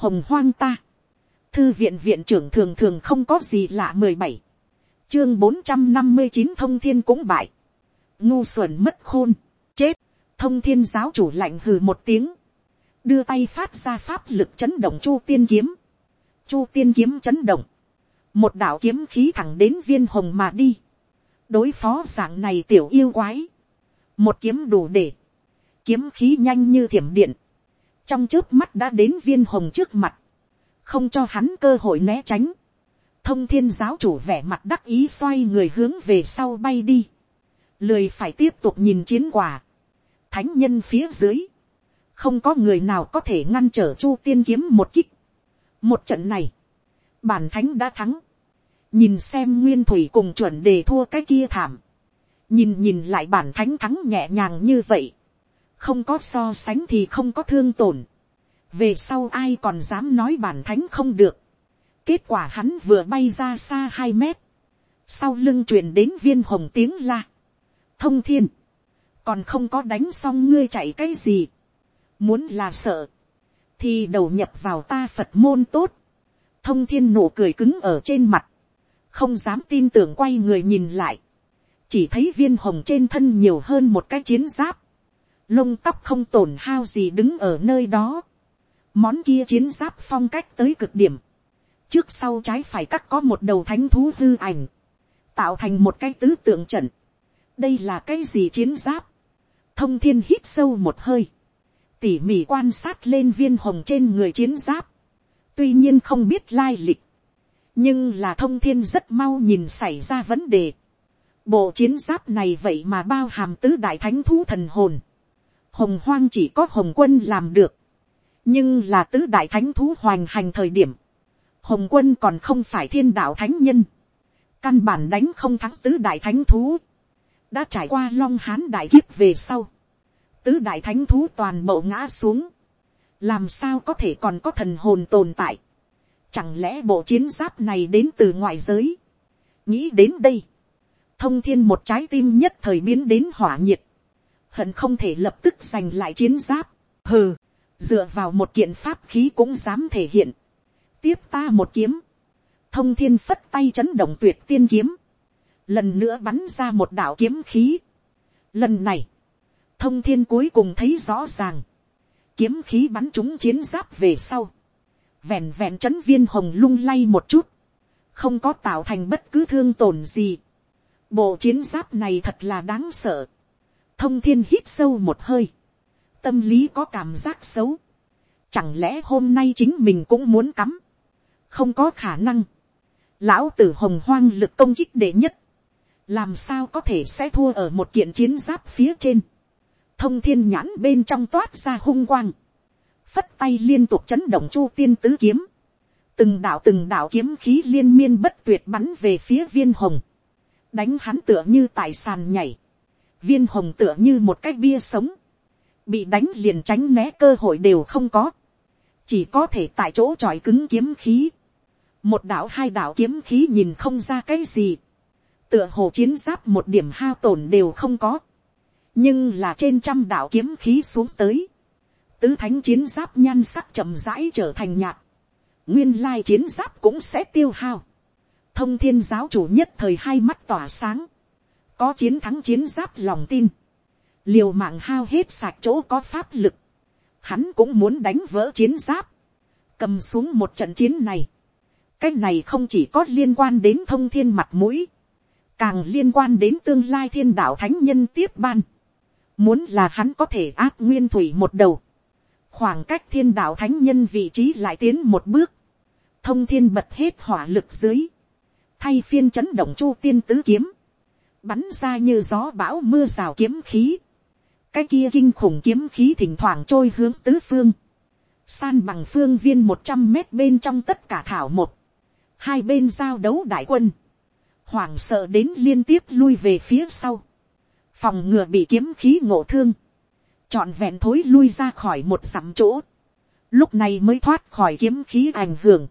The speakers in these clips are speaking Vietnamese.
hồng hoang ta, thư viện viện trưởng thường thường không có gì lạ mười bảy, chương bốn trăm năm mươi chín thông thiên cũng bại, ngu xuẩn mất khôn, chết, thông thiên giáo chủ lạnh hừ một tiếng, đưa tay phát ra pháp lực chấn động chu tiên kiếm, chu tiên kiếm chấn động, một đạo kiếm khí thẳng đến viên hồng mà đi, đối phó dạng này tiểu yêu quái, một kiếm đủ để, kiếm khí nhanh như thiểm điện, trong trước mắt đã đến viên hồng trước mặt, không cho hắn cơ hội né tránh, thông thiên giáo chủ vẻ mặt đắc ý xoay người hướng về sau bay đi, lười phải tiếp tục nhìn chiến quả, thánh nhân phía dưới, không có người nào có thể ngăn trở chu tiên kiếm một kích. một trận này, bản thánh đã thắng, nhìn xem nguyên thủy cùng chuẩn đề thua cái kia thảm, nhìn nhìn lại bản thánh thắng nhẹ nhàng như vậy, không có so sánh thì không có thương tổn, về sau ai còn dám nói bản thánh không được, kết quả hắn vừa bay ra xa hai mét, sau lưng truyền đến viên hồng tiếng la, thông thiên, còn không có đánh xong ngươi chạy cái gì, muốn là sợ, thì đầu nhập vào ta phật môn tốt, thông thiên nụ cười cứng ở trên mặt, không dám tin tưởng quay người nhìn lại, chỉ thấy viên hồng trên thân nhiều hơn một cái chiến giáp, lông tóc không tổn hao gì đứng ở nơi đó, món kia chiến giáp phong cách tới cực điểm, trước sau trái phải cắt có một đầu thánh thú hư ảnh, tạo thành một cái tứ tượng trận, đây là cái gì chiến giáp, thông thiên hít sâu một hơi, tỉ mỉ quan sát lên viên hồng trên người chiến giáp, tuy nhiên không biết lai lịch, nhưng là thông thiên rất mau nhìn xảy ra vấn đề. bộ chiến giáp này vậy mà bao hàm tứ đại thánh thú thần hồn, hồng hoang chỉ có hồng quân làm được, nhưng là tứ đại thánh thú hoành hành thời điểm, hồng quân còn không phải thiên đạo thánh nhân, căn bản đánh không thắng tứ đại thánh thú, đã trải qua long hán đại kiếp về sau, tứ đại thánh thú toàn bộ ngã xuống, làm sao có thể còn có thần hồn tồn tại, chẳng lẽ bộ chiến giáp này đến từ ngoại giới, nghĩ đến đây, thông thiên một trái tim nhất thời biến đến hỏa nhiệt, hận không thể lập tức giành lại chiến giáp, hừ, dựa vào một kiện pháp khí cũng dám thể hiện, tiếp ta một kiếm, thông thiên phất tay chấn động tuyệt tiên kiếm, lần nữa bắn ra một đạo kiếm khí. Lần này, thông thiên cuối cùng thấy rõ ràng, kiếm khí bắn trúng chiến giáp về sau, vẹn vẹn chấn viên hồng lung lay một chút, không có tạo thành bất cứ thương tổn gì. Bộ chiến giáp này thật là đáng sợ. Thông thiên hít sâu một hơi, tâm lý có cảm giác xấu. Chẳng lẽ hôm nay chính mình cũng muốn cắm? Không có khả năng. Lão tử hồng hoang lực công kích đệ nhất. Làm sao có thể sẽ thua ở một kiện chiến giáp phía trên, thông thiên nhãn bên trong toát ra hung quang, phất tay liên tục chấn động chu tiên tứ kiếm, từng đạo từng đạo kiếm khí liên miên bất tuyệt bắn về phía viên hồng, đánh hắn tựa như tại sàn nhảy, viên hồng tựa như một cái bia sống, bị đánh liền tránh né cơ hội đều không có, chỉ có thể tại chỗ tròi cứng kiếm khí, một đạo hai đạo kiếm khí nhìn không ra cái gì, tựa hồ chiến giáp một điểm hao tổn đều không có, nhưng là trên trăm đạo kiếm khí xuống tới, tứ thánh chiến giáp nhan sắc chậm rãi trở thành nhạt, nguyên lai chiến giáp cũng sẽ tiêu hao, thông thiên giáo chủ nhất thời hai mắt tỏa sáng, có chiến thắng chiến giáp lòng tin, liều mạng hao hết sạch chỗ có pháp lực, hắn cũng muốn đánh vỡ chiến giáp, cầm xuống một trận chiến này, cái này không chỉ có liên quan đến thông thiên mặt mũi, càng liên quan đến tương lai thiên đạo thánh nhân tiếp ban. Muốn là hắn có thể áp nguyên thủy một đầu. Khoảng cách thiên đạo thánh nhân vị trí lại tiến một bước. Thông thiên bật hết hỏa lực dưới. Thay phiên chấn động chu tiên tứ kiếm. Bắn ra như gió bão mưa rào kiếm khí. Cái kia kinh khủng kiếm khí thỉnh thoảng trôi hướng tứ phương. San bằng phương viên một trăm mét bên trong tất cả thảo một. Hai bên giao đấu đại quân hoảng sợ đến liên tiếp lui về phía sau, phòng ngừa bị kiếm khí ngộ thương, trọn vẹn thối lui ra khỏi một dặm chỗ, lúc này mới thoát khỏi kiếm khí ảnh hưởng,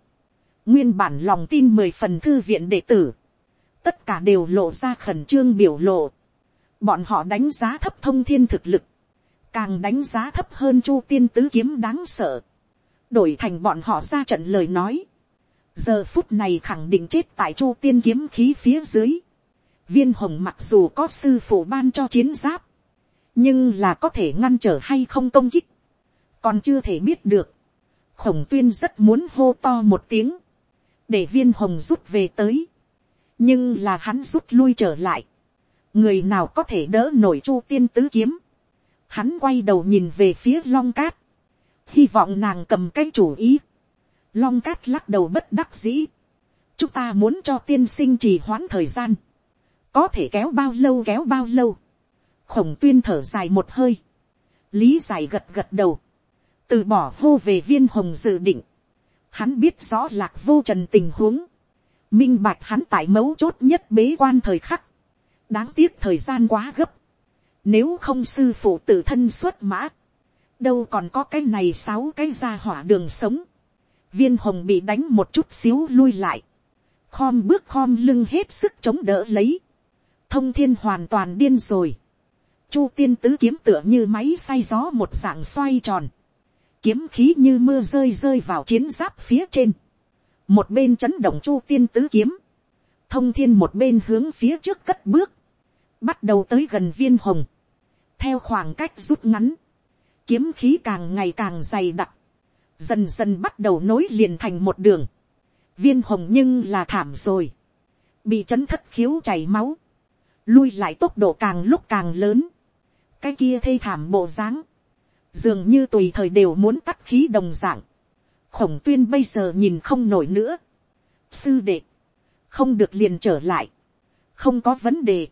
nguyên bản lòng tin mười phần thư viện đệ tử, tất cả đều lộ ra khẩn trương biểu lộ, bọn họ đánh giá thấp thông thiên thực lực, càng đánh giá thấp hơn chu tiên tứ kiếm đáng sợ, đổi thành bọn họ ra trận lời nói, giờ phút này khẳng định chết tại chu tiên kiếm khí phía dưới, viên hồng mặc dù có sư phụ ban cho chiến giáp, nhưng là có thể ngăn trở hay không công kích, còn chưa thể biết được. khổng tuyên rất muốn hô to một tiếng, để viên hồng rút về tới, nhưng là hắn rút lui trở lại, người nào có thể đỡ nổi chu tiên tứ kiếm, hắn quay đầu nhìn về phía long cát, hy vọng nàng cầm cái chủ ý, long cát lắc đầu bất đắc dĩ, chúng ta muốn cho tiên sinh trì hoãn thời gian, có thể kéo bao lâu kéo bao lâu, khổng tuyên thở dài một hơi, lý giải gật gật đầu, từ bỏ hô về viên hồng dự định, hắn biết rõ lạc vô trần tình huống, minh bạch hắn tại mấu chốt nhất bế quan thời khắc, đáng tiếc thời gian quá gấp, nếu không sư phụ tự thân xuất mã, đâu còn có cái này sáu cái ra hỏa đường sống, viên hồng bị đánh một chút xíu lui lại, khom bước khom lưng hết sức chống đỡ lấy, thông thiên hoàn toàn điên rồi, chu tiên tứ kiếm tựa như máy xay gió một dạng xoay tròn, kiếm khí như mưa rơi rơi vào chiến giáp phía trên, một bên chấn động chu tiên tứ kiếm, thông thiên một bên hướng phía trước cất bước, bắt đầu tới gần viên hồng, theo khoảng cách rút ngắn, kiếm khí càng ngày càng dày đặc, dần dần bắt đầu nối liền thành một đường, viên hồng nhưng là thảm rồi, bị chấn thất khiếu chảy máu, lui lại tốc độ càng lúc càng lớn, cái kia thê thảm bộ dáng, dường như tùy thời đều muốn tắt khí đồng dạng, khổng tuyên bây giờ nhìn không nổi nữa, sư đệ, không được liền trở lại, không có vấn đề,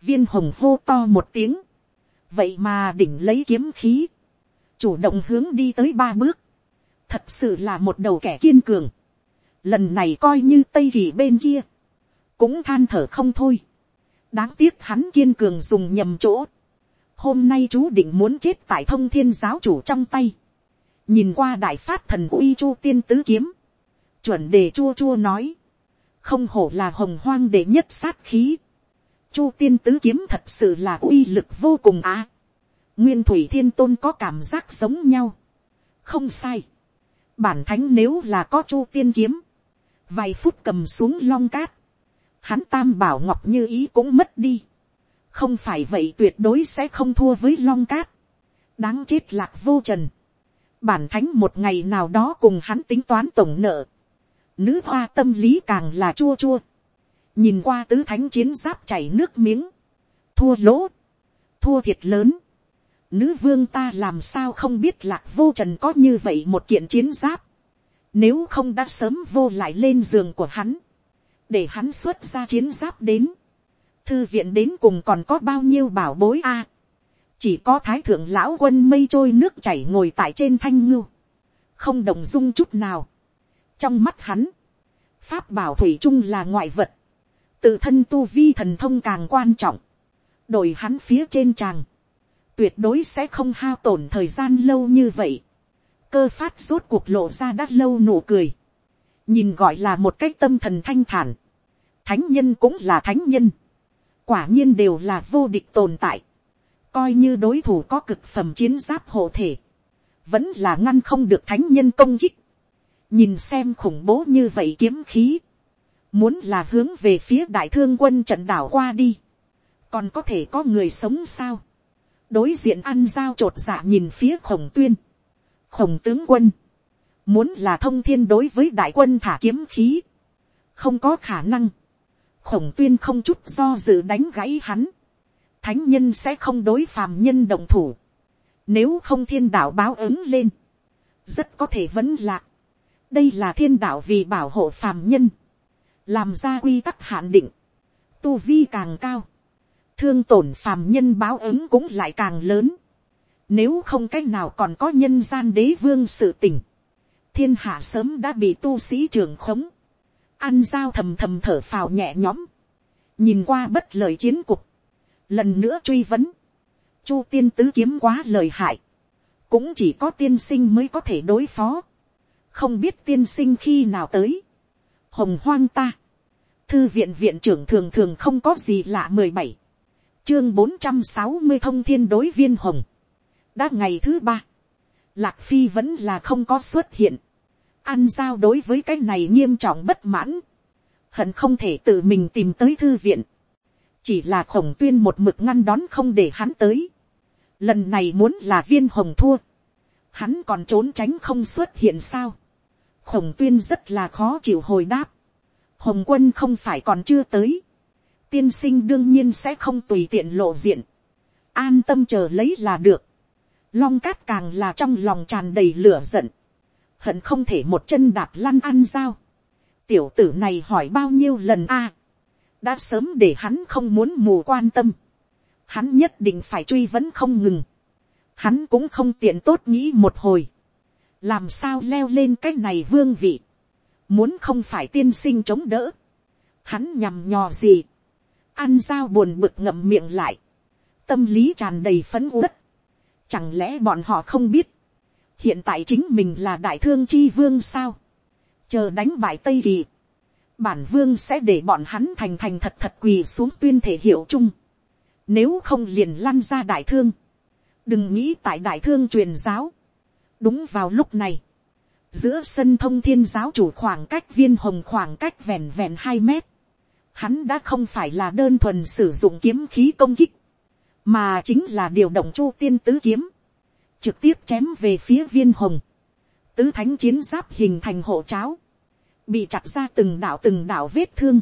viên hồng hô to một tiếng, vậy mà đỉnh lấy kiếm khí, chủ động hướng đi tới ba bước, thật sự là một đầu kẻ kiên cường, lần này coi như tây kỳ bên kia, cũng than thở không thôi, đáng tiếc hắn kiên cường dùng nhầm chỗ, hôm nay chú định muốn chết tại thông thiên giáo chủ trong tay, nhìn qua đại phát thần uy chu tiên tứ kiếm, chuẩn đề chua chua nói, không hổ là hồng hoang đệ nhất sát khí, chu tiên tứ kiếm thật sự là uy lực vô cùng á. nguyên thủy thiên tôn có cảm giác giống nhau, không sai, bản thánh nếu là có chu tiên kiếm, vài phút cầm xuống long cát, hắn tam bảo ngọc như ý cũng mất đi, không phải vậy tuyệt đối sẽ không thua với long cát, đáng chết lạc vô trần, bản thánh một ngày nào đó cùng hắn tính toán tổng nợ, nữ hoa tâm lý càng là chua chua, nhìn qua tứ thánh chiến giáp chảy nước miếng, thua lỗ, thua thiệt lớn, nữ vương ta làm sao không biết lạc vô trần có như vậy một kiện chiến giáp, nếu không đã sớm vô lại lên giường của hắn, để hắn xuất ra chiến giáp đến, thư viện đến cùng còn có bao nhiêu bảo bối a, chỉ có thái thượng lão quân mây trôi nước chảy ngồi tại trên thanh ngưu, không động dung chút nào. trong mắt hắn, pháp bảo thủy chung là ngoại vật, tự thân tu vi thần thông càng quan trọng, đổi hắn phía trên tràng, tuyệt đối sẽ không hao tổn thời gian lâu như vậy, cơ phát rốt cuộc lộ ra đã lâu nụ cười, nhìn gọi là một cái tâm thần thanh thản, thánh nhân cũng là thánh nhân, quả nhiên đều là vô địch tồn tại, coi như đối thủ có cực phẩm chiến giáp hộ thể, vẫn là ngăn không được thánh nhân công kích, nhìn xem khủng bố như vậy kiếm khí, muốn là hướng về phía đại thương quân trận đảo qua đi, còn có thể có người sống sao, đối diện ăn dao t r ộ t dạ nhìn phía khổng tuyên, khổng tướng quân, muốn là thông thiên đối với đại quân thả kiếm khí, không có khả năng, khổng tuyên không chút do dự đánh gãy hắn, thánh nhân sẽ không đối phàm nhân đồng thủ, nếu không thiên đạo báo ứng lên, rất có thể vẫn lạc, đây là thiên đạo vì bảo hộ phàm nhân, làm ra quy tắc hạn định, tu vi càng cao, thương tổn phàm nhân báo ứng cũng lại càng lớn, nếu không c á c h nào còn có nhân gian đế vương sự tình, thiên hạ sớm đã bị tu sĩ trường khống, ăn dao thầm thầm thở phào nhẹ nhõm, nhìn qua bất lời chiến cục, lần nữa truy vấn, chu tiên tứ kiếm quá lời hại, cũng chỉ có tiên sinh mới có thể đối phó, không biết tiên sinh khi nào tới, hồng hoang ta, thư viện viện trưởng thường thường không có gì lạ mười bảy, chương bốn trăm sáu mươi thông thiên đối viên hồng, đã ngày thứ ba, lạc phi vẫn là không có xuất hiện, ăn giao đối với cái này nghiêm trọng bất mãn, hận không thể tự mình tìm tới thư viện, chỉ là khổng tuyên một mực ngăn đón không để hắn tới, lần này muốn là viên hồng thua, hắn còn trốn tránh không xuất hiện sao, khổng tuyên rất là khó chịu hồi đáp, hồng quân không phải còn chưa tới, tiên sinh đương nhiên sẽ không tùy tiện lộ diện, an tâm chờ lấy là được, long cát càng là trong lòng tràn đầy lửa giận, hận không thể một chân đạp lăn ăn dao, tiểu tử này hỏi bao nhiêu lần a, đã sớm để hắn không muốn mù quan tâm, hắn nhất định phải truy vấn không ngừng, hắn cũng không tiện tốt nghĩ một hồi, làm sao leo lên cái này vương vị, muốn không phải tiên sinh chống đỡ, hắn nhằm nhò gì, ăn dao buồn bực ngậm miệng lại, tâm lý tràn đầy phấn uất, chẳng lẽ bọn họ không biết, hiện tại chính mình là đại thương chi vương sao, chờ đánh bại tây kỳ, bản vương sẽ để bọn hắn thành thành thật thật quỳ xuống tuyên thể hiệu chung, nếu không liền lăn ra đại thương, đừng nghĩ tại đại thương truyền giáo, đúng vào lúc này, giữa sân thông thiên giáo chủ khoảng cách viên hồng khoảng cách vẹn vẹn hai mét, hắn đã không phải là đơn thuần sử dụng kiếm khí công kích, mà chính là điều động chu tiên tứ kiếm, trực tiếp chém về phía viên hồng, tứ thánh chiến giáp hình thành hộ cháo, bị chặt ra từng đạo từng đạo vết thương,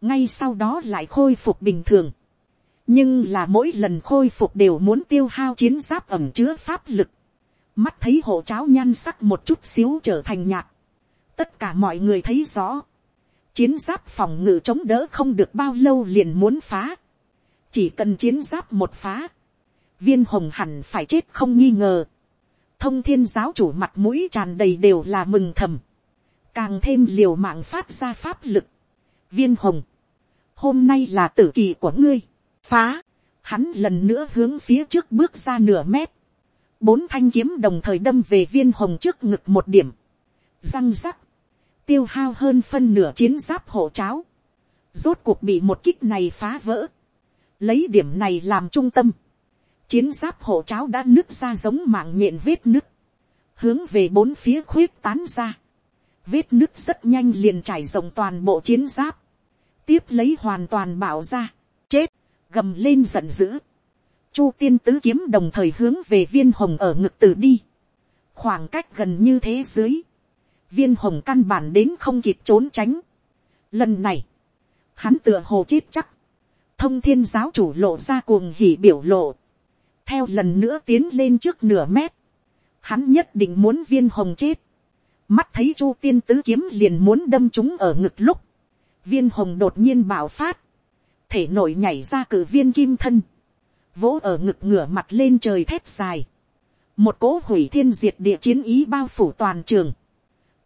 ngay sau đó lại khôi phục bình thường, nhưng là mỗi lần khôi phục đều muốn tiêu hao chiến giáp ẩm chứa pháp lực, mắt thấy hộ cháo nhan sắc một chút xíu trở thành nhạt, tất cả mọi người thấy rõ, chiến giáp phòng ngự chống đỡ không được bao lâu liền muốn phá, chỉ cần chiến giáp một phá, viên hồng hẳn phải chết không nghi ngờ, thông thiên giáo chủ mặt mũi tràn đầy đều là mừng thầm, càng thêm liều mạng phát ra pháp lực, viên hồng, hôm nay là tử kỳ của ngươi, phá, hắn lần nữa hướng phía trước bước ra nửa mét, bốn thanh kiếm đồng thời đâm về viên hồng trước ngực một điểm, răng rắc, tiêu hao hơn phân nửa chiến giáp hộ cháo, rốt cuộc bị một kích này phá vỡ, lấy điểm này làm trung tâm, chiến giáp hộ cháo đã nứt ra giống mạng nhện vết nứt, hướng về bốn phía khuyết tán ra, vết nứt rất nhanh liền trải rộng toàn bộ chiến giáp, tiếp lấy hoàn toàn bảo ra, chết, gầm lên giận dữ, chu tiên tứ kiếm đồng thời hướng về viên hồng ở ngực tử đi, khoảng cách gần như thế dưới, viên hồng căn bản đến không kịp trốn tránh. Lần này, hắn tựa hồ chết chắc, thông thiên giáo chủ lộ ra cuồng hỉ biểu lộ, theo lần nữa tiến lên trước nửa mét, hắn nhất định muốn viên hồng chết, mắt thấy chu tiên tứ kiếm liền muốn đâm chúng ở ngực lúc, viên hồng đột nhiên bạo phát, thể nổi nhảy ra cử viên kim thân, vỗ ở ngực ngửa mặt lên trời thép dài, một cỗ hủy thiên diệt địa chiến ý bao phủ toàn trường,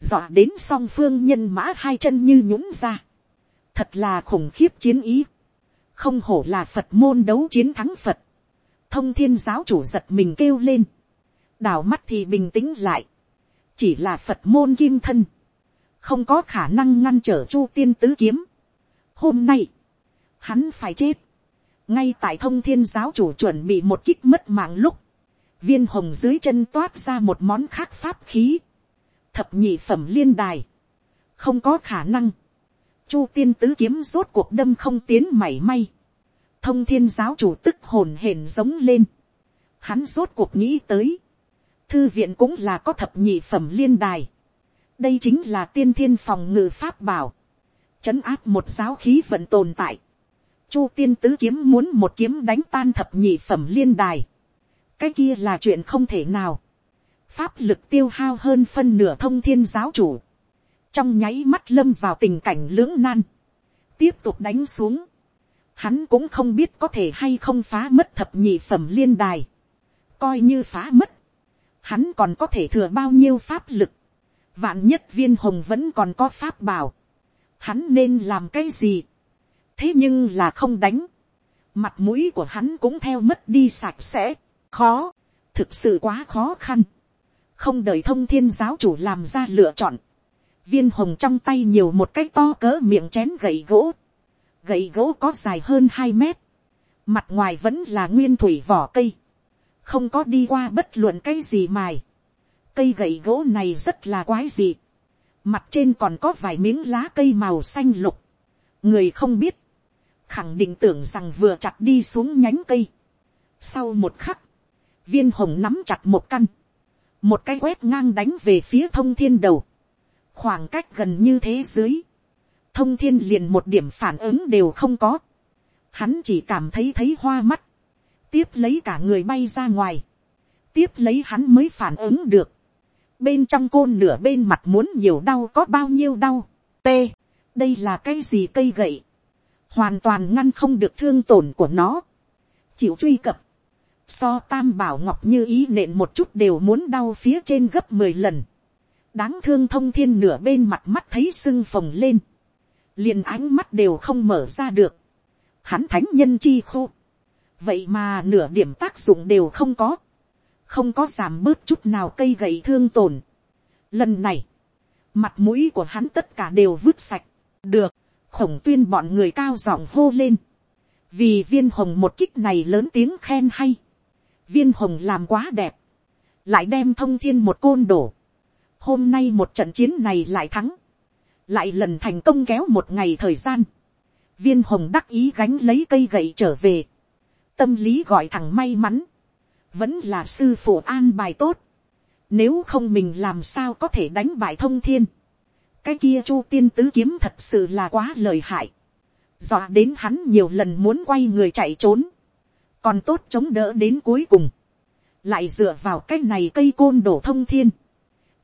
dọa đến song phương nhân mã hai chân như nhũng ra, thật là khủng khiếp chiến ý, không hổ là phật môn đấu chiến thắng phật, thông thiên giáo chủ giật mình kêu lên, đào mắt thì bình tĩnh lại, chỉ là phật môn kim thân, không có khả năng ngăn trở chu tiên tứ kiếm. hôm nay, hắn phải chết, ngay tại thông thiên giáo chủ chuẩn bị một kích mất mạng lúc, viên hồng dưới chân toát ra một món khác pháp khí, thập nhị phẩm liên đài, không có khả năng, chu tiên tứ kiếm rốt cuộc đâm không tiến mảy may, thông thiên giáo chủ tức hồn hển giống lên, hắn rốt cuộc nghĩ tới, thư viện cũng là có thập nhị phẩm liên đài, đây chính là tiên thiên phòng ngự pháp bảo, chấn áp một giáo khí vận tồn tại, chu tiên tứ kiếm muốn một kiếm đánh tan thập nhị phẩm liên đài, cái kia là chuyện không thể nào, pháp lực tiêu hao hơn phân nửa thông thiên giáo chủ, trong nháy mắt lâm vào tình cảnh lưỡng nan, tiếp tục đánh xuống, hắn cũng không biết có thể hay không phá mất thập nhị phẩm liên đài, coi như phá mất, hắn còn có thể thừa bao nhiêu pháp lực, vạn nhất viên hồng vẫn còn có pháp bảo, hắn nên làm cái gì, thế nhưng là không đánh, mặt mũi của hắn cũng theo mất đi sạch sẽ, khó, thực sự quá khó khăn, không đợi thông thiên giáo chủ làm ra lựa chọn, viên hồng trong tay nhiều một cái to cỡ miệng chén gậy gỗ, gậy gỗ có dài hơn hai mét, mặt ngoài vẫn là nguyên thủy vỏ cây, không có đi qua bất luận cái gì mài, cây gậy gỗ này rất là quái dị, mặt trên còn có vài miếng lá cây màu xanh lục, người không biết, khẳng định tưởng rằng vừa chặt đi xuống nhánh cây. Sau một khắc, viên hồng nắm chặt một căn, một cái quét ngang đánh về phía thông thiên đầu, khoảng cách gần như thế dưới, thông thiên liền một điểm phản ứng đều không có, hắn chỉ cảm thấy thấy hoa mắt, tiếp lấy cả người bay ra ngoài, tiếp lấy hắn mới phản ứng được, bên trong côn nửa bên mặt muốn nhiều đau có bao nhiêu đau, t, đây là cái gì cây gậy, hoàn toàn ngăn không được thương tổn của nó, chịu truy cập, so tam bảo ngọc như ý nện một chút đều muốn đau phía trên gấp mười lần, đáng thương thông thiên nửa bên mặt mắt thấy sưng phồng lên, liền ánh mắt đều không mở ra được, hắn thánh nhân chi khô, vậy mà nửa điểm tác dụng đều không có, không có giảm bớt chút nào cây gậy thương tổn. Lần này, mặt mũi của hắn tất cả đều vứt sạch, được, khổng tuyên bọn người cao giọng hô lên, vì viên hồng một kích này lớn tiếng khen hay, viên hồng làm quá đẹp, lại đem thông thiên một côn đổ, hôm nay một trận chiến này lại thắng, lại lần thành công kéo một ngày thời gian, viên hồng đắc ý gánh lấy cây gậy trở về, tâm lý gọi thằng may mắn, vẫn là sư phụ an bài tốt, nếu không mình làm sao có thể đánh bại thông thiên, cái kia chu tiên tứ kiếm thật sự là quá lời hại, dọa đến hắn nhiều lần muốn quay người chạy trốn, còn tốt chống đỡ đến cuối cùng, lại dựa vào cái này cây côn đổ thông thiên,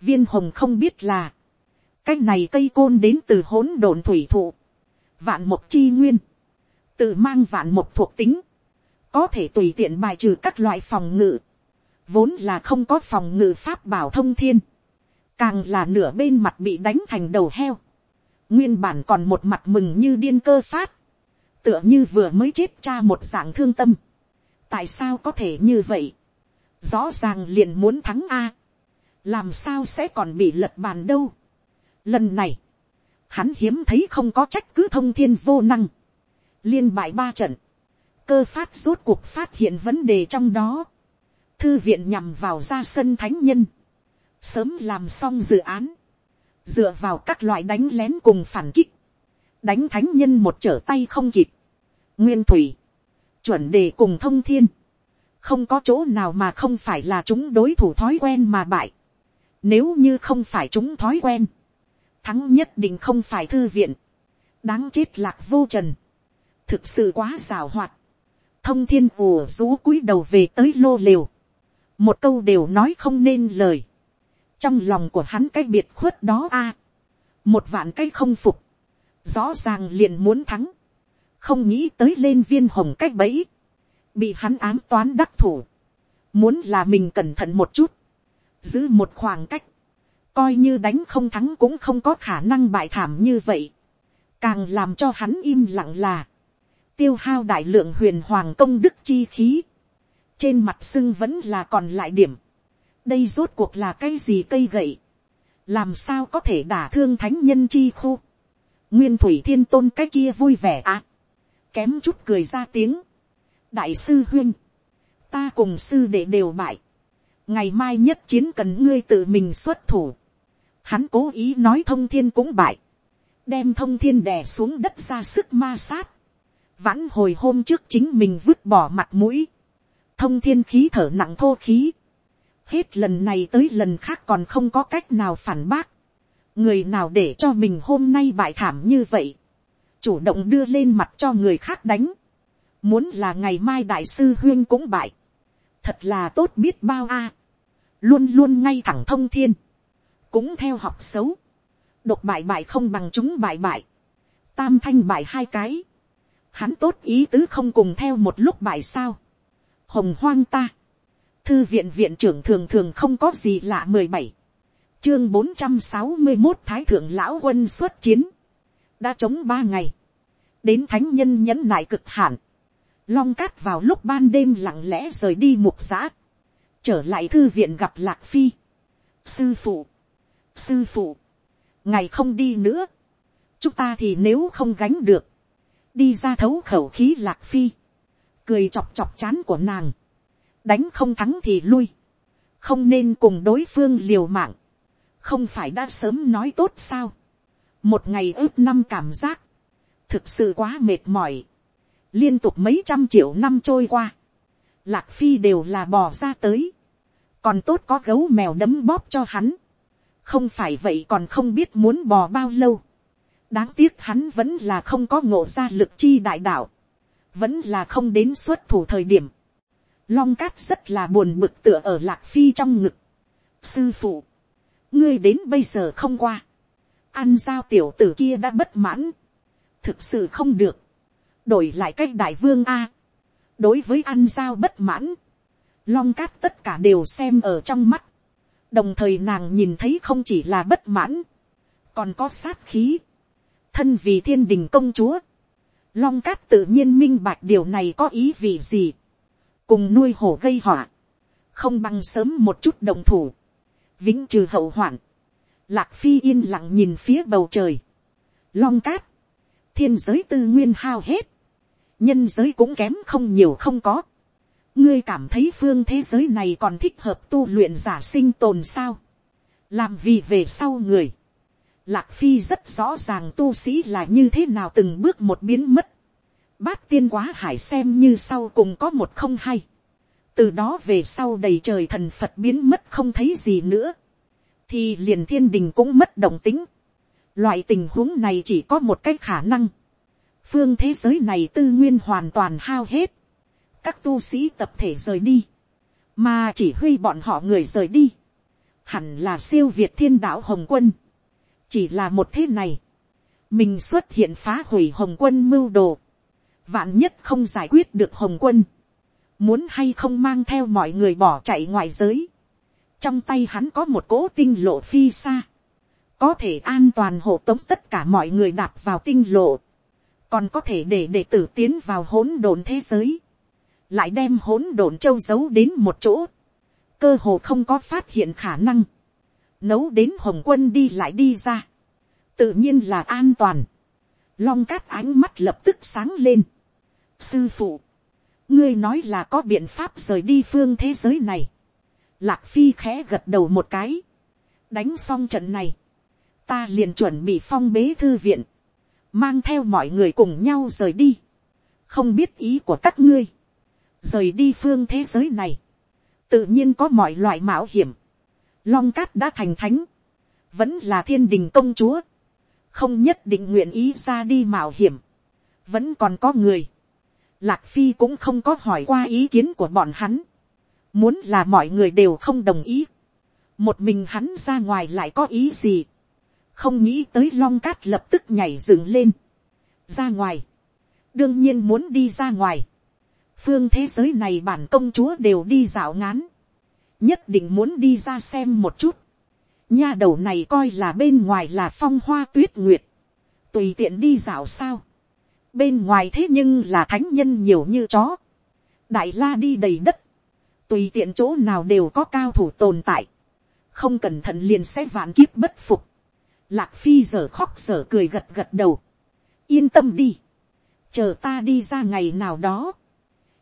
viên hồng không biết là, cái này cây côn đến từ hỗn độn thủy thụ, vạn mục chi nguyên, tự mang vạn mục thuộc tính, có thể tùy tiện bài trừ các loại phòng ngự, vốn là không có phòng ngự pháp bảo thông thiên, càng là nửa bên mặt bị đánh thành đầu heo, nguyên bản còn một mặt mừng như điên cơ phát, tựa như vừa mới chết cha một dạng thương tâm, tại sao có thể như vậy, rõ ràng liền muốn thắng a, làm sao sẽ còn bị lật bàn đâu. Lần này, hắn hiếm thấy không có trách cứ thông thiên vô năng, liên bại ba trận, cơ phát rốt cuộc phát hiện vấn đề trong đó, thư viện nhằm vào ra sân thánh nhân, sớm làm xong dự án, dựa vào các loại đánh lén cùng phản kích, đánh thánh nhân một trở tay không kịp, nguyên thủy, chuẩn đề cùng thông thiên, không có chỗ nào mà không phải là chúng đối thủ thói quen mà bại, nếu như không phải chúng thói quen, thắng nhất định không phải thư viện, đáng chết lạc vô trần, thực sự quá xảo hoạt, thông thiên ùa rú cúi đầu về tới lô liều, một câu đều nói không nên lời, trong lòng của hắn cái biệt khuất đó a, một vạn cái không phục, rõ ràng liền muốn thắng, không nghĩ tới lên viên hồng cách bẫy, bị hắn ám toán đắc thủ, muốn là mình cẩn thận một chút, giữ một khoảng cách, coi như đánh không thắng cũng không có khả năng bại thảm như vậy, càng làm cho hắn im lặng là, tiêu hao đại lượng huyền hoàng công đức chi khí, trên mặt sưng vẫn là còn lại điểm, đây rốt cuộc là cái gì cây gậy, làm sao có thể đả thương thánh nhân chi khu, nguyên thủy thiên tôn cái kia vui vẻ à, kém chút cười ra tiếng, đại sư huyên, ta cùng sư đệ đều bại, ngày mai nhất chiến cần ngươi tự mình xuất thủ, hắn cố ý nói thông thiên cũng bại, đem thông thiên đè xuống đất ra sức ma sát, vãn hồi hôm trước chính mình vứt bỏ mặt mũi, thông thiên khí thở nặng thô khí, hết lần này tới lần khác còn không có cách nào phản bác, người nào để cho mình hôm nay bại thảm như vậy, chủ động đưa lên mặt cho người khác đánh, muốn là ngày mai đại sư huyên cũng bại, thật là tốt biết bao a, luôn luôn ngay thẳng thông thiên, cũng theo học xấu, độc bại bại không bằng chúng bại bại, tam thanh bại hai cái, hắn tốt ý tứ không cùng theo một lúc bại sao, hồng hoang ta, thư viện viện trưởng thường thường không có gì lạ mười bảy, chương bốn trăm sáu mươi một thái thượng lão quân xuất chiến, đã chống ba ngày, đến thánh nhân nhẫn nại cực hạn, long cát vào lúc ban đêm lặng lẽ rời đi mục giã, trở lại thư viện gặp lạc phi, sư phụ, sư phụ, ngày không đi nữa, chúng ta thì nếu không gánh được, đi ra thấu khẩu khí lạc phi, cười chọc chọc chán của nàng, đánh không thắng thì lui, không nên cùng đối phương liều mạng, không phải đã sớm nói tốt sao, một ngày ướp năm cảm giác, thực sự quá mệt mỏi, liên tục mấy trăm triệu năm trôi qua, lạc phi đều là bò ra tới, còn tốt có gấu mèo đấm bóp cho hắn, không phải vậy còn không biết muốn bò bao lâu, đáng tiếc hắn vẫn là không có ngộ ra lực chi đại đạo, vẫn là không đến xuất thủ thời điểm, long cát rất là buồn bực tựa ở lạc phi trong ngực. sư phụ, ngươi đến bây giờ không qua, ăn giao tiểu tử kia đã bất mãn, thực sự không được, đổi lại cách đại vương a, đối với ăn giao bất mãn, long cát tất cả đều xem ở trong mắt, đồng thời nàng nhìn thấy không chỉ là bất mãn, còn có sát khí, thân vì thiên đình công chúa, long cát tự nhiên minh bạch điều này có ý vị gì, cùng nuôi hổ gây họa, không bằng sớm một chút đồng thủ, vĩnh trừ hậu hoạn, lạc phi yên lặng nhìn phía bầu trời, long cát, thiên giới tư nguyên hao hết, nhân giới cũng kém không nhiều không có, ngươi cảm thấy phương thế giới này còn thích hợp tu luyện giả sinh tồn sao, làm vì về sau người, lạc phi rất rõ ràng tu sĩ là như thế nào từng bước một biến mất, bát tiên quá hải xem như sau cùng có một không hay. từ đó về sau đầy trời thần phật biến mất không thấy gì nữa. thì liền thiên đình cũng mất động tính. loại tình huống này chỉ có một cái khả năng. phương thế giới này tư nguyên hoàn toàn hao hết. các tu sĩ tập thể rời đi. mà chỉ huy bọn họ người rời đi. hẳn là siêu việt thiên đạo hồng quân chỉ là một thế này. mình xuất hiện phá hủy hồng quân mưu đồ. Vạn nhất không giải quyết được hồng quân, muốn hay không mang theo mọi người bỏ chạy ngoài giới, trong tay hắn có một cỗ tinh lộ phi xa, có thể an toàn hộ tống tất cả mọi người đạp vào tinh lộ, còn có thể để đệ tử tiến vào hỗn độn thế giới, lại đem hỗn độn châu giấu đến một chỗ, cơ hồ không có phát hiện khả năng, nấu đến hồng quân đi lại đi ra, tự nhiên là an toàn, long cát ánh mắt lập tức sáng lên, sư phụ, ngươi nói là có biện pháp rời đi phương thế giới này. Lạc phi khẽ gật đầu một cái, đánh xong trận này, ta liền chuẩn bị phong bế thư viện, mang theo mọi người cùng nhau rời đi, không biết ý của các ngươi, rời đi phương thế giới này, tự nhiên có mọi loại mạo hiểm, long cát đã thành thánh, vẫn là thiên đình công chúa, không nhất định nguyện ý ra đi mạo hiểm, vẫn còn có người, Lạc Phi cũng không có hỏi qua ý kiến của bọn hắn. Muốn là mọi người đều không đồng ý. Một mình hắn ra ngoài lại có ý gì. Không nghĩ tới long cát lập tức nhảy dựng lên. Ra ngoài. Đương nhiên muốn đi ra ngoài. Phương thế giới này bản công chúa đều đi dạo ngán. Nhất định muốn đi ra xem một chút. Nha đầu này coi là bên ngoài là phong hoa tuyết nguyệt. Tùy tiện đi dạo sao? Bên ngoài thế nhưng là thánh nhân nhiều như chó, đại la đi đầy đất, tùy tiện chỗ nào đều có cao thủ tồn tại, không cẩn thận liền sẽ vạn kiếp bất phục, lạc phi giờ khóc giờ cười gật gật đầu, yên tâm đi, chờ ta đi ra ngày nào đó,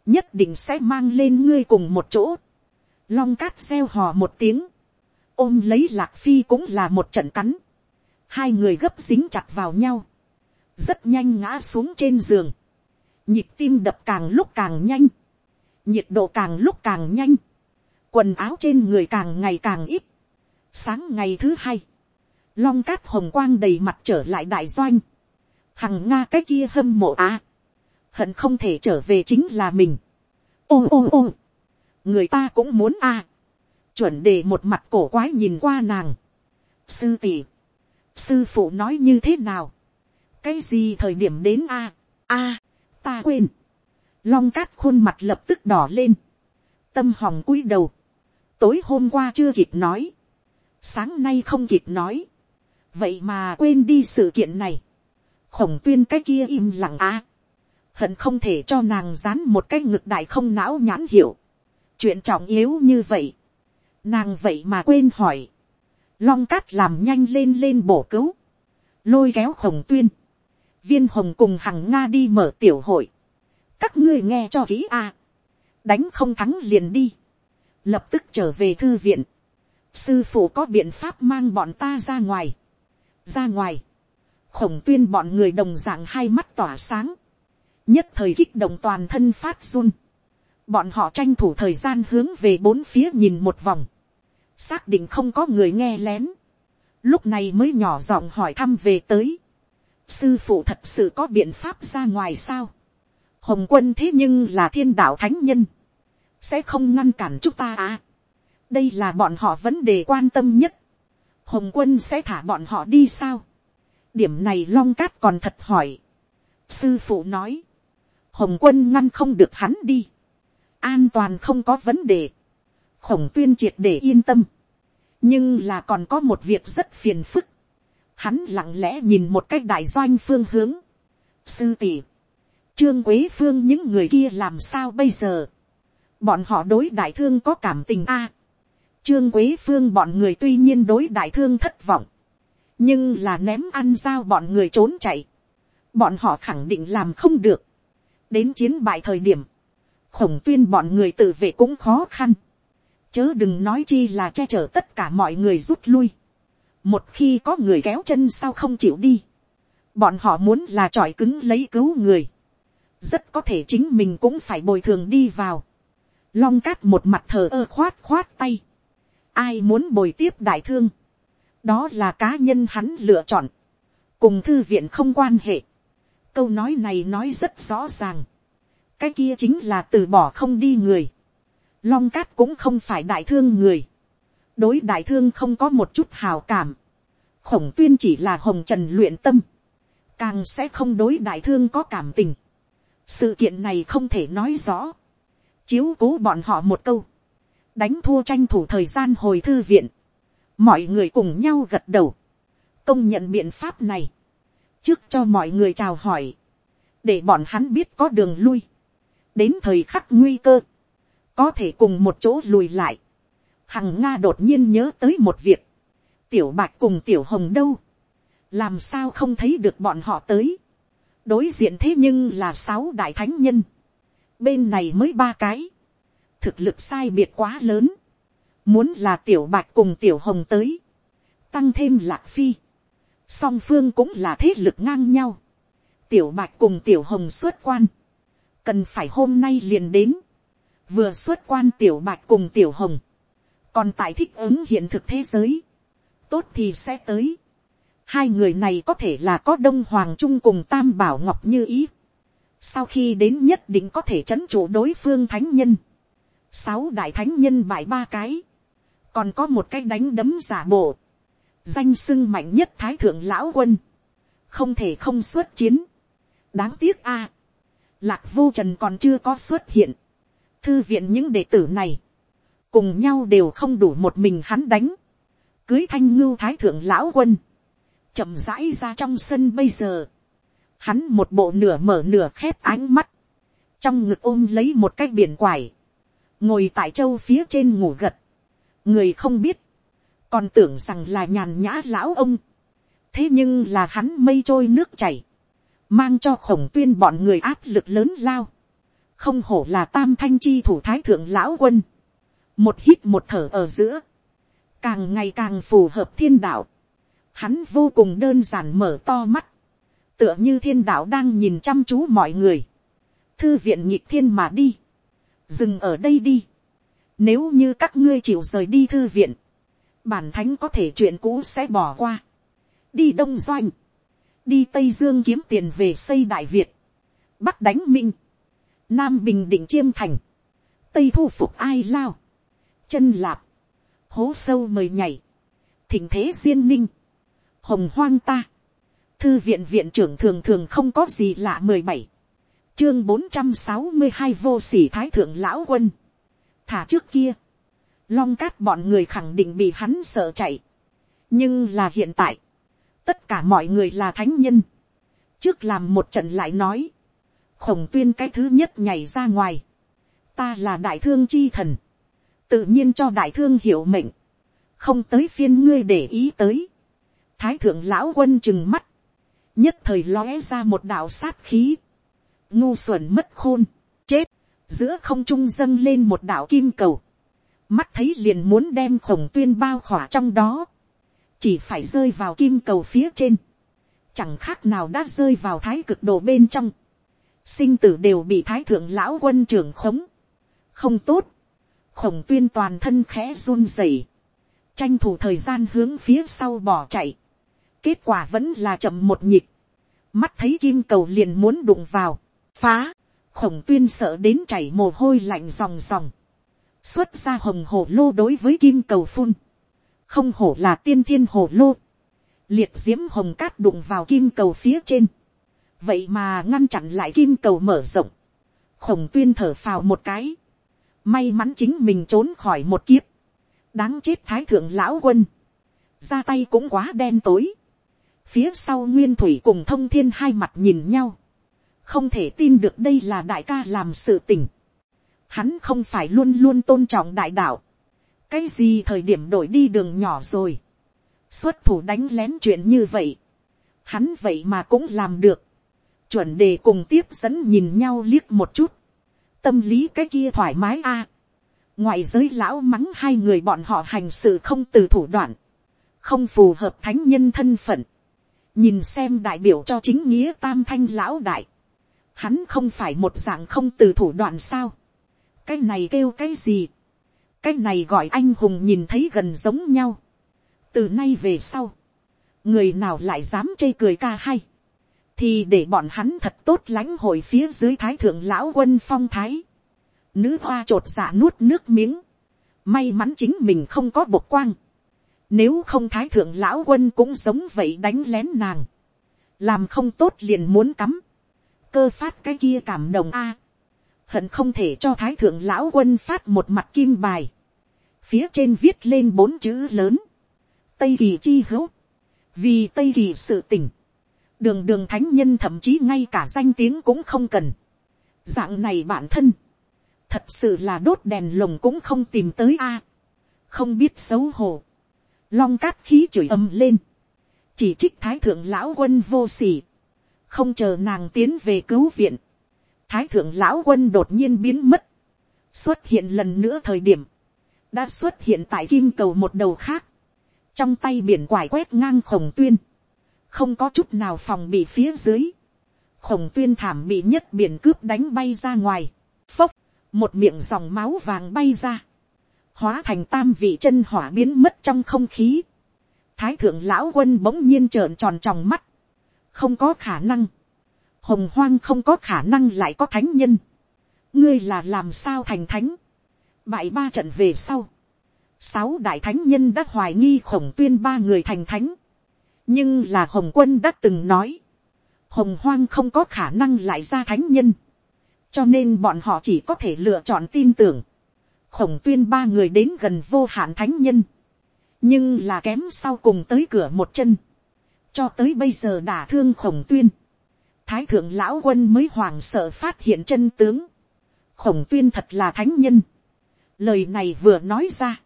nhất định sẽ mang lên ngươi cùng một chỗ, long cát xeo hò một tiếng, ôm lấy lạc phi cũng là một trận cắn, hai người gấp dính chặt vào nhau, rất nhanh ngã xuống trên giường, nhịp tim đập càng lúc càng nhanh, nhiệt độ càng lúc càng nhanh, quần áo trên người càng ngày càng ít. Sáng ngày thứ hai, long cát hồng quang đầy mặt trở lại đại doanh, hằng nga cái kia hâm mộ á, hận không thể trở về chính là mình. ô ô ô, người ta cũng muốn a, chuẩn đề một mặt cổ quái nhìn qua nàng. sư tỷ, sư phụ nói như thế nào, cái gì thời điểm đến a? A ta quên. Long cát khuôn mặt lập tức đỏ lên. Tâm hòng cúi đầu. Tối hôm qua chưa kịp nói. Sáng nay không kịp nói. Vậy mà quên đi sự kiện này. Khổng tuyên cái kia im lặng a. Hận không thể cho nàng dán một cái ngực đại không não nhãn hiểu chuyện trọng yếu như vậy. Nàng vậy mà quên hỏi. Long cát làm nhanh lên lên bổ cứu. Lôi kéo khổng tuyên. Viên hồng cùng hằng nga đi mở tiểu hội. các ngươi nghe cho kỹ a. đánh không thắng liền đi. lập tức trở về thư viện, sư phụ có biện pháp mang bọn ta ra ngoài, ra ngoài, khổng tuyên bọn người đồng dạng hai mắt tỏa sáng, nhất thời kích động toàn thân phát run, bọn họ tranh thủ thời gian hướng về bốn phía nhìn một vòng, xác định không có người nghe lén, lúc này mới nhỏ giọng hỏi thăm về tới, sư phụ thật sự có biện pháp ra ngoài sao, hồng quân thế nhưng là thiên đạo thánh nhân, sẽ không ngăn cản chúng ta à. đây là bọn họ vấn đề quan tâm nhất. hồng quân sẽ thả bọn họ đi sao. điểm này long cát còn thật hỏi. sư phụ nói, hồng quân ngăn không được hắn đi an toàn không có vấn đề. khổng tuyên triệt để yên tâm. nhưng là còn có một việc rất phiền phức. hắn lặng lẽ nhìn một cách đại doanh phương hướng. sư tỷ, trương quế phương những người kia làm sao bây giờ bọn họ đối đại thương có cảm tình a. trương quế phương bọn người tuy nhiên đối đại thương thất vọng, nhưng là ném ăn giao bọn người trốn chạy, bọn họ khẳng định làm không được. đến chiến bại thời điểm, khổng tuyên bọn người tự vệ cũng khó khăn, chớ đừng nói chi là che chở tất cả mọi người rút lui. một khi có người kéo chân sao không chịu đi, bọn họ muốn là tròi cứng lấy cứu người, rất có thể chính mình cũng phải bồi thường đi vào. Long cát một mặt thờ ơ khoát khoát tay. Ai muốn bồi tiếp đại thương. Đó là cá nhân hắn lựa chọn. Cùng thư viện không quan hệ. Câu nói này nói rất rõ ràng. Cái kia chính là từ bỏ không đi người. Long cát cũng không phải đại thương người. Đối đại thương không có một chút hào cảm. Khổng tuyên chỉ là hồng trần luyện tâm. Càng sẽ không đối đại thương có cảm tình. Sự kiện này không thể nói rõ chiếu cố bọn họ một câu, đánh thua tranh thủ thời gian hồi thư viện, mọi người cùng nhau gật đầu, công nhận biện pháp này, trước cho mọi người chào hỏi, để bọn hắn biết có đường lui, đến thời khắc nguy cơ, có thể cùng một chỗ lùi lại. Hằng Nga đột nhiên nhớ tới một việc, tiểu bạch cùng tiểu hồng đâu, làm sao không thấy được bọn họ tới, đối diện thế nhưng là sáu đại thánh nhân, bên này mới ba cái, thực lực sai biệt quá lớn, muốn là tiểu bạch cùng tiểu hồng tới, tăng thêm lạc phi, song phương cũng là thế lực ngang nhau, tiểu bạch cùng tiểu hồng xuất quan, cần phải hôm nay liền đến, vừa xuất quan tiểu bạch cùng tiểu hồng, còn tại thích ứng hiện thực thế giới, tốt thì sẽ tới, hai người này có thể là có đông hoàng trung cùng tam bảo ngọc như ý, sau khi đến nhất định có thể chấn chủ đối phương thánh nhân, sáu đại thánh nhân bại ba cái, còn có một cái đánh đấm giả bộ, danh sưng mạnh nhất thái thượng lão quân, không thể không xuất chiến, đáng tiếc a, lạc vô trần còn chưa có xuất hiện, thư viện những đệ tử này, cùng nhau đều không đủ một mình hắn đánh, cưới thanh ngưu thái thượng lão quân, chậm rãi ra trong sân bây giờ, Hắn một bộ nửa mở nửa khép ánh mắt. Trong ngực ôm lấy một cái biển quải. Ngồi tại châu phía trên ngủ gật. Người không biết. Còn tưởng rằng là nhàn nhã lão ông. Thế nhưng là hắn mây trôi nước chảy. Mang cho khổng tuyên bọn người áp lực lớn lao. Không hổ là tam thanh chi thủ thái thượng lão quân. Một hít một thở ở giữa. Càng ngày càng phù hợp thiên đạo. Hắn vô cùng đơn giản mở to mắt, tựa như thiên đạo đang nhìn chăm chú mọi người, thư viện nhịp thiên mà đi, dừng ở đây đi, nếu như các ngươi chịu rời đi thư viện, bản thánh có thể chuyện cũ sẽ bỏ qua, đi đông doanh, đi tây dương kiếm tiền về xây đại việt, bắc đánh minh, nam bình định chiêm thành, tây thu phục ai lao, chân lạp, hố sâu mời nhảy, thỉnh thế duyên ninh, hồng hoang ta, Thư viện viện trưởng thường thường không có gì lạ mười bảy Chương bốn trăm sáu mươi hai vô sỉ thái thượng lão quân. Thả trước kia. Long cát bọn người khẳng định bị hắn sợ chạy. Nhưng là hiện tại. Tất cả mọi người là thánh nhân. Trước làm một trận lại nói. Khổng tuyên cái thứ nhất nhảy ra ngoài. Ta là đại thương chi thần. Tự nhiên cho đại thương hiểu mệnh. Không tới phiên ngươi để ý tới. Thái thượng lão quân chừng mắt nhất thời lóe ra một đạo sát khí, ngu xuẩn mất khôn, chết, giữa không trung dâng lên một đạo kim cầu, mắt thấy liền muốn đem khổng tuyên bao khỏa trong đó, chỉ phải rơi vào kim cầu phía trên, chẳng khác nào đã rơi vào thái cực đồ bên trong, sinh tử đều bị thái thượng lão quân trưởng khống, không tốt, khổng tuyên toàn thân khẽ run rẩy, tranh thủ thời gian hướng phía sau bỏ chạy, kết quả vẫn là chậm một nhịp, mắt thấy kim cầu liền muốn đụng vào, phá, khổng tuyên sợ đến chảy mồ hôi lạnh ròng ròng, xuất ra hồng hổ lô đối với kim cầu phun, không hổ là tiên thiên hổ lô, liệt diễm hồng cát đụng vào kim cầu phía trên, vậy mà ngăn chặn lại kim cầu mở rộng, khổng tuyên thở phào một cái, may mắn chính mình trốn khỏi một kiếp, đáng chết thái thượng lão quân, ra tay cũng quá đen tối, phía sau nguyên thủy cùng thông thiên hai mặt nhìn nhau, không thể tin được đây là đại ca làm sự tình, hắn không phải luôn luôn tôn trọng đại đạo, cái gì thời điểm đổi đi đường nhỏ rồi, xuất thủ đánh lén chuyện như vậy, hắn vậy mà cũng làm được, chuẩn đề cùng tiếp dẫn nhìn nhau liếc một chút, tâm lý cái kia thoải mái a, ngoài giới lão mắng hai người bọn họ hành sự không từ thủ đoạn, không phù hợp thánh nhân thân phận, nhìn xem đại biểu cho chính nghĩa tam thanh lão đại, hắn không phải một dạng không từ thủ đoạn sao, cái này kêu cái gì, cái này gọi anh hùng nhìn thấy gần giống nhau, từ nay về sau, người nào lại dám chê cười ca hay, thì để bọn hắn thật tốt lãnh hội phía dưới thái thượng lão quân phong thái, nữ hoa t r ộ t dạ nuốt nước miếng, may mắn chính mình không có bộc quang, nếu không thái thượng lão quân cũng giống vậy đánh lén nàng, làm không tốt liền muốn cắm, cơ phát cái kia cảm động a, hận không thể cho thái thượng lão quân phát một mặt kim bài, phía trên viết lên bốn chữ lớn, tây kỳ chi hữu, vì tây kỳ sự tỉnh, đường đường thánh nhân thậm chí ngay cả danh tiếng cũng không cần, dạng này bản thân, thật sự là đốt đèn lồng cũng không tìm tới a, không biết xấu hổ, long cát khí chửi ầm lên, chỉ trích thái thượng lão quân vô s ỉ không chờ nàng tiến về cứu viện, thái thượng lão quân đột nhiên biến mất, xuất hiện lần nữa thời điểm, đã xuất hiện tại kim cầu một đầu khác, trong tay biển quải quét ngang khổng tuyên, không có chút nào phòng bị phía dưới, khổng tuyên thảm bị nhất biển cướp đánh bay ra ngoài, phốc, một miệng dòng máu vàng bay ra, hóa thành tam vị chân hỏa biến mất trong không khí. Thái thượng lão quân bỗng nhiên trợn tròn tròng mắt, không có khả năng, hồng hoang không có khả năng lại có thánh nhân, ngươi là làm sao thành thánh, bại ba trận về sau, sáu đại thánh nhân đã hoài nghi khổng tuyên ba người thành thánh, nhưng là hồng quân đã từng nói, hồng hoang không có khả năng lại ra thánh nhân, cho nên bọn họ chỉ có thể lựa chọn tin tưởng, khổng tuyên ba người đến gần vô hạn thánh nhân, nhưng là kém sau cùng tới cửa một chân, cho tới bây giờ đả thương khổng tuyên, thái thượng lão quân mới hoàng sợ phát hiện chân tướng, khổng tuyên thật là thánh nhân, lời này vừa nói ra,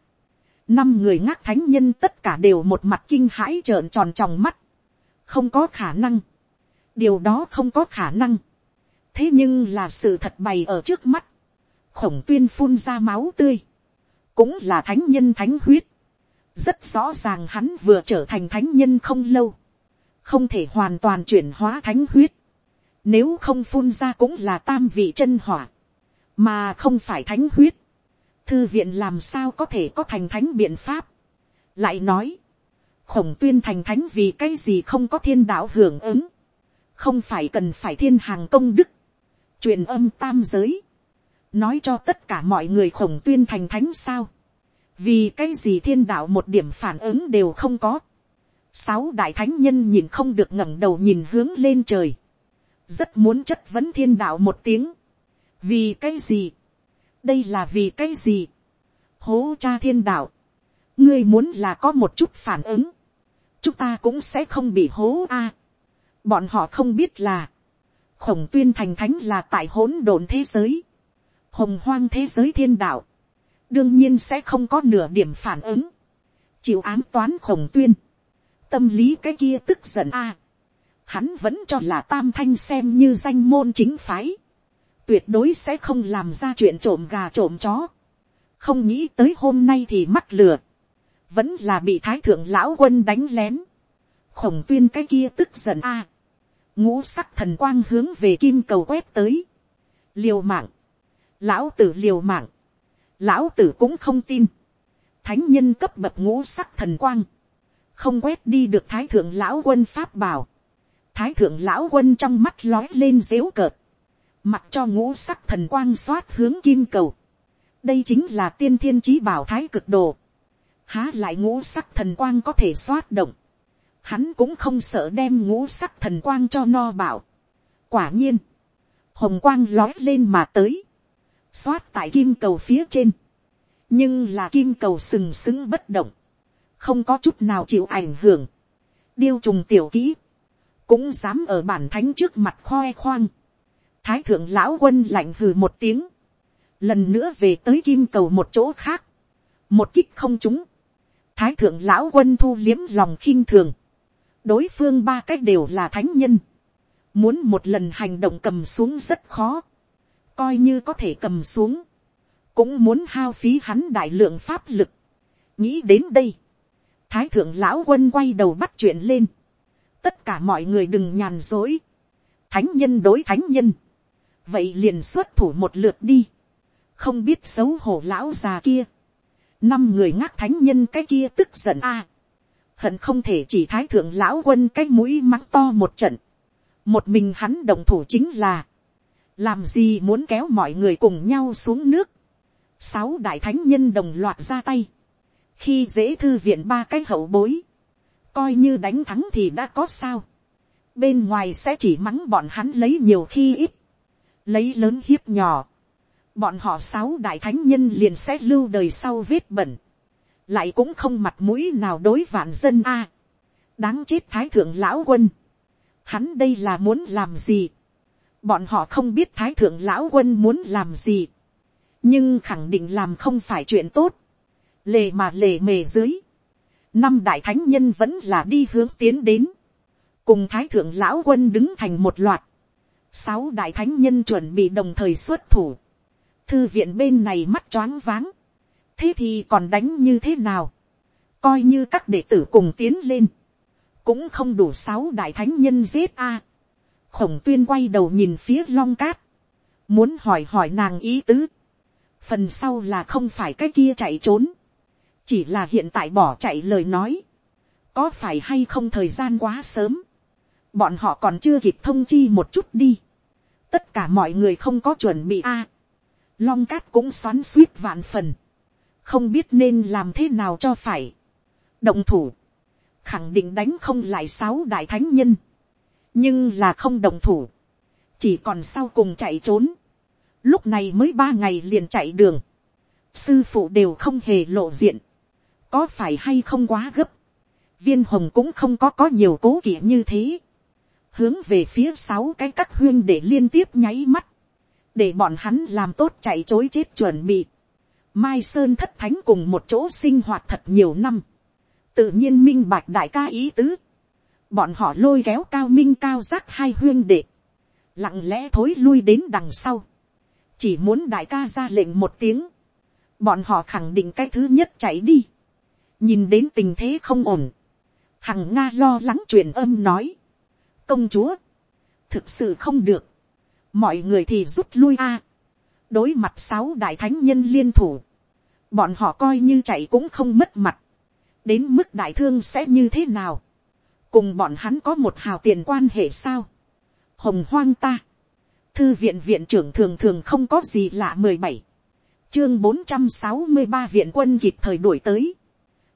năm người ngác thánh nhân tất cả đều một mặt kinh hãi trợn tròn tròng mắt, không có khả năng, điều đó không có khả năng, thế nhưng là sự thật bày ở trước mắt, khổng tuyên phun ra máu tươi, cũng là thánh nhân thánh huyết, rất rõ ràng hắn vừa trở thành thánh nhân không lâu, không thể hoàn toàn chuyển hóa thánh huyết, nếu không phun ra cũng là tam vị chân hỏa, mà không phải thánh huyết, thư viện làm sao có thể có thành thánh biện pháp, lại nói, khổng tuyên thành thánh vì cái gì không có thiên đạo hưởng ứng, không phải cần phải thiên hàng công đức, truyền âm tam giới, nói cho tất cả mọi người khổng tuyên thành thánh sao, vì cái gì thiên đạo một điểm phản ứng đều không có, sáu đại thánh nhân nhìn không được ngẩng đầu nhìn hướng lên trời, rất muốn chất vấn thiên đạo một tiếng, vì cái gì, đây là vì cái gì, hố cha thiên đạo, ngươi muốn là có một chút phản ứng, chúng ta cũng sẽ không bị hố a. bọn họ không biết là, khổng tuyên thành thánh là tại hỗn độn thế giới, hồng hoang thế giới thiên đạo, đương nhiên sẽ không có nửa điểm phản ứng, chịu ám toán khổng tuyên, tâm lý cái kia tức giận a, hắn vẫn cho là tam thanh xem như danh môn chính phái, tuyệt đối sẽ không làm ra chuyện trộm gà trộm chó, không nghĩ tới hôm nay thì mắc lừa, vẫn là bị thái thượng lão quân đánh lén, khổng tuyên cái kia tức giận a, ngũ sắc thần quang hướng về kim cầu quét tới, liều mạng, lão tử liều mạng, lão tử cũng không tin, thánh nhân cấp bậc ngũ sắc thần quang, không quét đi được thái thượng lão quân pháp bảo, thái thượng lão quân trong mắt lói lên dếu cợt, mặc cho ngũ sắc thần quang xoát hướng kim cầu, đây chính là tiên thiên trí bảo thái cực đồ, há lại ngũ sắc thần quang có thể xoát động, hắn cũng không sợ đem ngũ sắc thần quang cho no bảo. quả nhiên, hồng quang lói lên mà tới, xoát tại kim cầu phía trên, nhưng là kim cầu sừng sững bất động, không có chút nào chịu ảnh hưởng, điêu trùng tiểu kỹ, cũng dám ở bản thánh trước mặt khoe khoang, thái thượng lão quân lạnh hừ một tiếng, lần nữa về tới kim cầu một chỗ khác, một kích không trúng, thái thượng lão quân thu liếm lòng khinh thường, đối phương ba cách đều là thánh nhân, muốn một lần hành động cầm xuống rất khó, coi như có thể cầm xuống, cũng muốn hao phí hắn đại lượng pháp lực. nghĩ đến đây, thái thượng lão quân quay đầu bắt chuyện lên, tất cả mọi người đừng nhàn dối, thánh nhân đối thánh nhân, vậy liền xuất thủ một lượt đi, không biết xấu hổ lão già kia, năm người ngác thánh nhân cái kia tức giận a, hận không thể chỉ thái thượng lão quân cái mũi mắng to một trận, một mình hắn đồng thủ chính là, làm gì muốn kéo mọi người cùng nhau xuống nước, sáu đại thánh nhân đồng loạt ra tay, khi dễ thư viện ba cái hậu bối, coi như đánh thắng thì đã có sao, bên ngoài sẽ chỉ mắng bọn hắn lấy nhiều khi ít, lấy lớn hiếp nhỏ, bọn họ sáu đại thánh nhân liền sẽ lưu đời sau vết bẩn, lại cũng không mặt mũi nào đối vạn dân a, đáng chết thái thượng lão quân, hắn đây là muốn làm gì, bọn họ không biết thái thượng lão quân muốn làm gì, nhưng khẳng định làm không phải chuyện tốt, lề mà lề mề dưới, năm đại thánh nhân vẫn là đi hướng tiến đến, cùng thái thượng lão quân đứng thành một loạt, sáu đại thánh nhân chuẩn bị đồng thời xuất thủ, thư viện bên này mắt choáng váng, thế thì còn đánh như thế nào, coi như các đệ tử cùng tiến lên, cũng không đủ sáu đại thánh nhân giết a. khổng tuyên quay đầu nhìn phía long cát, muốn hỏi hỏi nàng ý tứ, phần sau là không phải cái kia chạy trốn, chỉ là hiện tại bỏ chạy lời nói, có phải hay không thời gian quá sớm, bọn họ còn chưa kịp thông chi một chút đi, tất cả mọi người không có chuẩn bị a, long cát cũng xoắn suýt vạn phần, không biết nên làm thế nào cho phải, động thủ, khẳng định đánh không lại sáu đại thánh nhân, nhưng là không động thủ, chỉ còn sau cùng chạy trốn, lúc này mới ba ngày liền chạy đường, sư phụ đều không hề lộ diện, có phải hay không quá gấp, viên hồng cũng không có có nhiều cố kỵ như thế, hướng về phía sáu cái các huyên để liên tiếp nháy mắt, để bọn hắn làm tốt chạy chối chết chuẩn bị, mai sơn thất thánh cùng một chỗ sinh hoạt thật nhiều năm, tự nhiên minh bạch đại ca ý tứ, bọn họ lôi kéo cao minh cao giác hai huyên đệ, lặng lẽ thối lui đến đằng sau, chỉ muốn đại ca ra lệnh một tiếng, bọn họ khẳng định cái thứ nhất chạy đi, nhìn đến tình thế không ổn, hằng nga lo lắng truyền âm nói, công chúa, thực sự không được, mọi người thì rút lui a, đối mặt sáu đại thánh nhân liên thủ, bọn họ coi như chạy cũng không mất mặt, đến mức đại thương sẽ như thế nào, cùng bọn hắn có một hào tiền quan hệ sao, hồng hoang ta, thư viện viện trưởng thường thường không có gì lạ mười bảy, chương bốn trăm sáu mươi ba viện quân kịp thời đuổi tới,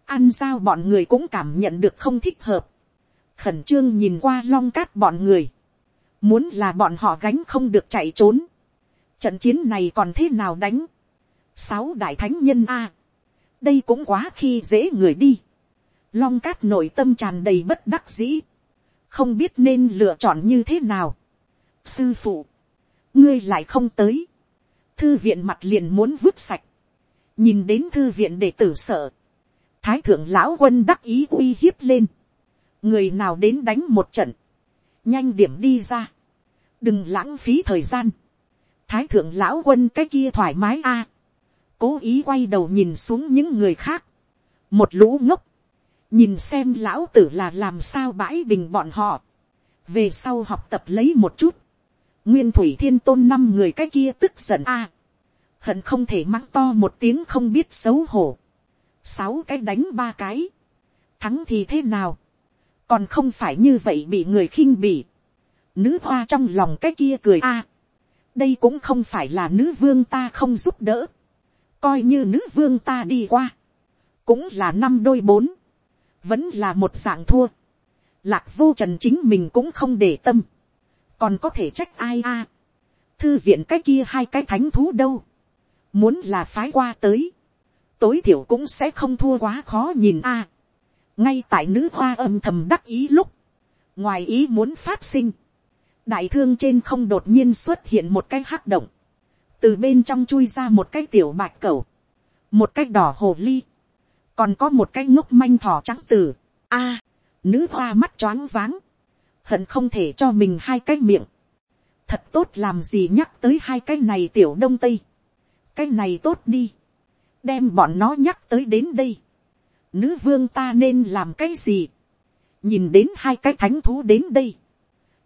ăn giao bọn người cũng cảm nhận được không thích hợp, khẩn trương nhìn qua long cát bọn người, muốn là bọn họ gánh không được chạy trốn, trận chiến này còn thế nào đánh, sáu đại thánh nhân a, đây cũng quá khi dễ người đi, long cát nội tâm tràn đầy bất đắc dĩ, không biết nên lựa chọn như thế nào. sư phụ, ngươi lại không tới, thư viện mặt liền muốn vứt sạch, nhìn đến thư viện để tử sợ, thái thượng lão quân đắc ý uy hiếp lên, người nào đến đánh một trận, nhanh điểm đi ra, đừng lãng phí thời gian, thái thượng lão quân cái kia thoải mái a, cố ý quay đầu nhìn xuống những người khác, một lũ ngốc, nhìn xem lão tử là làm sao bãi bình bọn họ, về sau học tập lấy một chút, nguyên thủy thiên tôn năm người cái kia tức giận a, hận không thể mắng to một tiếng không biết xấu hổ, sáu cái đánh ba cái, thắng thì thế nào, còn không phải như vậy bị người khinh bỉ, nữ hoa trong lòng cái kia cười a, à, đây cũng không phải là nữ vương ta không giúp đỡ, coi như nữ vương ta đi qua, cũng là năm đôi bốn, vẫn là một dạng thua, lạc vô trần chính mình cũng không để tâm, còn có thể trách ai a, à, thư viện cái kia hai cái thánh thú đâu, muốn là phái qua tới, tối thiểu cũng sẽ không thua quá khó nhìn a, à, ngay tại nữ hoa âm thầm đắc ý lúc, ngoài ý muốn phát sinh, đại thương trên không đột nhiên xuất hiện một cái hắc động, từ bên trong chui ra một cái tiểu bạch cầu, một cái đỏ hồ ly, còn có một cái ngốc manh thỏ trắng tử. a, nữ hoa mắt choáng váng, hận không thể cho mình hai cái miệng, thật tốt làm gì nhắc tới hai cái này tiểu đông tây, cái này tốt đi, đem bọn nó nhắc tới đến đây, nữ vương ta nên làm cái gì, nhìn đến hai cái thánh thú đến đây,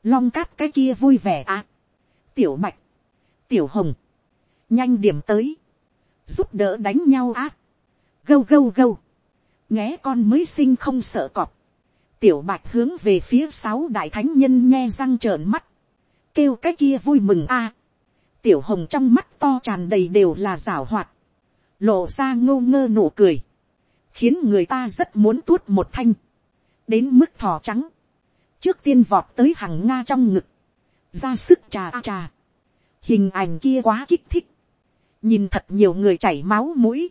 long cát cái kia vui vẻ à, tiểu mạch, tiểu hồng, nhanh điểm tới, giúp đỡ đánh nhau á, gâu gâu gâu, nghe con mới sinh không sợ cọp, tiểu bạch hướng về phía sáu đại thánh nhân nghe răng trợn mắt, kêu cái kia vui mừng a, tiểu hồng trong mắt to tràn đầy đều là rảo hoạt, lộ ra ngô ngơ nụ cười, khiến người ta rất muốn tuốt một thanh, đến mức thò trắng, trước tiên vọt tới hàng nga trong ngực, ra sức trà trà, hình ảnh kia quá kích thích, nhìn thật nhiều người chảy máu mũi,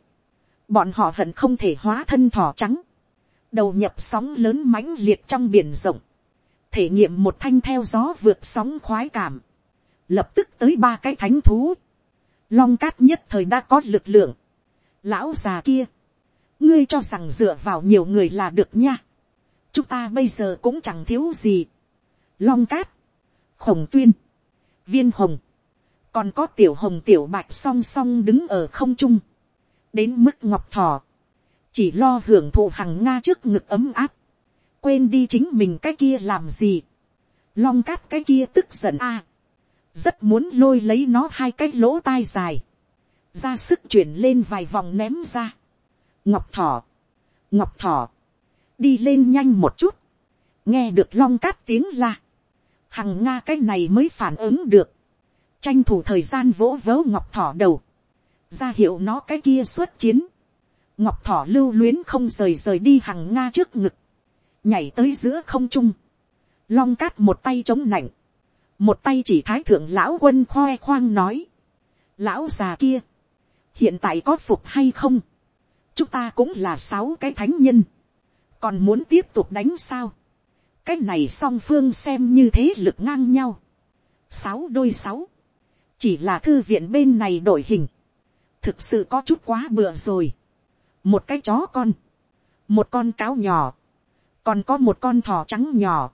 bọn họ hận không thể hóa thân thỏ trắng, đầu nhập sóng lớn mãnh liệt trong biển rộng, thể nghiệm một thanh theo gió vượt sóng khoái cảm, lập tức tới ba cái thánh thú, long cát nhất thời đã có lực lượng, lão già kia, ngươi cho rằng dựa vào nhiều người là được nha, chúng ta bây giờ cũng chẳng thiếu gì, long cát, khổng tuyên, viên hồng, còn có tiểu hồng tiểu bạch song song đứng ở không trung, đến mức ngọc thỏ, chỉ lo hưởng thụ hằng nga trước ngực ấm áp, quên đi chính mình cái kia làm gì, long cát cái kia tức giận a, rất muốn lôi lấy nó hai cái lỗ tai dài, ra sức chuyển lên vài vòng ném ra, ngọc thỏ, ngọc thỏ, đi lên nhanh một chút, nghe được long cát tiếng la, hằng nga cái này mới phản ứng được, tranh thủ thời gian vỗ vớ ngọc thỏ đầu, ra hiệu nó cái kia xuất chiến, ngọc thỏ lưu luyến không rời rời đi hằng nga trước ngực, nhảy tới giữa không trung, long cát một tay chống nạnh, một tay chỉ thái thượng lão quân khoe khoang nói, lão già kia, hiện tại có phục hay không, chúng ta cũng là sáu cái thánh nhân, còn muốn tiếp tục đánh sao, cái này song phương xem như thế lực ngang nhau, sáu đôi sáu, chỉ là thư viện bên này đổi hình, thực sự có chút quá bựa rồi, một cái chó con, một con cáo nhỏ, còn có một con thỏ trắng nhỏ,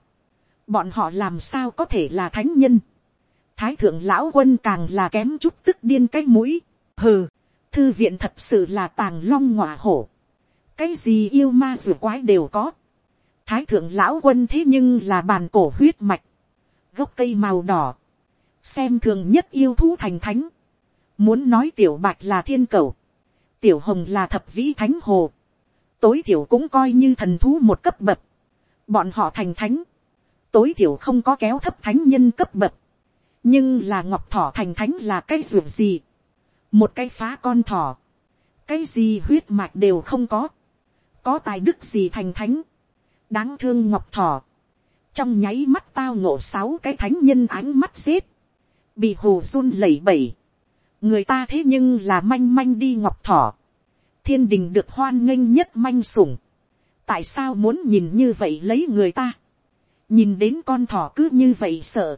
bọn họ làm sao có thể là thánh nhân, thái thượng lão quân càng là kém chút tức điên cái mũi, hừ, thư viện thật sự là tàng long ngọa hổ, cái gì yêu ma rùa quái đều có, thái thượng lão quân thế nhưng là bàn cổ huyết mạch, gốc cây màu đỏ, xem thường nhất yêu thú thành thánh, muốn nói tiểu bạch là thiên cầu, tiểu hồng là thập vĩ thánh hồ, tối thiểu cũng coi như thần thú một cấp bậc, bọn họ thành thánh, tối thiểu không có kéo thấp thánh nhân cấp bậc, nhưng là ngọc thỏ thành thánh là cái ruột gì, một cái phá con thỏ, cái gì huyết mạch đều không có, có tài đức gì thành thánh, đáng thương ngọc thỏ, trong nháy mắt tao ngộ sáu cái thánh nhân ánh mắt giết, bị hồ run lẩy bẩy, người ta thế nhưng là manh manh đi ngọc thỏ, thiên đình được hoan nghênh nhất manh sủng, tại sao muốn nhìn như vậy lấy người ta, nhìn đến con thỏ cứ như vậy sợ,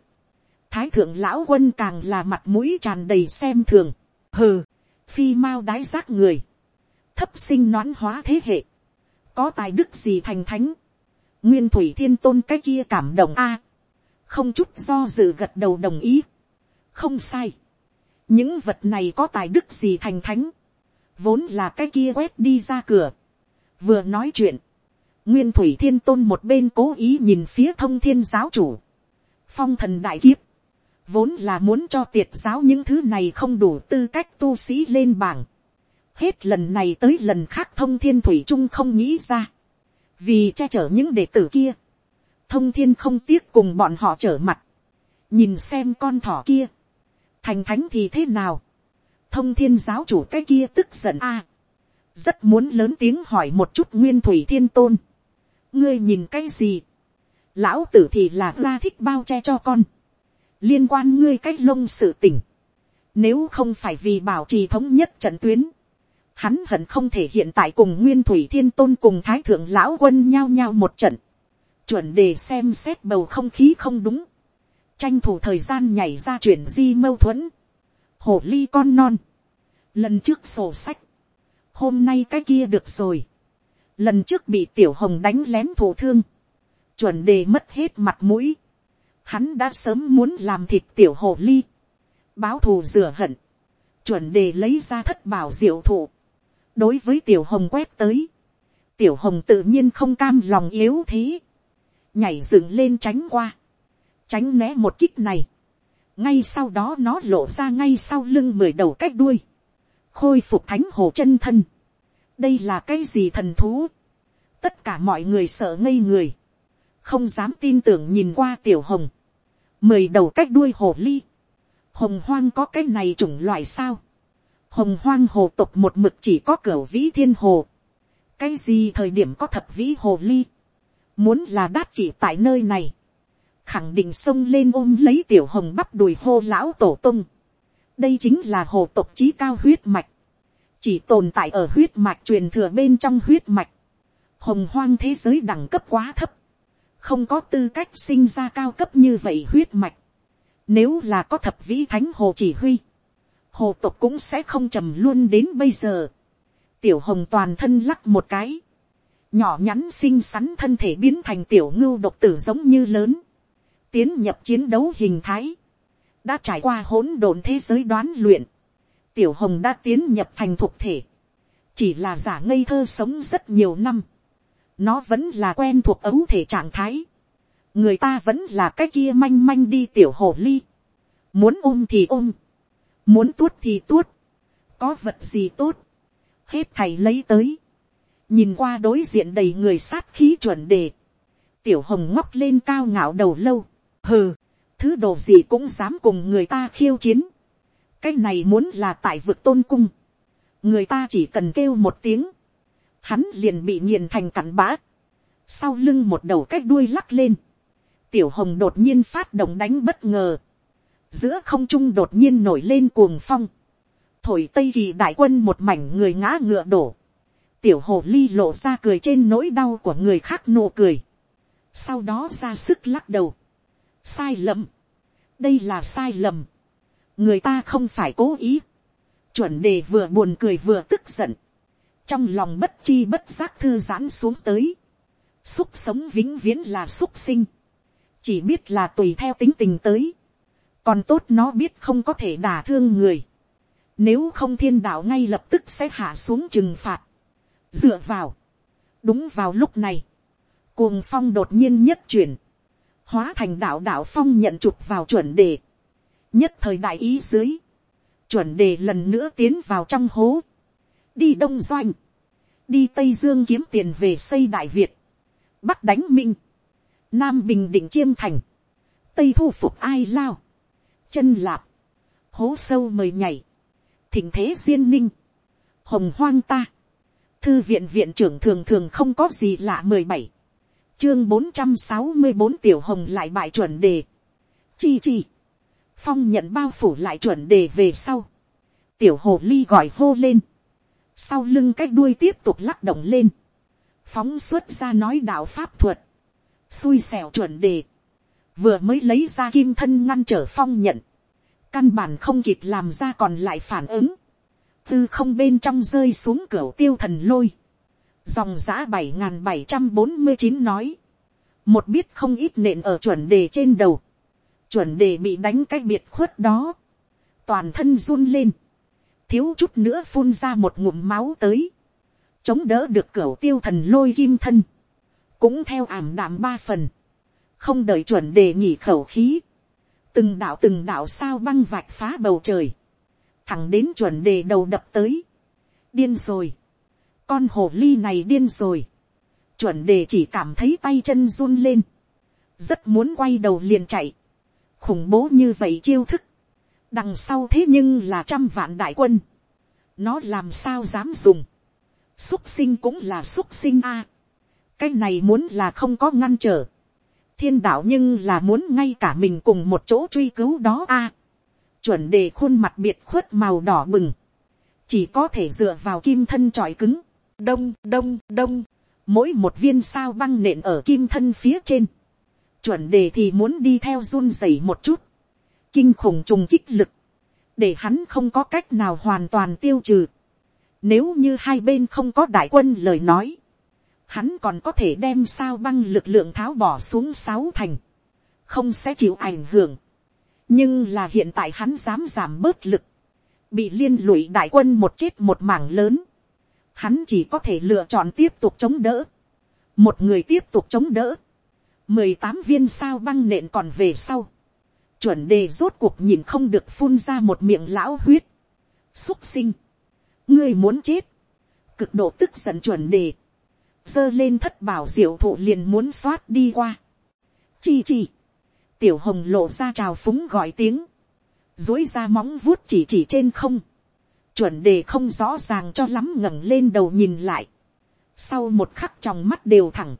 thái thượng lão quân càng là mặt mũi tràn đầy xem thường, hừ, phi mau đái giác người, thấp sinh noãn hóa thế hệ, có tài đức gì thành thánh, nguyên thủy thiên tôn cái kia cảm động a, không chút do dự gật đầu đồng ý, không sai, những vật này có tài đức gì thành thánh, vốn là cái kia quét đi ra cửa, vừa nói chuyện, nguyên thủy thiên tôn một bên cố ý nhìn phía thông thiên giáo chủ, phong thần đại kiếp, vốn là muốn cho tiệt giáo những thứ này không đủ tư cách tu sĩ lên bảng, hết lần này tới lần khác thông thiên thủy trung không nghĩ ra, vì che chở những đệ tử kia, thông thiên không tiếc cùng bọn họ trở mặt, nhìn xem con thỏ kia, thành thánh thì thế nào, thông thiên giáo chủ cái kia tức giận a, rất muốn lớn tiếng hỏi một chút nguyên thủy thiên tôn, ngươi nhìn cái gì, lão tử thì là ra thích bao che cho con, liên quan ngươi cách lông sự tình, nếu không phải vì bảo trì thống nhất trận tuyến, hắn hận không thể hiện tại cùng nguyên thủy thiên tôn cùng thái thượng lão quân nhao nhao một trận, chuẩn để xem xét bầu không khí không đúng, tranh thủ thời gian nhảy ra chuyển di mâu thuẫn, hồ ly con non, lần trước sổ sách, hôm nay cái kia được rồi, lần trước bị tiểu hồng đánh lén thổ thương, chuẩn đề mất hết mặt mũi, hắn đã sớm muốn làm thịt tiểu hồ ly, báo thù rửa hận, chuẩn đề lấy ra thất bảo diệu thụ, đối với tiểu hồng quét tới, tiểu hồng tự nhiên không cam lòng yếu thế, nhảy dựng lên tránh qua, tránh né một kích này, ngay sau đó nó lộ ra ngay sau lưng mười đầu cách đuôi, khôi phục thánh hồ chân thân, đây là cái gì thần thú, tất cả mọi người sợ ngây người, không dám tin tưởng nhìn qua tiểu hồng, mười đầu cách đuôi hồ ly, hồng hoang có cái này chủng loại sao, hồng hoang hồ tục một mực chỉ có cửa vĩ thiên hồ, cái gì thời điểm có thập vĩ hồ ly, muốn là đát kỷ tại nơi này, khẳng định xông lên ôm lấy tiểu hồng bắp đùi hô lão tổ tung. đây chính là hồ tộc trí cao huyết mạch, chỉ tồn tại ở huyết mạch truyền thừa bên trong huyết mạch, hồng hoang thế giới đẳng cấp quá thấp, không có tư cách sinh ra cao cấp như vậy huyết mạch. Nếu là có thập vĩ thánh hồ chỉ huy, hồ tộc cũng sẽ không trầm luôn đến bây giờ. Tiểu hồng toàn thân lắc một cái, nhỏ nhắn xinh xắn thân thể biến thành tiểu ngưu độc tử giống như lớn, tiến nhập chiến đấu hình thái, đã trải qua hỗn độn thế giới đoán luyện, tiểu hồng đã tiến nhập thành thuộc thể, chỉ là giả ngây thơ sống rất nhiều năm, nó vẫn là quen thuộc ấu thể trạng thái, người ta vẫn là cái kia manh manh đi tiểu hồ ly, muốn ôm thì ôm, muốn tuốt thì tuốt, có vật gì tốt, hết thầy lấy tới, nhìn qua đối diện đầy người sát khí chuẩn đề, tiểu hồng ngóc lên cao ngạo đầu lâu, hừ, thứ đồ gì cũng dám cùng người ta khiêu chiến, cái này muốn là tại vực tôn cung, người ta chỉ cần kêu một tiếng, hắn liền bị nghiền thành cặn bã, sau lưng một đầu cách đuôi lắc lên, tiểu hồng đột nhiên phát động đánh bất ngờ, giữa không trung đột nhiên nổi lên cuồng phong, thổi tây kỳ đại quân một mảnh người ngã ngựa đổ, tiểu hồ ly lộ ra cười trên nỗi đau của người khác nụ cười, sau đó ra sức lắc đầu, sai lầm, đây là sai lầm, người ta không phải cố ý, chuẩn đề vừa buồn cười vừa tức giận, trong lòng bất chi bất giác thư giãn xuống tới, xúc sống vĩnh viễn là xúc sinh, chỉ biết là tùy theo tính tình tới, còn tốt nó biết không có thể đả thương người, nếu không thiên đạo ngay lập tức sẽ hạ xuống trừng phạt, dựa vào, đúng vào lúc này, cuồng phong đột nhiên nhất chuyển, hóa thành đạo đạo phong nhận chụp vào chuẩn đề, nhất thời đại ý dưới, chuẩn đề lần nữa tiến vào trong hố, đi đông doanh, đi tây dương kiếm tiền về xây đại việt, bắc đánh minh, nam bình định chiêm thành, tây thu phục ai lao, chân lạp, hố sâu mời nhảy, thỉnh thế duyên ninh, hồng hoang ta, thư viện viện trưởng thường thường không có gì lạ mười bảy, chương bốn trăm sáu mươi bốn tiểu hồng lại bại chuẩn đề, chi chi, phong nhận bao phủ lại chuẩn đề về sau, tiểu hồ ly gọi hô lên, sau lưng cái đuôi tiếp tục lắc động lên, phóng xuất ra nói đạo pháp thuật, xui xẻo chuẩn đề, vừa mới lấy ra kim thân ngăn trở phong nhận, căn bản không kịp làm ra còn lại phản ứng, tư không bên trong rơi xuống cửa tiêu thần lôi, dòng giã bảy n g h n bảy trăm bốn mươi chín nói, một biết không ít nện ở chuẩn đề trên đầu, chuẩn đề bị đánh cách biệt khuất đó, toàn thân run lên, thiếu chút nữa phun ra một ngụm máu tới, chống đỡ được cửa tiêu thần lôi kim thân, cũng theo ảm đạm ba phần, không đợi chuẩn đề nghỉ khẩu khí, từng đạo từng đạo sao băng vạch phá bầu trời, thẳng đến chuẩn đề đầu đập tới, điên rồi, con hồ ly này điên rồi, chuẩn đề chỉ cảm thấy tay chân run lên, rất muốn quay đầu liền chạy, khủng bố như vậy chiêu thức, đằng sau thế nhưng là trăm vạn đại quân, nó làm sao dám dùng, xúc sinh cũng là xúc sinh a, cái này muốn là không có ngăn trở, thiên đạo nhưng là muốn ngay cả mình cùng một chỗ truy cứu đó a, chuẩn đề khuôn mặt biệt khuất màu đỏ bừng, chỉ có thể dựa vào kim thân trọi cứng, đông đông đông, mỗi một viên sao băng nện ở kim thân phía trên, chuẩn đề thì muốn đi theo run rẩy một chút, kinh khủng trùng kích lực, để hắn không có cách nào hoàn toàn tiêu trừ. Nếu như hai bên không có đại quân lời nói, hắn còn có thể đem sao băng lực lượng tháo bỏ xuống sáu thành, không sẽ chịu ảnh hưởng. nhưng là hiện tại hắn dám giảm bớt lực, bị liên lụy đại quân một chết một mảng lớn, hắn chỉ có thể lựa chọn tiếp tục chống đỡ, một người tiếp tục chống đỡ, mười tám viên sao băng nện còn về sau, chuẩn đề rốt cuộc nhìn không được phun ra một miệng lão huyết, xúc sinh, ngươi muốn chết, cực độ tức giận chuẩn đề, giơ lên thất bảo diệu thụ liền muốn xoát đi qua, chi chi, tiểu hồng lộ ra trào phúng gọi tiếng, dối ra móng vuốt chỉ chỉ trên không, chuẩn đề không rõ ràng cho lắm ngẩng lên đầu nhìn lại, sau một khắc trong mắt đều thẳng,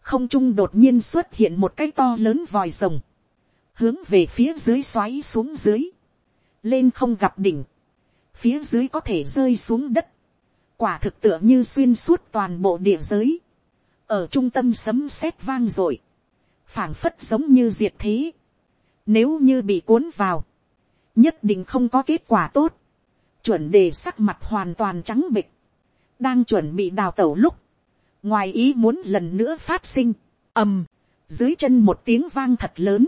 không trung đột nhiên xuất hiện một cái to lớn vòi rồng, hướng về phía dưới xoáy xuống dưới, lên không gặp đỉnh, phía dưới có thể rơi xuống đất, quả thực tựa như xuyên suốt toàn bộ địa giới, ở trung tâm sấm sét vang r ộ i phảng phất giống như diệt thế, nếu như bị cuốn vào, nhất định không có kết quả tốt, chuẩn đề sắc mặt hoàn toàn trắng bịch, đang chuẩn bị đào tẩu lúc, ngoài ý muốn lần nữa phát sinh, ầm, dưới chân một tiếng vang thật lớn,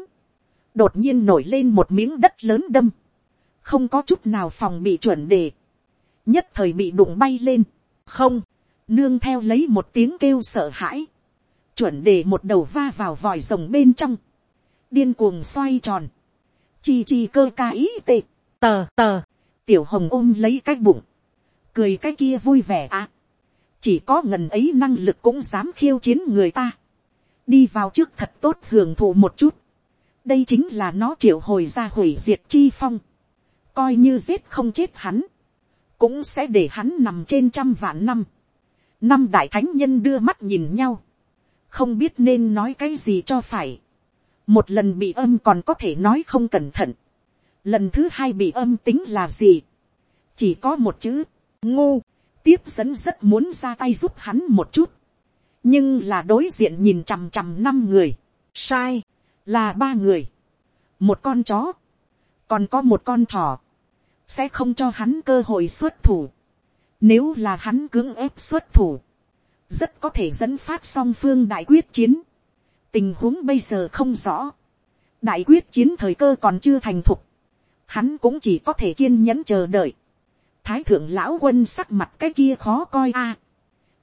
đột nhiên nổi lên một miếng đất lớn đâm, không có chút nào phòng bị chuẩn đề, nhất thời bị đụng bay lên, không, nương theo lấy một tiếng kêu sợ hãi, chuẩn đề một đầu va vào vòi rồng bên trong, điên cuồng xoay tròn, chi chi cơ ca ý tệ, tờ tờ, tiểu hồng ôm lấy cái bụng, cười cái kia vui vẻ à, chỉ có ngần ấy năng lực cũng dám khiêu chiến người ta, đi vào trước thật tốt hưởng thụ một chút, đây chính là nó triệu hồi ra hủy diệt chi phong, coi như giết không chết hắn, cũng sẽ để hắn nằm trên trăm vạn năm. năm đại thánh nhân đưa mắt nhìn nhau, không biết nên nói cái gì cho phải. một lần bị âm còn có thể nói không cẩn thận, lần thứ hai bị âm tính là gì, chỉ có một chữ, ngu, tiếp dẫn rất muốn ra tay giúp hắn một chút, nhưng là đối diện nhìn chằm chằm năm người, sai, là ba người, một con chó, còn có một con thỏ, sẽ không cho hắn cơ hội xuất thủ. Nếu là hắn cưỡng ép xuất thủ, rất có thể dẫn phát song phương đại quyết chiến. tình huống bây giờ không rõ, đại quyết chiến thời cơ còn chưa thành thục, hắn cũng chỉ có thể kiên nhẫn chờ đợi. thái thượng lão quân sắc mặt cái kia khó coi a,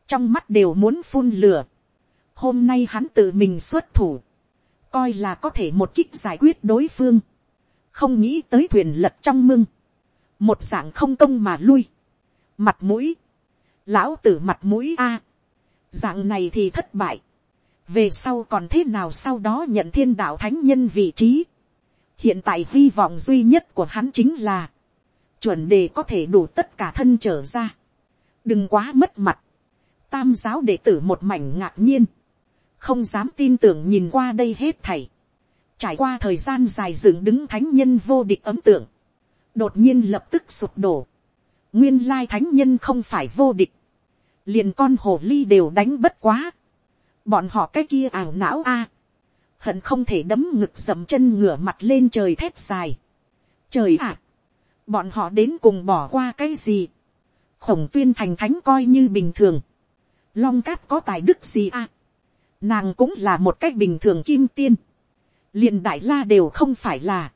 trong mắt đều muốn phun lửa. hôm nay hắn tự mình xuất thủ, coi là có thể một kích giải quyết đối phương, không nghĩ tới thuyền lật trong mưng, một dạng không công mà lui, mặt mũi, lão tử mặt mũi a, dạng này thì thất bại, về sau còn thế nào sau đó nhận thiên đạo thánh nhân vị trí, hiện tại hy vọng duy nhất của hắn chính là, chuẩn đề có thể đủ tất cả thân trở ra, đừng quá mất mặt, tam giáo đệ tử một mảnh ngạc nhiên, không dám tin tưởng nhìn qua đây hết thảy. Trải qua thời gian dài dựng đứng thánh nhân vô địch ấm tượng. Đột nhiên lập tức sụp đổ. Nguyên lai thánh nhân không phải vô địch. Liền con hồ ly đều đánh bất quá. Bọn họ cái kia ảo não a Hận không thể đấm ngực dầm chân ngửa mặt lên trời thét dài. Trời ạ! bọn họ đến cùng bỏ qua cái gì? Khổng tuyên thành thánh coi như bình thường. Long cát có tài đức gì a Nàng cũng là một cách bình thường kim tiên. liền đại la đều không phải là.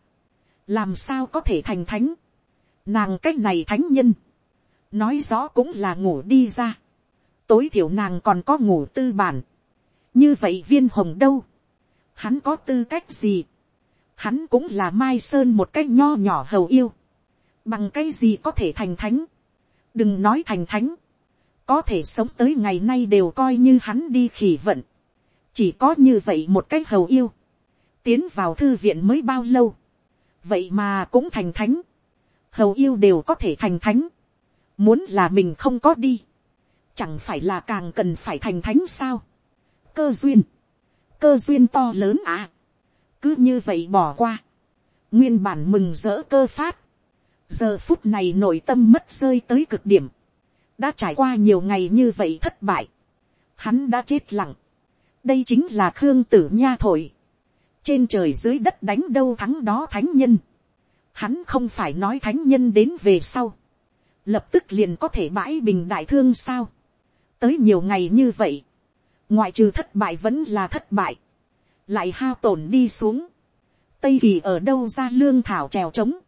Làm sao có thể thành thánh. nàng cách này thánh nhân, nói rõ cũng là ngủ đi ra, tối thiểu nàng còn có ngủ tư bản, như vậy viên hồng đâu, hắn có tư cách gì, hắn cũng là mai sơn một cách nho nhỏ hầu yêu, bằng cái gì có thể thành thánh, đừng nói thành thánh, có thể sống tới ngày nay đều coi như hắn đi khỉ vận, chỉ có như vậy một cái hầu yêu, tiến vào thư viện mới bao lâu, vậy mà cũng thành thánh, hầu yêu đều có thể thành thánh, muốn là mình không có đi, chẳng phải là càng cần phải thành thánh sao, cơ duyên, cơ duyên to lớn à, cứ như vậy bỏ qua, nguyên bản mừng rỡ cơ phát, giờ phút này nội tâm mất rơi tới cực điểm, đã trải qua nhiều ngày như vậy thất bại, hắn đã chết lặng, đây chính là khương tử nha thổi, trên trời dưới đất đánh đâu thắng đó thánh nhân, Hắn không phải nói thánh nhân đến về sau. Lập tức liền có thể bãi bình đại thương sao. Tới nhiều ngày như vậy. Ngoại trừ thất bại vẫn là thất bại. Lại hao tổn đi xuống. Tây kỳ ở đâu ra lương thảo trèo trống.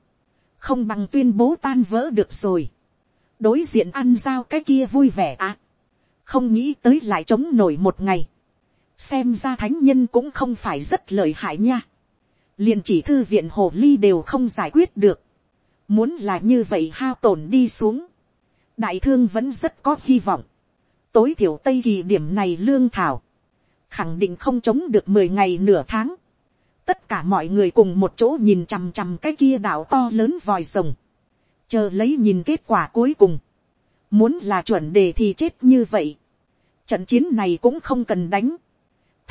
Không bằng tuyên bố tan vỡ được rồi. Đối diện ăn giao cái kia vui vẻ à. Không nghĩ tới lại chống nổi một ngày. Xem ra thánh nhân cũng không phải rất lợi hại nha liền chỉ thư viện hồ ly đều không giải quyết được. Muốn là như vậy hao tổn đi xuống. Đại thương vẫn rất có hy vọng. Tối thiểu Tây kỳ điểm này lương thảo. Khẳng định không chống được mười ngày nửa tháng. Tất cả mọi người cùng một chỗ nhìn chằm chằm cái kia đảo to lớn vòi rồng. Chờ lấy nhìn kết quả cuối cùng. Muốn là chuẩn đề thì chết như vậy. Trận chiến này cũng không cần đánh.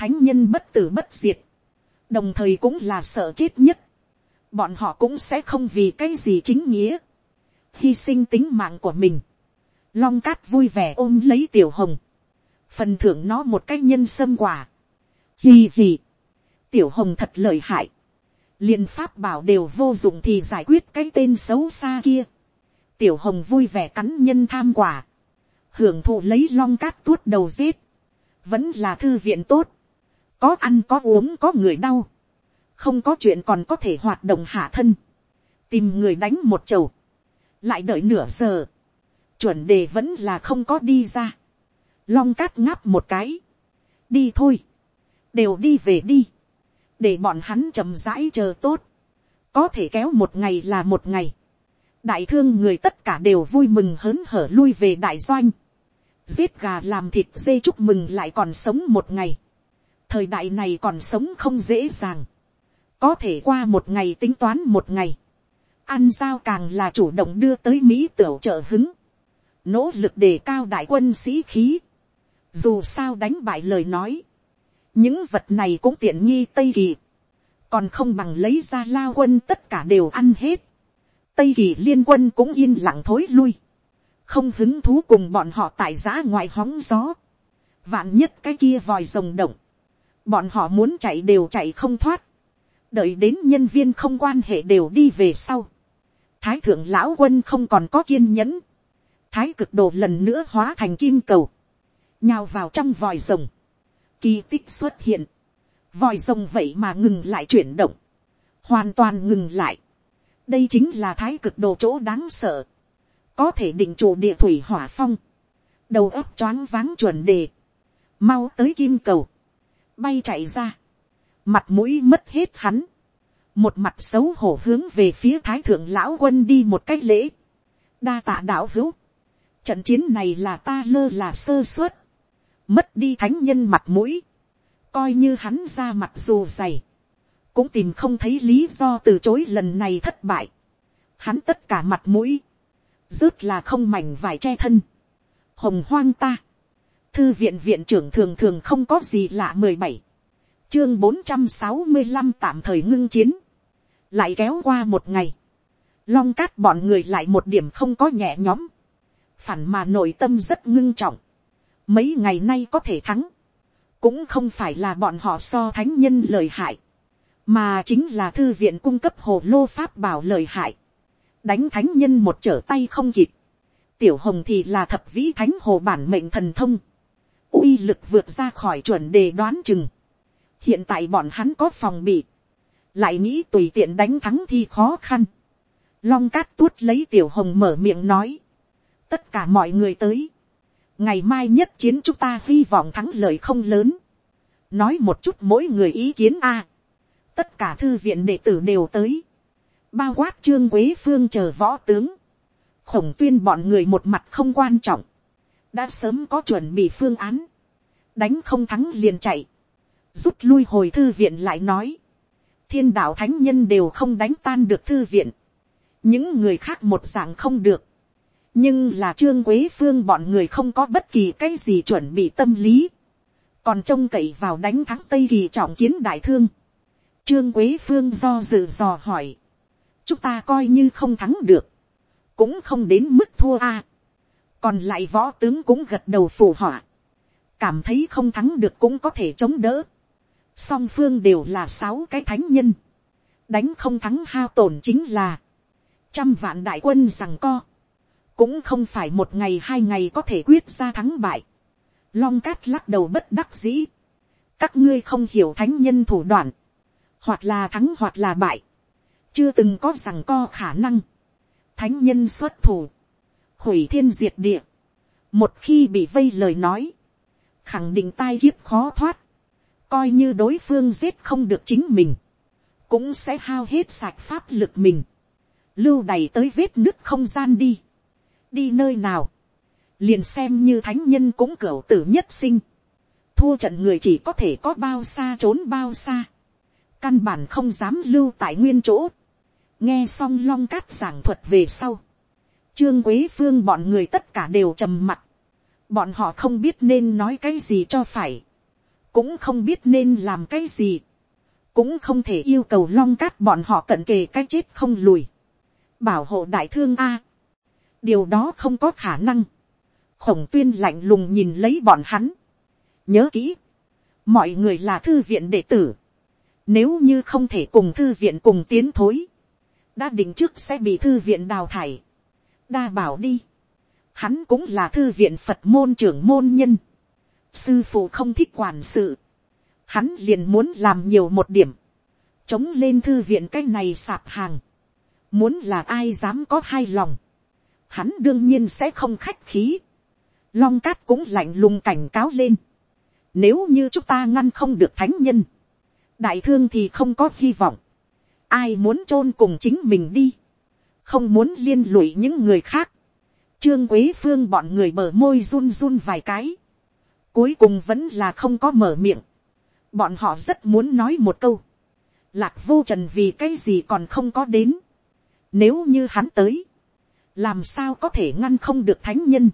Thánh nhân bất tử bất diệt. Đồng thời cũng là sợ chết nhất, bọn họ cũng sẽ không vì cái gì chính nghĩa, hy sinh tính mạng của mình, long cát vui vẻ ôm lấy tiểu hồng, phần thưởng nó một cái nhân sâm quả, hì hì, tiểu hồng thật lợi hại, liền pháp bảo đều vô dụng thì giải quyết cái tên xấu xa kia, tiểu hồng vui vẻ cắn nhân tham quả, hưởng thụ lấy long cát tuốt đầu giết, vẫn là thư viện tốt, có ăn có uống có người đau, không có chuyện còn có thể hoạt động hạ thân, tìm người đánh một chầu, lại đợi nửa giờ, chuẩn đề vẫn là không có đi ra, long cát ngáp một cái, đi thôi, đều đi về đi, để bọn hắn chậm rãi chờ tốt, có thể kéo một ngày là một ngày, đại thương người tất cả đều vui mừng hớn hở lui về đại doanh, giết gà làm thịt dê chúc mừng lại còn sống một ngày, thời đại này còn sống không dễ dàng, có thể qua một ngày tính toán một ngày, ăn giao càng là chủ động đưa tới mỹ tiểu trợ hứng, nỗ lực đề cao đại quân sĩ khí, dù sao đánh bại lời nói, những vật này cũng tiện nghi tây kỳ, còn không bằng lấy ra lao quân tất cả đều ăn hết, tây kỳ liên quân cũng yên lặng thối lui, không hứng thú cùng bọn họ tại giã ngoài hóng gió, vạn nhất cái kia vòi rồng động, bọn họ muốn chạy đều chạy không thoát, đợi đến nhân viên không quan hệ đều đi về sau, thái thượng lão quân không còn có kiên nhẫn, thái cực đồ lần nữa hóa thành kim cầu, nhào vào trong vòi rồng, kỳ tích xuất hiện, vòi rồng vậy mà ngừng lại chuyển động, hoàn toàn ngừng lại, đây chính là thái cực đồ chỗ đáng sợ, có thể định chủ địa thủy hỏa phong, đầu óc choáng váng chuẩn đề, mau tới kim cầu, bay chạy ra, mặt mũi mất hết hắn, một mặt xấu hổ hướng về phía thái thượng lão quân đi một cách lễ, đa tạ đạo hữu, trận chiến này là ta lơ là sơ suất, mất đi thánh nhân mặt mũi, coi như hắn ra mặt dù dày, cũng tìm không thấy lý do từ chối lần này thất bại, hắn tất cả mặt mũi, rớt là không mảnh vải che thân, hồng hoang ta, thư viện viện trưởng thường thường không có gì lạ mười bảy, chương bốn trăm sáu mươi năm tạm thời ngưng chiến, lại kéo qua một ngày, long cát bọn người lại một điểm không có nhẹ nhóm, phản mà nội tâm rất ngưng trọng, mấy ngày nay có thể thắng, cũng không phải là bọn họ so thánh nhân lời hại, mà chính là thư viện cung cấp hồ lô pháp bảo lời hại, đánh thánh nhân một trở tay không kịp, tiểu hồng thì là thập vĩ thánh hồ bản mệnh thần thông, uy lực vượt ra khỏi chuẩn đề đoán chừng, hiện tại bọn hắn có phòng bị, lại nghĩ tùy tiện đánh thắng thì khó khăn, long cát tuốt lấy tiểu hồng mở miệng nói, tất cả mọi người tới, ngày mai nhất chiến chúng ta hy vọng thắng lợi không lớn, nói một chút mỗi người ý kiến a, tất cả thư viện đệ tử đều tới, bao quát trương quế phương chờ võ tướng, khổng tuyên bọn người một mặt không quan trọng, đã sớm có chuẩn bị phương án, đánh không thắng liền chạy, rút lui hồi thư viện lại nói, thiên đạo thánh nhân đều không đánh tan được thư viện, những người khác một dạng không được, nhưng là trương quế phương bọn người không có bất kỳ cái gì chuẩn bị tâm lý, còn trông cậy vào đánh thắng tây kỳ trọng kiến đại thương. trương quế phương do dự dò hỏi, chúng ta coi như không thắng được, cũng không đến mức thua a còn lại võ tướng cũng gật đầu phù họa, cảm thấy không thắng được cũng có thể chống đỡ. song phương đều là sáu cái thánh nhân, đánh không thắng hao tổn chính là trăm vạn đại quân rằng co, cũng không phải một ngày hai ngày có thể quyết ra thắng bại. Long cát lắc đầu bất đắc dĩ, các ngươi không hiểu thánh nhân thủ đoạn, hoặc là thắng hoặc là bại, chưa từng có rằng co khả năng, thánh nhân xuất thủ, hủy thiên diệt địa, một khi bị vây lời nói, khẳng định tai kiếp khó thoát, coi như đối phương giết không được chính mình, cũng sẽ hao hết sạch pháp lực mình, lưu đày tới vết nứt không gian đi, đi nơi nào, liền xem như thánh nhân cũng cửu tử nhất sinh, thua trận người chỉ có thể có bao xa trốn bao xa, căn bản không dám lưu tại nguyên chỗ, nghe xong long cát giảng thuật về sau, trương quế phương bọn người tất cả đều trầm mặt, bọn họ không biết nên nói cái gì cho phải, cũng không biết nên làm cái gì, cũng không thể yêu cầu long cát bọn họ cận kề cái chết không lùi, bảo hộ đại thương a, điều đó không có khả năng, khổng tuyên lạnh lùng nhìn lấy bọn hắn, nhớ kỹ, mọi người là thư viện đệ tử, nếu như không thể cùng thư viện cùng tiến thối, đã định trước sẽ bị thư viện đào thải đa bảo đi. hắn cũng là thư viện phật môn trưởng môn nhân. sư phụ không thích quản sự. hắn liền muốn làm nhiều một điểm. chống lên thư viện cái này sạp hàng. muốn là ai dám có hai lòng. hắn đương nhiên sẽ không khách khí. long cát cũng lạnh lùng cảnh cáo lên. nếu như chúng ta ngăn không được thánh nhân. đại thương thì không có hy vọng ai muốn chôn cùng chính mình đi, không muốn liên lụy những người khác, trương quế phương bọn người mở môi run run vài cái, cuối cùng vẫn là không có mở miệng, bọn họ rất muốn nói một câu, lạc vô trần vì cái gì còn không có đến, nếu như hắn tới, làm sao có thể ngăn không được thánh nhân,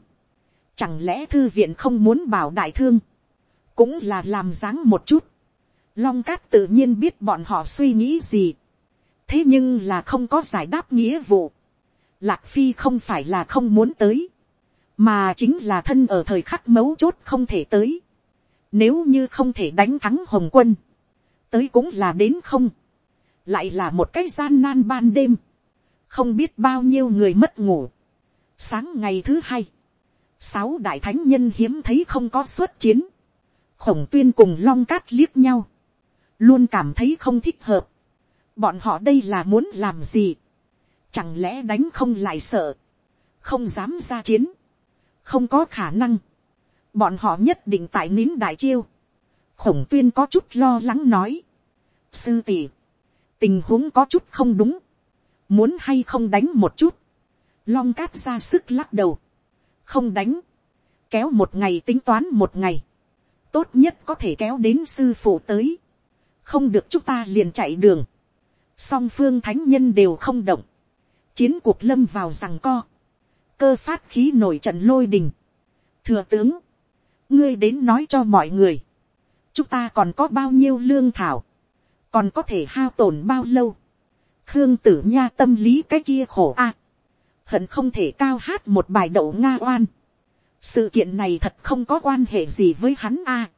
chẳng lẽ thư viện không muốn bảo đại thương, cũng là làm dáng một chút, long cát tự nhiên biết bọn họ suy nghĩ gì, thế nhưng là không có giải đáp nghĩa vụ. Lạc phi không phải là không muốn tới, mà chính là thân ở thời khắc mấu chốt không thể tới. Nếu như không thể đánh thắng hồng quân, tới cũng là đến không, lại là một cái gian nan ban đêm, không biết bao nhiêu người mất ngủ. Sáng ngày thứ hai, sáu đại thánh nhân hiếm thấy không có xuất chiến, khổng tuyên cùng long cát liếc nhau, luôn cảm thấy không thích hợp bọn họ đây là muốn làm gì, chẳng lẽ đánh không lại sợ, không dám ra chiến, không có khả năng, bọn họ nhất định tại nín đại chiêu, khổng tuyên có chút lo lắng nói, sư tỷ, tình huống có chút không đúng, muốn hay không đánh một chút, long cát ra sức lắc đầu, không đánh, kéo một ngày tính toán một ngày, tốt nhất có thể kéo đến sư phụ tới, không được chúng ta liền chạy đường, song phương thánh nhân đều không động, chiến cuộc lâm vào rằng co, cơ phát khí nổi trận lôi đình. thừa tướng, ngươi đến nói cho mọi người, chúng ta còn có bao nhiêu lương thảo, còn có thể hao tổn bao lâu, khương tử nha tâm lý cái kia khổ a, à, hận không thể cao hát một bài đậu nga oan, sự kiện này thật không có quan hệ gì với hắn a, à,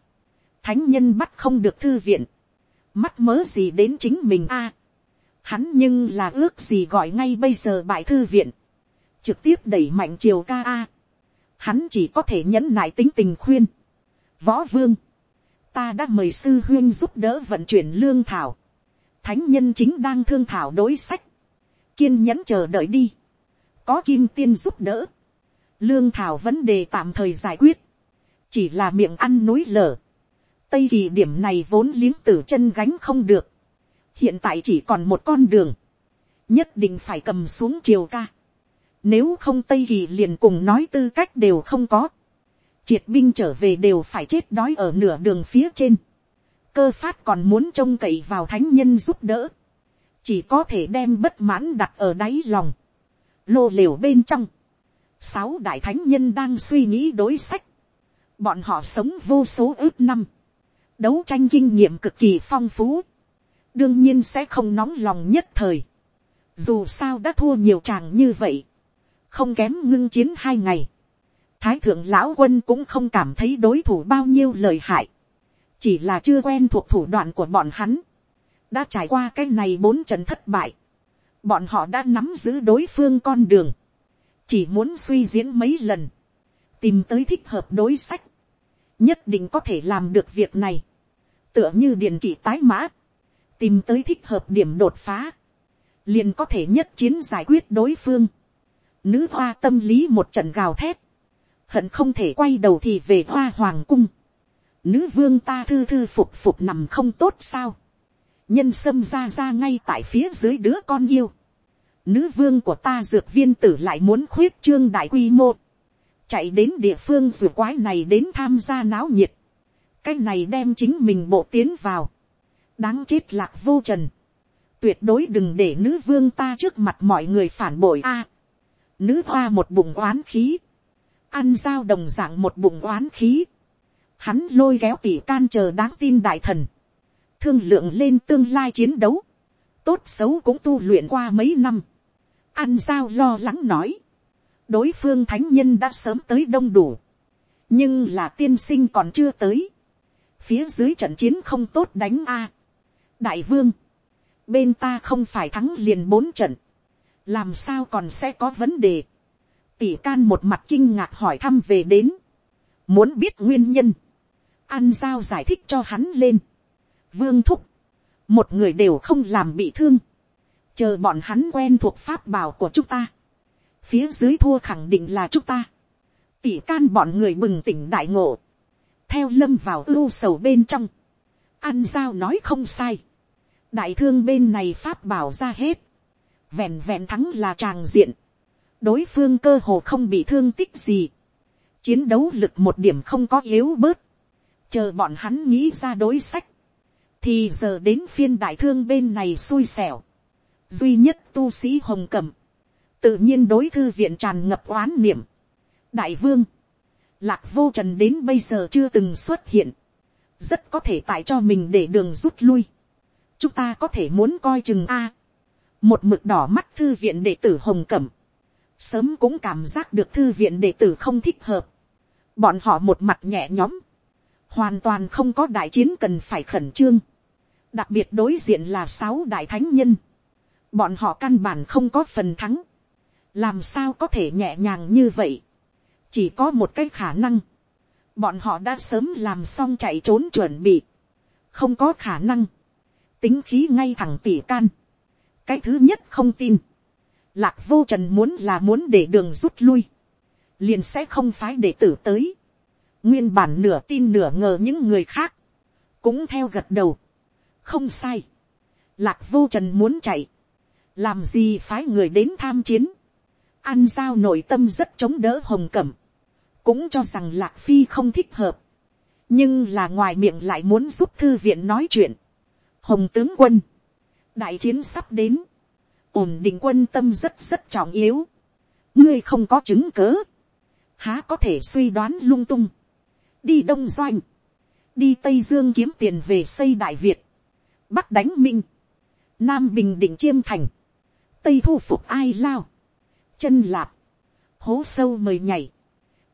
thánh nhân bắt không được thư viện, mắt mớ gì đến chính mình a, à, Hắn nhưng là ước gì gọi ngay bây giờ bại thư viện. Trực tiếp đẩy mạnh triều ca A. Hắn chỉ có thể nhẫn nại tính tình khuyên. Võ vương. Ta đã mời sư huyên giúp đỡ vận chuyển lương thảo. Thánh nhân chính đang thương thảo đối sách. kiên nhẫn chờ đợi đi, có kim tiên giúp đỡ, lương thảo vấn đề tạm thời giải quyết, chỉ là miệng ăn núi lở, tây kỳ điểm này vốn liếng tử chân gánh không được, hiện tại chỉ còn một con đường, nhất định phải cầm xuống triều ca, nếu không tây kỳ liền cùng nói tư cách đều không có, triệt binh trở về đều phải chết đói ở nửa đường phía trên, cơ phát còn muốn trông cậy vào thánh nhân giúp đỡ, chỉ có thể đem bất mãn đặt ở đáy lòng, lô liều bên trong, sáu đại thánh nhân đang suy nghĩ đối sách, bọn họ sống vô số ước năm, đấu tranh kinh nghiệm cực kỳ phong phú, đương nhiên sẽ không nóng lòng nhất thời, dù sao đã thua nhiều chàng như vậy, không kém ngưng chiến hai ngày, thái thượng lão quân cũng không cảm thấy đối thủ bao nhiêu lời hại, chỉ là chưa quen thuộc thủ đoạn của bọn hắn, đã trải qua cái này bốn trận thất bại, bọn họ đã nắm giữ đối phương con đường, chỉ muốn suy diễn mấy lần, tìm tới thích hợp đối sách, nhất định có thể làm được việc này, tựa như điện kỷ tái mã, tìm tới thích hợp điểm đột phá, liền có thể nhất chiến giải quyết đối phương. Nữ hoa tâm lý một trận gào thét, hận không thể quay đầu thì về hoa hoàng cung. Nữ vương ta thư thư phục phục nằm không tốt sao. Nhân sâm ra ra ngay tại phía dưới đứa con yêu. Nữ vương của ta dược viên tử lại muốn khuyết trương đại quy mô. Chạy đến địa phương rùa quái này đến tham gia náo nhiệt. Cái này đem chính mình bộ tiến vào. Đáng chết lạc vô trần. Tuyệt đối đừng để nữ vương ta trước mặt mọi người phản bội a. nữ hoa một bụng oán khí. Ăn dao đồng dạng một bụng oán khí, hắn lôi kéo tỉ can chờ đáng tin đại thần, thương lượng lên tương lai chiến đấu, tốt xấu cũng tu luyện qua mấy năm, ăn dao lo lắng nói, đối phương thánh nhân đã sớm tới đông đủ, nhưng là tiên sinh còn chưa tới, phía dưới trận chiến không tốt đánh a, đại vương, bên ta không phải thắng liền bốn trận, làm sao còn sẽ có vấn đề, tỷ can một mặt kinh ngạc hỏi thăm về đến. Muốn biết nguyên nhân. Ăn giao giải thích cho hắn lên. Vương thúc. Một người đều không làm bị thương. Chờ bọn hắn quen thuộc pháp bảo của chúng ta. Phía dưới thua khẳng định là chúng ta. Tỷ can bọn người bừng tỉnh đại ngộ. Theo lâm vào ưu sầu bên trong. Ăn giao nói không sai. Đại thương bên này pháp bảo ra hết. Vẹn vẹn thắng là tràng diện. Đối phương cơ hồ không bị thương tích gì, chiến đấu lực một điểm không có yếu bớt, chờ bọn hắn nghĩ ra đối sách, thì giờ đến phiên đại thương bên này xui xẻo, duy nhất tu sĩ hồng cẩm, tự nhiên đối thư viện tràn ngập oán niệm, đại vương, lạc vô trần đến bây giờ chưa từng xuất hiện, rất có thể tại cho mình để đường rút lui, chúng ta có thể muốn coi chừng a, một mực đỏ mắt thư viện đệ tử hồng cẩm, sớm cũng cảm giác được thư viện đệ tử không thích hợp. bọn họ một mặt nhẹ nhõm, hoàn toàn không có đại chiến cần phải khẩn trương. đặc biệt đối diện là sáu đại thánh nhân. bọn họ căn bản không có phần thắng. làm sao có thể nhẹ nhàng như vậy. chỉ có một cái khả năng. bọn họ đã sớm làm xong chạy trốn chuẩn bị. không có khả năng tính khí ngay thẳng tỉ can. cái thứ nhất không tin Lạc vô trần muốn là muốn để đường rút lui. Liền sẽ không phái đệ tử tới. Nguyên bản nửa tin nửa ngờ những người khác. Cũng theo gật đầu. Không sai. Lạc vô trần muốn chạy. Làm gì phái người đến tham chiến. Ăn giao nội tâm rất chống đỡ hồng cẩm. Cũng cho rằng lạc phi không thích hợp. Nhưng là ngoài miệng lại muốn giúp thư viện nói chuyện. Hồng tướng quân. Đại chiến sắp đến. Ổn định quân tâm rất rất trọng yếu. ngươi không có chứng cớ, há có thể suy đoán lung tung. đi đông doanh, đi tây dương kiếm tiền về xây đại việt, bắc đánh minh, nam bình định chiêm thành, tây thu phục ai lao, chân lạp, hố sâu mời nhảy,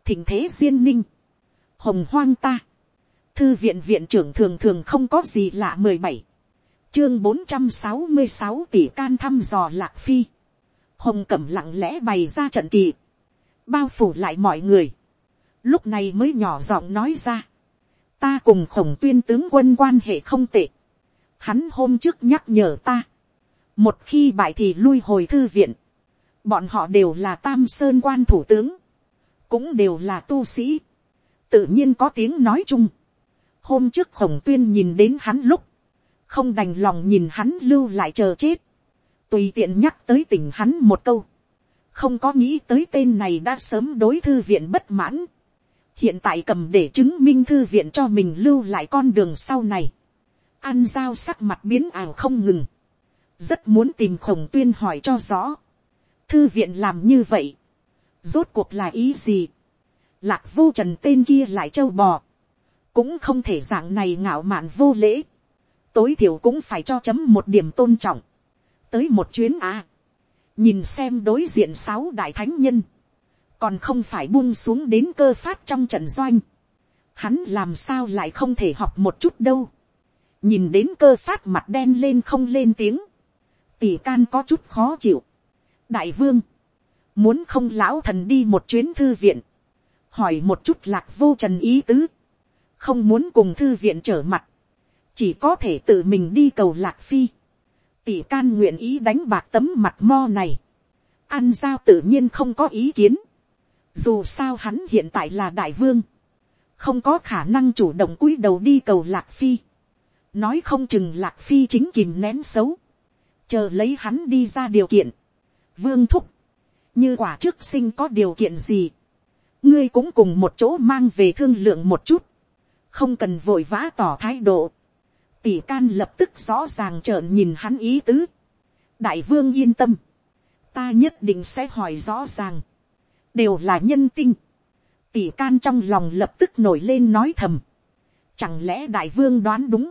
thỉnh thế duyên ninh, hồng hoang ta, thư viện viện trưởng thường thường không có gì lạ mười bảy, chương bốn trăm sáu mươi sáu tỷ can thăm dò lạc phi. hồng cẩm lặng lẽ bày ra trận kỳ. bao phủ lại mọi người. lúc này mới nhỏ giọng nói ra. ta cùng khổng tuyên tướng quân quan hệ không tệ. hắn hôm trước nhắc nhở ta. một khi bại thì lui hồi thư viện, bọn họ đều là tam sơn quan thủ tướng, cũng đều là tu sĩ, tự nhiên có tiếng nói chung. hôm trước khổng tuyên nhìn đến hắn lúc, không đành lòng nhìn hắn lưu lại chờ chết, tùy tiện nhắc tới tình hắn một câu, không có nghĩ tới tên này đã sớm đối thư viện bất mãn, hiện tại cầm để chứng minh thư viện cho mình lưu lại con đường sau này, ăn dao sắc mặt biến ảo không ngừng, rất muốn tìm khổng tuyên hỏi cho rõ, thư viện làm như vậy, rốt cuộc là ý gì, lạc vô trần tên kia lại trâu bò, cũng không thể dạng này ngạo mạn vô lễ, tối thiểu cũng phải cho chấm một điểm tôn trọng, tới một chuyến à, nhìn xem đối diện sáu đại thánh nhân, còn không phải buông xuống đến cơ phát trong trận doanh, hắn làm sao lại không thể học một chút đâu, nhìn đến cơ phát mặt đen lên không lên tiếng, tỷ can có chút khó chịu, đại vương, muốn không lão thần đi một chuyến thư viện, hỏi một chút lạc vô trần ý tứ, không muốn cùng thư viện trở mặt, chỉ có thể tự mình đi cầu lạc phi, tỷ can nguyện ý đánh bạc tấm mặt mo này, ăn giao tự nhiên không có ý kiến, dù sao hắn hiện tại là đại vương, không có khả năng chủ động cúi đầu đi cầu lạc phi, nói không chừng lạc phi chính kìm nén xấu, chờ lấy hắn đi ra điều kiện, vương thúc, như quả trước sinh có điều kiện gì, ngươi cũng cùng một chỗ mang về thương lượng một chút, không cần vội vã tỏ thái độ, tỷ can lập tức rõ ràng trợn nhìn hắn ý tứ, đại vương yên tâm, ta nhất định sẽ hỏi rõ ràng, đều là nhân tinh, tỷ can trong lòng lập tức nổi lên nói thầm, chẳng lẽ đại vương đoán đúng,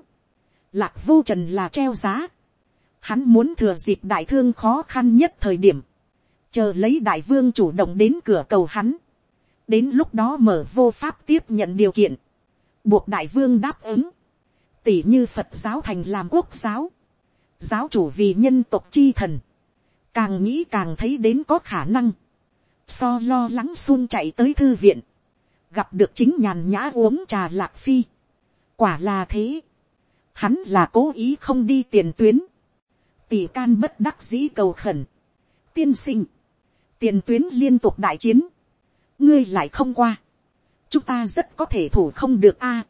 lạc vô trần là treo giá, hắn muốn thừa dịp đại thương khó khăn nhất thời điểm, chờ lấy đại vương chủ động đến cửa cầu hắn, đến lúc đó mở vô pháp tiếp nhận điều kiện, buộc đại vương đáp ứng, tỷ như phật giáo thành làm quốc giáo, giáo chủ vì nhân tộc chi thần, càng nghĩ càng thấy đến có khả năng, so lo lắng xuân chạy tới thư viện, gặp được chính nhàn nhã uống trà lạc phi, quả là thế, hắn là cố ý không đi tiền tuyến, tỷ can bất đắc dĩ cầu khẩn, tiên sinh, tiền tuyến liên tục đại chiến, ngươi lại không qua, chúng ta rất có thể thủ không được a,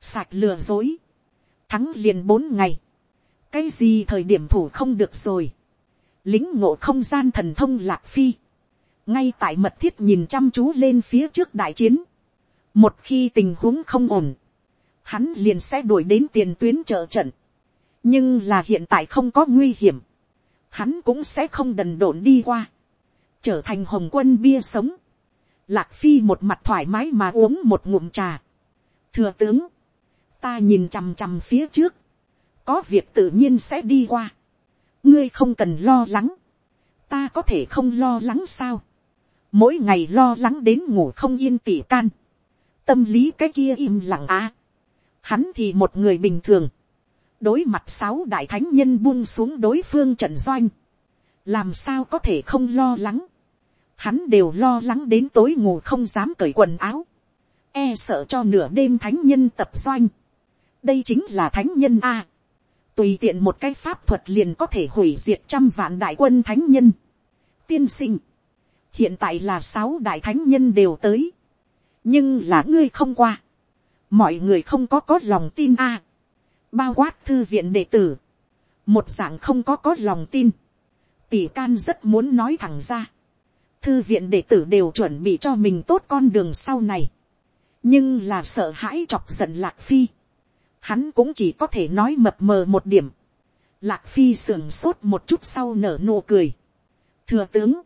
sạch lừa dối, thắng liền bốn ngày, cái gì thời điểm thủ không được rồi, lính ngộ không gian thần thông lạc phi, ngay tại mật thiết nhìn chăm chú lên phía trước đại chiến, một khi tình huống không ổn, hắn liền sẽ đuổi đến tiền tuyến trợ trận, nhưng là hiện tại không có nguy hiểm, hắn cũng sẽ không đần độn đi qua, trở thành hồng quân bia sống, lạc phi một mặt thoải mái mà uống một ngụm trà, thừa tướng, ta nhìn chằm chằm phía trước, có việc tự nhiên sẽ đi qua, ngươi không cần lo lắng, ta có thể không lo lắng sao, mỗi ngày lo lắng đến ngủ không yên tỉ can, tâm lý cái kia im lặng á, hắn thì một người bình thường, đối mặt sáu đại thánh nhân buông xuống đối phương trận doanh, làm sao có thể không lo lắng, hắn đều lo lắng đến tối ngủ không dám cởi quần áo, e sợ cho nửa đêm thánh nhân tập doanh, đây chính là thánh nhân a, tùy tiện một cái pháp thuật liền có thể hủy diệt trăm vạn đại quân thánh nhân, tiên sinh, hiện tại là sáu đại thánh nhân đều tới, nhưng là ngươi không qua, mọi người không có có lòng tin a, bao quát thư viện đệ tử, một dạng không có có lòng tin, tỷ can rất muốn nói thẳng ra, thư viện đệ tử đều chuẩn bị cho mình tốt con đường sau này, nhưng là sợ hãi chọc giận lạc phi, hắn cũng chỉ có thể nói mập mờ một điểm, lạc phi sưởng sốt một chút sau nở nụ cười, thừa tướng,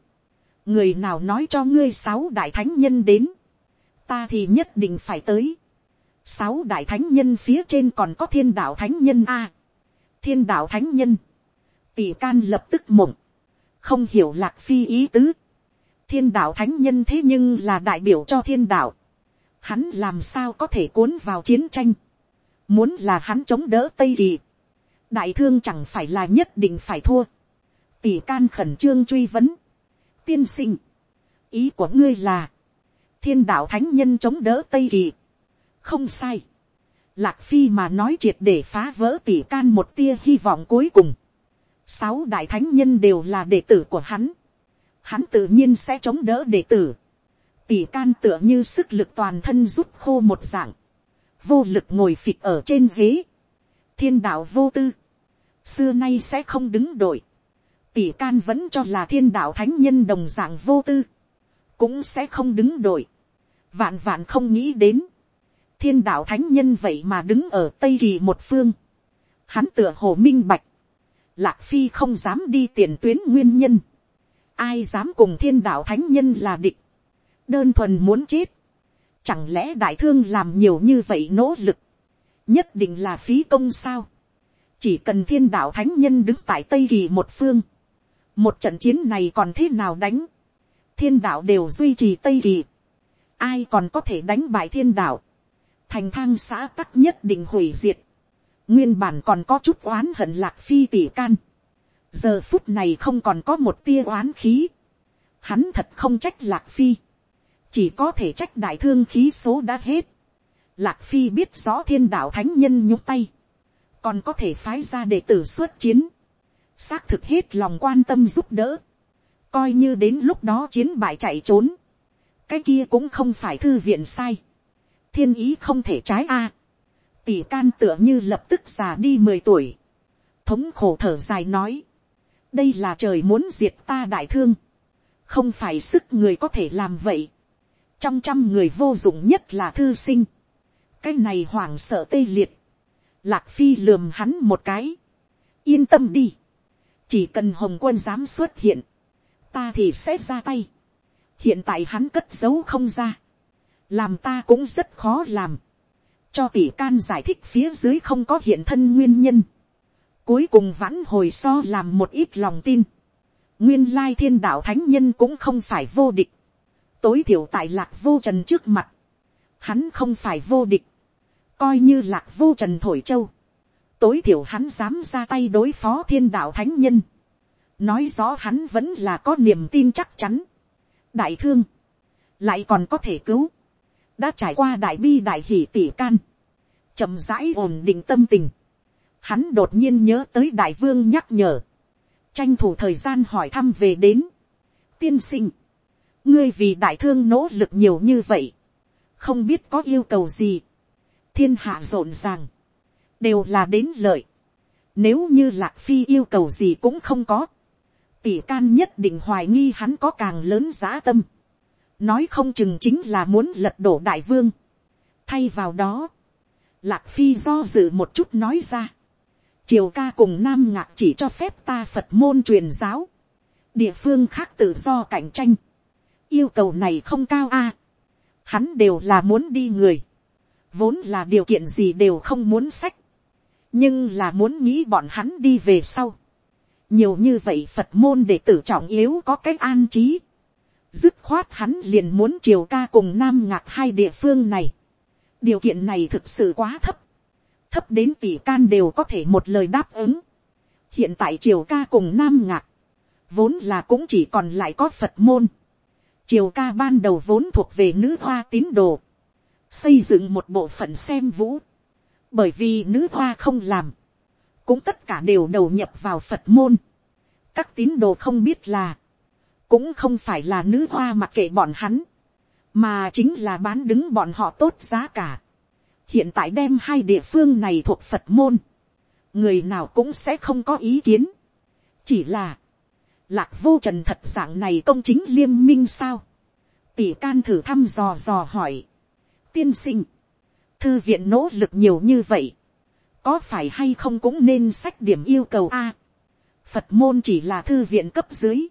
người nào nói cho ngươi sáu đại thánh nhân đến, ta thì nhất định phải tới, sáu đại thánh nhân phía trên còn có thiên đạo thánh nhân a, thiên đạo thánh nhân, tỷ can lập tức mộng, không hiểu lạc phi ý tứ, thiên đạo thánh nhân thế nhưng là đại biểu cho thiên đạo, hắn làm sao có thể cuốn vào chiến tranh, muốn là hắn chống đỡ tây kỳ, đại thương chẳng phải là nhất định phải thua, tỷ can khẩn trương truy vấn, tiên sinh, ý của ngươi là, thiên đạo thánh nhân chống đỡ tây kỳ, không sai, lạc phi mà nói triệt để phá vỡ tỷ can một tia hy vọng cuối cùng, sáu đại thánh nhân đều là đệ tử của hắn, hắn tự nhiên sẽ chống đỡ đệ tử, tỷ can tựa như sức lực toàn thân rút khô một dạng, vô lực ngồi phịch ở trên ghế, thiên đạo vô tư, xưa nay sẽ không đứng đội, tỷ can vẫn cho là thiên đạo thánh nhân đồng dạng vô tư, cũng sẽ không đứng đội, vạn vạn không nghĩ đến, thiên đạo thánh nhân vậy mà đứng ở tây kỳ một phương, hắn tựa hồ minh bạch, lạc phi không dám đi tiền tuyến nguyên nhân, ai dám cùng thiên đạo thánh nhân là địch, đơn thuần muốn chết, chẳng lẽ đại thương làm nhiều như vậy nỗ lực, nhất định là phí công sao, chỉ cần thiên đạo thánh nhân đứng tại tây kỳ một phương, một trận chiến này còn thế nào đánh, thiên đạo đều duy trì tây kỳ, ai còn có thể đánh bại thiên đạo, thành thang xã tắc nhất định hủy diệt, nguyên bản còn có chút oán hận lạc phi tỷ can, giờ phút này không còn có một tia oán khí, hắn thật không trách lạc phi, chỉ có thể trách đại thương khí số đã hết, lạc phi biết rõ thiên đạo thánh nhân nhúc tay, còn có thể phái ra đệ tử xuất chiến, xác thực hết lòng quan tâm giúp đỡ, coi như đến lúc đó chiến bại chạy trốn, cái kia cũng không phải thư viện sai, thiên ý không thể trái a, tỷ can tựa như lập tức già đi mười tuổi, thống khổ thở dài nói, đây là trời muốn diệt ta đại thương, không phải sức người có thể làm vậy, trong trăm người vô dụng nhất là thư sinh, cái này hoảng sợ tê liệt, lạc phi lườm hắn một cái, yên tâm đi, chỉ cần hồng quân dám xuất hiện, ta thì sẽ ra tay, hiện tại hắn cất giấu không ra, làm ta cũng rất khó làm, cho tỷ can giải thích phía dưới không có hiện thân nguyên nhân, cuối cùng vãn hồi so làm một ít lòng tin, nguyên lai thiên đạo thánh nhân cũng không phải vô địch, tối thiểu tại lạc vô trần trước mặt, hắn không phải vô địch, coi như lạc vô trần thổi châu, tối thiểu hắn dám ra tay đối phó thiên đạo thánh nhân, nói rõ hắn vẫn là có niềm tin chắc chắn, đại thương, lại còn có thể cứu, đã trải qua đại bi đại hỷ tỷ can, chậm rãi ổn định tâm tình, hắn đột nhiên nhớ tới đại vương nhắc nhở, tranh thủ thời gian hỏi thăm về đến, tiên sinh, ngươi vì đại thương nỗ lực nhiều như vậy, không biết có yêu cầu gì, thiên hạ rộn ràng, đều là đến lợi, nếu như lạc phi yêu cầu gì cũng không có, tỷ can nhất định hoài nghi hắn có càng lớn giá tâm, nói không chừng chính là muốn lật đổ đại vương, thay vào đó, lạc phi do dự một chút nói ra, triều ca cùng nam ngạc chỉ cho phép ta phật môn truyền giáo, địa phương khác tự do cạnh tranh, yêu cầu này không cao a, hắn đều là muốn đi người, vốn là điều kiện gì đều không muốn sách, nhưng là muốn nghĩ bọn hắn đi về sau, nhiều như vậy phật môn để tử trọng yếu có cách an trí, dứt khoát hắn liền muốn triều ca cùng nam ngạc hai địa phương này, điều kiện này thực sự quá thấp, thấp đến tỷ can đều có thể một lời đáp ứng. hiện tại triều ca cùng nam ngạc, vốn là cũng chỉ còn lại có phật môn triều ca ban đầu vốn thuộc về nữ hoa tín đồ, xây dựng một bộ phận xem vũ, bởi vì nữ hoa không làm, cũng tất cả đều đầu nhập vào phật môn. các tín đồ không biết là, cũng không phải là nữ hoa mặc kệ bọn hắn, mà chính là bán đứng bọn họ tốt giá cả. Hiện tại đem hai địa phương này thuộc phật môn, người nào cũng sẽ không có ý kiến. chỉ là, lạc vô trần thật dạng này công chính liêm minh sao. tỷ can thử thăm dò dò hỏi. tiên sinh, thư viện nỗ lực nhiều như vậy, có phải hay không cũng nên sách điểm yêu cầu a. phật môn chỉ là thư viện cấp dưới.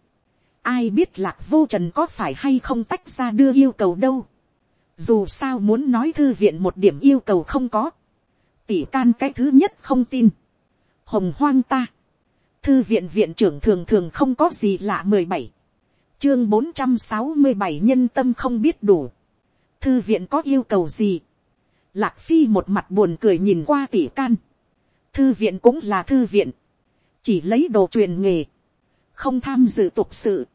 ai biết lạc vô trần có phải hay không tách ra đưa yêu cầu đâu dù sao muốn nói thư viện một điểm yêu cầu không có, tỷ can cái thứ nhất không tin, hồng hoang ta, thư viện viện trưởng thường thường không có gì lạ mười bảy, chương bốn trăm sáu mươi bảy nhân tâm không biết đủ, thư viện có yêu cầu gì, lạc phi một mặt buồn cười nhìn qua tỷ can, thư viện cũng là thư viện, chỉ lấy đồ truyền nghề, không tham dự tục sự,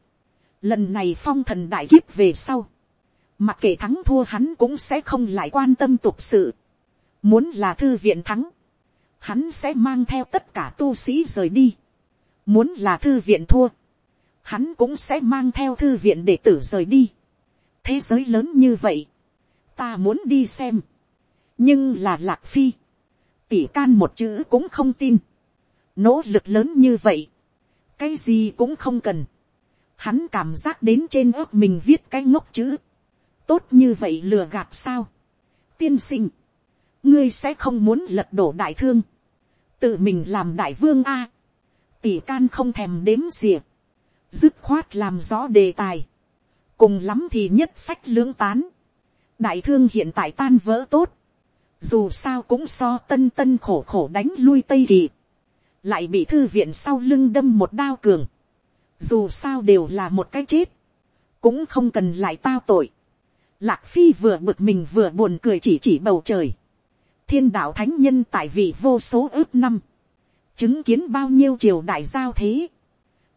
lần này phong thần đại kiếp về sau, Mặc kệ thắng thua hắn cũng sẽ không lại quan tâm tục sự. Muốn là thư viện thắng. Hắn sẽ mang theo tất cả tu sĩ rời đi. Muốn là thư viện thua. Hắn cũng sẽ mang theo thư viện để tử rời đi. Thế giới lớn như vậy. Ta muốn đi xem. Nhưng là lạc phi. Tỷ can một chữ cũng không tin. Nỗ lực lớn như vậy. Cái gì cũng không cần. Hắn cảm giác đến trên ớt mình viết cái ngốc chữ. Tốt như vậy lừa gạt sao. Tiên sinh. Ngươi sẽ không muốn lật đổ đại thương. Tự mình làm đại vương A. Tỷ can không thèm đếm xỉa. Dứt khoát làm rõ đề tài. Cùng lắm thì nhất phách lưỡng tán. Đại thương hiện tại tan vỡ tốt. Dù sao cũng so tân tân khổ khổ đánh lui Tây Kỳ. Lại bị thư viện sau lưng đâm một đao cường. Dù sao đều là một cái chết. Cũng không cần lại tao tội. Lạc Phi vừa bực mình vừa buồn cười chỉ chỉ bầu trời. Thiên đạo thánh nhân tại vị vô số ước năm. Chứng kiến bao nhiêu triều đại giao thế.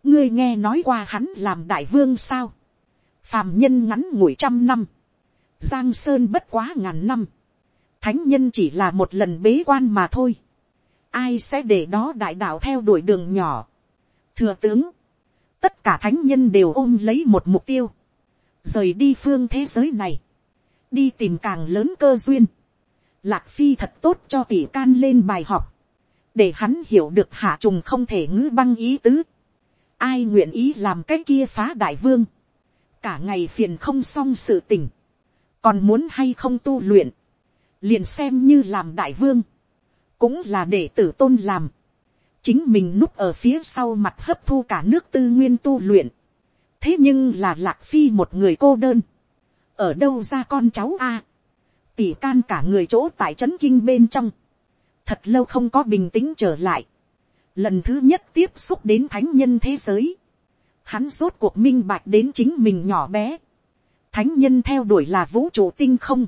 Ngươi nghe nói qua hắn làm đại vương sao. Phàm nhân ngắn ngủi trăm năm. Giang Sơn bất quá ngàn năm. Thánh nhân chỉ là một lần bế quan mà thôi. Ai sẽ để đó đại đạo theo đuổi đường nhỏ. Thừa tướng. Tất cả thánh nhân đều ôm lấy một mục tiêu. Rời đi phương thế giới này. Đi tìm càng lớn cơ duyên. Lạc Phi thật tốt cho tỷ can lên bài học. Để hắn hiểu được hạ trùng không thể ngữ băng ý tứ. Ai nguyện ý làm cái kia phá đại vương. Cả ngày phiền không xong sự tình. Còn muốn hay không tu luyện. Liền xem như làm đại vương. Cũng là để tử tôn làm. Chính mình núp ở phía sau mặt hấp thu cả nước tư nguyên tu luyện. Thế nhưng là lạc phi một người cô đơn. Ở đâu ra con cháu a Tỷ can cả người chỗ tại trấn kinh bên trong. Thật lâu không có bình tĩnh trở lại. Lần thứ nhất tiếp xúc đến thánh nhân thế giới. Hắn rốt cuộc minh bạch đến chính mình nhỏ bé. Thánh nhân theo đuổi là vũ trụ tinh không.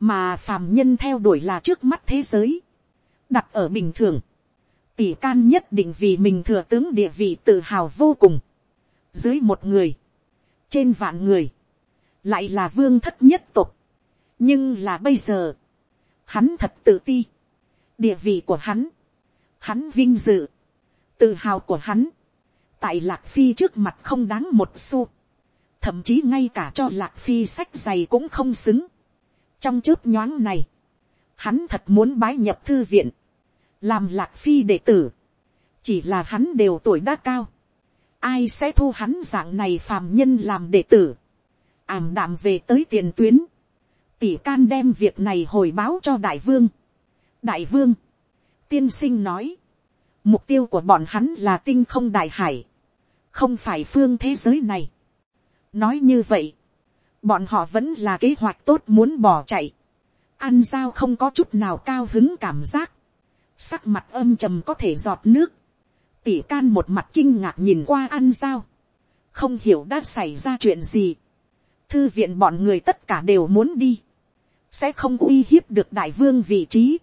Mà phàm nhân theo đuổi là trước mắt thế giới. Đặt ở bình thường. Tỷ can nhất định vì mình thừa tướng địa vị tự hào vô cùng. Dưới một người. Trên vạn người. Lại là vương thất nhất tục. Nhưng là bây giờ. Hắn thật tự ti. Địa vị của hắn. Hắn vinh dự. Tự hào của hắn tại lạc phi trước mặt không đáng một xu, thậm chí ngay cả cho lạc phi sách giày cũng không xứng. trong chớp nhoáng này, hắn thật muốn bái nhập thư viện, làm lạc phi đệ tử, chỉ là hắn đều tuổi đã cao, ai sẽ thu hắn dạng này phàm nhân làm đệ tử, ảm đạm về tới tiền tuyến, tỷ can đem việc này hồi báo cho đại vương đại vương, tiên sinh nói, mục tiêu của bọn hắn là tinh không đại hải, không phải phương thế giới này. nói như vậy, bọn họ vẫn là kế hoạch tốt muốn bỏ chạy, ăn dao không có chút nào cao hứng cảm giác, sắc mặt âm trầm có thể giọt nước, tỉ can một mặt kinh ngạc nhìn qua ăn dao, không hiểu đã xảy ra chuyện gì, thư viện bọn người tất cả đều muốn đi, sẽ không uy hiếp được đại vương vị trí,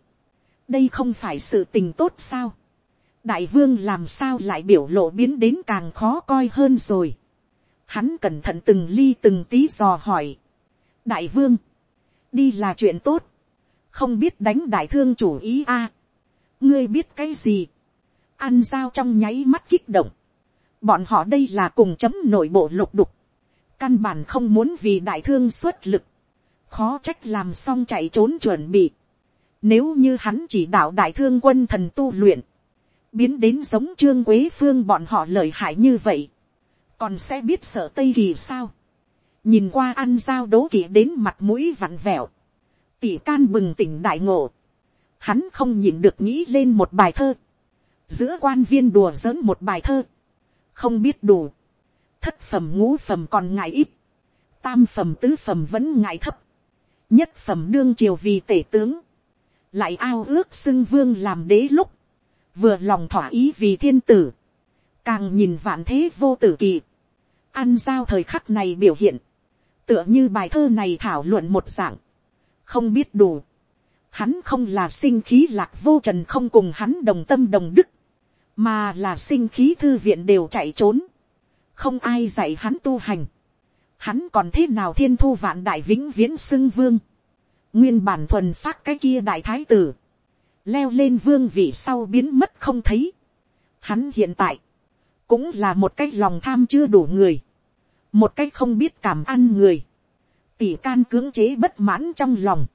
đây không phải sự tình tốt sao, đại vương làm sao lại biểu lộ biến đến càng khó coi hơn rồi. Hắn cẩn thận từng ly từng tí dò hỏi. đại vương, đi là chuyện tốt, không biết đánh đại thương chủ ý a. ngươi biết cái gì, ăn dao trong nháy mắt kích động. bọn họ đây là cùng chấm nội bộ lục đục, căn bản không muốn vì đại thương xuất lực, khó trách làm xong chạy trốn chuẩn bị. Nếu như hắn chỉ đạo đại thương quân thần tu luyện, biến đến giống trương quế phương bọn họ lợi hại như vậy, còn sẽ biết sợ tây kỳ sao, nhìn qua ăn giao đố kỵ đến mặt mũi vặn vẹo, tỷ can bừng tỉnh đại ngộ, hắn không nhìn được nghĩ lên một bài thơ, giữa quan viên đùa giỡn một bài thơ, không biết đủ, thất phẩm ngũ phẩm còn ngại ít, tam phẩm tứ phẩm vẫn ngại thấp, nhất phẩm đương triều vì tể tướng, lại ao ước xưng vương làm đế lúc, vừa lòng thỏa ý vì thiên tử, càng nhìn vạn thế vô tử kỳ, ăn giao thời khắc này biểu hiện, tựa như bài thơ này thảo luận một dạng, không biết đủ, hắn không là sinh khí lạc vô trần không cùng hắn đồng tâm đồng đức, mà là sinh khí thư viện đều chạy trốn, không ai dạy hắn tu hành, hắn còn thế nào thiên thu vạn đại vĩnh viễn xưng vương, nguyên bản thuần phát cái kia đại thái tử, leo lên vương vị sau biến mất không thấy. Hắn hiện tại, cũng là một cái lòng tham chưa đủ người, một cái không biết cảm ăn người, tỷ can cưỡng chế bất mãn trong lòng,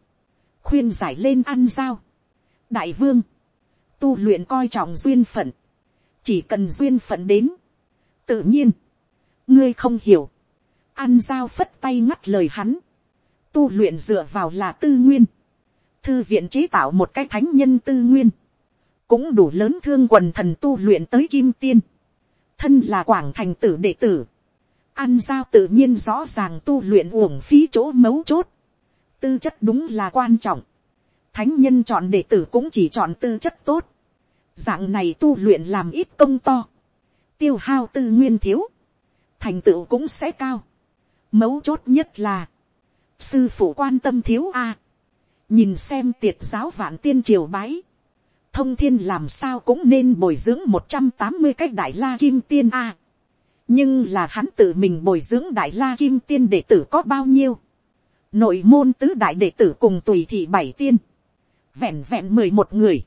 khuyên giải lên ăn sao. đại vương, tu luyện coi trọng duyên phận, chỉ cần duyên phận đến, tự nhiên, ngươi không hiểu, ăn giao phất tay ngắt lời hắn, tu luyện dựa vào là tư nguyên, thư viện chế tạo một cái thánh nhân tư nguyên, cũng đủ lớn thương quần thần tu luyện tới kim tiên, thân là quảng thành tử đệ tử, ăn giao tự nhiên rõ ràng tu luyện uổng phí chỗ mấu chốt, tư chất đúng là quan trọng, thánh nhân chọn đệ tử cũng chỉ chọn tư chất tốt, dạng này tu luyện làm ít công to, tiêu hao tư nguyên thiếu, thành tựu cũng sẽ cao, mấu chốt nhất là, sư phụ quan tâm thiếu a, nhìn xem tiệt giáo vạn tiên triều bái, thông thiên làm sao cũng nên bồi dưỡng một trăm tám mươi cách đại la kim tiên a. nhưng là hắn tự mình bồi dưỡng đại la kim tiên đệ tử có bao nhiêu. nội môn tứ đại đệ tử cùng tùy thị bảy tiên. vẹn vẹn mười một người.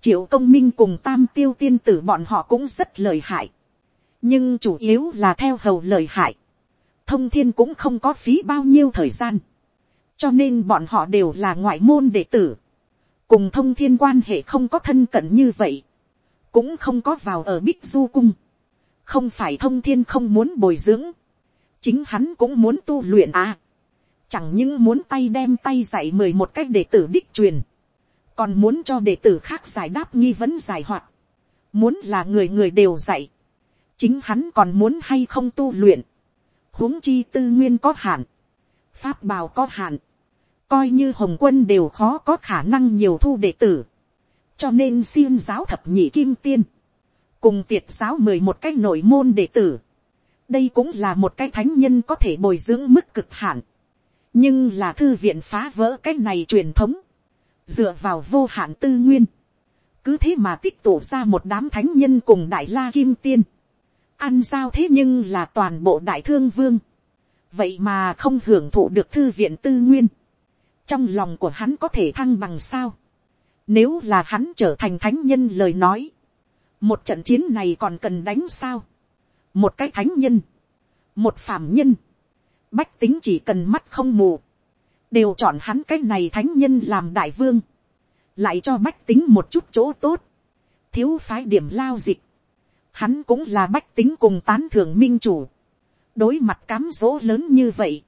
triệu công minh cùng tam tiêu tiên tử bọn họ cũng rất lời hại. nhưng chủ yếu là theo hầu lời hại thông thiên cũng không có phí bao nhiêu thời gian. cho nên bọn họ đều là ngoại môn đệ tử. Cùng thông thiên quan hệ không có thân cận như vậy, cũng không có vào ở bích du cung, không phải thông thiên không muốn bồi dưỡng, chính hắn cũng muốn tu luyện à, chẳng những muốn tay đem tay dạy mười một cách đệ tử đích truyền, còn muốn cho đệ tử khác giải đáp nghi vấn giải hoạt, muốn là người người đều dạy, chính hắn còn muốn hay không tu luyện, huống chi tư nguyên có hạn, pháp bào có hạn, coi như hồng quân đều khó có khả năng nhiều thu đệ tử, cho nên xiêm giáo thập nhị kim tiên, cùng tiệt giáo mười một cái nội môn đệ tử, đây cũng là một cái thánh nhân có thể bồi dưỡng mức cực hạn, nhưng là thư viện phá vỡ cái này truyền thống, dựa vào vô hạn tư nguyên, cứ thế mà tích tụ ra một đám thánh nhân cùng đại la kim tiên, ăn giao thế nhưng là toàn bộ đại thương vương, vậy mà không hưởng thụ được thư viện tư nguyên, trong lòng của hắn có thể thăng bằng sao. Nếu là hắn trở thành thánh nhân lời nói, một trận chiến này còn cần đánh sao. một cái thánh nhân, một phạm nhân, bách tính chỉ cần mắt không mù, đều chọn hắn cái này thánh nhân làm đại vương, lại cho bách tính một chút chỗ tốt, thiếu phái điểm lao dịch, hắn cũng là bách tính cùng tán thưởng minh chủ, đối mặt cám dỗ lớn như vậy,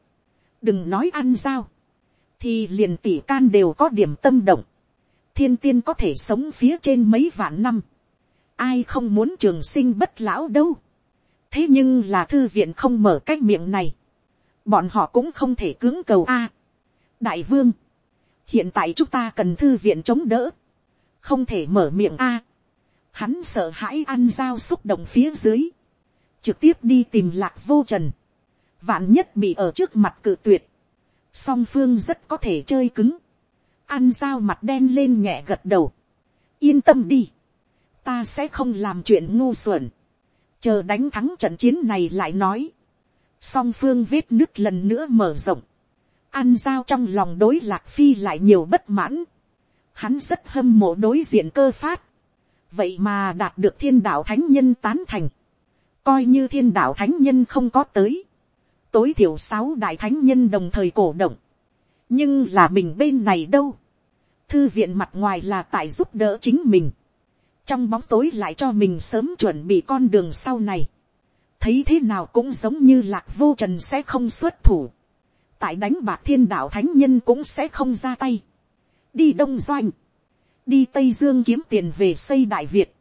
đừng nói ăn sao, thì liền tỷ can đều có điểm tâm động, thiên tiên có thể sống phía trên mấy vạn năm, ai không muốn trường sinh bất lão đâu, thế nhưng là thư viện không mở cái miệng này, bọn họ cũng không thể cưỡng cầu a. đại vương, hiện tại chúng ta cần thư viện chống đỡ, không thể mở miệng a hắn sợ hãi ăn dao xúc động phía dưới, trực tiếp đi tìm lạc vô trần, vạn nhất bị ở trước mặt cự tuyệt, song phương rất có thể chơi cứng, ăn dao mặt đen lên nhẹ gật đầu, yên tâm đi, ta sẽ không làm chuyện ngu xuẩn, chờ đánh thắng trận chiến này lại nói, song phương vết nứt lần nữa mở rộng, ăn dao trong lòng đối lạc phi lại nhiều bất mãn, hắn rất hâm mộ đối diện cơ phát, vậy mà đạt được thiên đạo thánh nhân tán thành, coi như thiên đạo thánh nhân không có tới, tối thiểu sáu đại thánh nhân đồng thời cổ động. nhưng là mình bên này đâu. thư viện mặt ngoài là tại giúp đỡ chính mình. trong bóng tối lại cho mình sớm chuẩn bị con đường sau này. thấy thế nào cũng giống như lạc vô trần sẽ không xuất thủ. tại đánh bạc thiên đạo thánh nhân cũng sẽ không ra tay. đi đông doanh đi tây dương kiếm tiền về xây đại việt.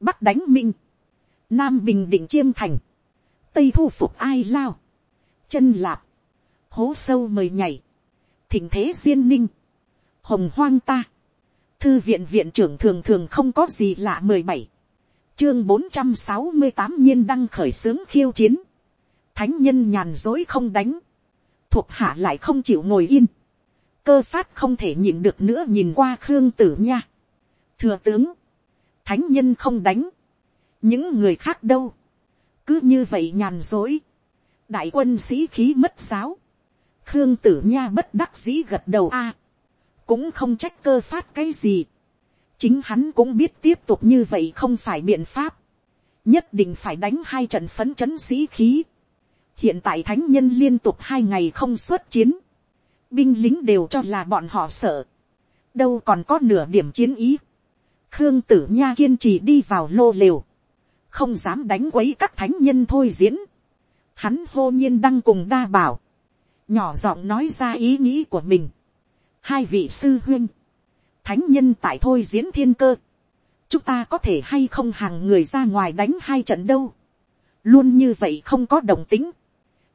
bắc đánh minh. nam bình định chiêm thành. tây thu phục ai lao. Chân lạp, hố sâu mời nhảy, thỉnh thế duyên ninh, hồng hoang ta, thư viện viện trưởng thường thường không có gì lạ mười bảy, chương bốn trăm sáu mươi tám nhiên đăng khởi xướng khiêu chiến, thánh nhân nhàn dối không đánh, thuộc hạ lại không chịu ngồi yên, cơ phát không thể nhìn được nữa nhìn qua khương tử nha, thừa tướng, thánh nhân không đánh, những người khác đâu, cứ như vậy nhàn dối, đại quân sĩ khí mất giáo, khương tử nha bất đắc dĩ gật đầu a, cũng không trách cơ phát cái gì, chính hắn cũng biết tiếp tục như vậy không phải biện pháp, nhất định phải đánh hai trận phấn chấn sĩ khí. hiện tại thánh nhân liên tục hai ngày không xuất chiến, binh lính đều cho là bọn họ sợ, đâu còn có nửa điểm chiến ý. khương tử nha kiên trì đi vào lô liều, không dám đánh quấy các thánh nhân thôi diễn. hắn hô nhiên đăng cùng đa bảo, nhỏ giọng nói ra ý nghĩ của mình. hai vị sư huyên, thánh nhân tại thôi diễn thiên cơ, chúng ta có thể hay không hàng người ra ngoài đánh hai trận đâu, luôn như vậy không có đồng tính,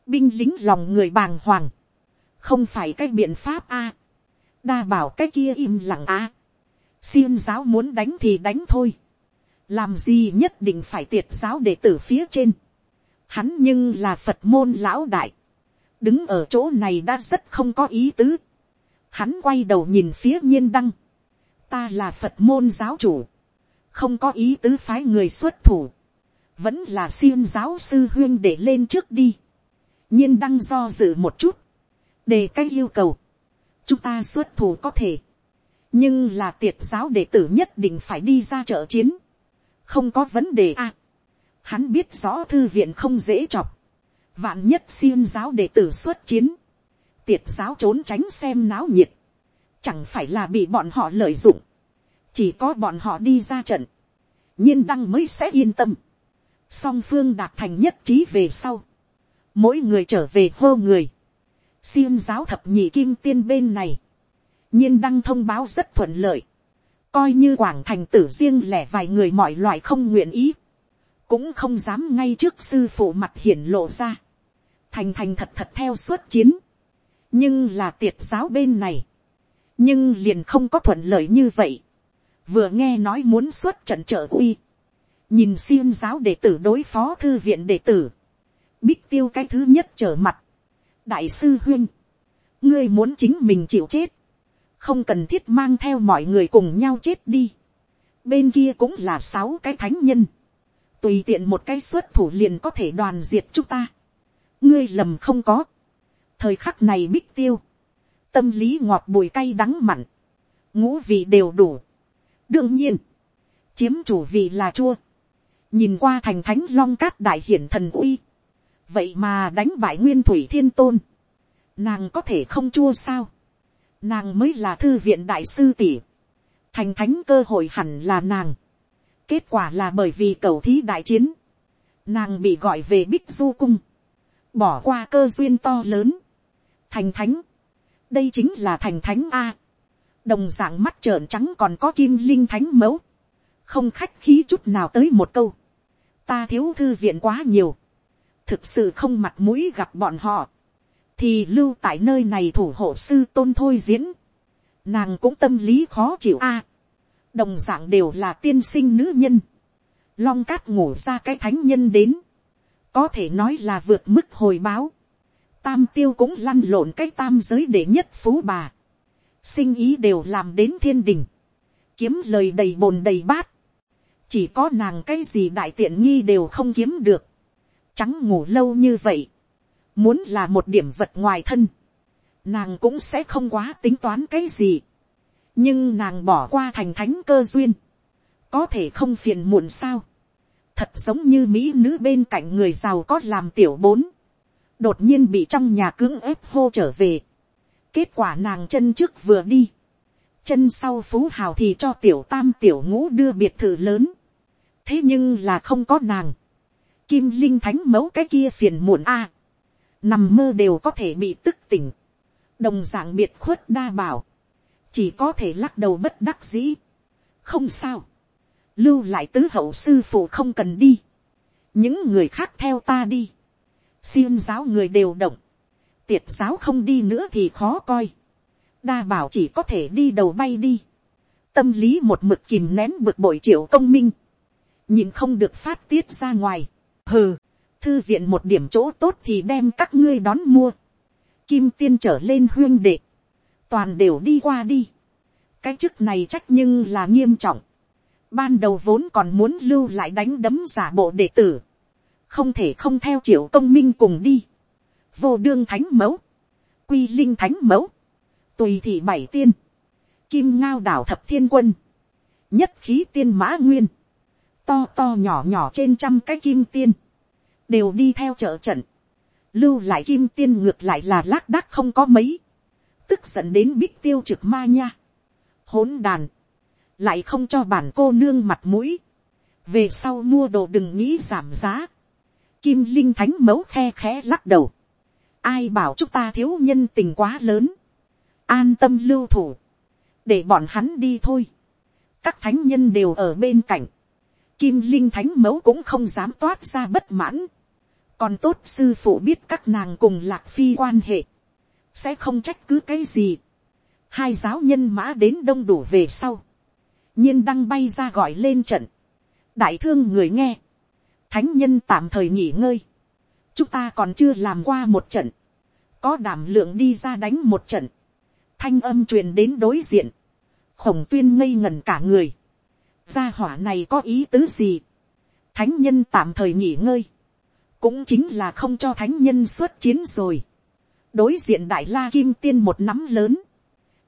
binh lính lòng người bàng hoàng, không phải cái biện pháp a, đa bảo cái kia im lặng a, à. xiêm giáo muốn đánh thì đánh thôi, làm gì nhất định phải tiệt giáo để từ phía trên, hắn nhưng là phật môn lão đại, đứng ở chỗ này đã rất không có ý tứ, hắn quay đầu nhìn phía nhiên đăng, ta là phật môn giáo chủ, không có ý tứ phái người xuất thủ, vẫn là xiêm giáo sư huyên để lên trước đi, nhiên đăng do dự một chút, đề cái yêu cầu, chúng ta xuất thủ có thể, nhưng là tiệt giáo đệ tử nhất định phải đi ra trợ chiến, không có vấn đề a. hắn biết rõ thư viện không dễ chọc, vạn nhất xiêm giáo đệ tử xuất chiến, tiệt giáo trốn tránh xem náo nhiệt, chẳng phải là bị bọn họ lợi dụng, chỉ có bọn họ đi ra trận, nhiên đăng mới sẽ yên tâm, song phương đạt thành nhất trí về sau, mỗi người trở về hô người, xiêm giáo thập nhị kim tiên bên này, nhiên đăng thông báo rất thuận lợi, coi như quảng thành tử riêng lẻ vài người mọi loại không nguyện ý, cũng không dám ngay trước sư phụ mặt hiển lộ ra, thành thành thật thật theo suốt chiến, nhưng là tiệt giáo bên này, nhưng liền không có thuận lợi như vậy, vừa nghe nói muốn xuất trận trợ uy, nhìn xiêm giáo đệ tử đối phó thư viện đệ tử, bích tiêu cái thứ nhất trở mặt, đại sư huyên, ngươi muốn chính mình chịu chết, không cần thiết mang theo mọi người cùng nhau chết đi. bên kia cũng là sáu cái thánh nhân, tùy tiện một cái xuất thủ liền có thể đoàn diệt chúng ta. ngươi lầm không có, thời khắc này bích tiêu, tâm lý ngọt bùi cay đắng mặn, ngũ vị đều đủ. đương nhiên, chiếm chủ vị là chua, nhìn qua thành thánh long cát đại hiển thần uy, vậy mà đánh bại nguyên thủy thiên tôn, nàng có thể không chua sao, nàng mới là thư viện đại sư tỷ, thành thánh cơ hội hẳn là nàng, kết quả là bởi vì cầu thí đại chiến, nàng bị gọi về bích du cung, bỏ qua cơ duyên to lớn, thành thánh, đây chính là thành thánh a, đồng d ạ n g mắt trợn trắng còn có kim linh thánh mẫu, không khách khí chút nào tới một câu, ta thiếu thư viện quá nhiều, thực sự không mặt mũi gặp bọn họ, thì lưu tại nơi này thủ hộ sư tôn thôi diễn, nàng cũng tâm lý khó chịu a, đồng d ạ n g đều là tiên sinh nữ nhân, long cát ngủ ra cái thánh nhân đến, có thể nói là vượt mức hồi báo, tam tiêu cũng lăn lộn cái tam giới để nhất phú bà, sinh ý đều làm đến thiên đình, kiếm lời đầy bồn đầy bát, chỉ có nàng cái gì đại tiện nghi đều không kiếm được, trắng ngủ lâu như vậy, muốn là một điểm vật ngoài thân, nàng cũng sẽ không quá tính toán cái gì, nhưng nàng bỏ qua thành thánh cơ duyên, có thể không phiền muộn sao, thật giống như mỹ nữ bên cạnh người giàu có làm tiểu bốn, đột nhiên bị trong nhà cưỡng ép hô trở về, kết quả nàng chân trước vừa đi, chân sau phú hào thì cho tiểu tam tiểu ngũ đưa biệt thự lớn, thế nhưng là không có nàng, kim linh thánh mẫu cái kia phiền muộn a. nằm mơ đều có thể bị tức tỉnh. đồng dạng biệt khuất đa bảo. chỉ có thể lắc đầu bất đắc dĩ. không sao. lưu lại tứ hậu sư phụ không cần đi. những người khác theo ta đi. xiêm giáo người đều động. tiệt giáo không đi nữa thì khó coi. đa bảo chỉ có thể đi đầu bay đi. tâm lý một mực kìm nén bực bội triệu công minh. nhìn không được phát tiết ra ngoài hừ, thư viện một điểm chỗ tốt thì đem các ngươi đón mua. Kim tiên trở lên huyên đệ. Toàn đều đi qua đi. Cái chức này trách nhưng là nghiêm trọng. Ban đầu vốn còn muốn lưu lại đánh đấm giả bộ đệ tử. Không thể không theo triệu công minh cùng đi. Vô đương thánh mẫu. Quy linh thánh mẫu. Tùy thị bảy tiên. Kim ngao đảo thập thiên quân. Nhất khí tiên mã nguyên to to nhỏ nhỏ trên trăm cái kim tiên, đều đi theo trợ trận, lưu lại kim tiên ngược lại là lác đác không có mấy, tức giận đến bích tiêu trực ma nha, hỗn đàn, lại không cho bản cô nương mặt mũi, về sau mua đồ đừng nghĩ giảm giá, kim linh thánh mẫu khe khẽ lắc đầu, ai bảo chúng ta thiếu nhân tình quá lớn, an tâm lưu thủ, để bọn hắn đi thôi, các thánh nhân đều ở bên cạnh, kim linh thánh mẫu cũng không dám toát ra bất mãn, còn tốt sư phụ biết các nàng cùng lạc phi quan hệ, sẽ không trách cứ cái gì. hai giáo nhân mã đến đông đủ về sau, nhiên đăng bay ra gọi lên trận, đại thương người nghe, thánh nhân tạm thời nghỉ ngơi, chúng ta còn chưa làm qua một trận, có đảm lượng đi ra đánh một trận, thanh âm truyền đến đối diện, khổng tuyên ngây ngần cả người, gia hỏa này có ý tứ gì, thánh nhân tạm thời nghỉ ngơi, cũng chính là không cho thánh nhân xuất chiến rồi, đối diện đại la kim tiên một nắm lớn,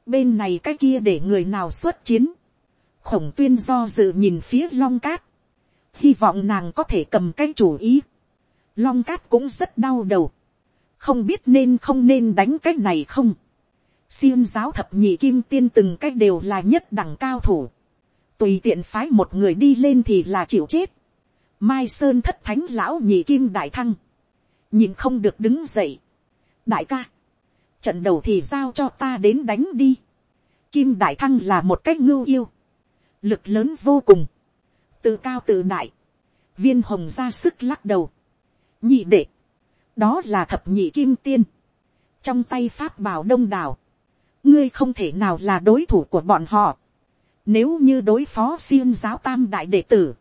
bên này cái kia để người nào xuất chiến, khổng tuyên do dự nhìn phía long cát, hy vọng nàng có thể cầm cái chủ ý, long cát cũng rất đau đầu, không biết nên không nên đánh cái này không, xiêm giáo thập nhị kim tiên từng cách đều là nhất đẳng cao thủ, tùy tiện phái một người đi lên thì là chịu chết, mai sơn thất thánh lão nhị kim đại thăng, nhìn không được đứng dậy, đại ca, trận đầu thì giao cho ta đến đánh đi, kim đại thăng là một cách ngưu yêu, lực lớn vô cùng, tự cao tự đại, viên hồng ra sức lắc đầu, nhị đệ, đó là thập nhị kim tiên, trong tay pháp bảo đông đảo, ngươi không thể nào là đối thủ của bọn họ, nếu như đối phó Siêu giáo tam đại đệ tử,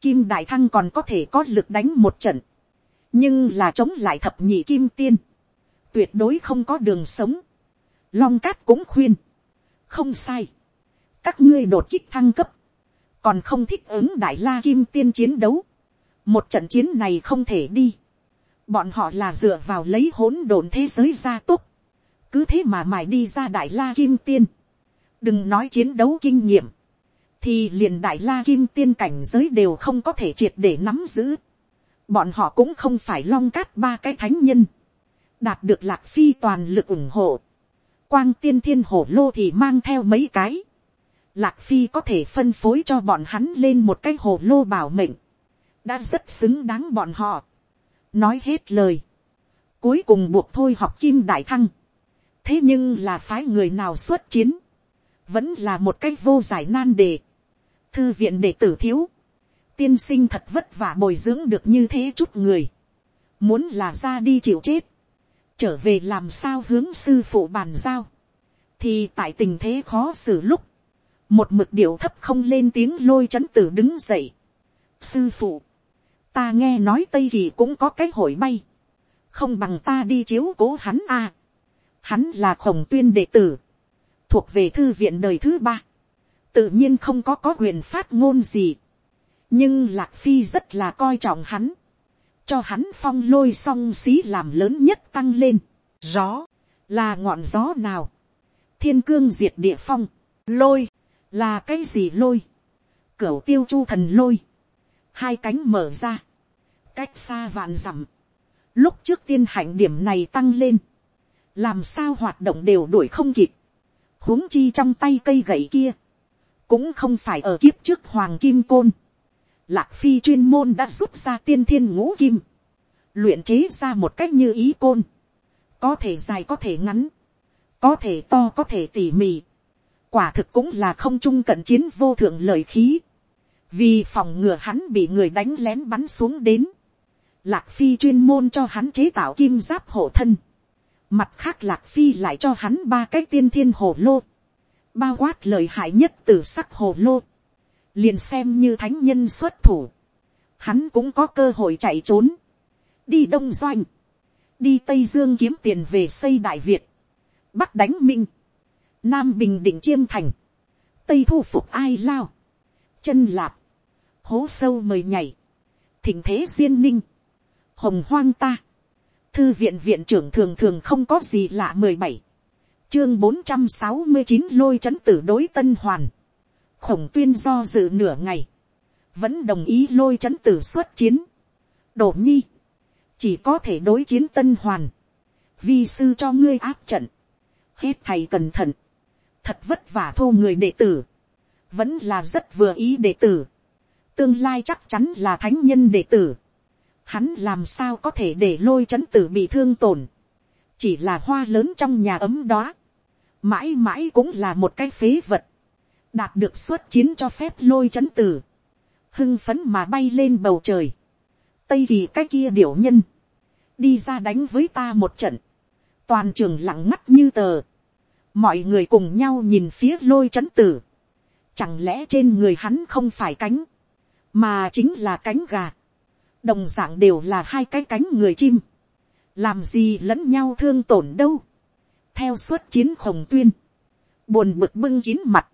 kim đại thăng còn có thể có lực đánh một trận, nhưng là chống lại thập nhị kim tiên, tuyệt đối không có đường sống. Long cát cũng khuyên, không sai, các ngươi đột kích thăng cấp, còn không thích ứng đại la kim tiên chiến đấu, một trận chiến này không thể đi, bọn họ là dựa vào lấy hỗn độn thế giới gia túc, cứ thế mà mài đi ra đại la kim tiên, đừng nói chiến đấu kinh nghiệm, thì liền đại la kim tiên cảnh giới đều không có thể triệt để nắm giữ. Bọn họ cũng không phải long cát ba cái thánh nhân, đạt được lạc phi toàn lực ủng hộ. Quang tiên thiên hổ lô thì mang theo mấy cái. Lạc phi có thể phân phối cho bọn hắn lên một cái hổ lô bảo mệnh. đã rất xứng đáng bọn họ. nói hết lời. cuối cùng buộc thôi học kim đại thăng. thế nhưng là phái người nào xuất chiến vẫn là một cái vô giải nan đề. Thư viện đệ tử thiếu, tiên sinh thật vất vả bồi dưỡng được như thế chút người, muốn là ra đi chịu chết, trở về làm sao hướng sư phụ bàn giao, thì tại tình thế khó xử lúc, một mực điệu thấp không lên tiếng lôi chấn tử đứng dậy. sư phụ, ta nghe nói tây kỳ cũng có cái hội bay, không bằng ta đi chiếu cố hắn à. hắn là khổng tuyên đệ tử, thuộc về thư viện đời thứ ba, tự nhiên không có có quyền phát ngôn gì. nhưng lạc phi rất là coi trọng hắn, cho hắn phong lôi song xí làm lớn nhất tăng lên. gió, là ngọn gió nào, thiên cương diệt địa phong, lôi, là cái gì lôi, cửu tiêu chu thần lôi, hai cánh mở ra, cách xa vạn dặm, lúc trước tiên hạnh điểm này tăng lên, làm sao hoạt động đều đuổi không kịp, huống chi trong tay cây gậy kia, cũng không phải ở kiếp trước hoàng kim côn. Lạc phi chuyên môn đã rút ra tiên thiên ngũ kim, luyện chế ra một cách như ý côn, có thể dài có thể ngắn, có thể to có thể tỉ mỉ, quả thực cũng là không trung cận chiến vô thượng lời khí, vì phòng ngừa hắn bị người đánh lén bắn xuống đến, lạc phi chuyên môn cho hắn chế tạo kim giáp hộ thân, mặt khác lạc phi lại cho hắn ba cái tiên thiên hồ lô, bao quát lời hại nhất từ sắc hồ lô, liền xem như thánh nhân xuất thủ, hắn cũng có cơ hội chạy trốn, đi đông doanh, đi tây dương kiếm tiền về xây đại việt, bắc đánh minh, nam bình định chiêm thành, tây thu phục ai lao, chân lạp, hố sâu mời nhảy, thỉnh thế duyên ninh, hồng hoang ta, thư viện viện trưởng thường thường không có gì lạ mười bảy, chương bốn trăm sáu mươi chín lôi c tử đối tân hoàn. khổng tuyên do dự nửa ngày. vẫn đồng ý lôi chấn tử xuất chiến. đổ nhi, chỉ có thể đối chiến tân hoàn, vi sư cho ngươi áp trận, hết thầy cẩn thận, thật vất vả thô người đệ tử, vẫn là rất vừa ý đệ tử, tương lai chắc chắn là thánh nhân đệ tử, hắn làm sao có thể để lôi chấn tử bị thương tổn, chỉ là hoa lớn trong nhà ấm đó, mãi mãi cũng là một cái phế vật, đạt được xuất chiến cho phép lôi chấn tử, hưng phấn mà bay lên bầu trời, tây vì cái kia điểu nhân, đi ra đánh với ta một trận, toàn trường lặng ngắt như tờ, mọi người cùng nhau nhìn phía lôi chấn tử, chẳng lẽ trên người hắn không phải cánh, mà chính là cánh gà, đồng dạng đều là hai cái cánh người chim, làm gì lẫn nhau thương tổn đâu, theo suất chiến khổng tuyên, buồn bực bưng kín mặt,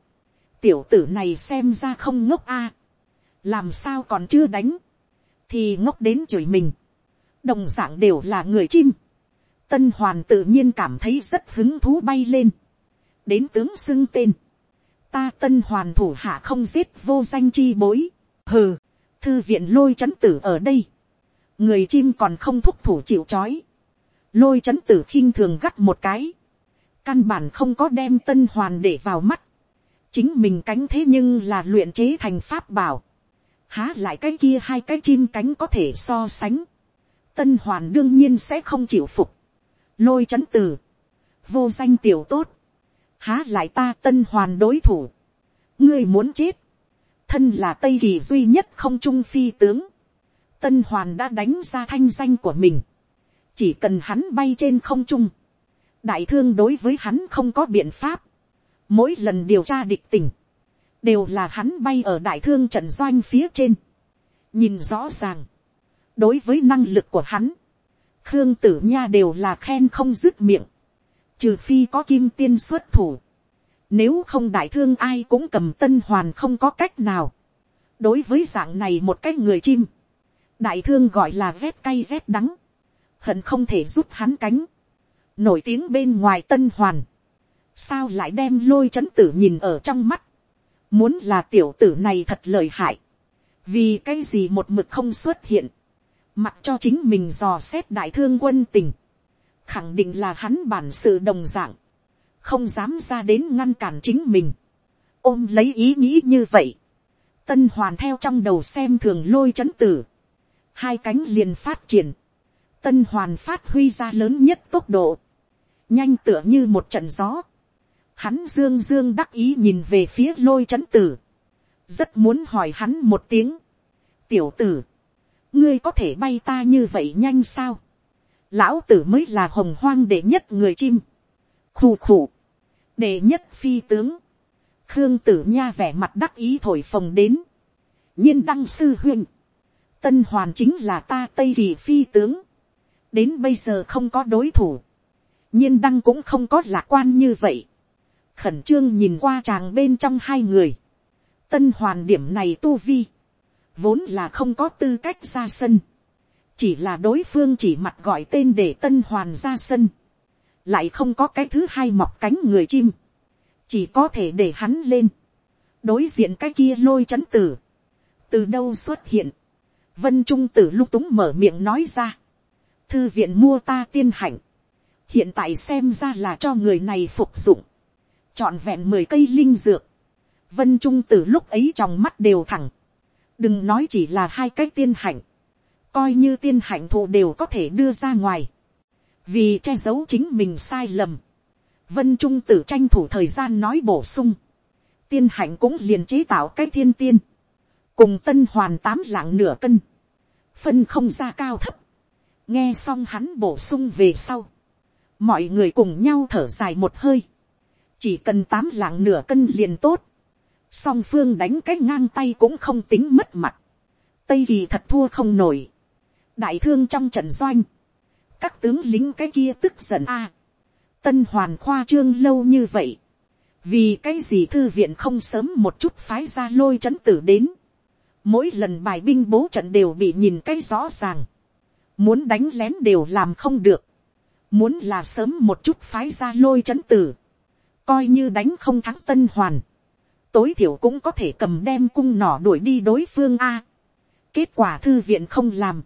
tiểu tử này xem ra không ngốc a, làm sao còn chưa đánh, thì ngốc đến chửi mình, đồng dạng đều là người chim, tân hoàn tự nhiên cảm thấy rất hứng thú bay lên, đến tướng xưng tên, ta tân hoàn thủ hạ không giết vô danh chi bối, hừ, thư viện lôi c h ấ n tử ở đây, người chim còn không thúc thủ chịu c h ó i lôi c h ấ n tử khinh thường gắt một cái, căn bản không có đem tân hoàn để vào mắt, chính mình cánh thế nhưng là luyện chế thành pháp bảo, há lại cái kia hai cái chim cánh có thể so sánh, tân hoàn đương nhiên sẽ không chịu phục, lôi c h ấ n tử, vô danh tiểu tốt, há lại ta tân hoàn đối thủ, ngươi muốn chết, thân là tây kỳ duy nhất không trung phi tướng, tân hoàn đã đánh ra thanh danh của mình, chỉ cần hắn bay trên không trung, đại thương đối với hắn không có biện pháp, mỗi lần điều tra địch tình, đều là hắn bay ở đại thương trận doanh phía trên, nhìn rõ ràng, đối với năng lực của hắn, khương tử nha đều là khen không dứt miệng, trừ phi có kim tiên xuất thủ, nếu không đại thương ai cũng cầm tân hoàn không có cách nào. Đối với dạng này một cái người chim. Đại thương gọi là rét cay rét đắng. Hận không thể giúp hắn cánh. Nổi tiếng bên ngoài tân hoàn. Sao lại đem lôi chấn tử nhìn ở trong mắt. Muốn là tiểu tử này thật lợi hại. Vì cái gì một mực không xuất hiện. Mặc cho chính mình dò xét đại thương quân tình. Khẳng định là hắn bản sự đồng dạng không dám ra đến ngăn cản chính mình, ôm lấy ý nghĩ như vậy, tân hoàn theo trong đầu xem thường lôi c h ấ n tử, hai cánh liền phát triển, tân hoàn phát huy ra lớn nhất tốc độ, nhanh tựa như một trận gió, hắn dương dương đắc ý nhìn về phía lôi c h ấ n tử, rất muốn hỏi hắn một tiếng, tiểu tử, ngươi có thể bay ta như vậy nhanh sao, lão tử mới là hồng hoang đệ nhất người chim, khù khù, đệ nhất phi tướng, khương tử nha vẻ mặt đắc ý thổi phồng đến, nhiên đăng sư huynh, tân hoàn chính là ta tây kỳ phi tướng, đến bây giờ không có đối thủ, nhiên đăng cũng không có lạc quan như vậy, khẩn trương nhìn qua chàng bên trong hai người, tân hoàn điểm này tu vi, vốn là không có tư cách ra sân, chỉ là đối phương chỉ mặt gọi tên để tân hoàn ra sân, lại không có cái thứ hai mọc cánh người chim, chỉ có thể để hắn lên, đối diện cái kia lôi c h ấ n tử, từ đâu xuất hiện, vân trung tử lung túng mở miệng nói ra, thư viện mua ta tiên hạnh, hiện tại xem ra là cho người này phục dụng, trọn vẹn mười cây linh dược, vân trung tử lúc ấy trong mắt đều thẳng, đừng nói chỉ là hai cái tiên hạnh, coi như tiên hạnh thụ đều có thể đưa ra ngoài, vì che giấu chính mình sai lầm, vân trung tử tranh thủ thời gian nói bổ sung, tiên hạnh cũng liền chế tạo cái thiên tiên, cùng tân hoàn tám lạng nửa cân, phân không ra cao thấp, nghe xong hắn bổ sung về sau, mọi người cùng nhau thở dài một hơi, chỉ cần tám lạng nửa cân liền tốt, song phương đánh cái ngang tay cũng không tính mất mặt, tây kỳ thật thua không nổi, đại thương trong trận doanh, các tướng lính cái kia tức giận a. tân hoàn khoa trương lâu như vậy. vì cái gì thư viện không sớm một chút phái ra lôi c h ấ n tử đến. mỗi lần bài binh bố trận đều bị nhìn cái rõ ràng. muốn đánh lén đều làm không được. muốn là sớm một chút phái ra lôi c h ấ n tử. coi như đánh không thắng tân hoàn. tối thiểu cũng có thể cầm đem cung nỏ đuổi đi đối phương a. kết quả thư viện không làm,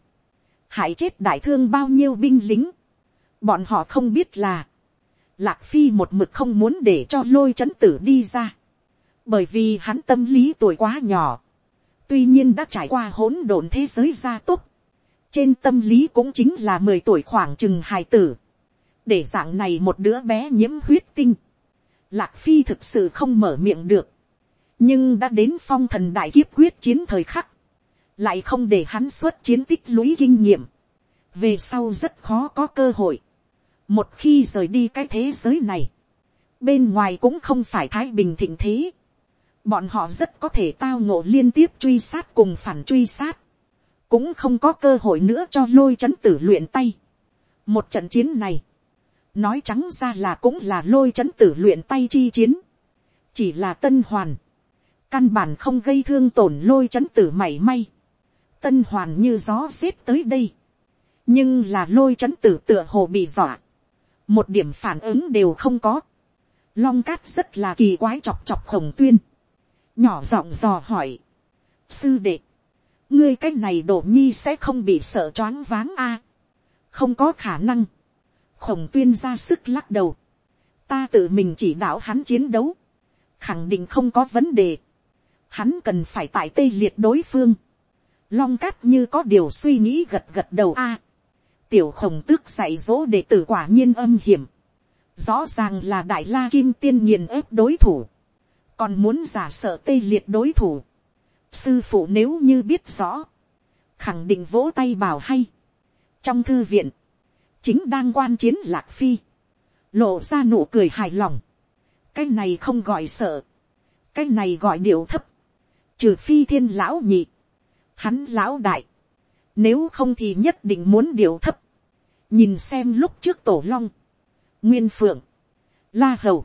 hại chết đại thương bao nhiêu binh lính, bọn họ không biết là, lạc phi một mực không muốn để cho lôi chấn tử đi ra, bởi vì hắn tâm lý tuổi quá nhỏ, tuy nhiên đã trải qua hỗn độn thế giới gia túc, trên tâm lý cũng chính là mười tuổi khoảng chừng hài tử, để dạng này một đứa bé nhiễm huyết tinh, lạc phi thực sự không mở miệng được, nhưng đã đến phong thần đại kiếp quyết chiến thời khắc, lại không để hắn xuất chiến tích lũy kinh nghiệm, về sau rất khó có cơ hội, một khi rời đi cái thế giới này, bên ngoài cũng không phải thái bình thịnh thế, bọn họ rất có thể tao ngộ liên tiếp truy sát cùng phản truy sát, cũng không có cơ hội nữa cho lôi c h ấ n tử luyện tay. một trận chiến này, nói trắng ra là cũng là lôi c h ấ n tử luyện tay chi chiến, chỉ là tân hoàn, căn bản không gây thương tổn lôi c h ấ n tử mảy may, tân hoàn như gió xếp tới đây, nhưng là lôi c h ấ n tử tựa hồ bị dọa, một điểm phản ứng đều không có. Long cát rất là kỳ quái chọc chọc khổng tuyên, nhỏ giọng dò hỏi, sư đệ, ngươi cái này đổ nhi sẽ không bị sợ choáng váng a, không có khả năng, khổng tuyên ra sức lắc đầu, ta tự mình chỉ đạo hắn chiến đấu, khẳng định không có vấn đề, hắn cần phải tại tê liệt đối phương, long cát như có điều suy nghĩ gật gật đầu a, tiểu khổng tước dạy dỗ đệ tử quả nhiên âm hiểm. Rõ ràng là đại la kim tiên nghiền ép đối thủ. Còn muốn giả sợ tê liệt đối thủ. Sư phụ nếu như biết rõ. Khẳng định vỗ tay bảo hay. Trong thư viện. Chính đang quan chiến lạc phi. Lộ ra nụ cười hài lòng. Cái này không gọi sợ. Cái này gọi điệu thấp. Trừ phi thiên lão nhị. Hắn lão đại nếu không thì nhất định muốn điều thấp. Nhìn xem lúc trước tổ long. Nguyên phượng. La hầu.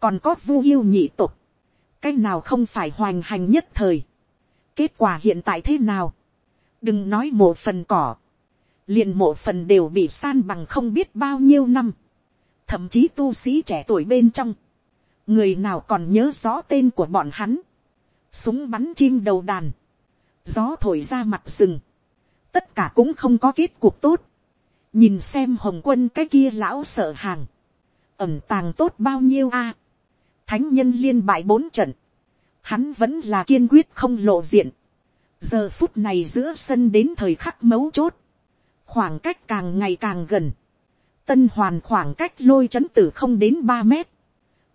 Còn có vu yêu nhị tục. Cái nào không phải hoành hành nhất thời. Kết quả hiện tại thế nào? Đừng nói một phần cỏ. liền một phần đều bị san bằng không biết bao nhiêu năm. Thậm chí tu sĩ trẻ tuổi bên trong. Người nào còn nhớ rõ tên của bọn hắn. Súng bắn chim đầu đàn. Gió thổi ra mặt rừng. Tất cả cũng không có kết cuộc tốt. nhìn xem hồng quân cái kia lão sợ hàng, ẩm tàng tốt bao nhiêu a. thánh nhân liên bại bốn trận, hắn vẫn là kiên quyết không lộ diện. giờ phút này giữa sân đến thời khắc mấu chốt, khoảng cách càng ngày càng gần, tân hoàn khoảng cách lôi c h ấ n tử không đến ba mét,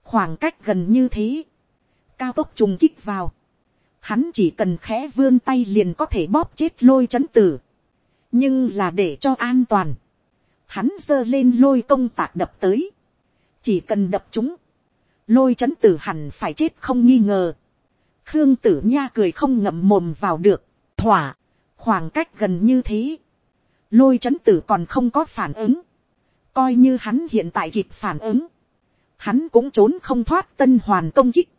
khoảng cách gần như thế, cao tốc trùng kích vào, hắn chỉ cần khẽ vươn tay liền có thể bóp chết lôi c h ấ n tử. Nhưng là để cho an toàn, hắn giơ lên lôi công tạc đập tới, chỉ cần đập chúng, lôi c h ấ n tử hẳn phải chết không nghi ngờ, khương tử nha cười không ngậm mồm vào được, thỏa, khoảng cách gần như thế, lôi c h ấ n tử còn không có phản ứng, coi như hắn hiện tại kịp phản ứng, hắn cũng trốn không thoát tân hoàn công kích,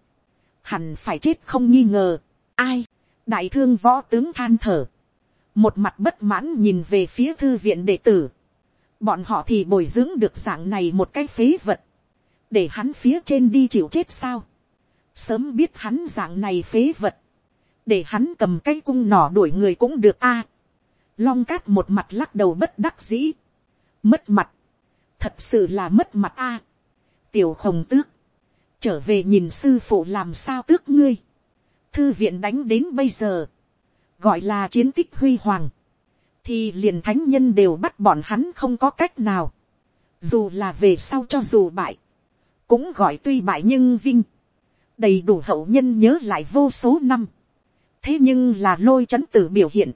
hẳn phải chết không nghi ngờ, ai, đại thương võ tướng than thở, một mặt bất mãn nhìn về phía thư viện đệ tử, bọn họ thì bồi dưỡng được dạng này một cái phế vật, để hắn phía trên đi chịu chết sao, sớm biết hắn dạng này phế vật, để hắn cầm cái cung nỏ đuổi người cũng được a. long cát một mặt lắc đầu bất đắc dĩ, mất mặt, thật sự là mất mặt a. tiểu khổng tước, trở về nhìn sư phụ làm sao tước ngươi, thư viện đánh đến bây giờ, gọi là chiến tích huy hoàng, thì liền thánh nhân đều bắt bọn hắn không có cách nào, dù là về sau cho dù bại, cũng gọi tuy bại nhưng vinh, đầy đủ hậu nhân nhớ lại vô số năm, thế nhưng là lôi c h ấ n tử biểu hiện,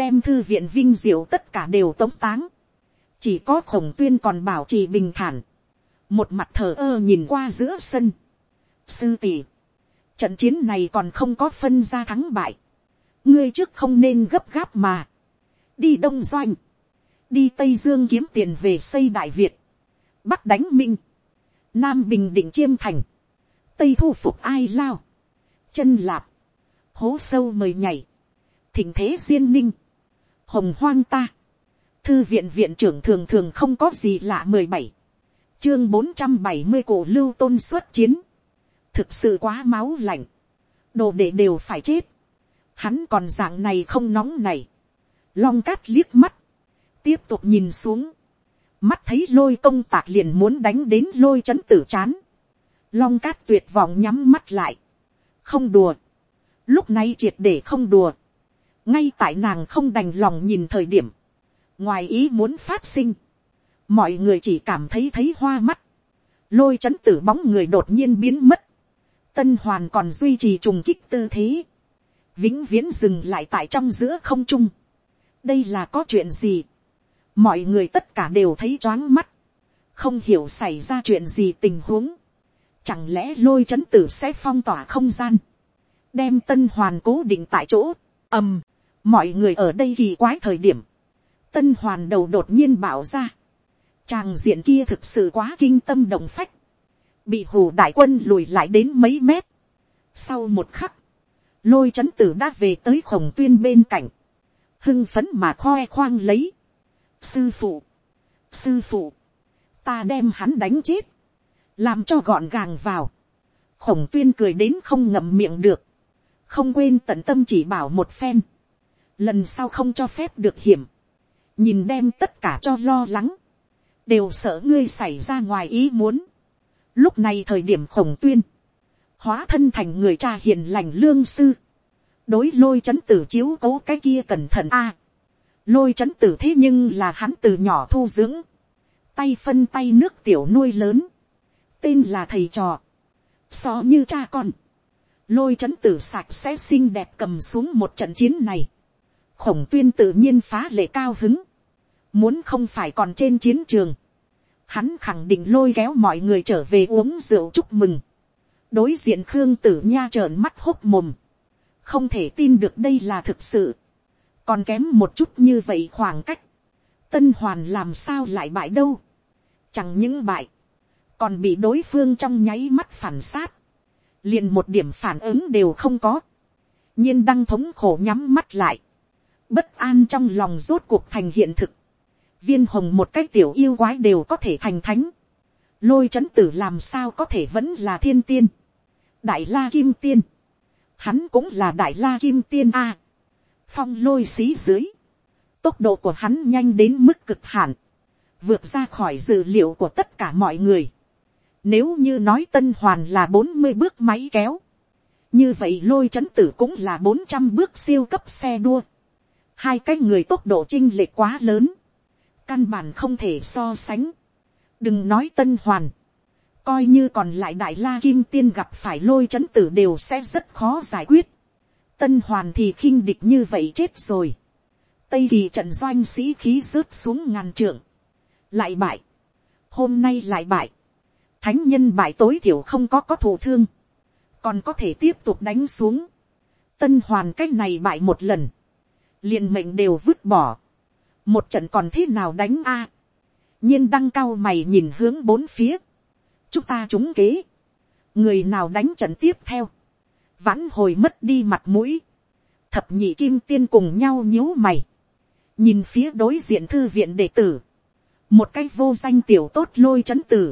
đem thư viện vinh diệu tất cả đều tống táng, chỉ có khổng tuyên còn bảo trì bình thản, một mặt thờ ơ nhìn qua giữa sân, sư tỷ, trận chiến này còn không có phân ra thắng bại, ngươi trước không nên gấp gáp mà, đi đông doanh, đi tây dương kiếm tiền về xây đại việt, bắc đánh minh, nam bình định chiêm thành, tây thu phục ai lao, chân lạp, hố sâu mời nhảy, thỉnh thế duyên ninh, hồng hoang ta, thư viện viện trưởng thường thường không có gì lạ mười bảy, chương bốn trăm bảy mươi cổ lưu tôn xuất chiến, thực sự quá máu lạnh, đồ đệ đều phải chết, hắn còn dạng này không nóng này, long cát liếc mắt, tiếp tục nhìn xuống, mắt thấy lôi công tạc liền muốn đánh đến lôi c h ấ n tử c h á n long cát tuyệt vọng nhắm mắt lại, không đùa, lúc này triệt để không đùa, ngay tại nàng không đành lòng nhìn thời điểm, ngoài ý muốn phát sinh, mọi người chỉ cảm thấy thấy hoa mắt, lôi c h ấ n tử bóng người đột nhiên biến mất, tân hoàn còn duy trì trùng kích tư thế, vĩnh viễn dừng lại tại trong giữa không trung, đây là có chuyện gì, mọi người tất cả đều thấy choáng mắt, không hiểu xảy ra chuyện gì tình huống, chẳng lẽ lôi c h ấ n tử sẽ phong tỏa không gian, đem tân hoàn cố định tại chỗ, ầm, mọi người ở đây kỳ quái thời điểm, tân hoàn đầu đột nhiên bảo ra, tràng diện kia thực sự quá kinh tâm động phách, bị hồ đại quân lùi lại đến mấy mét. Sau một khắc, lôi chấn tử đã về tới khổng tuyên bên cạnh, hưng phấn mà khoe khoang lấy, sư phụ, sư phụ, ta đem hắn đánh chết, làm cho gọn gàng vào, khổng tuyên cười đến không ngậm miệng được, không quên tận tâm chỉ bảo một phen, lần sau không cho phép được hiểm, nhìn đem tất cả cho lo lắng, đều sợ ngươi xảy ra ngoài ý muốn. Lúc này thời điểm khổng tuyên, hóa thân thành người cha hiền lành lương sư, đối lôi chấn tử chiếu cố cái kia cẩn thận a, lôi chấn tử thế nhưng là hắn từ nhỏ thu dưỡng, tay phân tay nước tiểu nuôi lớn, tên là thầy trò, so như cha con, lôi chấn tử sạch sẽ xinh đẹp cầm xuống một trận chiến này, khổng tuyên tự nhiên phá lệ cao hứng, muốn không phải còn trên chiến trường, hắn khẳng định lôi kéo mọi người trở về uống rượu chúc mừng, đối diện khương tử nha trợn mắt hốc mồm, không thể tin được đây là thực sự, còn kém một chút như vậy khoảng cách, tân hoàn làm sao lại bại đâu, chẳng những bại, còn bị đối phương trong nháy mắt phản sát, liền một điểm phản ứng đều không có, nhiên đăng thống khổ nhắm mắt lại, bất an trong lòng rốt cuộc thành hiện thực, viên hồng một cái tiểu yêu quái đều có thể thành thánh, lôi c h ấ n tử làm sao có thể vẫn là thiên tiên, đại la kim tiên, hắn cũng là đại la kim tiên a, phong lôi xí dưới, tốc độ của hắn nhanh đến mức cực hạn, vượt ra khỏi dự liệu của tất cả mọi người. Nếu như nói tân hoàn là bốn mươi bước máy kéo, như vậy lôi chấn tử cũng là bốn trăm bước siêu cấp xe đua. Hai cái người tốc độ chinh lệ quá lớn, căn bản không thể so sánh. đừng nói tân hoàn, coi như còn lại đại la kim tiên gặp phải lôi c h ấ n tử đều sẽ rất khó giải quyết tân hoàn thì khinh địch như vậy chết rồi. tây kỳ trận doanh sĩ khí rớt xuống ngàn trượng. lại bại. hôm nay lại bại. thánh nhân bại tối thiểu không có có thù thương. còn có thể tiếp tục đánh xuống. tân hoàn cách này bại một lần. liền mệnh đều vứt bỏ một trận còn thế nào đánh a. nhiên đăng cao mày nhìn hướng bốn phía. chúng ta trúng kế. người nào đánh trận tiếp theo? Vãn hồi mất đi mặt mũi, thập nhị kim tiên cùng nhau nhíu mày, nhìn phía đối diện thư viện đệ tử, một cái vô danh tiểu tốt lôi c h ấ n tử,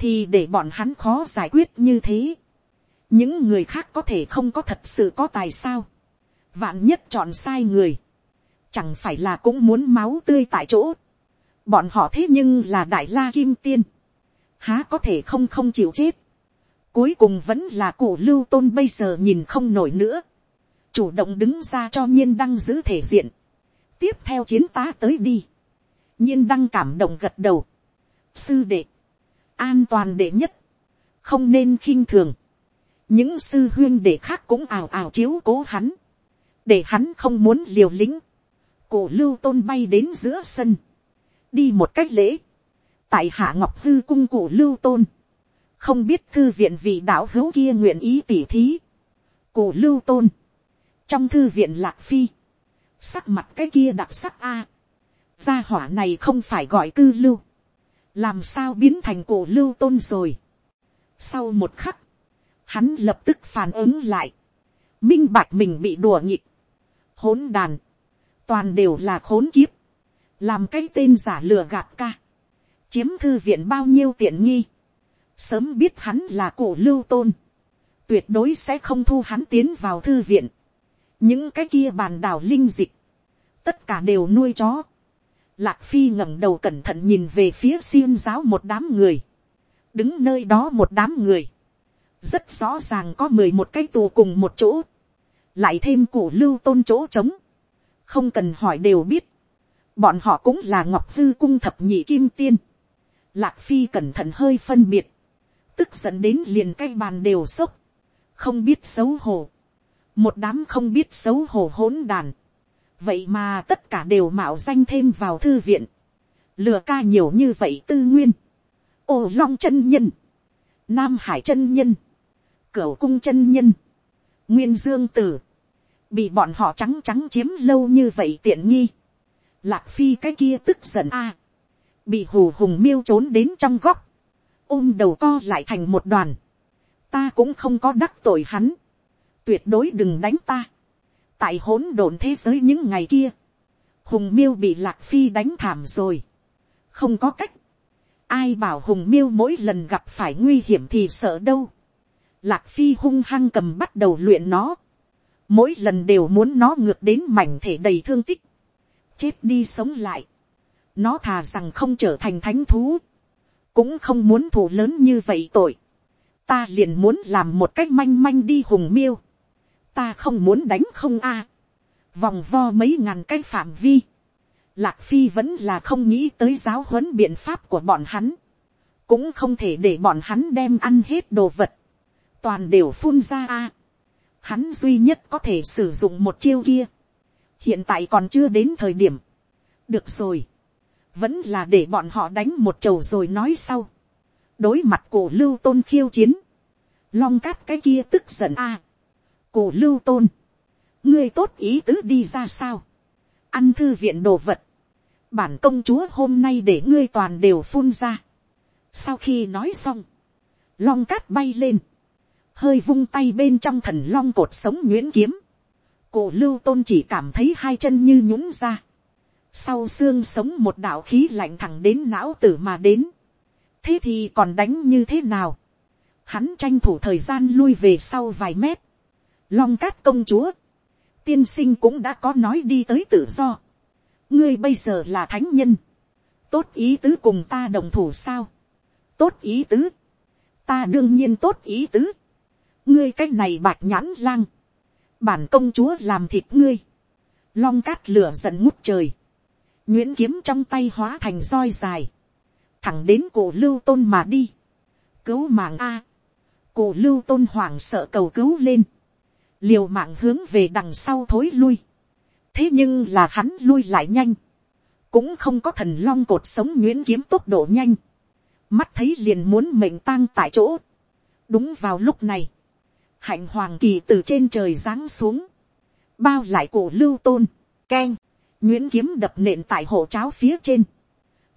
thì để bọn hắn khó giải quyết như thế, những người khác có thể không có thật sự có tài sao, vạn nhất chọn sai người, chẳng phải là cũng muốn máu tươi tại chỗ, bọn họ thế nhưng là đại la kim tiên, há có thể không không chịu chết, Cuối cùng vẫn là cổ lưu tôn bây giờ nhìn không nổi nữa. Chủ động đứng ra cho nhiên đăng giữ thể diện. Tiếp theo chiến tá tới đi. Nhiên đăng cảm động gật đầu. Sư đệ. An toàn đệ nhất. Không nên khinh thường. Những sư huyên đệ khác cũng ảo ảo chiếu cố hắn. Để hắn không muốn liều lĩnh. Cổ lưu tôn bay đến giữa sân. Đi một cách lễ. Tại hạ ngọc hư cung cổ lưu tôn không biết thư viện vị đạo hữu kia nguyện ý tỉ thí. cổ lưu tôn, trong thư viện lạc phi, sắc mặt cái kia đặc sắc a, gia hỏa này không phải gọi cư lưu, làm sao biến thành cổ lưu tôn rồi. sau một khắc, hắn lập tức phản ứng lại, minh bạch mình bị đùa nhịp, hỗn đàn, toàn đều là khốn kiếp, làm cái tên giả lừa gạt ca, chiếm thư viện bao nhiêu tiện nghi, sớm biết hắn là cổ lưu tôn, tuyệt đối sẽ không thu hắn tiến vào thư viện. những cái kia bàn đảo linh dịch, tất cả đều nuôi chó. Lạc phi ngẩng đầu cẩn thận nhìn về phía xiêm giáo một đám người, đứng nơi đó một đám người, rất rõ ràng có mười một cái tù cùng một chỗ, lại thêm cổ lưu tôn chỗ trống, không cần hỏi đều biết, bọn họ cũng là ngọc hư cung thập nhị kim tiên, lạc phi cẩn thận hơi phân biệt, tức dẫn đến liền cái bàn đều sốc, không biết xấu hổ, một đám không biết xấu hổ hỗn đàn, vậy mà tất cả đều mạo danh thêm vào thư viện, lừa ca nhiều như vậy tư nguyên, ô long chân nhân, nam hải chân nhân, cửa cung chân nhân, nguyên dương tử, bị bọn họ trắng trắng chiếm lâu như vậy tiện nghi, lạc phi cái kia tức giận a, bị hù hùng miêu trốn đến trong góc, ôm đầu co lại thành một đoàn, ta cũng không có đắc tội hắn, tuyệt đối đừng đánh ta, tại hỗn độn thế giới những ngày kia, hùng miêu bị lạc phi đánh thảm rồi, không có cách, ai bảo hùng miêu mỗi lần gặp phải nguy hiểm thì sợ đâu, lạc phi hung hăng cầm bắt đầu luyện nó, mỗi lần đều muốn nó ngược đến mảnh thể đầy thương tích, chết đi sống lại, nó thà rằng không trở thành thánh thú, cũng không muốn thủ lớn như vậy tội, ta liền muốn làm một cách manh manh đi hùng miêu, ta không muốn đánh không a, vòng vo mấy ngàn cái phạm vi, lạc phi vẫn là không nghĩ tới giáo huấn biện pháp của bọn hắn, cũng không thể để bọn hắn đem ăn hết đồ vật, toàn đều phun ra a, hắn duy nhất có thể sử dụng một chiêu kia, hiện tại còn chưa đến thời điểm, được rồi, vẫn là để bọn họ đánh một chầu rồi nói sau, đối mặt cổ lưu tôn khiêu chiến, long cát cái kia tức giận a, cổ lưu tôn, ngươi tốt ý tứ đi ra sao, ăn thư viện đồ vật, bản công chúa hôm nay để ngươi toàn đều phun ra. sau khi nói xong, long cát bay lên, hơi vung tay bên trong thần long cột sống nguyễn kiếm, cổ lưu tôn chỉ cảm thấy hai chân như nhũng ra, sau xương sống một đạo khí lạnh thẳng đến não tử mà đến, thế thì còn đánh như thế nào, hắn tranh thủ thời gian lui về sau vài mét, long cát công chúa, tiên sinh cũng đã có nói đi tới tự do, ngươi bây giờ là thánh nhân, tốt ý tứ cùng ta đồng thủ sao, tốt ý tứ, ta đương nhiên tốt ý tứ, ngươi cái này bạc nhãn lang, bản công chúa làm thịt ngươi, long cát lửa giận ngút trời, nguyễn kiếm trong tay hóa thành roi dài, thẳng đến cổ lưu tôn mà đi, cứu mạng a, cổ lưu tôn hoảng sợ cầu cứu lên, liều mạng hướng về đằng sau thối lui, thế nhưng là hắn lui lại nhanh, cũng không có thần long cột sống nguyễn kiếm tốc độ nhanh, mắt thấy liền muốn mệnh tang tại chỗ. đúng vào lúc này, hạnh hoàng kỳ từ trên trời giáng xuống, bao lại cổ lưu tôn, k e n nguyễn kiếm đập nện tại hộ cháo phía trên,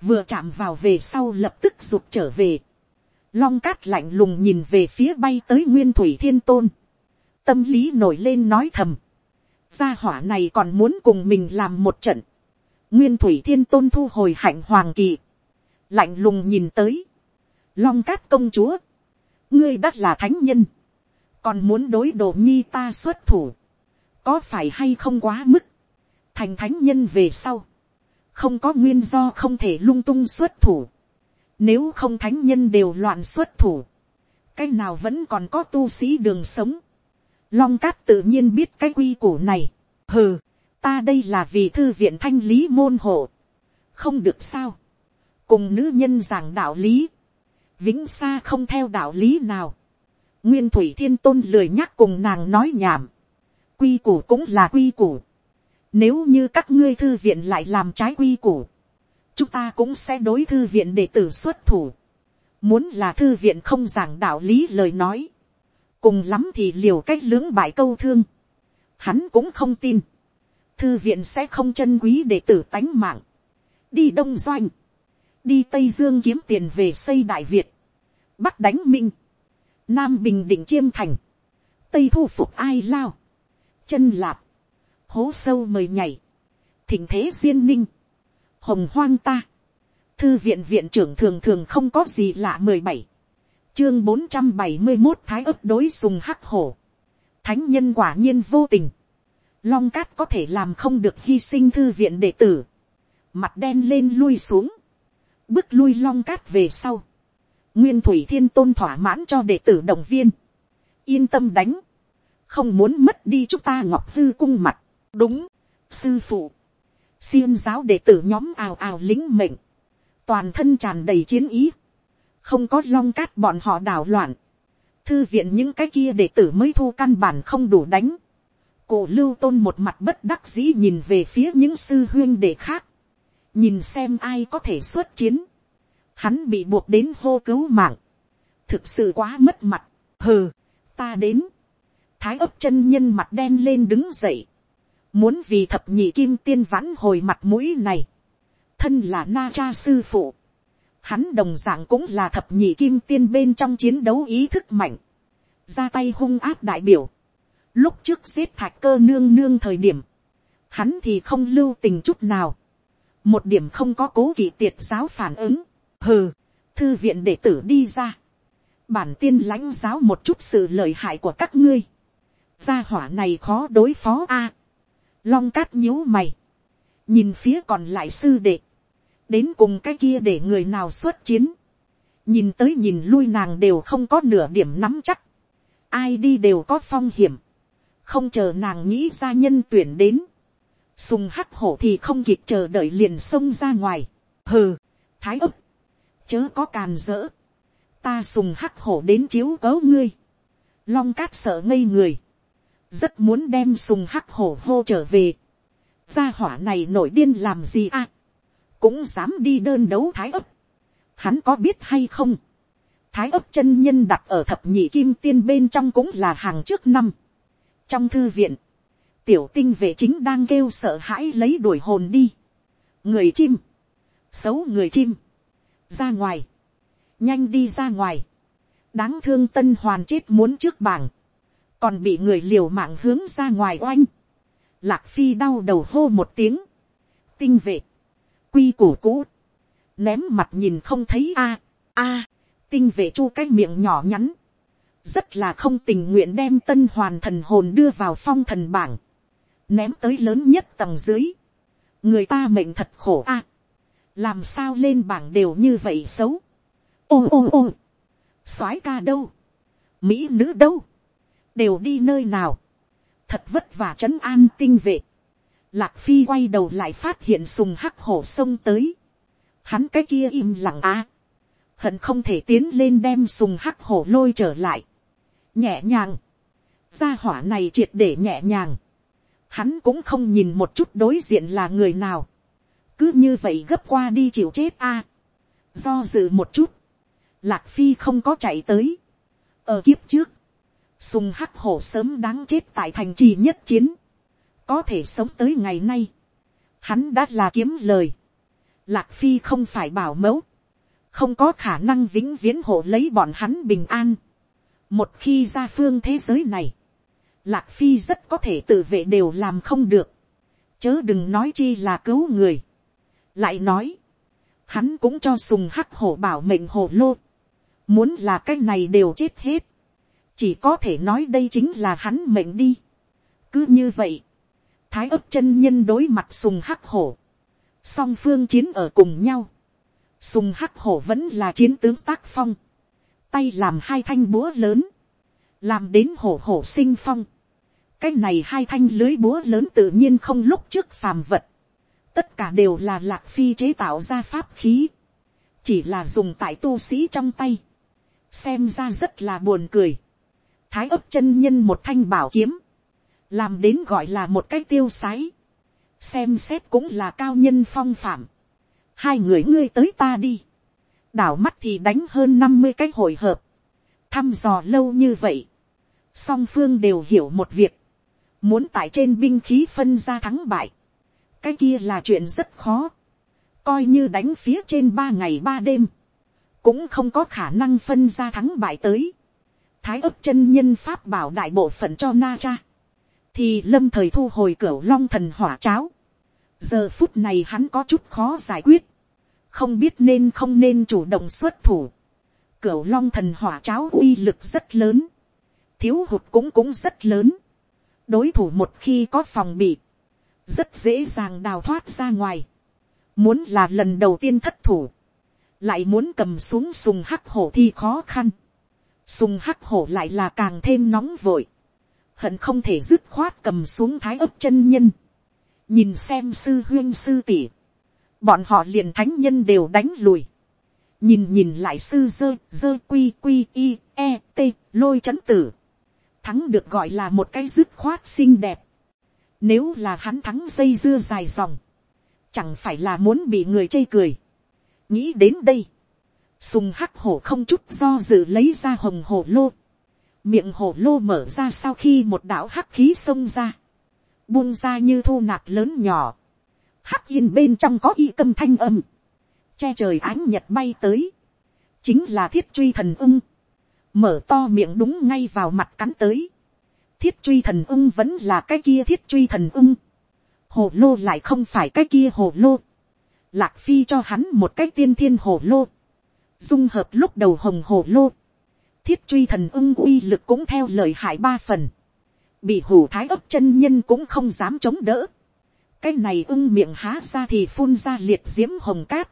vừa chạm vào về sau lập tức rụt trở về, long cát lạnh lùng nhìn về phía bay tới nguyên thủy thiên tôn, tâm lý nổi lên nói thầm, gia hỏa này còn muốn cùng mình làm một trận, nguyên thủy thiên tôn thu hồi hạnh hoàng kỳ, lạnh lùng nhìn tới, long cát công chúa, ngươi đ là thánh nhân, còn muốn đối đồ nhi ta xuất thủ, có phải hay không quá mức, thành thánh nhân về sau, không có nguyên do không thể lung tung xuất thủ, nếu không thánh nhân đều loạn xuất thủ, cái nào vẫn còn có tu sĩ đường sống, long cát tự nhiên biết cái quy củ này, hừ, ta đây là vì thư viện thanh lý môn hộ, không được sao, cùng nữ nhân giảng đạo lý, vĩnh xa không theo đạo lý nào, nguyên thủy thiên tôn lười nhắc cùng nàng nói nhảm, quy củ cũng là quy củ, nếu như các ngươi thư viện lại làm trái quy củ, chúng ta cũng sẽ đối thư viện để tử xuất thủ, muốn là thư viện không giảng đạo lý lời nói, cùng lắm thì liều cách lưỡng bại câu thương, hắn cũng không tin, thư viện sẽ không chân quý để tử tánh mạng, đi đông doanh, đi tây dương kiếm tiền về xây đại việt, bắc đánh minh, nam bình định chiêm thành, tây thu phục ai lao, chân lạp, hố sâu mời nhảy, thỉnh thế duyên ninh, hồng hoang ta, thư viện viện trưởng thường thường không có gì lạ mười bảy, chương bốn trăm bảy mươi một thái ấp đối sùng hắc hổ. thánh nhân quả nhiên vô tình. long cát có thể làm không được hy sinh thư viện đệ tử. mặt đen lên lui xuống. bước lui long cát về sau nguyên thủy thiên tôn thỏa mãn cho đệ tử động viên. yên tâm đánh. không muốn mất đi chúng ta ngọc hư cung mặt. đúng, sư phụ. xiêm giáo đệ tử nhóm ào ào lính mệnh. toàn thân tràn đầy chiến ý không có long cát bọn họ đảo loạn, thư viện những cái kia đệ tử mới thu căn bản không đủ đánh, cổ lưu tôn một mặt bất đắc dĩ nhìn về phía những sư huyên đệ khác, nhìn xem ai có thể xuất chiến, hắn bị buộc đến hô cứu mạng, thực sự quá mất mặt, hừ, ta đến, thái ấp chân nhân mặt đen lên đứng dậy, muốn vì thập nhị kim tiên vãn hồi mặt mũi này, thân là na cha sư phụ, hắn đồng dạng cũng là thập nhị kim tiên bên trong chiến đấu ý thức mạnh, ra tay hung áp đại biểu, lúc trước giết thạch cơ nương nương thời điểm, hắn thì không lưu tình chút nào, một điểm không có cố kỵ tiệt giáo phản ứng, hừ, thư viện đệ tử đi ra, bản tiên lãnh giáo một chút sự lợi hại của các ngươi, gia hỏa này khó đối phó a, long cát nhíu mày, nhìn phía còn lại sư đệ, đến cùng cái kia để người nào xuất chiến, nhìn tới nhìn lui nàng đều không có nửa điểm nắm chắc, ai đi đều có phong hiểm, không chờ nàng nghĩ ra nhân tuyển đến, sùng hắc hổ thì không kịp chờ đợi liền xông ra ngoài, hừ, thái ấp, chớ có càn dỡ, ta sùng hắc hổ đến chiếu cấu ngươi, long cát sợ ngây người, rất muốn đem sùng hắc hổ hô trở về, gia hỏa này nổi điên làm gì à, cũng dám đi đơn đấu thái ấp. Hắn có biết hay không? Thái ấp chân nhân đặt ở thập nhị kim tiên bên trong cũng là hàng trước năm. Trong thư viện, tiểu tinh vệ chính đang kêu sợ hãi lấy đuổi hồn đi. Người chim, xấu người chim, ra ngoài, nhanh đi ra ngoài. Đáng thương tân hoàn chết muốn trước bảng, còn bị người liều mạng hướng ra ngoài oanh. Lạc phi đau đầu hô một tiếng, tinh vệ, quy củ cũ, ném mặt nhìn không thấy a, à, a, à, tinh vệ chu cái miệng nhỏ nhắn, rất là không tình nguyện đem tân hoàn thần hồn đưa vào phong thần bảng, ném tới lớn nhất tầng dưới, người ta mệnh thật khổ a, à, làm sao lên bảng đều như vậy xấu, ôm ôm ôm, soái ca đâu, mỹ nữ đâu, đều đi nơi nào, thật vất vả trấn an tinh vệ, Lạc Phi quay đầu lại phát hiện sùng hắc hổ sông tới. Hắn cái kia im lặng á. Hận không thể tiến lên đem sùng hắc hổ lôi trở lại. Nhẹ nhàng. Gia hỏa này triệt để nhẹ nhàng. Hắn cũng không nhìn một chút đối diện là người nào. Cứ như vậy gấp qua đi chịu chết a. Do dự một chút. Lạc Phi không có chạy tới. Ở kiếp trước. Sùng hắc hổ sớm đáng chết tại thành trì nhất chiến có thể sống tới ngày nay, hắn đã là kiếm lời. Lạc phi không phải bảo mẫu, không có khả năng vĩnh viễn hộ lấy bọn hắn bình an. một khi ra phương thế giới này, lạc phi rất có thể tự vệ đều làm không được, chớ đừng nói chi là cứu người lại nói, hắn cũng cho sùng hắc hổ bảo mệnh hổ lô, muốn là cái này đều chết hết, chỉ có thể nói đây chính là hắn mệnh đi. cứ như vậy, thái ấp chân nhân đối mặt sùng hắc hổ, song phương chiến ở cùng nhau, sùng hắc hổ vẫn là chiến tướng tác phong, tay làm hai thanh búa lớn, làm đến hổ hổ sinh phong, cái này hai thanh lưới búa lớn tự nhiên không lúc trước phàm vật, tất cả đều là lạc phi chế tạo ra pháp khí, chỉ là dùng tại tu sĩ trong tay, xem ra rất là buồn cười, thái ấp chân nhân một thanh bảo kiếm, làm đến gọi là một cái tiêu sái, xem xét cũng là cao nhân phong phạm, hai người ngươi tới ta đi, đảo mắt thì đánh hơn năm mươi cái hồi hợp, thăm dò lâu như vậy, song phương đều hiểu một việc, muốn tại trên binh khí phân ra thắng bại, cái kia là chuyện rất khó, coi như đánh phía trên ba ngày ba đêm, cũng không có khả năng phân ra thắng bại tới. Thái ấp chân nhân pháp bảo đại bộ phận cho na cha thì lâm thời thu hồi cửa long thần hỏa cháo. giờ phút này hắn có chút khó giải quyết, không biết nên không nên chủ động xuất thủ. cửu long thần hỏa cháo uy lực rất lớn, thiếu hụt cũng cũng rất lớn, đối thủ một khi có phòng bị, rất dễ dàng đào thoát ra ngoài, muốn là lần đầu tiên thất thủ, lại muốn cầm xuống sùng hắc hổ thì khó khăn, sùng hắc hổ lại là càng thêm nóng vội, hận không thể dứt khoát cầm xuống thái ấp chân nhân, nhìn xem sư huyên sư tỷ, bọn họ liền thánh nhân đều đánh lùi, nhìn nhìn lại sư dơ dơ quy quy i e t lôi chấn tử, thắng được gọi là một cái dứt khoát xinh đẹp, nếu là hắn thắng dây dưa dài dòng, chẳng phải là muốn bị người chê cười, nghĩ đến đây, sùng hắc hổ không chút do dự lấy ra hồng hổ lô, miệng hổ lô mở ra sau khi một đạo hắc khí xông ra, buông ra như thu nạp lớn nhỏ, hắc yên bên trong có y câm thanh âm, che trời ánh nhật bay tới, chính là thiết truy thần ưng, mở to miệng đúng ngay vào mặt cắn tới, thiết truy thần ưng vẫn là cái kia thiết truy thần ưng, hồ lô lại không phải cái kia hồ lô, lạc phi cho hắn một cái tiên thiên hồ lô, dung hợp lúc đầu hồng hồ lô, thiết truy thần ưng uy lực cũng theo lời hại ba phần, bị hủ thái ấp chân nhân cũng không dám chống đỡ, cái này ưng miệng há ra thì phun ra liệt diễm hồng cát,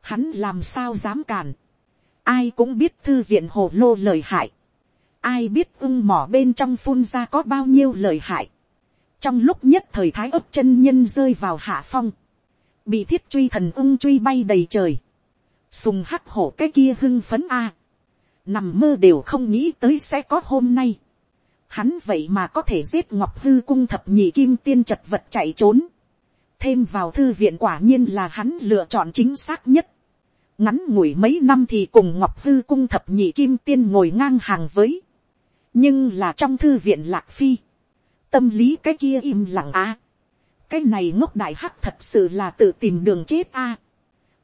hắn làm sao dám cản, ai cũng biết thư viện hồ lô lời hại, ai biết ưng mỏ bên trong phun ra có bao nhiêu lời hại, trong lúc nhất thời thái ấp chân nhân rơi vào hạ phong, bị thiết truy thần ưng truy bay đầy trời, sùng hắc hổ cái kia hưng phấn a, nằm mơ đều không nghĩ tới sẽ có hôm nay, hắn vậy mà có thể giết ngọc hư cung thập nhị kim tiên chật vật chạy trốn, thêm vào thư viện quả nhiên là hắn lựa chọn chính xác nhất, ngắn ngủi mấy năm thì cùng ngọc hư cung thập nhị kim tiên ngồi ngang hàng với, nhưng là trong thư viện lạc phi, tâm lý cái kia im lặng a, cái này ngốc đại hắc thật sự là tự tìm đường chết a,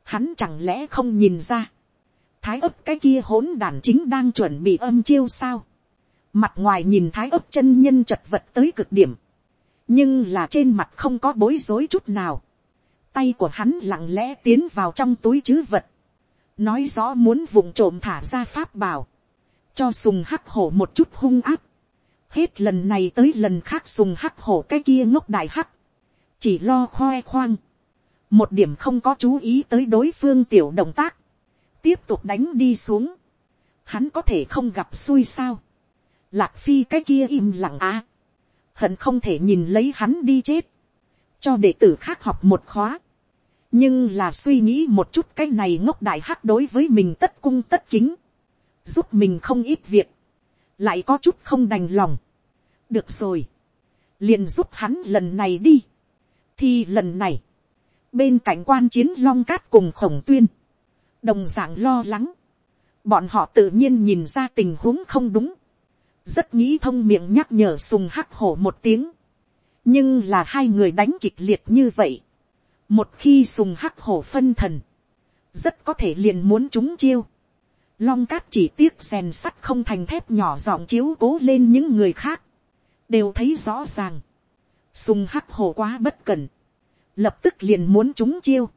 hắn chẳng lẽ không nhìn ra, thái ấp cái kia hỗn đàn chính đang chuẩn bị âm chiêu sao, mặt ngoài nhìn thái ấp chân nhân chật vật tới cực điểm, nhưng là trên mặt không có bối rối chút nào, tay của hắn lặng lẽ tiến vào trong túi chứ vật, nói rõ muốn vùng trộm thả ra pháp bảo, cho sùng hắc hổ một chút hung áp, hết lần này tới lần khác sùng hắc hổ cái kia ngốc đại hắc, chỉ lo khoe khoang, một điểm không có chú ý tới đối phương tiểu động tác, tiếp tục đánh đi xuống, hắn có thể không gặp xui sao, lạc phi cái kia im lặng á, hận không thể nhìn lấy hắn đi chết, cho đệ tử khác học một khóa, nhưng là suy nghĩ một chút cái này ngốc đại hắc đối với mình tất cung tất kính, giúp mình không ít việc, lại có chút không đành lòng. được rồi, liền giúp hắn lần này đi, thì lần này, bên cạnh quan chiến long cát cùng khổng tuyên, đồng d ạ n g lo lắng, bọn họ tự nhiên nhìn ra tình huống không đúng, rất nghĩ thông miệng nhắc nhở sùng hắc hổ một tiếng, nhưng là hai người đánh kịch liệt như vậy, một khi sùng hắc hổ phân thần, rất có thể liền muốn chúng chiêu. Long cát chỉ tiếc rèn sắt không thành thép nhỏ giọng chiếu cố lên những người khác, đều thấy rõ ràng. Sùng hắc hổ quá bất cẩn, lập tức liền muốn chúng chiêu.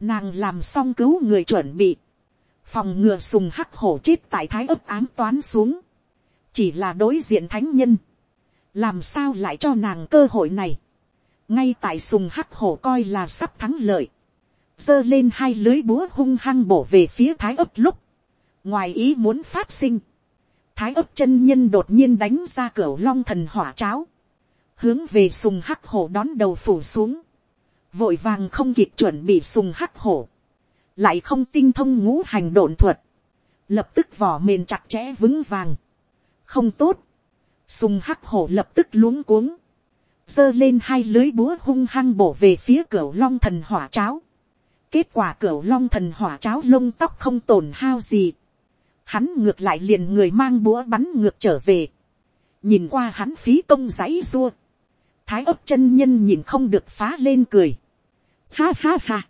Nàng làm xong cứu người chuẩn bị, phòng ngừa sùng hắc hổ chết tại thái ấp ám toán xuống, chỉ là đối diện thánh nhân, làm sao lại cho nàng cơ hội này? Ngay tại sùng hắc hổ coi là sắp thắng lợi, giơ lên hai lưới búa hung hăng bổ về phía thái ấp lúc, ngoài ý muốn phát sinh, thái ấp chân nhân đột nhiên đánh ra cửa long thần hỏa cháo, hướng về sùng hắc hổ đón đầu phủ xuống, vội vàng không kịp chuẩn bị sùng hắc hổ, lại không tinh thông ngũ hành độn thuật, lập tức vỏ mền chặt chẽ vững vàng, không tốt, sùng hắc hổ lập tức luống cuống, giơ lên hai lưới búa hung hăng bổ về phía cửa long thần hỏa cháo. Kết quả cửa long thần hỏa cháo lông tóc không tổn hao gì. Hắn ngược lại liền người mang búa bắn ngược trở về. Nhìn qua hắn phí công giấy dua, Thái ấp chân nhân nhìn không được phá lên cười. Ha ha ha.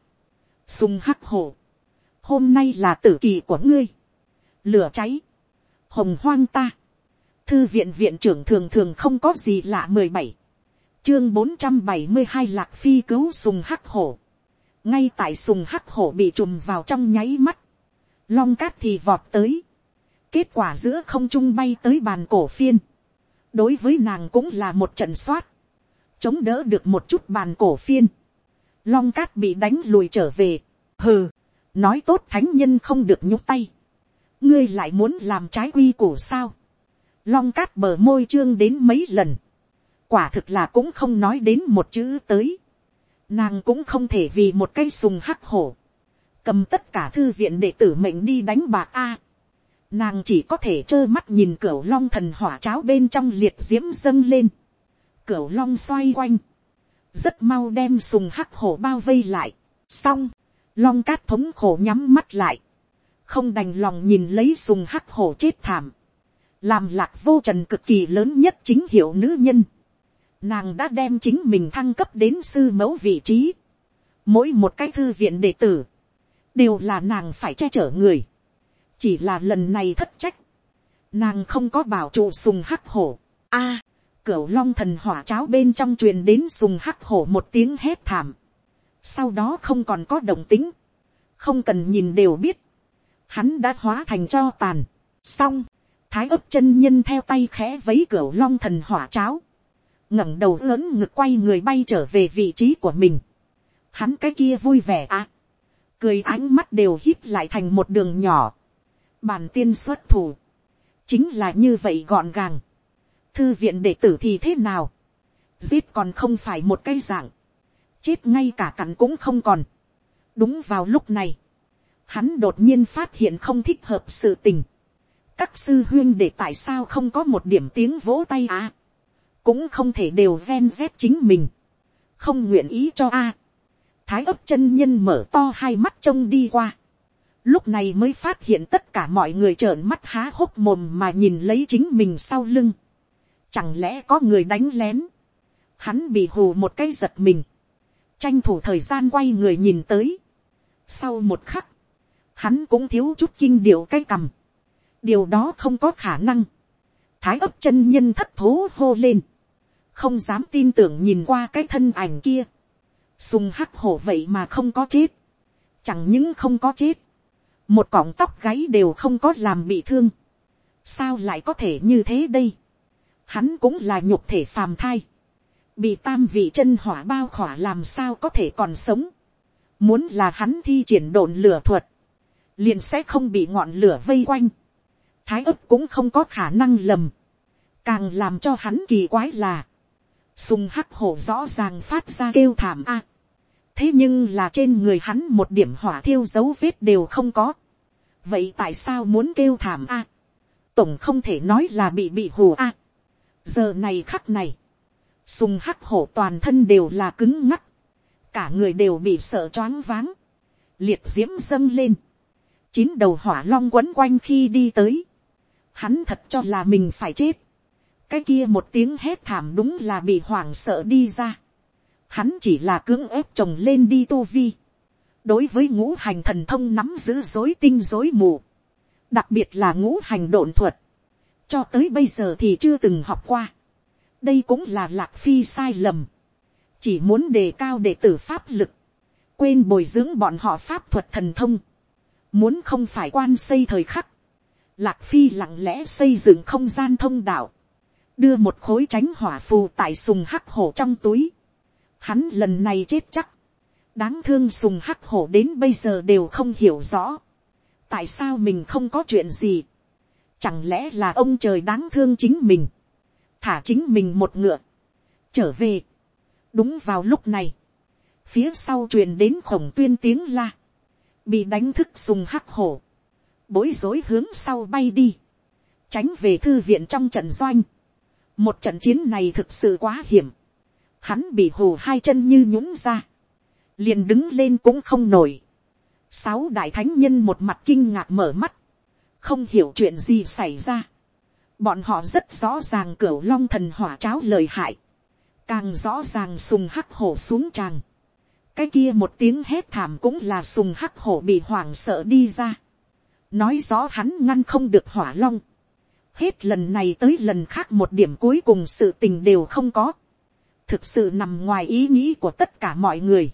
Sùng hắc hổ. Hôm nay là tử kỳ của ngươi. Lửa cháy. Hồng hoang ta. Thư viện viện trưởng thường thường không có gì lạ mười bảy chương bốn trăm bảy mươi hai lạc phi cứu sùng hắc hổ. ngay tại sùng hắc hổ bị trùm vào trong nháy mắt. long cát thì vọt tới, kết quả giữa không trung bay tới bàn cổ phiên, đối với nàng cũng là một trận soát, chống đỡ được một chút bàn cổ phiên, long cát bị đánh lùi trở về, hừ, nói tốt thánh nhân không được nhúc tay, ngươi lại muốn làm trái quy củ sao, long cát bờ môi trương đến mấy lần, quả thực là cũng không nói đến một chữ tới, nàng cũng không thể vì một cây sùng hắc hổ, cầm tất cả thư viện đệ tử mệnh đi đánh bạc a, nàng chỉ có thể trơ mắt nhìn cửa long thần hỏa cháo bên trong liệt diễm dâng lên, cửa long xoay quanh, rất mau đem sùng hắc hổ bao vây lại, xong, long cát thống khổ nhắm mắt lại, không đành lòng nhìn lấy sùng hắc hổ chết thảm, làm lạc vô trần cực kỳ lớn nhất chính hiệu nữ nhân, nàng đã đem chính mình thăng cấp đến sư mẫu vị trí, mỗi một cái thư viện đệ tử, đều là nàng phải che chở người, chỉ là lần này thất trách, nàng không có bảo trụ sùng hắc hổ, a, à, cửu long thần hỏa cháo bên trong truyền đến sùng hắc hổ một tiếng hét thảm, sau đó không còn có động tính, không cần nhìn đều biết, hắn đã hóa thành cho tàn, xong, thái ấp chân nhân theo tay khẽ vấy cửu long thần hỏa cháo, ngẩng đầu lớn ngực quay người bay trở về vị trí của mình. Hắn cái kia vui vẻ à. Cười ánh mắt đều hít lại thành một đường nhỏ. Bàn tiên xuất thủ. Chính là như vậy gọn gàng. Thư viện đệ tử thì thế nào? Giết còn không phải một cái dạng. Chết ngay cả cặn cũng không còn. Đúng vào lúc này. Hắn đột nhiên phát hiện không thích hợp sự tình các sư huyên để tại sao không có một điểm tiếng vỗ tay à cũng không thể đều ven dép chính mình, không nguyện ý cho a. thái ấp chân nhân mở to hai mắt trông đi qua, lúc này mới phát hiện tất cả mọi người trợn mắt há hốc mồm mà nhìn lấy chính mình sau lưng, chẳng lẽ có người đánh lén, hắn bị hù một cái giật mình, tranh thủ thời gian quay người nhìn tới, sau một khắc, hắn cũng thiếu chút kinh điệu cái cằm, điều đó không có khả năng, thái ấp chân nhân thất thố hô lên, không dám tin tưởng nhìn qua cái thân ảnh kia, sùng hắc hổ vậy mà không có chết, chẳng những không có chết, một cọng tóc gáy đều không có làm bị thương, sao lại có thể như thế đây, hắn cũng là nhục thể phàm thai, bị tam vị chân hỏa bao khỏa làm sao có thể còn sống, muốn là hắn thi triển đồn lửa thuật, liền sẽ không bị ngọn lửa vây quanh, thái ấp cũng không có khả năng lầm, càng làm cho hắn kỳ quái là, sùng hắc hổ rõ ràng phát ra kêu thảm a. thế nhưng là trên người hắn một điểm hỏa thiêu dấu vết đều không có vậy tại sao muốn kêu thảm a. tổng không thể nói là bị bị hù a. giờ này khắc này, sùng hắc hổ toàn thân đều là cứng ngắc, cả người đều bị sợ choáng váng, liệt diễm dâng lên, chín đầu hỏa long quấn quanh khi đi tới, hắn thật cho là mình phải chết, cái kia một tiếng hét thảm đúng là bị hoảng sợ đi ra. Hắn chỉ là cưỡng ép chồng lên đi tu vi đối với ngũ hành thần thông nắm giữ dối tinh dối mù. đặc biệt là ngũ hành độn thuật. cho tới bây giờ thì chưa từng học qua. đây cũng là lạc phi sai lầm. chỉ muốn đề cao đệ tử pháp lực. quên bồi dưỡng bọn họ pháp thuật thần thông. muốn không phải quan xây thời khắc. Lạc phi lặng lẽ xây dựng không gian thông đạo đưa một khối tránh hỏa phù tại sùng hắc hổ trong túi. Hắn lần này chết chắc. Đáng thương sùng hắc hổ đến bây giờ đều không hiểu rõ. Tại sao mình không có chuyện gì. Chẳng lẽ là ông trời đáng thương chính mình. Thả chính mình một ngựa. Trở về. Đúng vào lúc này. Phía sau truyền đến khổng tuyên tiếng la. Bị đánh thức sùng hắc hổ. Bối rối hướng sau bay đi. Tránh về thư viện trong trận doanh một trận chiến này thực sự quá hiểm. Hắn bị hù hai chân như nhũng ra. Liền đứng lên cũng không nổi. Sáu đại thánh nhân một mặt kinh ngạc mở mắt. Không hiểu chuyện gì xảy ra. Bọn họ rất rõ ràng cửu long thần hỏa cháo lời hại. Càng rõ ràng sùng hắc hổ xuống tràng. Cái kia một tiếng hét thảm cũng là sùng hắc hổ bị hoảng sợ đi ra. Nói rõ hắn ngăn không được hỏa long hết lần này tới lần khác một điểm cuối cùng sự tình đều không có, thực sự nằm ngoài ý nghĩ của tất cả mọi người,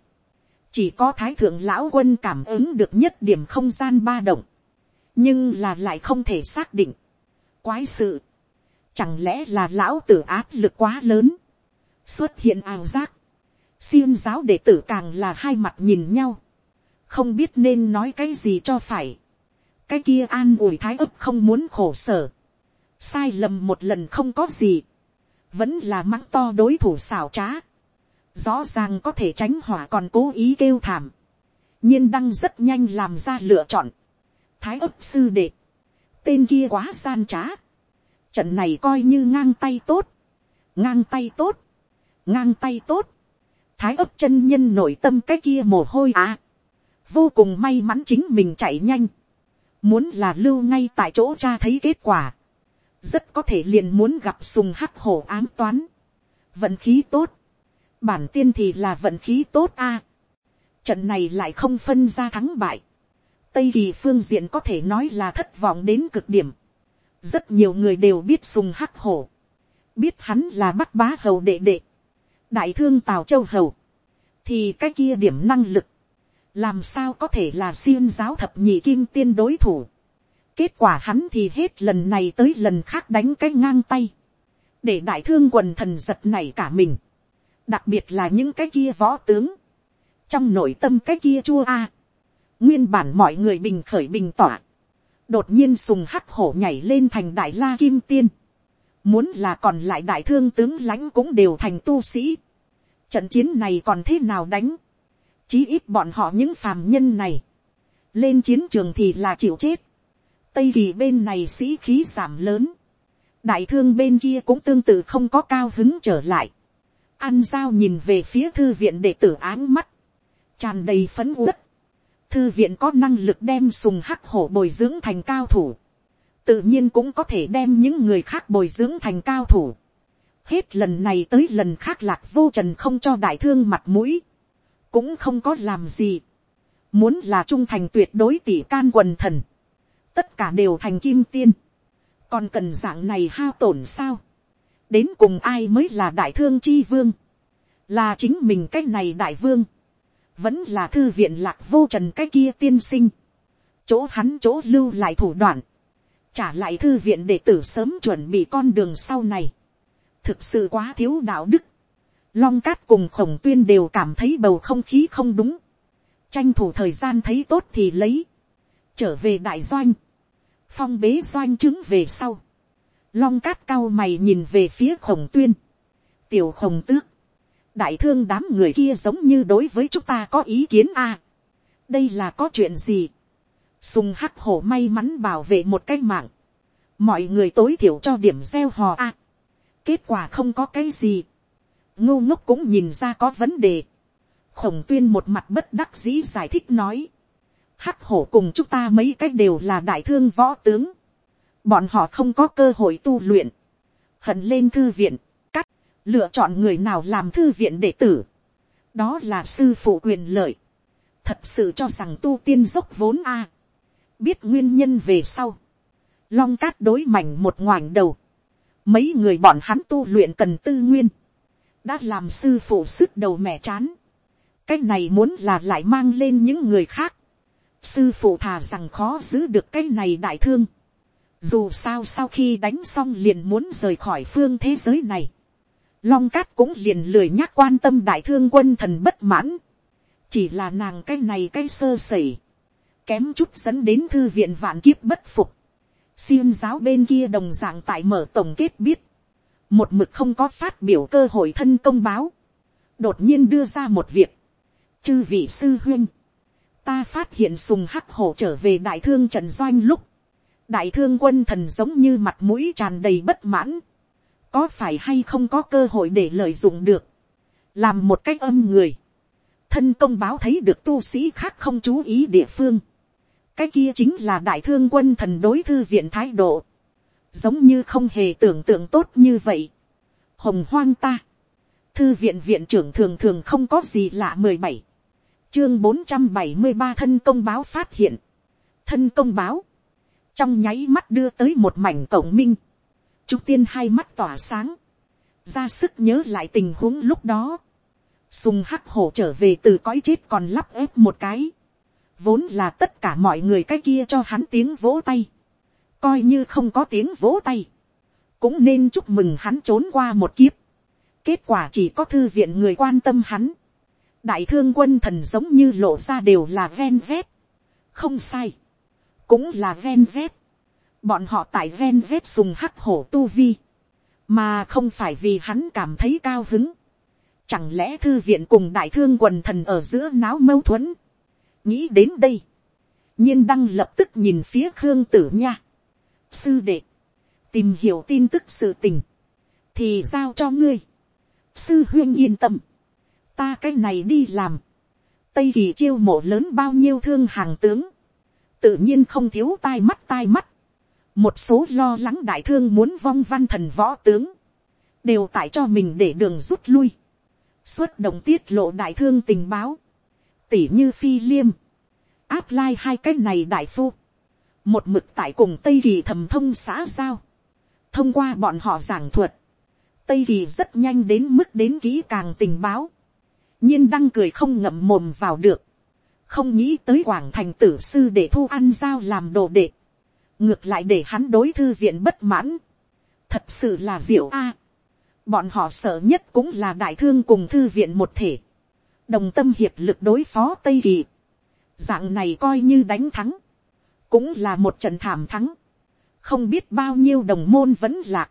chỉ có thái thượng lão quân cảm ứng được nhất điểm không gian ba động, nhưng là lại không thể xác định. quái sự, chẳng lẽ là lão tử áp lực quá lớn, xuất hiện ảo giác, xiêm giáo đệ tử càng là hai mặt nhìn nhau, không biết nên nói cái gì cho phải, cái kia an ủi thái ấp không muốn khổ sở, sai lầm một lần không có gì, vẫn là mắng to đối thủ xảo trá, rõ ràng có thể tránh hỏa còn cố ý kêu thảm, nhiên đăng rất nhanh làm ra lựa chọn, thái ấp sư đệ, tên kia quá gian trá, trận này coi như ngang tay tốt, ngang tay tốt, ngang tay tốt, thái ấp chân nhân nội tâm cái kia mồ hôi à, vô cùng may mắn chính mình chạy nhanh, muốn là lưu ngay tại chỗ cha thấy kết quả, rất có thể liền muốn gặp sùng hắc hổ ám toán, vận khí tốt, bản tiên thì là vận khí tốt a, trận này lại không phân ra thắng bại, tây kỳ phương diện có thể nói là thất vọng đến cực điểm, rất nhiều người đều biết sùng hắc hổ, biết hắn là bắc bá hầu đệ đệ, đại thương tào châu hầu, thì cái kia điểm năng lực, làm sao có thể là xiêm giáo thập nhị kim tiên đối thủ. kết quả hắn thì hết lần này tới lần khác đánh cái ngang tay, để đại thương quần thần giật này cả mình, đặc biệt là những cái kia võ tướng, trong nội tâm cái kia chua a, nguyên bản mọi người bình khởi bình tỏa, đột nhiên sùng hắc hổ nhảy lên thành đại la kim tiên, muốn là còn lại đại thương tướng lãnh cũng đều thành tu sĩ, trận chiến này còn thế nào đánh, chí ít bọn họ những phàm nhân này, lên chiến trường thì là chịu chết, tây kỳ bên này sĩ khí giảm lớn, đại thương bên kia cũng tương tự không có cao hứng trở lại, An giao nhìn về phía thư viện để tử áng mắt, tràn đầy phấn uất, thư viện có năng lực đem sùng hắc hổ bồi dưỡng thành cao thủ, tự nhiên cũng có thể đem những người khác bồi dưỡng thành cao thủ. Hết lần này tới lần khác lạc vô trần không cho đại thương mặt mũi, cũng không có làm gì. Muốn là trung thành tuyệt đối tỷ can quần thần, tất cả đều thành kim tiên. Còn cần dạng này hao tổn sao? Đến cùng ai mới là đại thương chi vương? Là chính mình cái này đại vương. Vẫn là thư viện lạc vô trần cái kia tiên sinh, chỗ hắn chỗ lưu lại thủ đoạn, trả lại thư viện để tử sớm chuẩn bị con đường sau này, thực sự quá thiếu đạo đức, long cát cùng khổng tuyên đều cảm thấy bầu không khí không đúng, tranh thủ thời gian thấy tốt thì lấy, trở về đại doanh, phong bế doanh chứng về sau, long cát cao mày nhìn về phía khổng tuyên, tiểu khổng tước, đại thương đám người kia giống như đối với chúng ta có ý kiến a. đây là có chuyện gì. sùng hắc hổ may mắn bảo vệ một cái mạng. mọi người tối thiểu cho điểm gieo hò a. kết quả không có cái gì. ngô ngốc cũng nhìn ra có vấn đề. khổng tuyên một mặt bất đắc dĩ giải thích nói. hắc hổ cùng chúng ta mấy cái đều là đại thương võ tướng bọn họ không có cơ hội tu luyện. hận lên thư viện cắt lựa chọn người nào làm thư viện đệ tử, đó là sư phụ quyền lợi, thật sự cho rằng tu tiên dốc vốn a, biết nguyên nhân về sau, long cát đối mảnh một ngoảnh đầu, mấy người bọn hắn tu luyện cần tư nguyên, đã làm sư phụ sức đầu mẹ chán, cái này muốn là lại mang lên những người khác, sư phụ thà rằng khó giữ được cái này đại thương, dù sao sau khi đánh xong liền muốn rời khỏi phương thế giới này, Long cát cũng liền lười nhắc quan tâm đại thương quân thần bất mãn. Chỉ là nàng cái này cái sơ sẩy. Kém chút dẫn đến thư viện vạn kiếp bất phục. xin giáo bên kia đồng dạng tại mở tổng kết biết. Một mực không có phát biểu cơ hội thân công báo. Đột nhiên đưa ra một việc. Chư vị sư huyên. Ta phát hiện sùng hắc hổ trở về đại thương trần doanh lúc. Đại thương quân thần giống như mặt mũi tràn đầy bất mãn. Có phải hay không có cơ hội để lợi dụng được, làm một cách âm người, thân công báo thấy được tu sĩ khác không chú ý địa phương, cái kia chính là đại thương quân thần đối thư viện thái độ, giống như không hề tưởng tượng tốt như vậy. hồng hoang ta, thư viện viện trưởng thường thường không có gì lạ mười bảy, chương bốn trăm bảy mươi ba thân công báo phát hiện, thân công báo, trong nháy mắt đưa tới một mảnh cổng minh, Trúc tiên hai mắt tỏa sáng. Ra sức nhớ lại tình huống lúc đó. Sùng hắc hổ trở về từ cõi chết còn lắp ép một cái. vốn là tất cả mọi người cái kia cho hắn tiếng vỗ tay, coi như không có tiếng vỗ tay, cũng nên chúc mừng hắn trốn qua một kiếp, kết quả chỉ có thư viện người quan tâm hắn, đại thương quân thần giống như lộ ra đều là ven vét, không sai, cũng là ven vét, bọn họ tại ven vét sùng hắc hổ tu vi, mà không phải vì hắn cảm thấy cao hứng, chẳng lẽ thư viện cùng đại thương quần thần ở giữa náo mâu thuẫn, nghĩ đến đây, nhiên đăng lập tức nhìn phía khương tử nha, sư đệ, tìm hiểu tin tức sự tình, thì giao cho ngươi, sư huyên yên tâm, ta cái này đi làm, tây kỳ chiêu mộ lớn bao nhiêu thương hàng tướng, tự nhiên không thiếu tai mắt tai mắt, một số lo lắng đại thương muốn vong văn thần võ tướng, đều tại cho mình để đường rút lui, xuất động tiết lộ đại thương tình báo, tỉ như phi liêm, áp lai hai cái này đại phu, một mực tại cùng tây kỳ thầm thông xã giao, thông qua bọn họ giảng thuật, tây kỳ rất nhanh đến mức đến kỹ càng tình báo, nhiên đăng cười không ngậm mồm vào được, không nghĩ tới quảng thành tử sư để thu ăn giao làm đồ đệ, ngược lại để hắn đối thư viện bất mãn, thật sự là diệu a, bọn họ sợ nhất cũng là đại thương cùng thư viện một thể, đồng tâm hiệp lực đối phó tây kỳ, dạng này coi như đánh thắng, cũng là một trận thảm thắng, không biết bao nhiêu đồng môn vẫn lạc,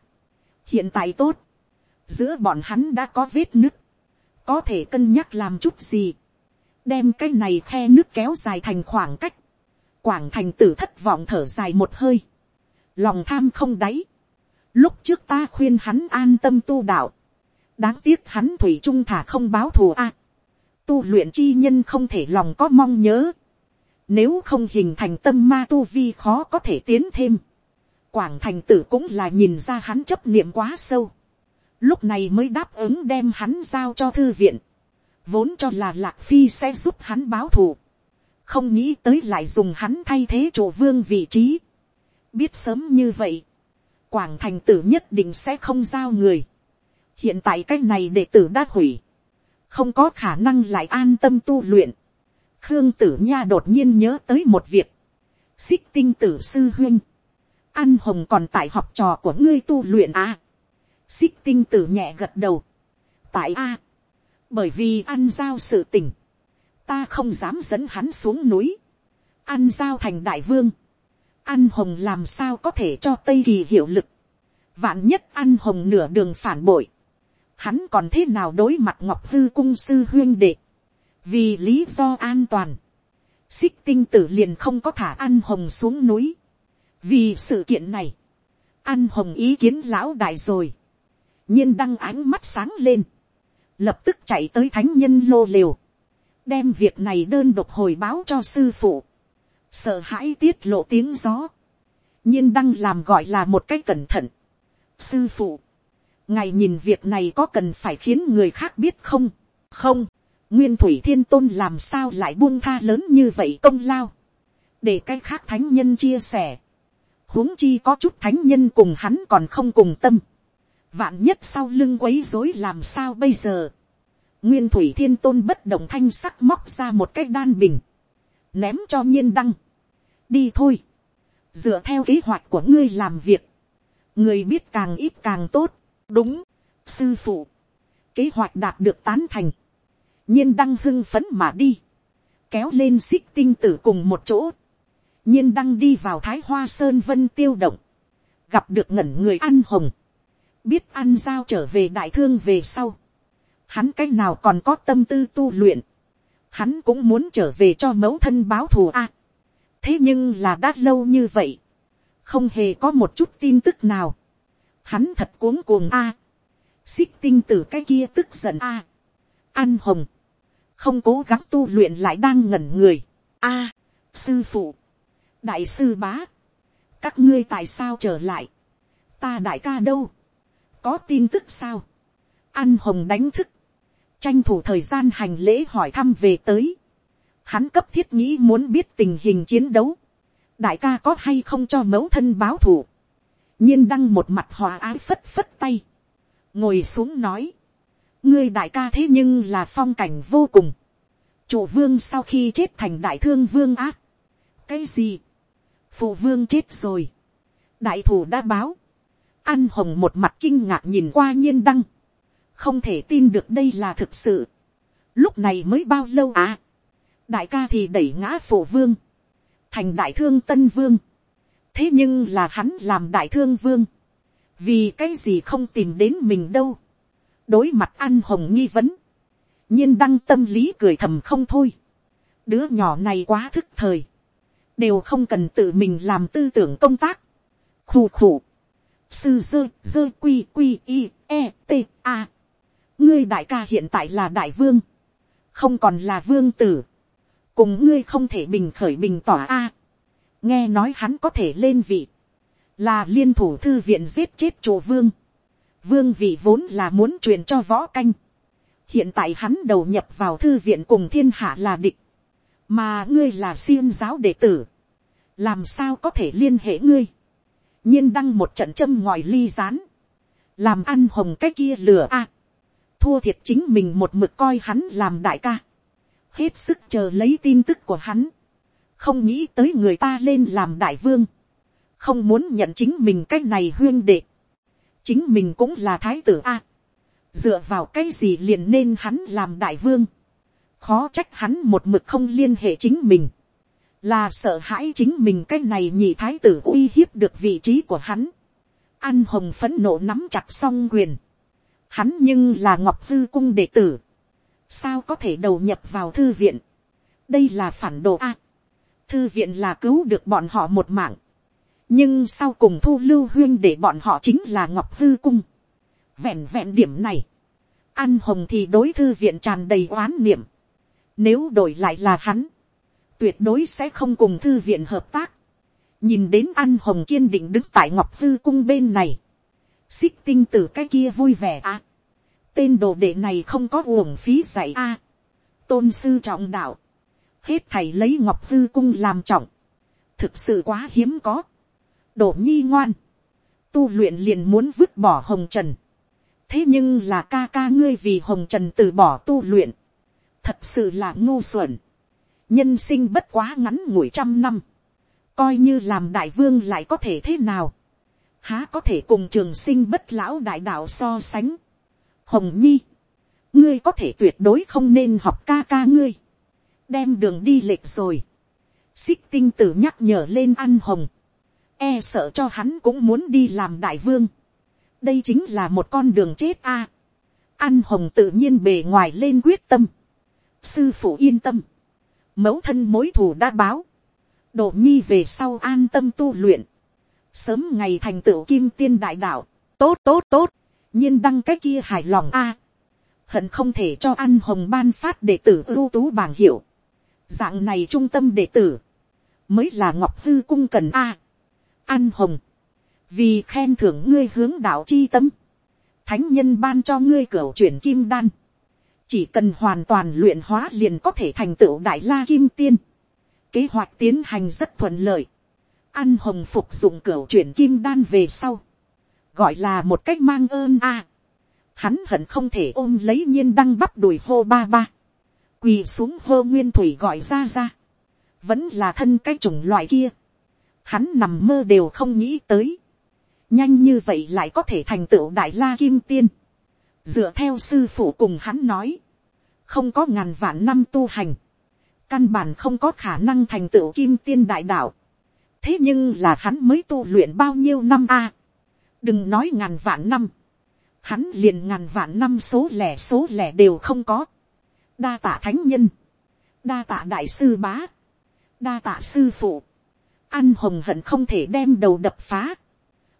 hiện tại tốt, giữa bọn hắn đã có vết nứt, có thể cân nhắc làm chút gì, đem cái này khe nước kéo dài thành khoảng cách, quảng thành tử thất vọng thở dài một hơi, lòng tham không đáy, lúc trước ta khuyên hắn an tâm tu đạo, đáng tiếc hắn thủy trung thả không báo thù a, tu luyện chi nhân không thể lòng có mong nhớ, nếu không hình thành tâm ma tu vi khó có thể tiến thêm, quảng thành tử cũng là nhìn ra hắn chấp niệm quá sâu, lúc này mới đáp ứng đem hắn giao cho thư viện, vốn cho là lạc phi sẽ giúp hắn báo thù, không nghĩ tới lại dùng hắn thay thế chủ vương vị trí, biết sớm như vậy, quảng thành tử nhất định sẽ không giao người, hiện tại cái này đệ tử đã hủy, không có khả năng lại an tâm tu luyện, khương tử nha đột nhiên nhớ tới một việc, xích tinh tử sư huyên, ăn hồng còn tại học trò của ngươi tu luyện à. xích tinh tử nhẹ gật đầu, tại a, bởi vì ăn giao sự tình, ta không dám dẫn hắn xuống núi, ăn giao thành đại vương, ăn hồng làm sao có thể cho tây kỳ hiệu lực, vạn nhất ăn hồng nửa đường phản bội, hắn còn thế nào đối mặt ngọc hư cung sư huyên đệ, vì lý do an toàn, xích tinh tử liền không có thả ăn hồng xuống núi, vì sự kiện này, ăn hồng ý kiến lão đại rồi, nhiên đăng ánh mắt sáng lên, lập tức chạy tới thánh nhân lô liều, đem việc này đơn độc hồi báo cho sư phụ, sợ hãi tiết lộ tiếng gió, nhiên đăng làm gọi là một cách cẩn thận. sư phụ, ngài nhìn việc này có cần phải khiến người khác biết không, không, nguyên thủy thiên tôn làm sao lại buông tha lớn như vậy công lao, để cái khác thánh nhân chia sẻ, huống chi có chút thánh nhân cùng hắn còn không cùng tâm, vạn nhất sau lưng quấy dối làm sao bây giờ, nguyên thủy thiên tôn bất động thanh sắc móc ra một cái đan bình, ném cho nhiên đăng, đi thôi, dựa theo kế hoạch của ngươi làm việc, người biết càng ít càng tốt, đúng, sư phụ, kế hoạch đạt được tán thành, nhiên đăng hưng phấn mà đi, kéo lên xích tinh tử cùng một chỗ, nhiên đăng đi vào thái hoa sơn vân tiêu động, gặp được ngẩn người ăn hồng, biết ăn giao trở về đại thương về sau, hắn c á c h nào còn có tâm tư tu luyện, hắn cũng muốn trở về cho mẫu thân báo thù a. thế nhưng là đã lâu như vậy, không hề có một chút tin tức nào, hắn thật cuống cuồng a, xích tinh tử cái kia tức giận a, ăn hồng, không cố gắng tu luyện lại đang ngẩn người, a, sư phụ, đại sư bá, các ngươi tại sao trở lại, ta đại ca đâu, có tin tức sao, An hồng đánh thức, tranh thủ thời gian hành lễ hỏi thăm về tới. Hắn cấp thiết nghĩ muốn biết tình hình chiến đấu. Đại ca có hay không cho mẫu thân báo thù. nhiên đăng một mặt hòa ái phất phất tay. Ngồi xuống nói. Ngươi đại ca thế nhưng là phong cảnh vô cùng. chủ vương sau khi chết thành đại thương vương ác. cái gì, phụ vương chết rồi, đại thủ đã báo, an hồng một mặt kinh ngạc nhìn qua nhiên đăng, không thể tin được đây là thực sự, lúc này mới bao lâu à, đại ca thì đẩy ngã Phổ vương, thành đại thương tân vương, thế nhưng là hắn làm đại thương vương, vì cái gì không tìm đến mình đâu, đối mặt an hồng nghi vấn, nhiên đăng tâm lý cười thầm không thôi, đứa nhỏ này quá thức thời, đều không cần tự mình làm tư tưởng công tác, khù khủ sư dơ dơ quy quy i e t a, ngươi đại ca hiện tại là đại vương, không còn là vương tử, cùng ngươi không thể bình khởi bình tỏa a, nghe nói hắn có thể lên vị, là liên thủ thư viện giết chết chủ vương, vương vị vốn là muốn truyền cho võ canh, hiện tại hắn đầu nhập vào thư viện cùng thiên hạ là địch, mà ngươi là xuyên giáo đệ tử, làm sao có thể liên hệ ngươi, nhiên đăng một trận châm ngòi ly rán, làm ăn hồng cái kia lừa a, thua thiệt chính mình một mực coi hắn làm đại ca, hết sức chờ lấy tin tức của hắn, không nghĩ tới người ta lên làm đại vương, không muốn nhận chính mình cái này huyên đệ, chính mình cũng là thái tử a, dựa vào cái gì liền nên hắn làm đại vương, khó trách hắn một mực không liên hệ chính mình, là sợ hãi chính mình cái này nhị thái tử uy hiếp được vị trí của hắn, an hồng phấn nộ nắm chặt song quyền, hắn nhưng là ngọc thư cung đệ tử, sao có thể đầu nhập vào thư viện, đây là phản đồ a, thư viện là cứu được bọn họ một mạng, nhưng sau cùng thu lưu huyên để bọn họ chính là ngọc thư cung, vẹn vẹn điểm này, an hồng thì đối thư viện tràn đầy oán niệm, nếu đổi lại là hắn, tuyệt đối sẽ không cùng thư viện hợp tác, nhìn đến an hồng kiên định đứng tại ngọc thư cung bên này, xích tinh từ cái kia vui vẻ a, tên đồ đệ này không có uổng phí dạy a, tôn sư trọng đạo, hết thầy lấy ngọc thư cung làm trọng, thực sự quá hiếm có, đổ nhi ngoan, tu luyện liền muốn vứt bỏ hồng trần, thế nhưng là ca ca ngươi vì hồng trần từ bỏ tu luyện, thật sự là ngu xuẩn, nhân sinh bất quá ngắn ngủi trăm năm, coi như làm đại vương lại có thể thế nào, há có thể cùng trường sinh bất lão đại đạo so sánh. Hồng nhi, ngươi có thể tuyệt đối không nên học ca ca ngươi, đem đường đi lệch rồi, xích tinh tử nhắc nhở lên ăn hồng, e sợ cho hắn cũng muốn đi làm đại vương, đây chính là một con đường chết a. À, ăn hồng tự nhiên bề ngoài lên quyết tâm, sư phụ yên tâm, mẫu thân mối thù đã báo, độ nhi về sau an tâm tu luyện, sớm ngày thành tựu kim tiên đại đạo, tốt tốt tốt, nhiên đăng cái kia hài lòng a, hận không thể cho ăn hồng ban phát đệ tử ưu tú bảng hiệu, dạng này trung tâm đệ tử, mới là ngọc hư cung cần a, ăn hồng, vì khen thưởng ngươi hướng đạo chi tâm, thánh nhân ban cho ngươi cửa chuyển kim đan, chỉ cần hoàn toàn luyện hóa liền có thể thành tựu đại la kim tiên. kế hoạch tiến hành rất thuận lợi. ăn hồng phục dụng cửa chuyển kim đan về sau. gọi là một cách mang ơn a. hắn hận không thể ôm lấy nhiên đăng bắp đùi hô ba ba. quỳ xuống hô nguyên thủy gọi ra ra. vẫn là thân cái chủng loại kia. hắn nằm mơ đều không nghĩ tới. nhanh như vậy lại có thể thành tựu đại la kim tiên dựa theo sư phụ cùng hắn nói, không có ngàn vạn năm tu hành, căn bản không có khả năng thành tựu kim tiên đại đạo. thế nhưng là hắn mới tu luyện bao nhiêu năm a. đừng nói ngàn vạn năm, hắn liền ngàn vạn năm số lẻ số lẻ đều không có. đa tạ thánh nhân, đa tạ đại sư bá, đa tạ sư phụ, ăn hồng hận không thể đem đầu đập phá,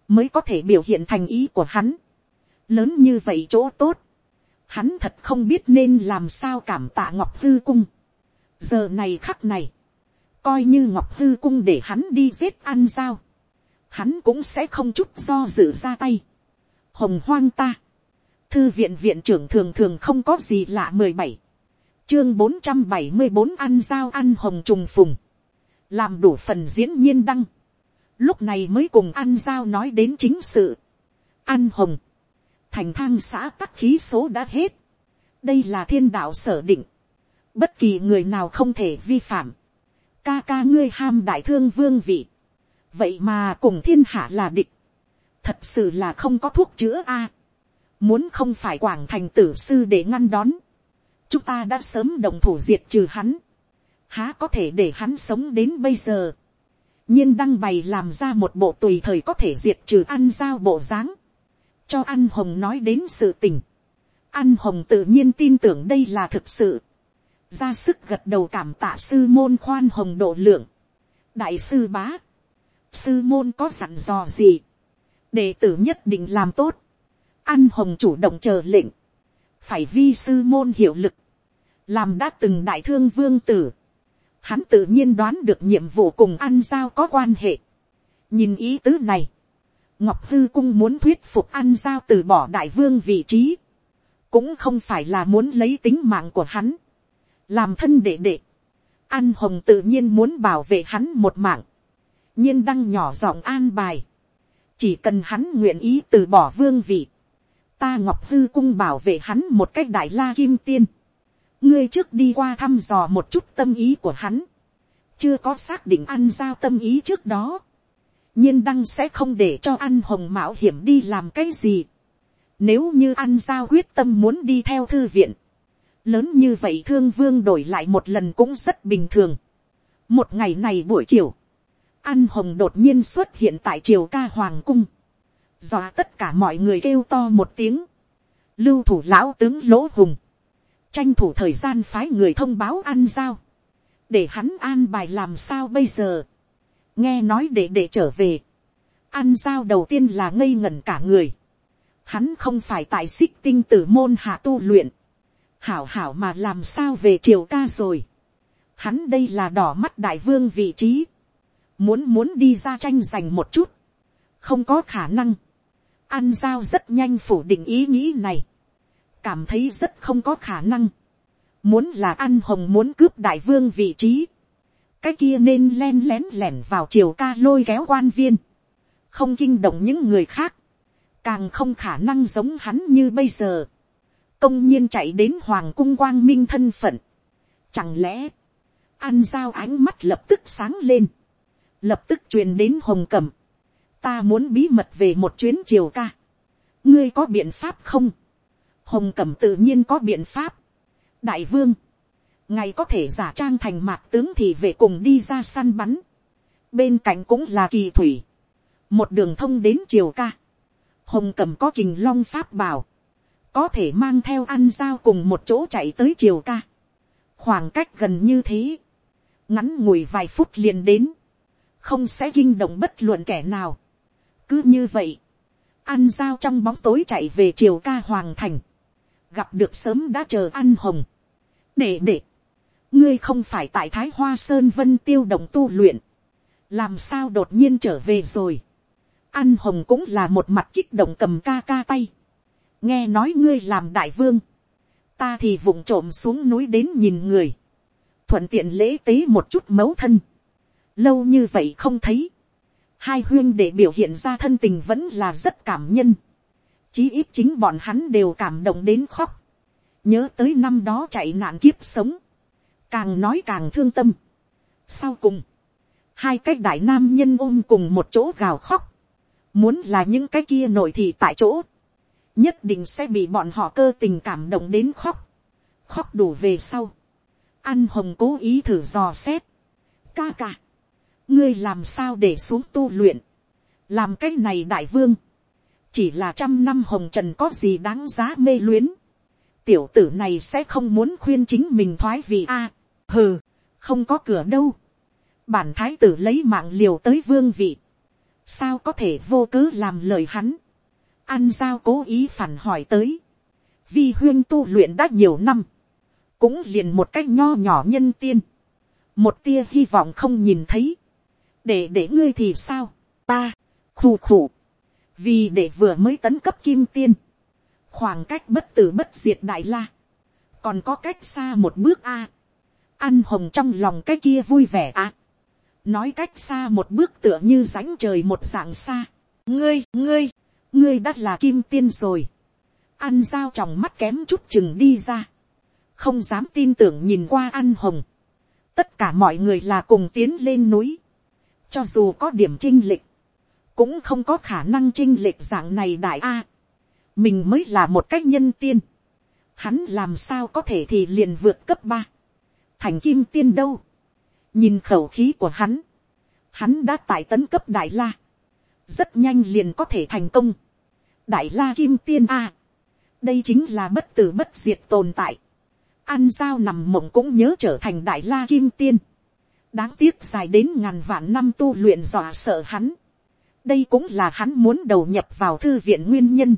mới có thể biểu hiện thành ý của hắn lớn như vậy chỗ tốt, hắn thật không biết nên làm sao cảm tạ ngọc hư cung. giờ này khắc này, coi như ngọc hư cung để hắn đi giết ăn sao, hắn cũng sẽ không chút do dự ra tay. hồng hoang ta, thư viện viện trưởng thường thường không có gì lạ mười bảy, chương bốn trăm bảy mươi bốn ăn giao ăn hồng trùng phùng, làm đủ phần diễn nhiên đăng, lúc này mới cùng ăn giao nói đến chính sự. ăn hồng, thành thang xã tắc khí số đã hết. đây là thiên đạo sở định. bất kỳ người nào không thể vi phạm, ca ca ngươi ham đại thương vương vị, vậy mà cùng thiên hạ là địch, thật sự là không có thuốc chữa a, muốn không phải quảng thành tử sư để ngăn đón, chúng ta đã sớm đồng thủ diệt trừ hắn, há có thể để hắn sống đến bây giờ, nhiên đăng bày làm ra một bộ tùy thời có thể diệt trừ ăn giao bộ dáng, cho ăn hồng nói đến sự tình, ăn hồng tự nhiên tin tưởng đây là thực sự, ra sức gật đầu cảm tạ sư môn khoan hồng độ lượng, đại sư bá, sư môn có dặn dò gì, đệ tử nhất định làm tốt, ăn hồng chủ động chờ lệnh, phải vi sư môn hiệu lực, làm đã từng đại thương vương tử, hắn tự nhiên đoán được nhiệm vụ cùng ăn giao có quan hệ. nhìn ý tứ này, ngọc hư cung muốn thuyết phục ăn giao từ bỏ đại vương vị trí, cũng không phải là muốn lấy tính mạng của hắn, làm thân đệ đệ, an hồng tự nhiên muốn bảo vệ hắn một mạng, nhiên đăng nhỏ giọng an bài, chỉ cần hắn nguyện ý từ bỏ vương vị, ta ngọc hư cung bảo vệ hắn một cách đại la kim tiên, ngươi trước đi qua thăm dò một chút tâm ý của hắn, chưa có xác định ăn giao tâm ý trước đó, nhiên đăng sẽ không để cho ăn hồng mạo hiểm đi làm cái gì. Nếu như ăn giao quyết tâm muốn đi theo thư viện, lớn như vậy thương vương đổi lại một lần cũng rất bình thường. một ngày này buổi chiều, ăn hồng đột nhiên xuất hiện tại triều ca hoàng cung, dọa tất cả mọi người kêu to một tiếng, lưu thủ lão tướng lỗ hùng, tranh thủ thời gian phái người thông báo ăn giao, để hắn an bài làm sao bây giờ, nghe nói để để trở về, ăn giao đầu tiên là ngây ngẩn cả người, hắn không phải tại xích tinh tử môn hạ tu luyện, hảo hảo mà làm sao về triều ca rồi, hắn đây là đỏ mắt đại vương vị trí, muốn muốn đi ra tranh giành một chút, không có khả năng, ăn giao rất nhanh phủ định ý nghĩ này, cảm thấy rất không có khả năng. Muốn là ăn hồng muốn cướp đại vương vị trí. Cái kia nên len lén lẻn vào chiều ca lôi kéo quan viên. Không kinh động những người khác. Càng không khả năng giống hắn như bây giờ. Công nhiên chạy đến hoàng cung quang minh thân phận. Chẳng lẽ. Ăn giao ánh mắt lập tức sáng lên. Lập tức truyền đến hồng cẩm. Ta muốn bí mật về một chuyến chiều ca. Ngươi có biện pháp không? hồng cẩm tự nhiên có biện pháp. đại vương, ngài có thể giả trang thành mạc tướng thì về cùng đi ra săn bắn. bên cạnh cũng là kỳ thủy. một đường thông đến triều ca. hồng cẩm có kình long pháp bảo. có thể mang theo ăn giao cùng một chỗ chạy tới triều ca. khoảng cách gần như thế. ngắn ngủi vài phút liền đến. không sẽ kinh động bất luận kẻ nào. cứ như vậy ăn giao trong bóng tối chạy về triều ca hoàng thành gặp được sớm đã chờ ăn hồng. để để, ngươi không phải tại thái hoa sơn vân tiêu động tu luyện, làm sao đột nhiên trở về rồi. An hồng cũng là một mặt kích động cầm ca ca tay. nghe nói ngươi làm đại vương, ta thì vụng trộm xuống núi đến nhìn người, thuận tiện lễ tế một chút mấu thân. lâu như vậy không thấy, hai huyên để biểu hiện ra thân tình vẫn là rất cảm nhân. Chí ít chính bọn hắn đều cảm động đến khóc, nhớ tới năm đó chạy nạn kiếp sống, càng nói càng thương tâm. sau cùng, hai cái đại nam nhân ôm cùng một chỗ gào khóc, muốn là những cái kia nổi thì tại chỗ, nhất định sẽ bị bọn họ cơ tình cảm động đến khóc, khóc đủ về sau, An hồng cố ý thử dò xét, ca ca, ngươi làm sao để xuống tu luyện, làm cái này đại vương, chỉ là trăm năm hồng trần có gì đáng giá mê luyến tiểu tử này sẽ không muốn khuyên chính mình thoái vì a. hừ, không có cửa đâu. bản thái tử lấy mạng liều tới vương vị. sao có thể vô cớ làm lời hắn. ăn giao cố ý phản hỏi tới. vi huyên tu luyện đã nhiều năm. cũng liền một cách nho nhỏ nhân tiên. một tia hy vọng không nhìn thấy. để để ngươi thì sao. ta, khù khù vì để vừa mới tấn cấp kim tiên, khoảng cách bất tử bất diệt đại la, còn có cách xa một bước a, ăn hồng trong lòng cái kia vui vẻ a, nói cách xa một bước tựa như ránh trời một dạng xa, ngươi ngươi, ngươi đã là kim tiên rồi, ăn dao tròng mắt kém chút chừng đi ra, không dám tin tưởng nhìn qua ăn hồng, tất cả mọi người là cùng tiến lên núi, cho dù có điểm chinh lịch, cũng không có khả năng chinh lịch dạng này đại a, mình mới là một cách nhân tiên, hắn làm sao có thể thì liền vượt cấp ba, thành kim tiên đâu, nhìn khẩu khí của hắn, hắn đã tại tấn cấp đại la, rất nhanh liền có thể thành công, đại la kim tiên a, đây chính là bất tử bất diệt tồn tại, ăn dao nằm mộng cũng nhớ trở thành đại la kim tiên, đáng tiếc dài đến ngàn vạn năm tu luyện dọa sợ hắn, đây cũng là hắn muốn đầu nhập vào thư viện nguyên nhân,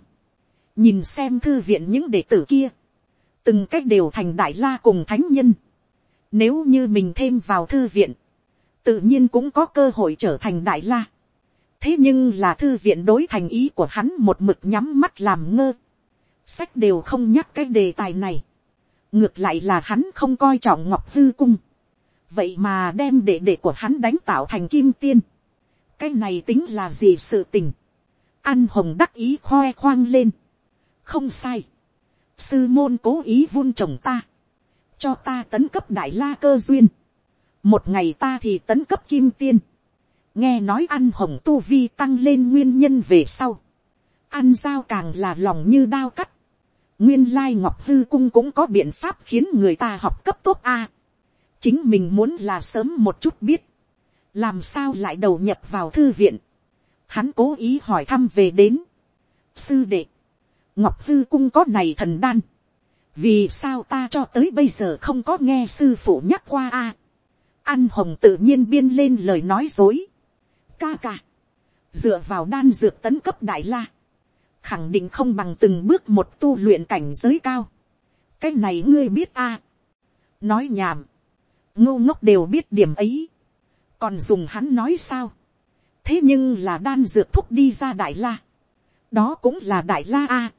nhìn xem thư viện những đệ tử kia, từng cách đều thành đại la cùng thánh nhân, nếu như mình thêm vào thư viện, tự nhiên cũng có cơ hội trở thành đại la. thế nhưng là thư viện đối thành ý của hắn một mực nhắm mắt làm ngơ. sách đều không nhắc cái đề tài này. ngược lại là hắn không coi trọng ngọc hư cung. vậy mà đem đệ đệ của hắn đánh tạo thành kim tiên. cái này tính là gì sự tình. an hồng đắc ý khoe khoang lên không sai. sư môn cố ý vun trồng ta. cho ta tấn cấp đại la cơ duyên. Một ngày ta thì tấn cấp kim tiên, nghe nói ăn hồng tu vi tăng lên nguyên nhân về sau, ăn dao càng là lòng như đao cắt, nguyên lai ngọc hư cung cũng có biện pháp khiến người ta học cấp tốt a, chính mình muốn là sớm một chút biết, làm sao lại đầu nhập vào thư viện, hắn cố ý hỏi thăm về đến, sư đệ, ngọc hư cung có này thần đan, vì sao ta cho tới bây giờ không có nghe sư phụ nhắc qua a, ăn hồng tự nhiên biên lên lời nói dối. Ca ca. Dựa vào đan dược tấn cấp đại la. Khẳng định không bằng từng bước một tu luyện cảnh giới cao. Cái này ngươi biết a Nói nhảm. Ngô ngốc đều biết điểm ấy. Còn dùng hắn nói sao. Thế nhưng là đan dược thúc đi ra đại la. Đó cũng là đại la a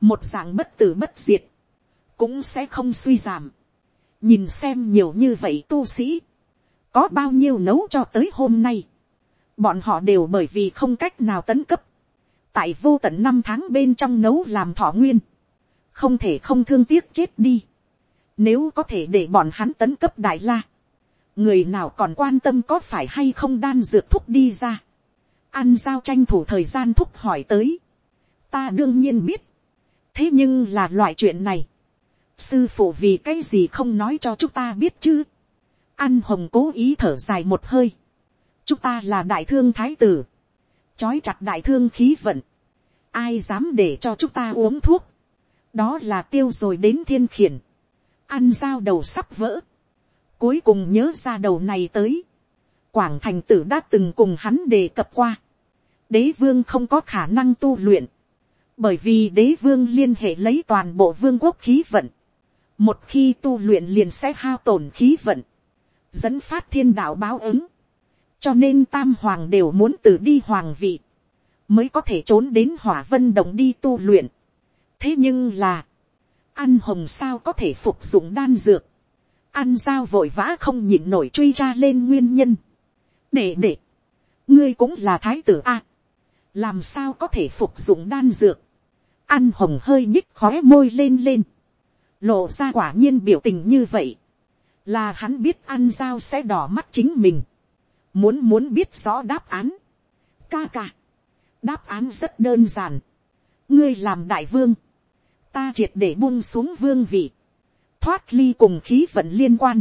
một dạng bất tử bất diệt. Cũng sẽ không suy giảm nhìn xem nhiều như vậy tu sĩ, có bao nhiêu nấu cho tới hôm nay. Bọn họ đều bởi vì không cách nào tấn cấp. Tại vô tận năm tháng bên trong nấu làm thọ nguyên. Không thể không thương tiếc chết đi. Nếu có thể để bọn hắn tấn cấp đại la. Người nào còn quan tâm có phải hay không đan dược thúc đi ra. Ăn giao tranh thủ thời gian thúc hỏi tới. Ta đương nhiên biết. Thế nhưng là loại chuyện này. Sư phụ vì cái gì không nói cho chúng ta biết chứ An hồng cố ý thở dài một hơi. Chúng ta là đại thương thái tử. Chói chặt đại thương khí vận. Ai dám để cho chúng ta uống thuốc. Đó là tiêu rồi đến thiên khiển. Ăn dao đầu sắp vỡ. Cuối cùng nhớ ra đầu này tới. Quảng thành tử đã từng cùng hắn đề cập qua. Đế vương không có khả năng tu luyện. Bởi vì đế vương liên hệ lấy toàn bộ vương quốc khí vận. Một khi tu luyện liền sẽ hao tổn khí vận dẫn phát thiên đạo báo ứng, cho nên tam hoàng đều muốn từ đi hoàng vị, mới có thể trốn đến hỏa vân đồng đi tu luyện. thế nhưng là, ăn hồng sao có thể phục dụng đan dược, ăn dao vội vã không nhịn nổi truy ra lên nguyên nhân. để để, ngươi cũng là thái tử a, làm sao có thể phục dụng đan dược, ăn hồng hơi nhích khói môi lên lên, lộ ra quả nhiên biểu tình như vậy, là hắn biết ăn dao sẽ đỏ mắt chính mình, muốn muốn biết rõ đáp án. ca ca, đáp án rất đơn giản, ngươi làm đại vương, ta triệt để buông xuống vương vị, thoát ly cùng khí vận liên quan,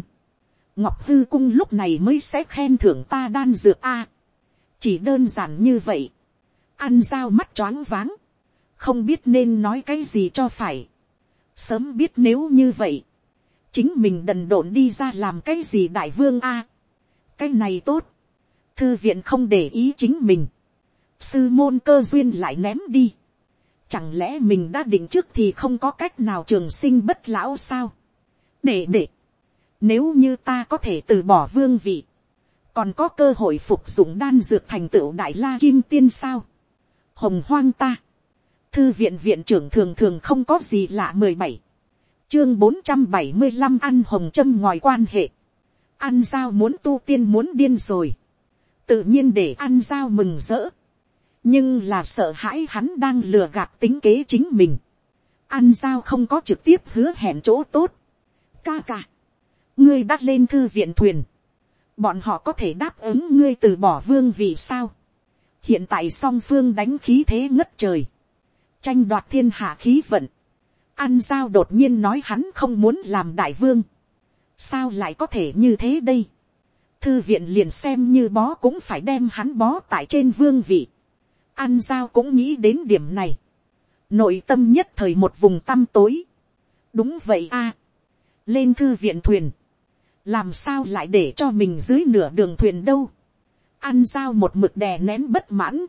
ngọc hư cung lúc này mới sẽ khen thưởng ta đan dược a, chỉ đơn giản như vậy, ăn dao mắt choáng váng, không biết nên nói cái gì cho phải, sớm biết nếu như vậy, chính mình đần độn đi ra làm cái gì đại vương a. cái này tốt, thư viện không để ý chính mình, sư môn cơ duyên lại ném đi. Chẳng lẽ mình đã định trước thì không có cách nào trường sinh bất lão sao. để để, nếu như ta có thể từ bỏ vương vị, còn có cơ hội phục dụng đan dược thành tựu đại la kim tiên sao. hồng hoang ta, thư viện viện trưởng thường thường không có gì lạ mười bảy, chương bốn trăm bảy mươi năm ăn hồng châm ngoài quan hệ. ăn giao muốn tu tiên muốn điên rồi. tự nhiên để ăn giao mừng rỡ. nhưng là sợ hãi hắn đang lừa gạt tính kế chính mình. ăn giao không có trực tiếp hứa hẹn chỗ tốt. ca ca, ngươi đã lên thư viện thuyền, bọn họ có thể đáp ứng ngươi từ bỏ vương vì sao. hiện tại song phương đánh khí thế ngất trời, tranh đoạt thiên hạ khí vận, an giao đột nhiên nói hắn không muốn làm đại vương, sao lại có thể như thế đây. thư viện liền xem như bó cũng phải đem hắn bó tại trên vương vị. an giao cũng nghĩ đến điểm này. nội tâm nhất thời một vùng tăm tối. đúng vậy a. lên thư viện thuyền làm sao lại để cho mình dưới nửa đường thuyền đâu, an giao một mực đè nén bất mãn,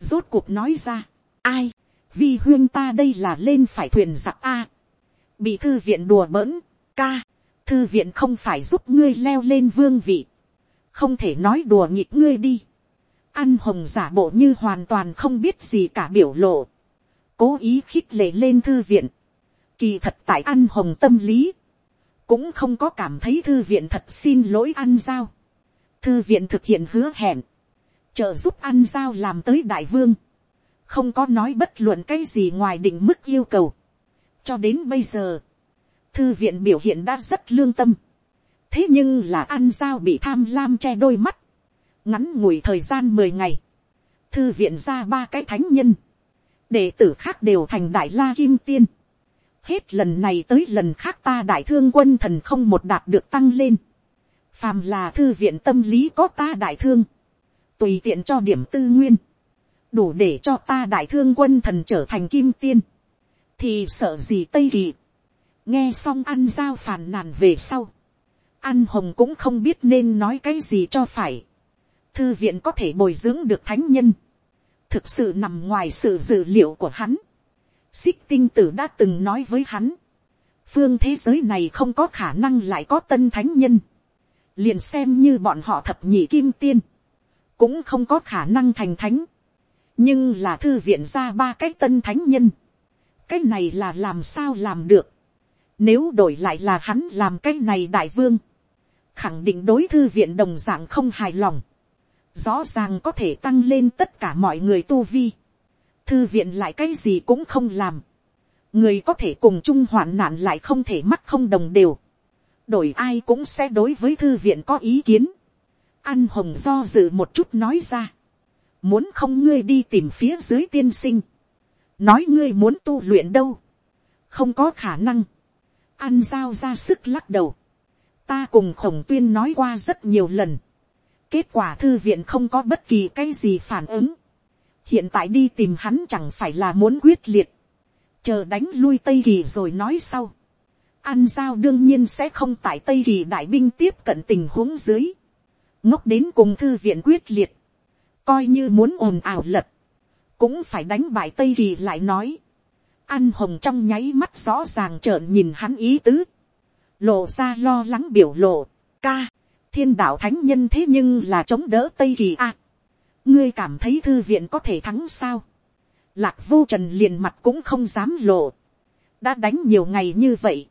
rốt cuộc nói ra, ai, vi huyên ta đây là lên phải thuyền giặc a, bị thư viện đùa bỡn, ca, thư viện không phải giúp ngươi leo lên vương vị, không thể nói đùa nhịp ngươi đi, ăn hồng giả bộ như hoàn toàn không biết gì cả biểu lộ, cố ý khích lệ lên thư viện, kỳ thật tại ăn hồng tâm lý, cũng không có cảm thấy thư viện thật xin lỗi ăn giao. thư viện thực hiện hứa hẹn, trợ giúp ăn giao làm tới đại vương, không có nói bất luận cái gì ngoài định mức yêu cầu. cho đến bây giờ, thư viện biểu hiện đã rất lương tâm. thế nhưng là ăn giao bị tham lam che đôi mắt, ngắn ngủi thời gian mười ngày, thư viện ra ba cái thánh nhân, đệ tử khác đều thành đại la kim tiên, Hết lần này tới lần khác ta đại thương quân thần không một đạt được tăng lên. Phàm là thư viện tâm lý có ta đại thương. Tùy tiện cho điểm tư nguyên. Đủ để cho ta đại thương quân thần trở thành kim tiên. Thì sợ gì Tây Kỳ. Nghe xong ăn giao phàn nàn về sau. Ăn hồng cũng không biết nên nói cái gì cho phải. Thư viện có thể bồi dưỡng được thánh nhân. Thực sự nằm ngoài sự dự liệu của hắn xích tinh tử đã từng nói với hắn, phương thế giới này không có khả năng lại có tân thánh nhân, liền xem như bọn họ thập nhị kim tiên, cũng không có khả năng thành thánh, nhưng là thư viện ra ba cái tân thánh nhân, cái này là làm sao làm được, nếu đổi lại là hắn làm cái này đại vương, khẳng định đối thư viện đồng d ạ n g không hài lòng, rõ ràng có thể tăng lên tất cả mọi người tu vi, thư viện lại cái gì cũng không làm. người có thể cùng chung hoạn nạn lại không thể mắc không đồng đều. đổi ai cũng sẽ đối với thư viện có ý kiến. ăn hồng do dự một chút nói ra muốn không ngươi đi tìm phía dưới tiên sinh. nói ngươi muốn tu luyện đâu. không có khả năng. ăn giao ra sức lắc đầu. ta cùng khổng tuyên nói qua rất nhiều lần. kết quả thư viện không có bất kỳ cái gì phản ứng hiện tại đi tìm hắn chẳng phải là muốn quyết liệt, chờ đánh lui tây kỳ rồi nói sau. An giao đương nhiên sẽ không tại tây kỳ đại binh tiếp cận tình huống dưới, ngốc đến cùng thư viện quyết liệt, coi như muốn ồn ào lật, cũng phải đánh bại tây kỳ lại nói. An hồng trong nháy mắt rõ ràng trợn nhìn hắn ý tứ, lộ ra lo lắng biểu lộ, ca, thiên đạo thánh nhân thế nhưng là chống đỡ tây kỳ a ngươi cảm thấy thư viện có thể thắng sao. lạc vô trần liền mặt cũng không dám lộ. đã đánh nhiều ngày như vậy.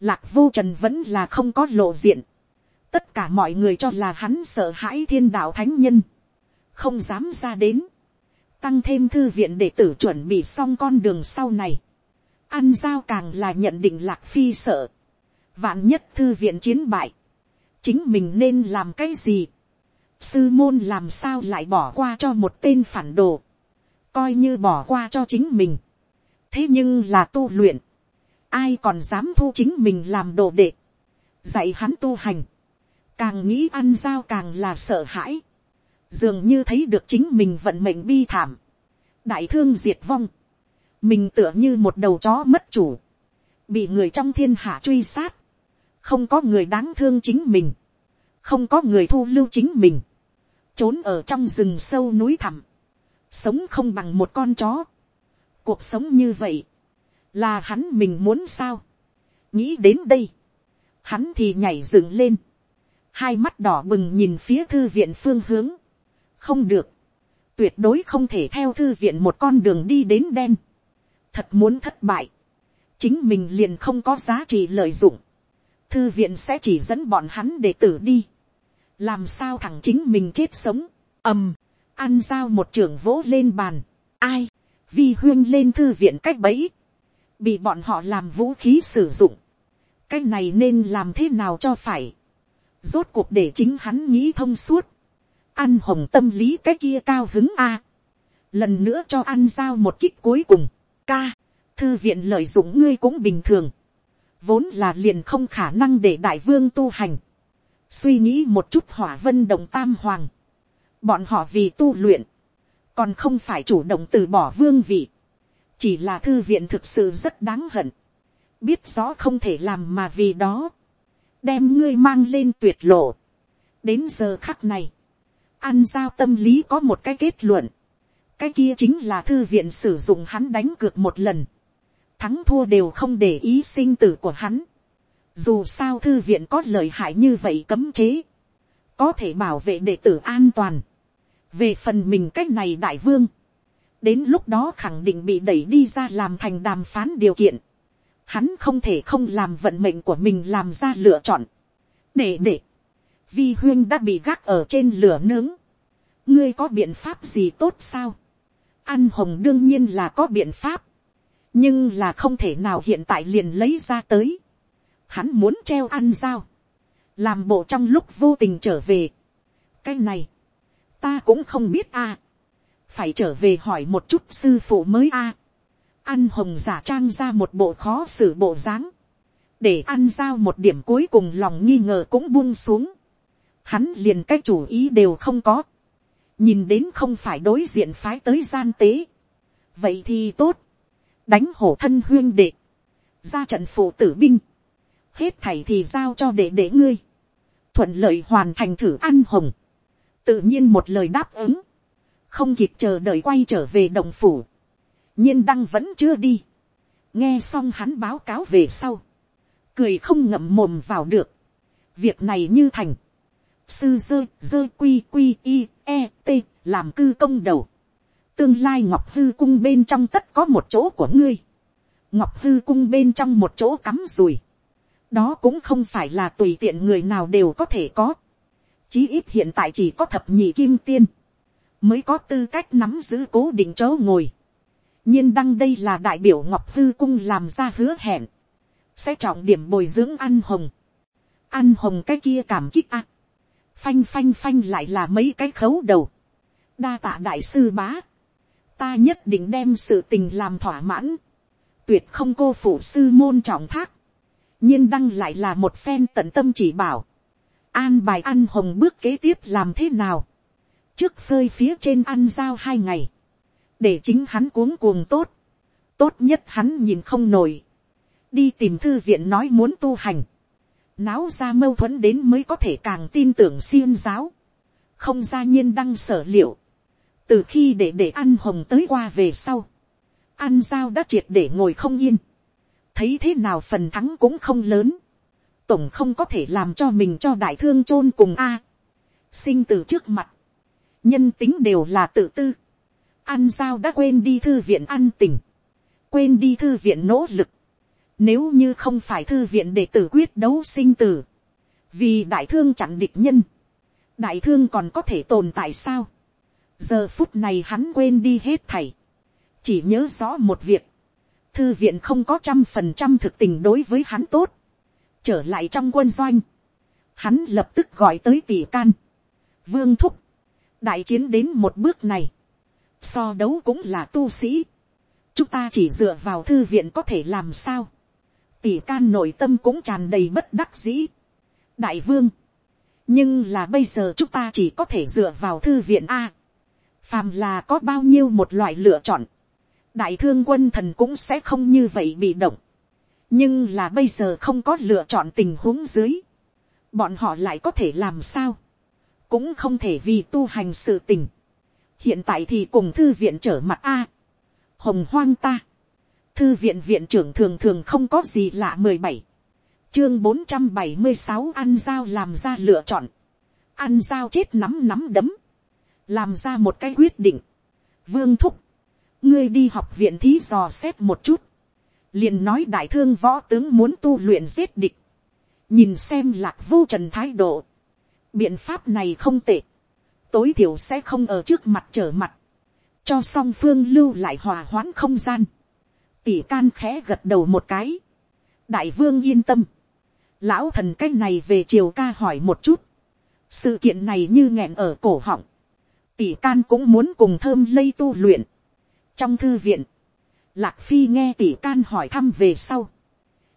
lạc vô trần vẫn là không có lộ diện. tất cả mọi người cho là hắn sợ hãi thiên đạo thánh nhân không dám ra đến. tăng thêm thư viện để tử chuẩn bị xong con đường sau này. ăn giao càng là nhận định lạc phi sợ. vạn nhất thư viện chiến bại. chính mình nên làm cái gì sư môn làm sao lại bỏ qua cho một tên phản đồ, coi như bỏ qua cho chính mình. thế nhưng là tu luyện, ai còn dám thu chính mình làm đồ đệ, dạy hắn tu hành, càng nghĩ ăn giao càng là sợ hãi, dường như thấy được chính mình vận mệnh bi thảm, đại thương diệt vong, mình tựa như một đầu chó mất chủ, bị người trong thiên hạ truy sát, không có người đáng thương chính mình, không có người thu lưu chính mình, trốn ở trong rừng sâu núi thẳm, sống không bằng một con chó. cuộc sống như vậy, là hắn mình muốn sao. nghĩ đến đây, hắn thì nhảy dựng lên, hai mắt đỏ bừng nhìn phía thư viện phương hướng không được, tuyệt đối không thể theo thư viện một con đường đi đến đen. thật muốn thất bại, chính mình liền không có giá trị lợi dụng. thư viện sẽ chỉ dẫn bọn hắn để tử đi. Làm sao thằng chính mình chết sống, ầm, ăn dao một trưởng vỗ lên bàn, ai, vi huyên lên thư viện cách bẫy, bị bọn họ làm vũ khí sử dụng, cái này nên làm thế nào cho phải, rốt cuộc để chính hắn nghĩ thông suốt, ăn hồng tâm lý cái kia cao hứng a, lần nữa cho ăn giao một kích cuối cùng, ca, thư viện lợi dụng ngươi cũng bình thường, vốn là liền không khả năng để đại vương tu hành, suy nghĩ một chút hỏa vân đồng tam hoàng, bọn họ vì tu luyện, còn không phải chủ động từ bỏ vương vị, chỉ là thư viện thực sự rất đáng hận, biết rõ không thể làm mà vì đó, đem ngươi mang lên tuyệt lộ. đến giờ khắc này, ăn giao tâm lý có một cái kết luận, cái kia chính là thư viện sử dụng hắn đánh cược một lần, thắng thua đều không để ý sinh tử của hắn. Dù sao thư viện có lợi hại như vậy cấm chế, có thể bảo vệ đệ tử an toàn. về phần mình cách này đại vương, đến lúc đó khẳng định bị đẩy đi ra làm thành đàm phán điều kiện. Hắn không thể không làm vận mệnh của mình làm ra lựa chọn. để để, vi huyên đã bị gác ở trên lửa nướng. ngươi có biện pháp gì tốt sao. ăn hồng đương nhiên là có biện pháp nhưng là không thể nào hiện tại liền lấy ra tới. Hắn muốn treo ăn dao, làm bộ trong lúc vô tình trở về. cái này, ta cũng không biết a. phải trở về hỏi một chút sư phụ mới a. ăn hồng giả trang ra một bộ khó xử bộ dáng, để ăn dao một điểm cuối cùng lòng nghi ngờ cũng buông xuống. Hắn liền cái chủ ý đều không có. nhìn đến không phải đối diện phái tới gian tế. vậy thì tốt. Đánh hổ thân huyên đệ, ra trận phụ tử binh, hết thảy thì giao cho đệ đệ ngươi, thuận lợi hoàn thành thử ăn hồng, tự nhiên một lời đáp ứng, không kịp chờ đợi quay trở về đồng phủ, nhiên đăng vẫn chưa đi, nghe xong hắn báo cáo về sau, cười không ngậm mồm vào được, việc này như thành, sư dơ dơ quy quy i e t làm cư công đầu, tương lai ngọc hư cung bên trong tất có một chỗ của ngươi, ngọc hư cung bên trong một chỗ cắm rùi, đó cũng không phải là tùy tiện người nào đều có thể có, chí ít hiện tại chỉ có thập nhị kim tiên, mới có tư cách nắm giữ cố định chỗ ngồi. nhiên đăng đây là đại biểu ngọc hư cung làm ra hứa hẹn, sẽ trọng điểm bồi dưỡng ăn hồng, ăn hồng cái kia cảm kích ạ phanh phanh phanh lại là mấy cái khấu đầu, đa tạ đại sư bá, ta nhất định đem sự tình làm thỏa mãn, tuyệt không cô phụ sư môn trọng thác, nhiên đăng lại là một phen tận tâm chỉ bảo, an bài ăn hồng bước kế tiếp làm thế nào, trước phơi phía trên ăn giao hai ngày, để chính hắn cuống cuồng tốt, tốt nhất hắn nhìn không nổi, đi tìm thư viện nói muốn tu hành, náo ra mâu thuẫn đến mới có thể càng tin tưởng xiêm giáo, không ra nhiên đăng sở liệu, từ khi để để ăn hồng tới qua về sau, ăn dao đã triệt để ngồi không yên, thấy thế nào phần thắng cũng không lớn, tổng không có thể làm cho mình cho đại thương chôn cùng a, sinh từ trước mặt, nhân tính đều là tự tư, ăn dao đã quên đi thư viện ăn tình, quên đi thư viện nỗ lực, nếu như không phải thư viện để tử quyết đấu sinh tử, vì đại thương chặn địch nhân, đại thương còn có thể tồn tại sao, giờ phút này hắn quên đi hết thảy, chỉ nhớ rõ một việc, thư viện không có trăm phần trăm thực tình đối với hắn tốt, trở lại trong quân doanh, hắn lập tức gọi tới tỷ can, vương thúc, đại chiến đến một bước này, so đấu cũng là tu sĩ, chúng ta chỉ dựa vào thư viện có thể làm sao, tỷ can nội tâm cũng tràn đầy bất đắc dĩ, đại vương, nhưng là bây giờ chúng ta chỉ có thể dựa vào thư viện a, phàm là có bao nhiêu một loại lựa chọn, đại thương quân thần cũng sẽ không như vậy bị động. nhưng là bây giờ không có lựa chọn tình huống dưới, bọn họ lại có thể làm sao, cũng không thể vì tu hành sự tình. hiện tại thì cùng thư viện trở mặt a, hồng hoang ta, thư viện viện trưởng thường thường không có gì lạ mười bảy, chương bốn trăm bảy mươi sáu ăn dao làm ra lựa chọn, ăn dao chết nắm nắm đấm, làm ra một cái quyết định. Vương thúc, ngươi đi học viện thí dò xét một chút, liền nói đại thương võ tướng muốn tu luyện giết địch, nhìn xem lạc vô trần thái độ, biện pháp này không tệ, tối thiểu sẽ không ở trước mặt trở mặt, cho song phương lưu lại hòa hoãn không gian, tỷ can khẽ gật đầu một cái, đại vương yên tâm, lão thần cái này về triều ca hỏi một chút, sự kiện này như nghẹn ở cổ họng, tỷ can cũng muốn cùng thơm lây tu luyện. trong thư viện, lạc phi nghe tỷ can hỏi thăm về sau,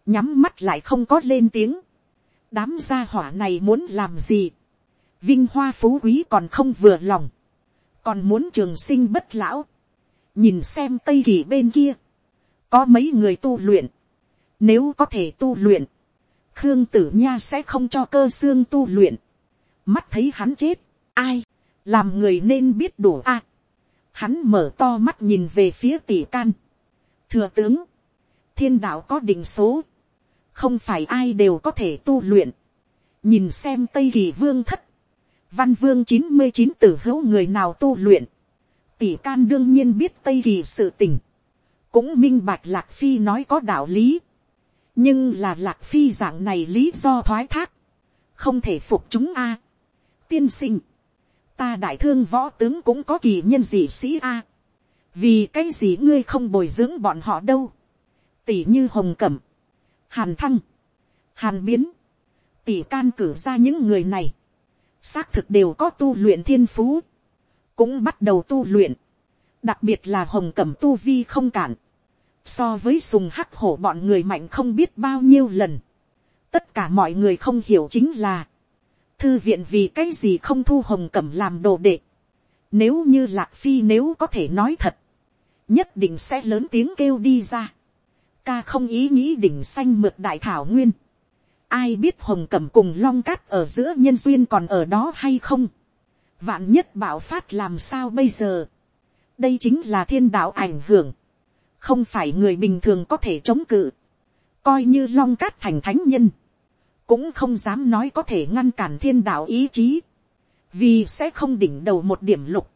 nhắm mắt lại không có lên tiếng, đám gia hỏa này muốn làm gì, vinh hoa phú quý còn không vừa lòng, còn muốn trường sinh bất lão, nhìn xem tây kỳ bên kia, có mấy người tu luyện, nếu có thể tu luyện, khương tử nha sẽ không cho cơ xương tu luyện, mắt thấy hắn chết, ai, làm người nên biết đủ a. À, hắn mở to mắt nhìn về phía tỷ can, thừa tướng, thiên đạo có định số, không phải ai đều có thể tu luyện, nhìn xem tây kỳ vương thất, văn vương chín mươi chín tử hữu người nào tu luyện, tỷ can đương nhiên biết tây kỳ sự tình, cũng minh bạch lạc phi nói có đạo lý, nhưng là lạc phi dạng này lý do thoái thác, không thể phục chúng a. tiên sinh, ta đại thương võ tướng cũng có kỳ nhân dị sĩ a. vì cái gì ngươi không bồi dưỡng bọn họ đâu, tỷ như hồng cẩm, hàn thăng, hàn biến, tỷ can cử ra những người này, xác thực đều có tu luyện thiên phú, cũng bắt đầu tu luyện, đặc biệt là hồng cẩm tu vi không cản, so với sùng hắc hổ bọn người mạnh không biết bao nhiêu lần, tất cả mọi người không hiểu chính là, thư viện vì cái gì không thu hồng cẩm làm đồ đệ, nếu như lạc phi nếu có thể nói thật, nhất định sẽ lớn tiếng kêu đi ra, ca không ý nghĩ đỉnh xanh mượt đại thảo nguyên, ai biết hồng cẩm cùng long cát ở giữa nhân duyên còn ở đó hay không, vạn nhất bảo phát làm sao bây giờ, đây chính là thiên đạo ảnh hưởng, không phải người bình thường có thể chống cự, coi như long cát thành thánh nhân, cũng không dám nói có thể ngăn cản thiên đạo ý chí, vì sẽ không đỉnh đầu một điểm lục,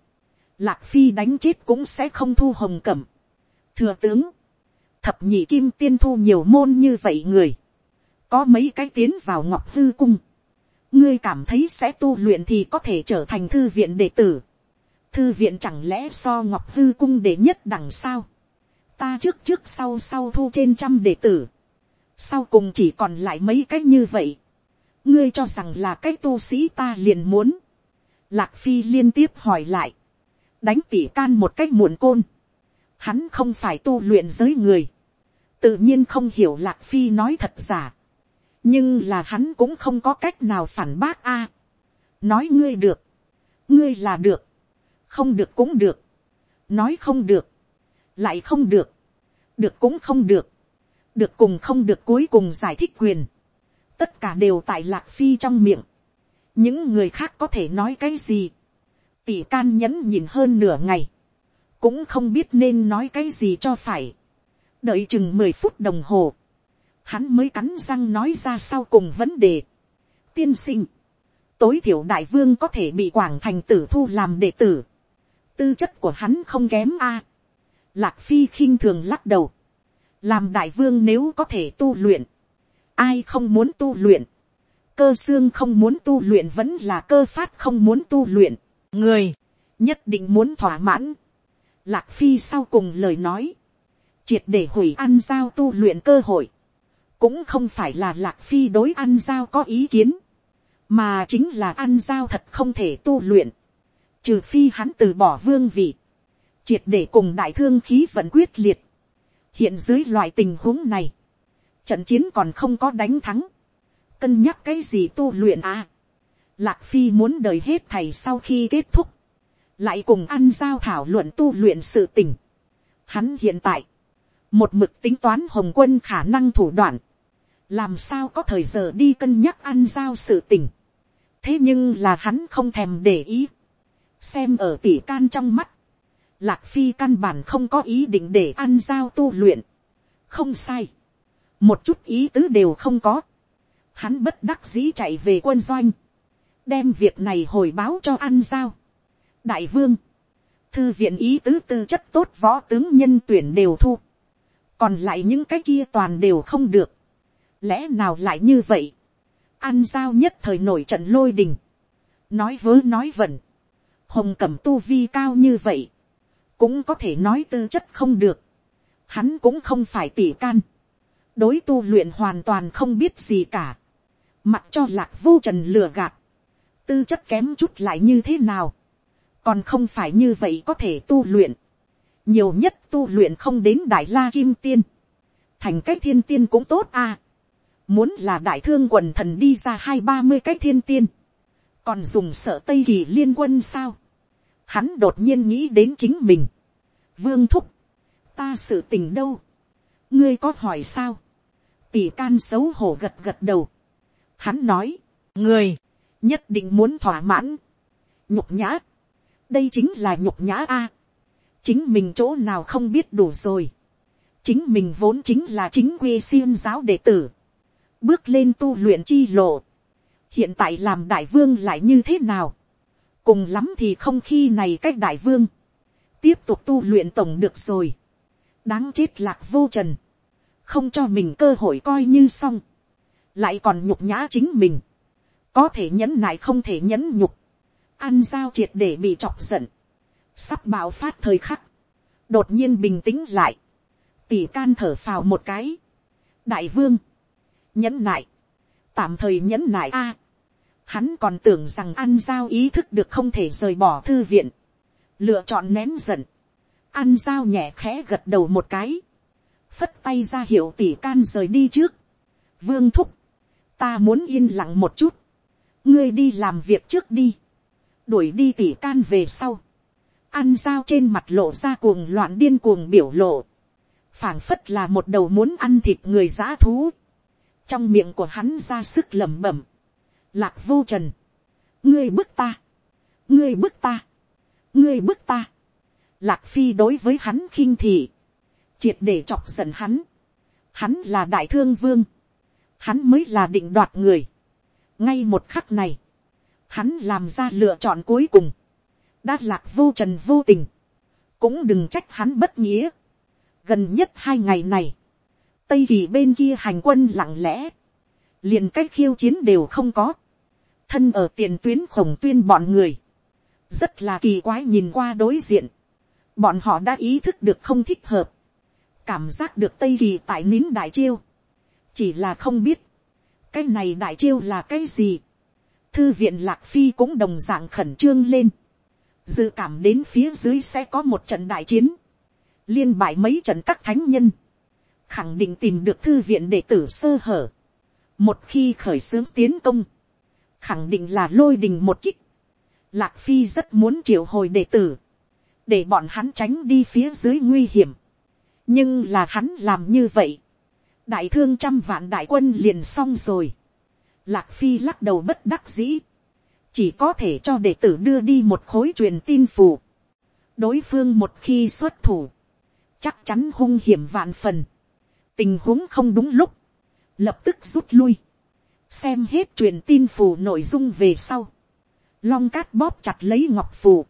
lạc phi đánh chết cũng sẽ không thu hồng cẩm. thừa tướng, thập nhị kim tiên thu nhiều môn như vậy người, có mấy cái tiến vào ngọc hư cung, ngươi cảm thấy sẽ tu luyện thì có thể trở thành thư viện đệ tử, thư viện chẳng lẽ so ngọc hư cung đệ nhất đằng sao, ta trước trước sau sau thu trên trăm đệ tử, sau cùng chỉ còn lại mấy cái như vậy, ngươi cho rằng là cái tu sĩ ta liền muốn, lạc phi liên tiếp hỏi lại, đánh tỉ can một cách muộn côn, hắn không phải tu luyện giới người, tự nhiên không hiểu lạc phi nói thật giả, nhưng là hắn cũng không có cách nào phản bác a, nói ngươi được, ngươi là được, không được cũng được, nói không được, lại không được, được cũng không được, được cùng không được cuối cùng giải thích quyền, tất cả đều tại lạc phi trong miệng, những người khác có thể nói cái gì, tỷ can nhẫn nhìn hơn nửa ngày, cũng không biết nên nói cái gì cho phải, đợi chừng mười phút đồng hồ, hắn mới cắn răng nói ra sau cùng vấn đề. tiên sinh, tối thiểu đại vương có thể bị quảng thành tử thu làm đệ tử, tư chất của hắn không kém a lạc phi khinh thường lắc đầu, làm đại vương nếu có thể tu luyện, ai không muốn tu luyện, cơ xương không muốn tu luyện vẫn là cơ phát không muốn tu luyện, người, nhất định muốn thỏa mãn. Lạc phi sau cùng lời nói, triệt để hủy ăn giao tu luyện cơ hội, cũng không phải là lạc phi đối ăn giao có ý kiến, mà chính là ăn giao thật không thể tu luyện, trừ phi hắn từ bỏ vương vị, triệt để cùng đại thương khí vận quyết liệt, hiện dưới loại tình huống này, trận chiến còn không có đánh thắng, cân nhắc cái gì tu luyện à. Lạc phi muốn đời hết thầy sau khi kết thúc, lại cùng ăn giao thảo luận tu luyện sự tình. Hắn hiện tại, một mực tính toán hồng quân khả năng thủ đoạn, làm sao có thời giờ đi cân nhắc ăn giao sự tình. thế nhưng là hắn không thèm để ý, xem ở tỷ can trong mắt, lạc phi căn bản không có ý định để ăn giao tu luyện. không sai, một chút ý tứ đều không có. hắn bất đắc dĩ chạy về quân doanh, đem việc này hồi báo cho ăn giao. đại vương, thư viện ý tứ tư chất tốt võ tướng nhân tuyển đều thu, còn lại những cái kia toàn đều không được. lẽ nào lại như vậy, ăn giao nhất thời nổi trận lôi đình, nói vớ nói vẩn, hồng cẩm tu vi cao như vậy, cũng có thể nói tư chất không được, hắn cũng không phải tỉ can, đối tu luyện hoàn toàn không biết gì cả, mặc cho lạc vô trần lừa gạt, tư chất kém chút lại như thế nào, còn không phải như vậy có thể tu luyện, nhiều nhất tu luyện không đến đại la kim tiên, thành cái thiên tiên cũng tốt à, muốn là đại thương quần thần đi ra hai ba mươi cái thiên tiên, còn dùng sợ tây kỳ liên quân sao, hắn đột nhiên nghĩ đến chính mình, vương thúc, ta sự tình đâu, ngươi có hỏi sao, tỷ can xấu hổ gật gật đầu, hắn nói, người, nhất định muốn thỏa mãn, nhục nhã, đây chính là nhục nhã a, chính mình chỗ nào không biết đủ rồi, chính mình vốn chính là chính quy xiêm giáo đệ tử, bước lên tu luyện chi lộ, hiện tại làm đại vương lại như thế nào, cùng lắm thì không khi này cách đại vương, tiếp tục tu luyện tổng được rồi, đáng chết lạc vô trần, không cho mình cơ hội coi như xong, lại còn nhục nhã chính mình, có thể nhẫn nại không thể nhẫn nhục, ăn giao triệt để bị chọc giận, sắp bạo phát thời khắc, đột nhiên bình tĩnh lại, tỷ can thở phào một cái, đại vương, nhẫn nại, tạm thời nhẫn nại a, hắn còn tưởng rằng ăn giao ý thức được không thể rời bỏ thư viện, lựa chọn nén giận, ăn giao nhẹ khẽ gật đầu một cái, phất tay ra hiệu tỷ can rời đi trước, vương thúc, ta muốn yên lặng một chút, ngươi đi làm việc trước đi, đuổi đi tỷ can về sau, ăn dao trên mặt lộ ra cuồng loạn điên cuồng biểu lộ, phảng phất là một đầu muốn ăn thịt người g thú, trong miệng của hắn ra sức lẩm bẩm, lạc vô trần, ngươi bức ta, ngươi bức ta, ngươi bức ta, lạc phi đối với hắn khinh thị, triệt để chọc giận hắn, hắn là đại thương vương, hắn mới là định đoạt người, ngay một khắc này, hắn làm ra lựa chọn cuối cùng, đã lạc vô trần vô tình, cũng đừng trách hắn bất nghĩa. gần nhất hai ngày này, tây kỳ bên kia hành quân lặng lẽ, liền cách khiêu chiến đều không có, thân ở tiền tuyến khổng tuyên bọn người, rất là kỳ quái nhìn qua đối diện, bọn họ đã ý thức được không thích hợp, cảm giác được tây kỳ tại nín đại chiêu, chỉ là không biết, cái này đại chiêu là cái gì, thư viện lạc phi cũng đồng d ạ n g khẩn trương lên, dự cảm đến phía dưới sẽ có một trận đại chiến, liên bại mấy trận các thánh nhân, khẳng định tìm được thư viện đệ tử sơ hở, một khi khởi xướng tiến công, khẳng định là lôi đình một kích, lạc phi rất muốn triệu hồi đệ tử, để bọn hắn tránh đi phía dưới nguy hiểm, nhưng là hắn làm như vậy, đại thương trăm vạn đại quân liền xong rồi, Lạc Phi lắc đầu bất đắc dĩ. Chỉ có thể cho đệ tử đưa đi một khối truyền tin phù. Đối phương một khi xuất thủ. Chắc chắn hung hiểm vạn phần. Tình huống không đúng lúc. Lập tức rút lui. Xem hết truyền tin phù nội dung về sau. Long cát bóp chặt lấy ngọc phù.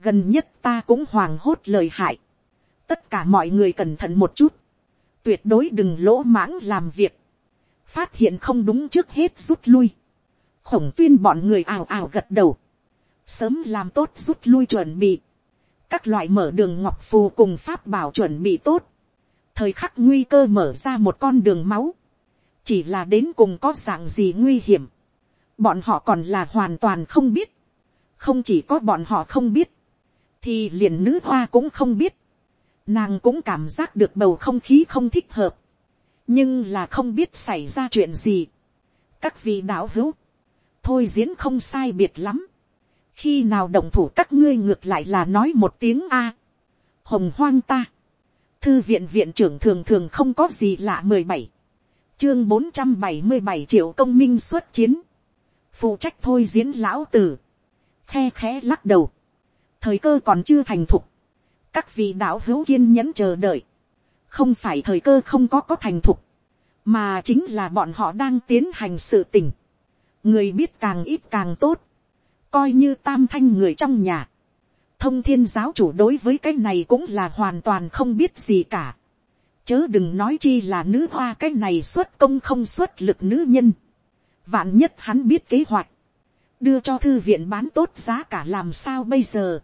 Gần nhất ta cũng hoàng hốt lời hại. Tất cả mọi người cẩn thận một chút. Tuyệt đối đừng lỗ mãng làm việc phát hiện không đúng trước hết rút lui, khổng tuyên bọn người ào ào gật đầu, sớm làm tốt rút lui chuẩn bị, các loại mở đường ngọc phù cùng pháp bảo chuẩn bị tốt, thời khắc nguy cơ mở ra một con đường máu, chỉ là đến cùng có dạng gì nguy hiểm, bọn họ còn là hoàn toàn không biết, không chỉ có bọn họ không biết, thì liền nữ hoa cũng không biết, nàng cũng cảm giác được bầu không khí không thích hợp, nhưng là không biết xảy ra chuyện gì. các vị đạo hữu, thôi diễn không sai biệt lắm. khi nào động thủ các ngươi ngược lại là nói một tiếng a. hồng hoang ta. thư viện viện trưởng thường thường không có gì lạ mười bảy chương bốn trăm bảy mươi bảy triệu công minh xuất chiến. phụ trách thôi diễn lão tử. khe khẽ lắc đầu. thời cơ còn chưa thành thục. các vị đạo hữu kiên nhẫn chờ đợi không phải thời cơ không có có thành thục, mà chính là bọn họ đang tiến hành sự tình. người biết càng ít càng tốt, coi như tam thanh người trong nhà. thông thiên giáo chủ đối với cái này cũng là hoàn toàn không biết gì cả chớ đừng nói chi là nữ hoa cái này xuất công không xuất lực nữ nhân. vạn nhất hắn biết kế hoạch, đưa cho thư viện bán tốt giá cả làm sao bây giờ.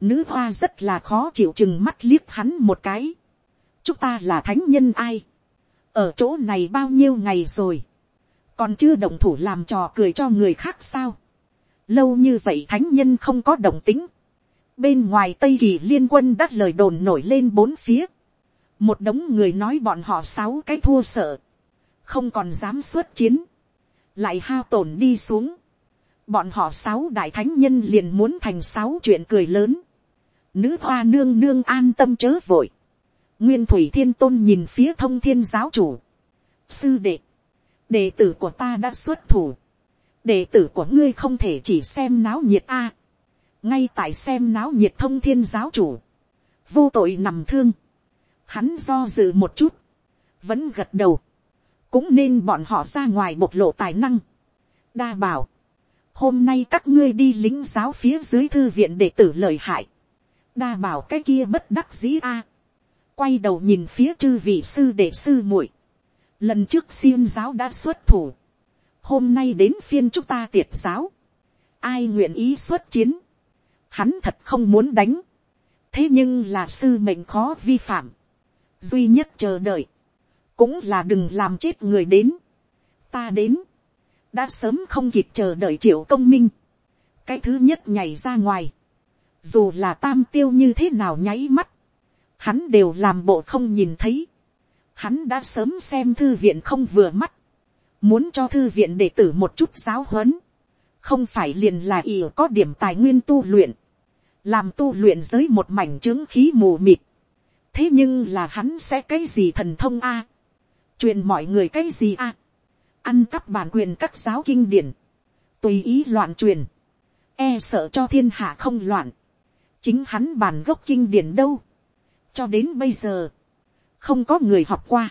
nữ hoa rất là khó chịu chừng mắt liếc hắn một cái chúng ta là thánh nhân ai, ở chỗ này bao nhiêu ngày rồi, còn chưa động thủ làm trò cười cho người khác sao. lâu như vậy thánh nhân không có động tính. bên ngoài tây kỳ liên quân đắt lời đồn nổi lên bốn phía một đống người nói bọn họ sáu cái thua sợ. không còn dám xuất chiến. lại hao tổn đi xuống. bọn họ sáu đại thánh nhân liền muốn thành sáu chuyện cười lớn. nữ hoa nương nương an tâm chớ vội. nguyên thủy thiên tôn nhìn phía thông thiên giáo chủ. sư đệ đệ tử của ta đã xuất thủ, đệ tử của ngươi không thể chỉ xem náo nhiệt a, ngay tại xem náo nhiệt thông thiên giáo chủ, vô tội nằm thương, hắn do dự một chút, vẫn gật đầu, cũng nên bọn họ ra ngoài bộc lộ tài năng, đa bảo, hôm nay các ngươi đi lính giáo phía dưới thư viện để tử lời hại, đa bảo cái kia bất đắc dĩ a, quay đầu nhìn phía chư vị sư đệ sư muội, lần trước xiêm giáo đã xuất thủ, hôm nay đến phiên chúng ta tiệt giáo, ai nguyện ý xuất chiến, hắn thật không muốn đánh, thế nhưng là sư mệnh khó vi phạm, duy nhất chờ đợi, cũng là đừng làm chết người đến, ta đến, đã sớm không kịp chờ đợi triệu công minh, cái thứ nhất nhảy ra ngoài, dù là tam tiêu như thế nào nháy mắt, hắn đều làm bộ không nhìn thấy, hắn đã sớm xem thư viện không vừa mắt, muốn cho thư viện đệ tử một chút giáo huấn, không phải liền là ỉ có điểm tài nguyên tu luyện, làm tu luyện giới một mảnh trướng khí mù mịt, thế nhưng là hắn sẽ cái gì thần thông a, truyền mọi người cái gì a, ăn cắp bản quyền các giáo kinh điển, tùy ý loạn truyền, e sợ cho thiên hạ không loạn, chính hắn bản gốc kinh điển đâu, cho đến bây giờ, không có người học qua,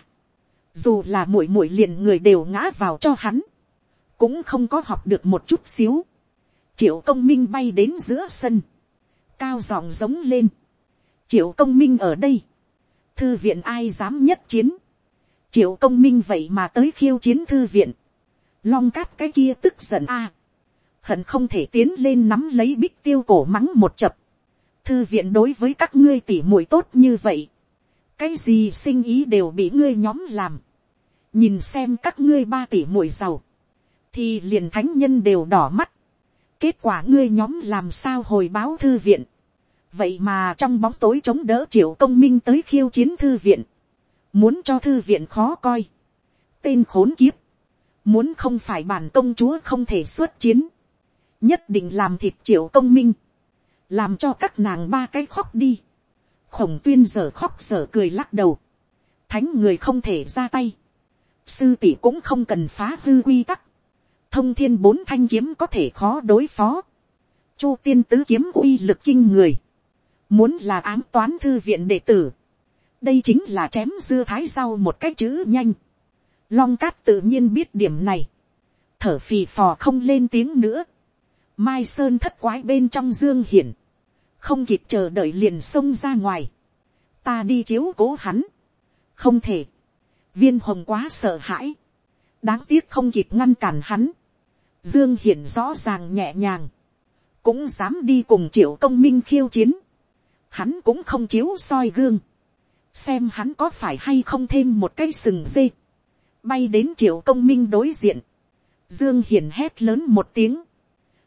dù là muội muội liền người đều ngã vào cho hắn, cũng không có học được một chút xíu. triệu công minh bay đến giữa sân, cao giọng giống lên, triệu công minh ở đây, thư viện ai dám nhất chiến, triệu công minh vậy mà tới khiêu chiến thư viện, long cát cái kia tức giận a, hận không thể tiến lên nắm lấy bích tiêu cổ mắng một chập, thư viện đối với các ngươi tỉ muội tốt như vậy, cái gì sinh ý đều bị ngươi nhóm làm, nhìn xem các ngươi ba tỷ muội giàu, thì liền thánh nhân đều đỏ mắt, kết quả ngươi nhóm làm sao hồi báo thư viện, vậy mà trong bóng tối chống đỡ triệu công minh tới khiêu chiến thư viện, muốn cho thư viện khó coi, tên khốn kiếp, muốn không phải bản công chúa không thể xuất chiến, nhất định làm thịt triệu công minh, làm cho các nàng ba cái khóc đi, khổng tuyên giờ khóc giờ cười lắc đầu, thánh người không thể ra tay, sư tỷ cũng không cần phá hư quy tắc, thông thiên bốn thanh kiếm có thể khó đối phó, chu tiên tứ kiếm uy lực kinh người, muốn là ám toán thư viện đệ tử, đây chính là chém dưa thái rau một cách chữ nhanh, long cát tự nhiên biết điểm này, thở phì phò không lên tiếng nữa, mai sơn thất quái bên trong dương hiển, không kịp chờ đợi liền xông ra ngoài, ta đi chiếu cố hắn, không thể, viên hồng quá sợ hãi, đáng tiếc không kịp ngăn cản hắn, dương hiển rõ ràng nhẹ nhàng, cũng dám đi cùng triệu công minh khiêu chiến, hắn cũng không chiếu soi gương, xem hắn có phải hay không thêm một cái sừng dê, bay đến triệu công minh đối diện, dương hiển hét lớn một tiếng,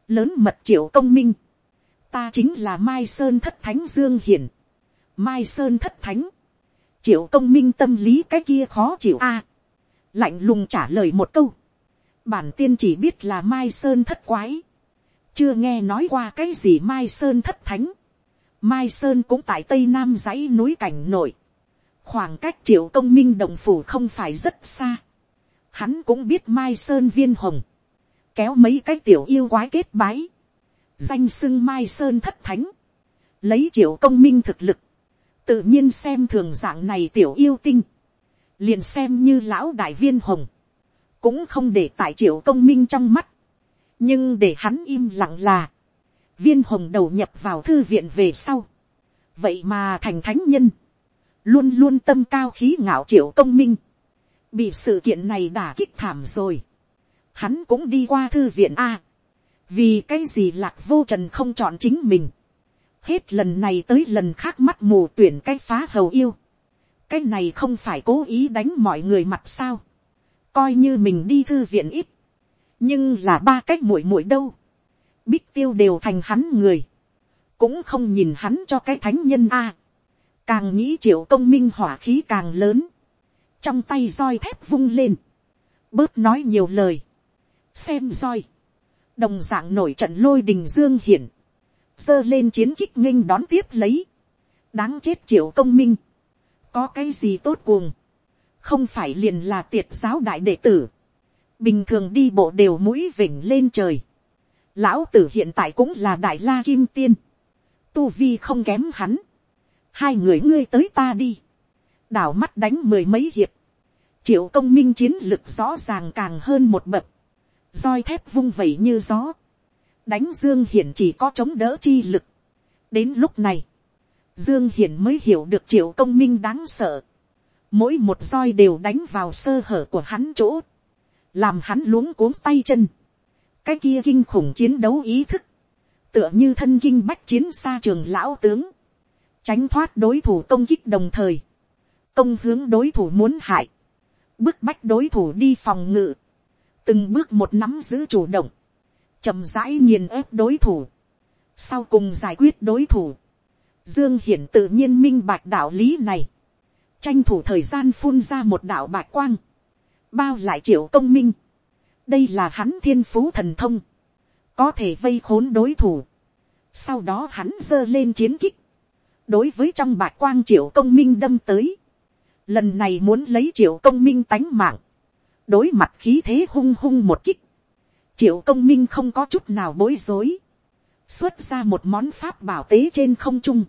lớn mật triệu công minh, ta chính là mai sơn thất thánh dương hiển, mai sơn thất thánh, triệu công minh tâm lý cái kia khó chịu a, lạnh lùng trả lời một câu, bản tiên chỉ biết là mai sơn thất quái, chưa nghe nói qua cái gì mai sơn thất thánh, mai sơn cũng tại tây nam dãy núi cảnh nổi khoảng cách triệu công minh đồng phủ không phải rất xa, hắn cũng biết mai sơn viên hồng, kéo mấy cái tiểu yêu quái kết bái, danh sưng mai sơn thất thánh, lấy triệu công minh thực lực, tự nhiên xem thường dạng này tiểu yêu tinh, liền xem như lão đại viên hồng, cũng không để tại triệu công minh trong mắt, nhưng để hắn im lặng là, viên hồng đầu nhập vào thư viện về sau, vậy mà thành thánh nhân, luôn luôn tâm cao khí ngạo triệu công minh, bị sự kiện này đả kích thảm rồi, hắn cũng đi qua thư viện a, vì cái gì lạc vô trần không chọn chính mình, hết lần này tới lần khác mắt mù tuyển cái phá hầu yêu, cái này không phải cố ý đánh mọi người mặt sao, coi như mình đi thư viện ít, nhưng là ba cách muội muội đâu, bích tiêu đều thành hắn người, cũng không nhìn hắn cho cái thánh nhân a, càng nghĩ triệu công minh hỏa khí càng lớn, trong tay roi thép vung lên, bớt nói nhiều lời, xem roi, đồng d ạ n g nổi trận lôi đình dương hiển, giơ lên chiến kích nghinh đón tiếp lấy, đáng chết triệu công minh, có cái gì tốt cuồng, không phải liền là tiệt giáo đại đệ tử, bình thường đi bộ đều mũi vỉnh lên trời, lão tử hiện tại cũng là đại la kim tiên, tu vi không kém hắn, hai người ngươi tới ta đi, đảo mắt đánh mười mấy hiệp, triệu công minh chiến lực rõ ràng càng hơn một bậc, roi thép vung vẩy như gió, đánh dương hiển chỉ có chống đỡ chi lực. đến lúc này, dương hiển mới hiểu được triệu công minh đáng sợ, mỗi một roi đều đánh vào sơ hở của hắn chỗ, làm hắn luống cuống tay chân, cái kia kinh khủng chiến đấu ý thức, tựa như thân kinh bách chiến xa trường lão tướng, tránh thoát đối thủ công kích đồng thời, công hướng đối thủ muốn hại, bức bách đối thủ đi phòng ngự, từng bước một nắm giữ chủ động, chậm rãi nghiền ép đối thủ, sau cùng giải quyết đối thủ, dương hiển tự nhiên minh bạch đạo lý này, tranh thủ thời gian phun ra một đạo bạch quang, bao lại triệu công minh, đây là hắn thiên phú thần thông, có thể vây khốn đối thủ, sau đó hắn giơ lên chiến kích, đối với trong bạc quang triệu công minh đâm tới, lần này muốn lấy triệu công minh tánh mạng, đối mặt khí thế hung hung một kích, triệu công minh không có chút nào bối rối, xuất ra một món pháp bảo tế trên không trung,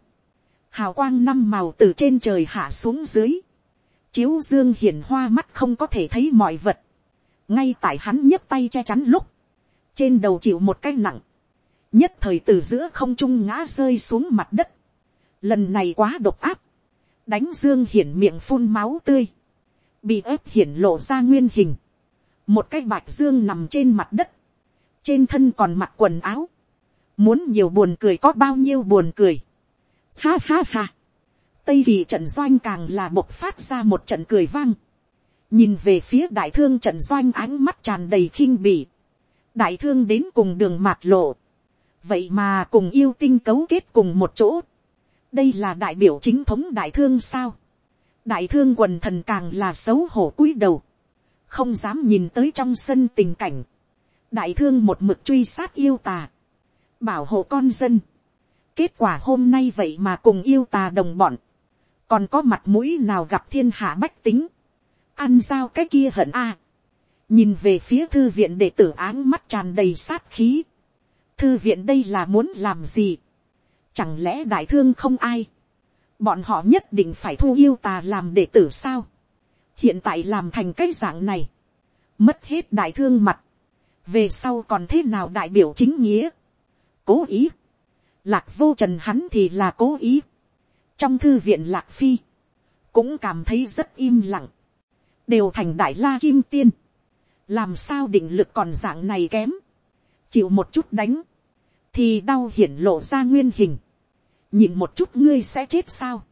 hào quang năm màu từ trên trời hạ xuống dưới, chiếu dương hiển hoa mắt không có thể thấy mọi vật, ngay tại hắn nhấc tay che chắn lúc, trên đầu chịu một cái nặng, nhất thời từ giữa không trung ngã rơi xuống mặt đất, lần này quá độc áp, đánh dương hiển miệng phun máu tươi, bị ép hiển lộ ra nguyên hình, một cái bạch dương nằm trên mặt đất, trên thân còn mặc quần áo, muốn nhiều buồn cười có bao nhiêu buồn cười, ha ha ha, tây vì trận doanh càng là bộc phát ra một trận cười vang, nhìn về phía đại thương trận doanh ánh mắt tràn đầy khinh bỉ, đại thương đến cùng đường mạt lộ, vậy mà cùng yêu tinh cấu kết cùng một chỗ, đây là đại biểu chính thống đại thương sao, đại thương quần thần càng là xấu hổ cúi đầu, không dám nhìn tới trong sân tình cảnh, đại thương một mực truy sát yêu tà, bảo hộ con dân, kết quả hôm nay vậy mà cùng yêu tà đồng bọn, còn có mặt mũi nào gặp thiên hạ bách tính, ăn dao cái kia hận a, nhìn về phía thư viện để tử áng mắt tràn đầy sát khí, thư viện đây là muốn làm gì, chẳng lẽ đại thương không ai, bọn họ nhất định phải thu yêu tà làm đệ tử sao. hiện tại làm thành cái dạng này, mất hết đại thương mặt, về sau còn thế nào đại biểu chính nghĩa, cố ý, lạc vô trần hắn thì là cố ý, trong thư viện lạc phi, cũng cảm thấy rất im lặng, đều thành đại la kim tiên, làm sao định lực còn dạng này kém, chịu một chút đánh, thì đau hiển lộ ra nguyên hình, nhìn một chút ngươi sẽ chết sao.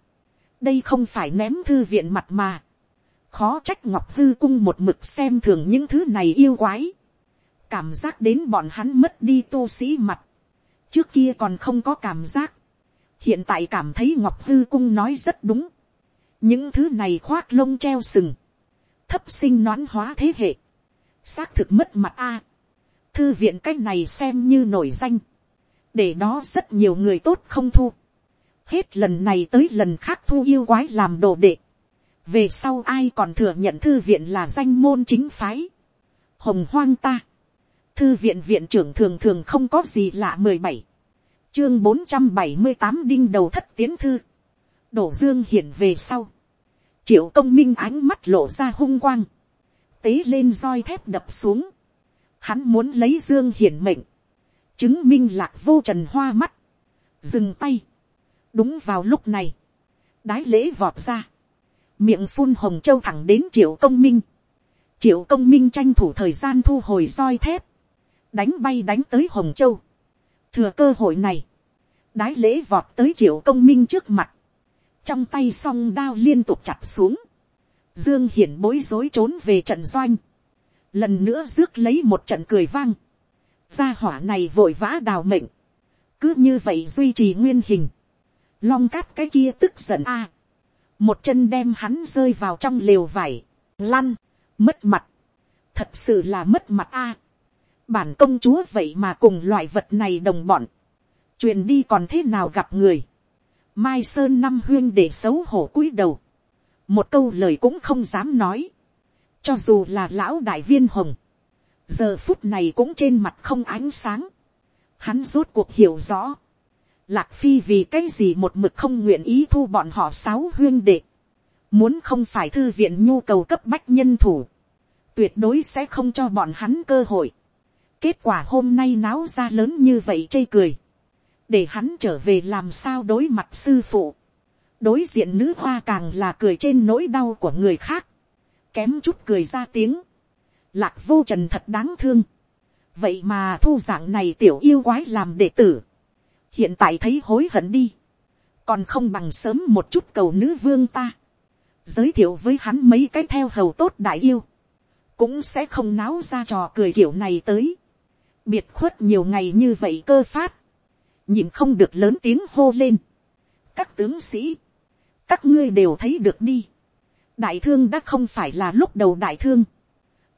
đây không phải ném thư viện mặt mà. khó trách ngọc hư cung một mực xem thường những thứ này yêu quái. cảm giác đến bọn hắn mất đi tu sĩ mặt. trước kia còn không có cảm giác. hiện tại cảm thấy ngọc hư cung nói rất đúng. những thứ này khoác lông treo sừng thấp sinh nón hóa thế hệ. xác thực mất mặt a. thư viện c á c h này xem như nổi danh để đó rất nhiều người tốt không thu hết lần này tới lần khác thu yêu quái làm đồ đệ. về sau ai còn thừa nhận thư viện là danh môn chính phái. hồng hoang ta. thư viện viện trưởng thường thường không có gì lạ mười bảy. chương bốn trăm bảy mươi tám đinh đầu thất tiến thư. đổ dương hiển về sau triệu công minh ánh mắt lộ ra hung quang. tế lên roi thép đập xuống. hắn muốn lấy dương hiển mệnh. chứng minh lạc vô trần hoa mắt. dừng tay đúng vào lúc này, đái lễ vọt ra, miệng phun hồng châu thẳng đến triệu công minh, triệu công minh tranh thủ thời gian thu hồi roi thép, đánh bay đánh tới hồng châu, thừa cơ hội này, đái lễ vọt tới triệu công minh trước mặt, trong tay song đao liên tục chặt xuống, dương hiển bối rối trốn về trận doanh, lần nữa rước lấy một trận cười vang, gia hỏa này vội vã đào mệnh, cứ như vậy duy trì nguyên hình, long cát cái kia tức giận a, một chân đem hắn rơi vào trong lều vải, lăn, mất mặt, thật sự là mất mặt a, bản công chúa vậy mà cùng loại vật này đồng bọn, truyền đi còn thế nào gặp người, mai sơn năm huyên để xấu hổ cúi đầu, một câu lời cũng không dám nói, cho dù là lão đại viên hồng, giờ phút này cũng trên mặt không ánh sáng, hắn rốt cuộc hiểu rõ, lạc phi vì cái gì một mực không nguyện ý thu bọn họ sáu huyên đệ, muốn không phải thư viện nhu cầu cấp bách nhân thủ, tuyệt đối sẽ không cho bọn hắn cơ hội. kết quả hôm nay náo ra lớn như vậy chê cười, để hắn trở về làm sao đối mặt sư phụ, đối diện nữ hoa càng là cười trên nỗi đau của người khác, kém chút cười ra tiếng, lạc vô trần thật đáng thương, vậy mà thu dạng này tiểu yêu quái làm đệ tử, hiện tại thấy hối hận đi, còn không bằng sớm một chút cầu nữ vương ta, giới thiệu với hắn mấy cái theo hầu tốt đại yêu, cũng sẽ không náo ra trò cười kiểu này tới, biệt khuất nhiều ngày như vậy cơ phát, nhìn không được lớn tiếng hô lên, các tướng sĩ, các ngươi đều thấy được đi, đại thương đã không phải là lúc đầu đại thương,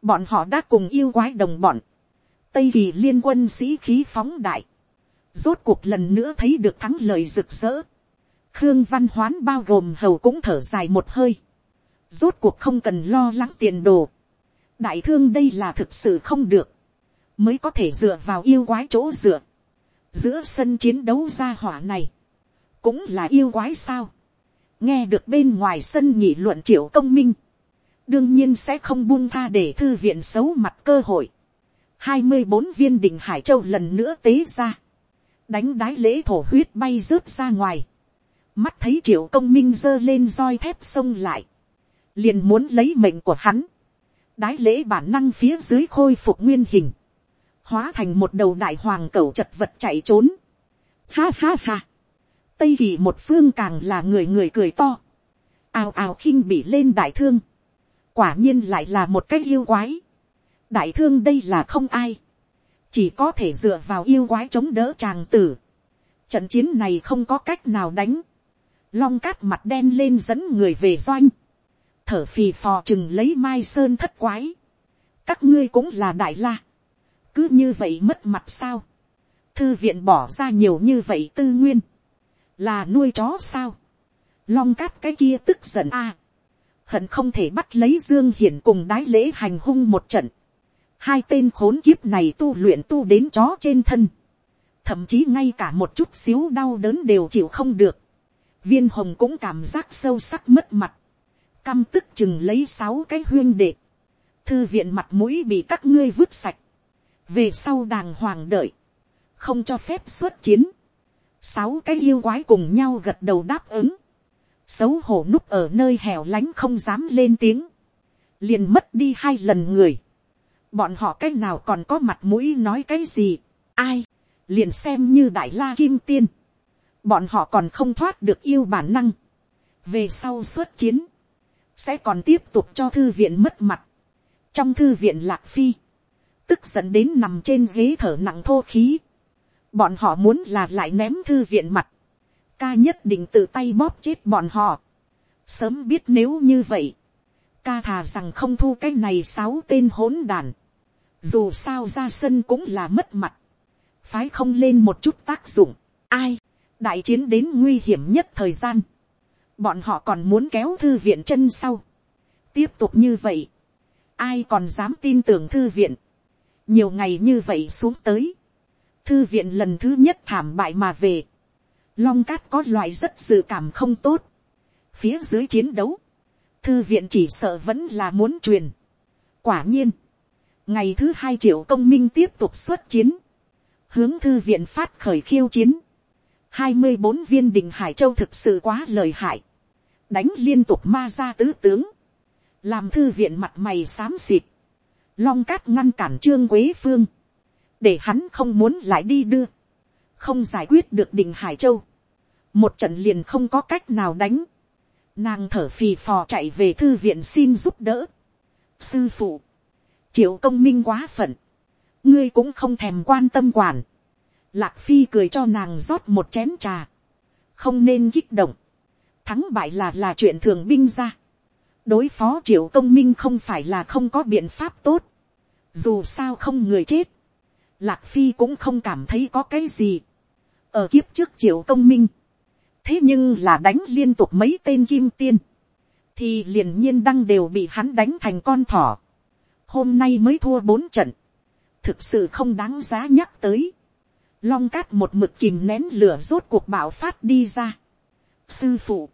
bọn họ đã cùng yêu quái đồng bọn, tây kỳ liên quân sĩ khí phóng đại, rốt cuộc lần nữa thấy được thắng lợi rực rỡ, khương văn hoán bao gồm hầu cũng thở dài một hơi, rốt cuộc không cần lo lắng tiền đồ, đại thương đây là thực sự không được, mới có thể dựa vào yêu quái chỗ dựa, giữa sân chiến đấu gia hỏa này, cũng là yêu quái sao, nghe được bên ngoài sân nhị luận triệu công minh, đương nhiên sẽ không buông tha để thư viện xấu mặt cơ hội. hai mươi bốn viên đình hải châu lần nữa tế ra, đánh đái lễ thổ huyết bay rớt ra ngoài, mắt thấy triệu công minh giơ lên roi thép xông lại, liền muốn lấy mệnh của hắn, đái lễ bản năng phía dưới khôi phục nguyên hình, hóa thành một đầu đại hoàng cẩu chật vật chạy trốn. Ha ha ha, tây kỳ một phương càng là người người cười to, ào ào khinh bị lên đại thương, quả nhiên lại là một cái yêu quái. đại thương đây là không ai, chỉ có thể dựa vào yêu quái chống đỡ chàng tử. trận chiến này không có cách nào đánh, long cát mặt đen lên dẫn người về doanh, thở phì phò chừng lấy mai sơn thất quái, các ngươi cũng là đại la, cứ như vậy mất mặt sao, thư viện bỏ ra nhiều như vậy tư nguyên, là nuôi chó sao, long cát cái kia tức giận a, hận không thể bắt lấy dương hiển cùng đái lễ hành hung một trận, hai tên khốn kiếp này tu luyện tu đến chó trên thân, thậm chí ngay cả một chút xíu đau đớn đều chịu không được, viên hồng cũng cảm giác sâu sắc mất mặt, căm tức chừng lấy sáu cái huyên đệ, thư viện mặt mũi bị các ngươi vứt sạch, về sau đàng hoàng đợi, không cho phép xuất chiến, sáu cái yêu quái cùng nhau gật đầu đáp ứng, xấu hổ núp ở nơi hẻo lánh không dám lên tiếng, liền mất đi hai lần người, bọn họ cái nào còn có mặt mũi nói cái gì, ai, liền xem như đại la kim tiên, bọn họ còn không thoát được yêu bản năng, về sau xuất chiến, sẽ còn tiếp tục cho thư viện mất mặt, trong thư viện lạc phi, tức dẫn đến nằm trên ghế thở nặng thô khí, bọn họ muốn là lại ném thư viện mặt, ca nhất định tự tay bóp chết bọn họ. sớm biết nếu như vậy, ca thà rằng không thu cái này sáu tên hỗn đàn, dù sao ra sân cũng là mất mặt, phái không lên một chút tác dụng, ai, đại chiến đến nguy hiểm nhất thời gian, bọn họ còn muốn kéo thư viện chân sau, tiếp tục như vậy, ai còn dám tin tưởng thư viện, nhiều ngày như vậy xuống tới, thư viện lần thứ nhất thảm bại mà về, long cát có loại rất dự cảm không tốt, phía dưới chiến đấu, thư viện chỉ sợ vẫn là muốn truyền. quả nhiên, ngày thứ hai triệu công minh tiếp tục xuất chiến, hướng thư viện phát khởi khiêu chiến, hai mươi bốn viên đình hải châu thực sự quá lời hại, đánh liên tục ma ra tứ tướng, làm thư viện mặt mày xám xịt, long cát ngăn cản trương quế phương, để hắn không muốn lại đi đưa, không giải quyết được đình hải châu, một trận liền không có cách nào đánh, nàng thở phì phò chạy về thư viện xin giúp đỡ. sư phụ, triệu công minh quá phận, ngươi cũng không thèm quan tâm quản, lạc phi cười cho nàng rót một chén trà, không nên kích động, thắng bại là là chuyện thường binh ra, đối phó triệu công minh không phải là không có biện pháp tốt, dù sao không người chết, lạc phi cũng không cảm thấy có cái gì, ở kiếp trước triệu công minh, thế nhưng là đánh liên tục mấy tên kim tiên, thì liền nhiên đăng đều bị hắn đánh thành con thỏ, hôm nay mới thua bốn trận, thực sự không đáng giá nhắc tới, long cát một mực kìm nén lửa rốt cuộc bạo phát đi ra. sư phụ,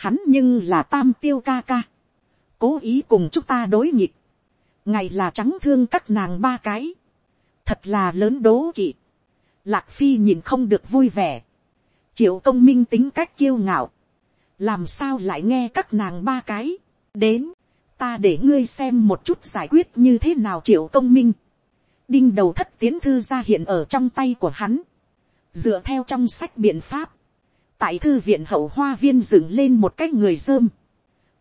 hắn nhưng là tam tiêu ca ca, cố ý cùng chúng ta đối nghịch, ngày là trắng thương các nàng ba cái, thật là lớn đố kỵ, lạc phi nhìn không được vui vẻ, triệu công minh tính cách kiêu ngạo, làm sao lại nghe các nàng ba cái, đến, ta để ngươi xem một chút giải quyết như thế nào triệu công minh, đinh đầu thất tiến thư ra hiện ở trong tay của hắn, dựa theo trong sách biện pháp, tại thư viện hậu hoa viên dựng lên một cái người dơm,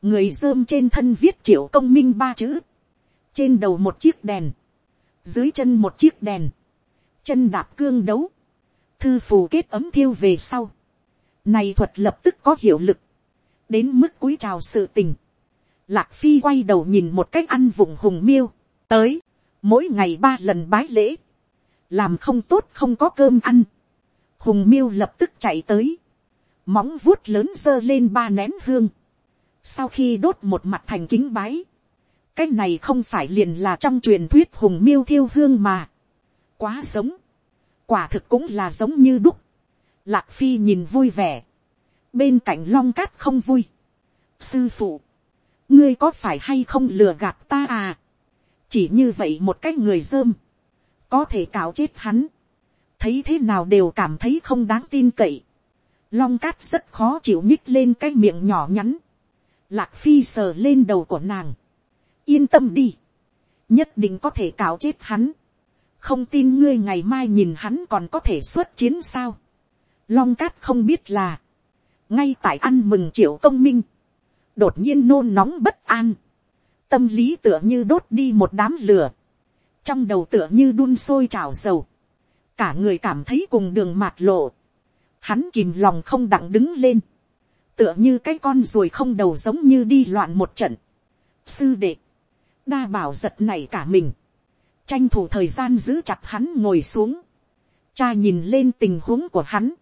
người dơm trên thân viết triệu công minh ba chữ, trên đầu một chiếc đèn, dưới chân một chiếc đèn, chân đạp cương đấu, thư phù kết ấm thiêu về sau, này thuật lập tức có hiệu lực, đến mức cúi chào sự tình, lạc phi quay đầu nhìn một cách ăn vùng hùng miêu, tới, mỗi ngày ba lần bái lễ, làm không tốt không có cơm ăn, hùng miêu lập tức chạy tới, móng vuốt lớn giơ lên ba nén hương, sau khi đốt một mặt thành kính bái, cái này không phải liền là trong truyền thuyết hùng miêu thiêu hương mà, quá giống, quả thực cũng là giống như đúc, lạc phi nhìn vui vẻ, bên cạnh long cát không vui, sư phụ, ngươi có phải hay không lừa gạt ta à, chỉ như vậy một cái người dơm, có thể cào chết hắn, thấy thế nào đều cảm thấy không đáng tin cậy, long cát rất khó chịu nhích lên cái miệng nhỏ nhắn, lạc phi sờ lên đầu của nàng, yên tâm đi, nhất định có thể cào chết hắn, không tin ngươi ngày mai nhìn hắn còn có thể xuất chiến sao, long cát không biết là, ngay tại ăn mừng triệu công minh, đột nhiên nôn nóng bất an, tâm lý tựa như đốt đi một đám lửa, trong đầu tựa như đun sôi trào dầu, cả người cảm thấy cùng đường mạt lộ, hắn kìm lòng không đặng đứng lên, tựa như cái con ruồi không đầu giống như đi loạn một trận. Sư đệ, đa bảo giật này cả mình, tranh thủ thời gian giữ chặt hắn ngồi xuống, cha nhìn lên tình huống của hắn,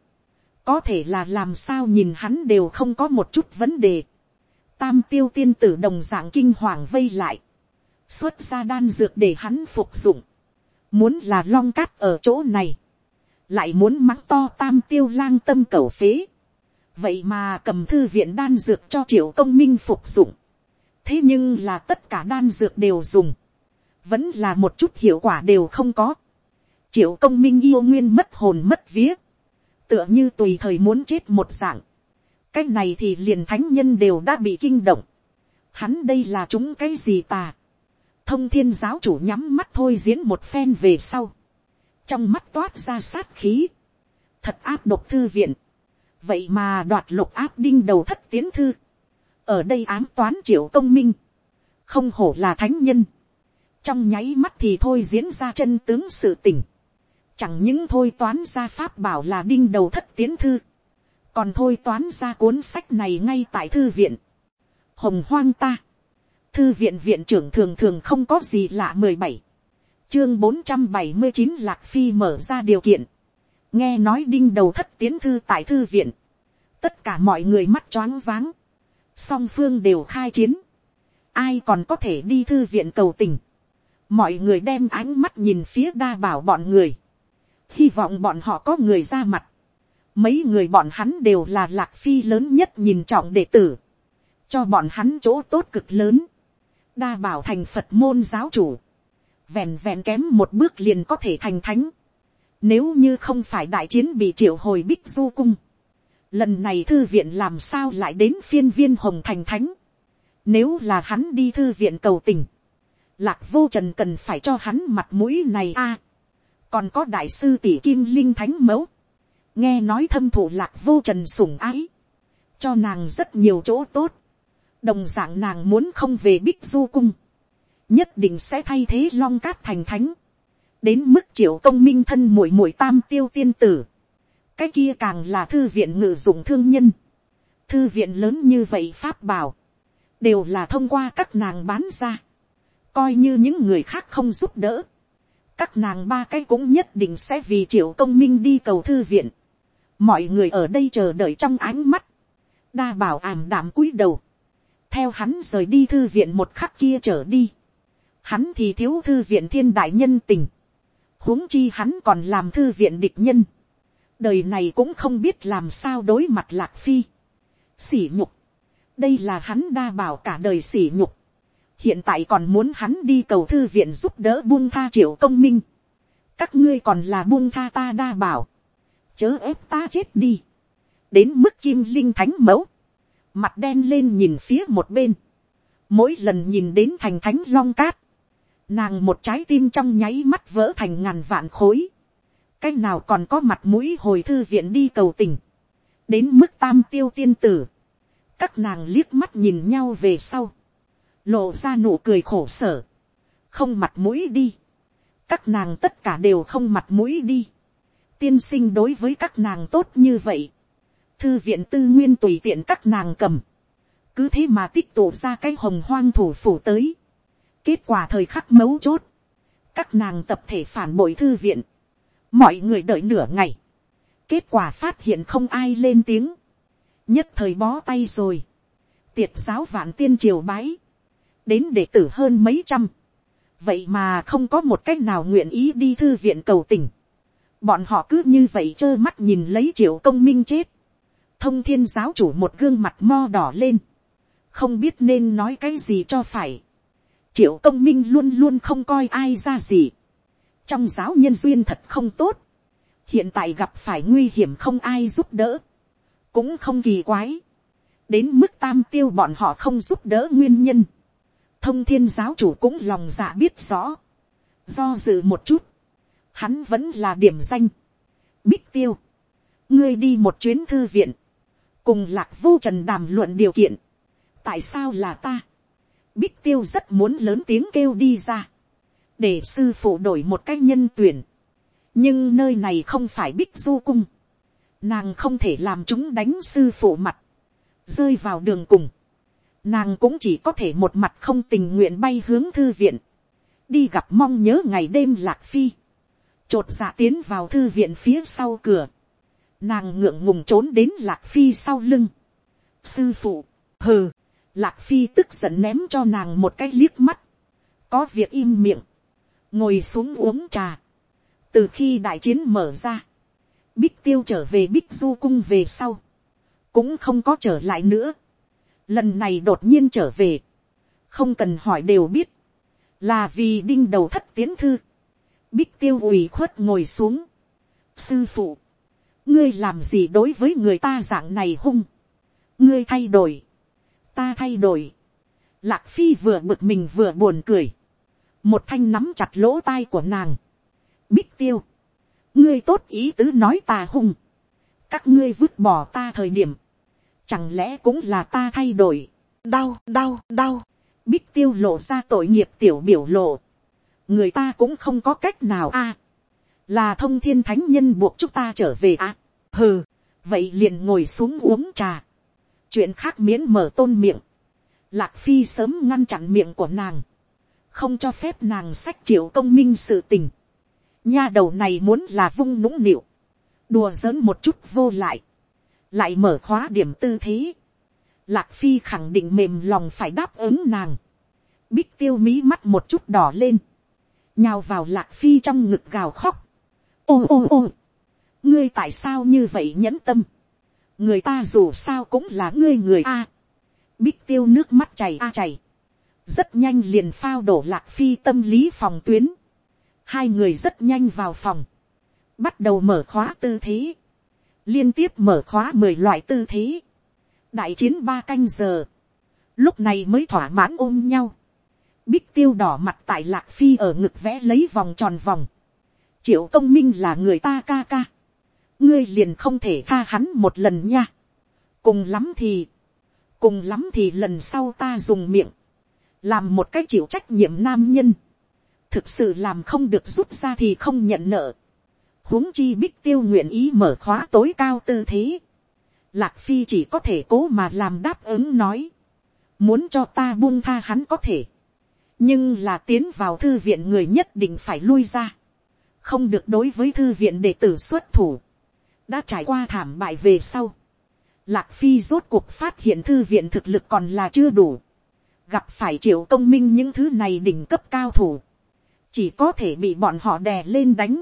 có thể là làm sao nhìn hắn đều không có một chút vấn đề. Tam tiêu tiên tử đồng dạng kinh hoàng vây lại, xuất ra đan dược để hắn phục dụng, muốn là long cát ở chỗ này, lại muốn mắng to tam tiêu lang tâm cầu phế, vậy mà cầm thư viện đan dược cho triệu công minh phục dụng, thế nhưng là tất cả đan dược đều dùng, vẫn là một chút hiệu quả đều không có, triệu công minh yêu nguyên mất hồn mất vía, tựa như tùy thời muốn chết một dạng, cái này thì liền thánh nhân đều đã bị kinh động, hắn đây là chúng cái gì tà, thông thiên giáo chủ nhắm mắt thôi diễn một phen về sau, trong mắt toát ra sát khí, thật áp độc thư viện, vậy mà đoạt lục áp đinh đầu thất tiến thư, ở đây ám toán triệu công minh, không hổ là thánh nhân, trong nháy mắt thì thôi diễn ra chân tướng sự tình, chẳng những thôi toán ra pháp bảo là đinh đầu thất tiến thư, còn thôi toán ra cuốn sách này ngay tại thư viện, hồng hoang ta, thư viện viện trưởng thường thường không có gì lạ mười bảy, chương bốn trăm bảy mươi chín lạc phi mở ra điều kiện, nghe nói đinh đầu thất tiến thư tại thư viện, tất cả mọi người mắt choáng váng, song phương đều khai chiến, ai còn có thể đi thư viện cầu tình, mọi người đem ánh mắt nhìn phía đa bảo bọn người, hy vọng bọn họ có người ra mặt, mấy người bọn hắn đều là lạc phi lớn nhất nhìn trọng đệ tử, cho bọn hắn chỗ tốt cực lớn, đa bảo thành phật môn giáo chủ, vẹn vẹn kém một bước liền có thể thành thánh, nếu như không phải đại chiến bị triệu hồi bích du cung, lần này thư viện làm sao lại đến phiên viên hồng thành thánh, nếu là hắn đi thư viện cầu tình, lạc vô trần cần phải cho hắn mặt mũi này a, còn có đại sư tỷ kim linh thánh mẫu, nghe nói thâm thủ lạc vô trần sủng ái, cho nàng rất nhiều chỗ tốt, đồng dạng nàng muốn không về bích du cung, nhất định sẽ thay thế long cát thành thánh, đến mức triệu công minh thân muội muội tam tiêu tiên tử, cái kia càng là thư viện ngự dụng thương nhân, thư viện lớn như vậy pháp bảo, đều là thông qua các nàng bán ra, coi như những người khác không giúp đỡ, các nàng ba cái cũng nhất định sẽ vì triệu công minh đi cầu thư viện, mọi người ở đây chờ đợi trong ánh mắt, đa bảo ảm đạm cúi đầu, theo hắn rời đi thư viện một khắc kia trở đi, hắn thì thiếu thư viện thiên đại nhân tình, huống chi hắn còn làm thư viện địch nhân, đời này cũng không biết làm sao đối mặt lạc phi, sỉ nhục, đây là hắn đa bảo cả đời sỉ nhục, hiện tại còn muốn hắn đi cầu thư viện giúp đỡ buông tha triệu công minh, các ngươi còn là buông tha ta đa bảo, chớ ép ta chết đi, đến mức kim linh thánh mẫu, mặt đen lên nhìn phía một bên, mỗi lần nhìn đến thành thánh long cát, nàng một trái tim trong nháy mắt vỡ thành ngàn vạn khối, cái nào còn có mặt mũi hồi thư viện đi cầu tình, đến mức tam tiêu tiên tử, các nàng liếc mắt nhìn nhau về sau, lộ ra nụ cười khổ sở, không mặt mũi đi, các nàng tất cả đều không mặt mũi đi, tiên sinh đối với các nàng tốt như vậy, thư viện tư nguyên tùy tiện các nàng cầm, cứ thế mà tích tụ ra cái hồng hoang thủ phủ tới, kết quả thời khắc mấu chốt, các nàng tập thể phản bội thư viện, mọi người đợi nửa ngày, kết quả phát hiện không ai lên tiếng, nhất thời bó tay rồi, tiệt giáo vạn tiên triều bái, đến đệ tử hơn mấy trăm, vậy mà không có một cách nào nguyện ý đi thư viện cầu tình, bọn họ cứ như vậy trơ mắt nhìn lấy triệu công minh chết, thông thiên giáo chủ một gương mặt mo đỏ lên, không biết nên nói cái gì cho phải, triệu công minh luôn luôn không coi ai ra gì, trong giáo nhân duyên thật không tốt, hiện tại gặp phải nguy hiểm không ai giúp đỡ, cũng không kỳ quái, đến mức tam tiêu bọn họ không giúp đỡ nguyên nhân, thông thiên giáo chủ cũng lòng dạ biết rõ, do dự một chút, hắn vẫn là điểm danh, bích tiêu, ngươi đi một chuyến thư viện, cùng lạc vô trần đàm luận điều kiện, tại sao là ta, bích tiêu rất muốn lớn tiếng kêu đi ra, để sư phụ đổi một cách nhân tuyển, nhưng nơi này không phải bích du cung, nàng không thể làm chúng đánh sư phụ mặt, rơi vào đường cùng, nàng cũng chỉ có thể một mặt không tình nguyện bay hướng thư viện, đi gặp mong nhớ ngày đêm lạc phi, t r ộ t dạ tiến vào thư viện phía sau cửa, nàng ngượng ngùng trốn đến lạc phi sau lưng, sư phụ, hừ, lạc phi tức giận ném cho nàng một cái liếc mắt, có việc im miệng, ngồi xuống uống trà, từ khi đại chiến mở ra, bích tiêu trở về bích du cung về sau, cũng không có trở lại nữa, lần này đột nhiên trở về, không cần hỏi đều biết, là vì đinh đầu thất tiến thư, bích tiêu ủy khuất ngồi xuống, sư phụ, ngươi làm gì đối với người ta dạng này hung, ngươi thay đổi, ta thay đổi, lạc phi vừa bực mình vừa buồn cười, một thanh nắm chặt lỗ tai của nàng, bích tiêu, ngươi tốt ý tứ nói ta hung, các ngươi vứt bỏ ta thời điểm, Chẳng lẽ cũng là ta thay đổi. Đau, đau, đau. Bích tiêu lộ ra tội nghiệp tiểu biểu lộ. Người ta cũng không có cách nào a Là thông thiên thánh nhân buộc chúng ta trở về à. Hừ. Vậy liền ngồi xuống uống trà. Chuyện khác miễn mở tôn miệng. Lạc phi sớm ngăn chặn miệng của nàng. Không cho phép nàng sách triệu công minh sự tình. Nha đầu này muốn là vung nũng nịu. Đùa giỡn một chút vô lại lại mở khóa điểm tư thế, lạc phi khẳng định mềm lòng phải đáp ứng nàng, bích tiêu mí mắt một chút đỏ lên, nhào vào lạc phi trong ngực gào khóc, ôm ôm ôm, ngươi tại sao như vậy nhẫn tâm, người ta dù sao cũng là ngươi người a, bích tiêu nước mắt chảy a chảy, rất nhanh liền phao đổ lạc phi tâm lý phòng tuyến, hai người rất nhanh vào phòng, bắt đầu mở khóa tư thế, liên tiếp mở khóa mười loại tư thế, đại chiến ba canh giờ, lúc này mới thỏa mãn ôm nhau, bích tiêu đỏ mặt tại lạc phi ở ngực vẽ lấy vòng tròn vòng, triệu công minh là người ta ca ca, ngươi liền không thể tha hắn một lần nha, cùng lắm thì, cùng lắm thì lần sau ta dùng miệng, làm một cái chịu trách nhiệm nam nhân, thực sự làm không được rút ra thì không nhận nợ, huống chi bích tiêu nguyện ý mở khóa tối cao tư thế, lạc phi chỉ có thể cố mà làm đáp ứng nói, muốn cho ta buông tha hắn có thể, nhưng là tiến vào thư viện người nhất định phải lui ra, không được đối với thư viện đệ tử xuất thủ, đã trải qua thảm bại về sau, lạc phi rốt cuộc phát hiện thư viện thực lực còn là chưa đủ, gặp phải triệu công minh những thứ này đỉnh cấp cao thủ, chỉ có thể bị bọn họ đè lên đánh,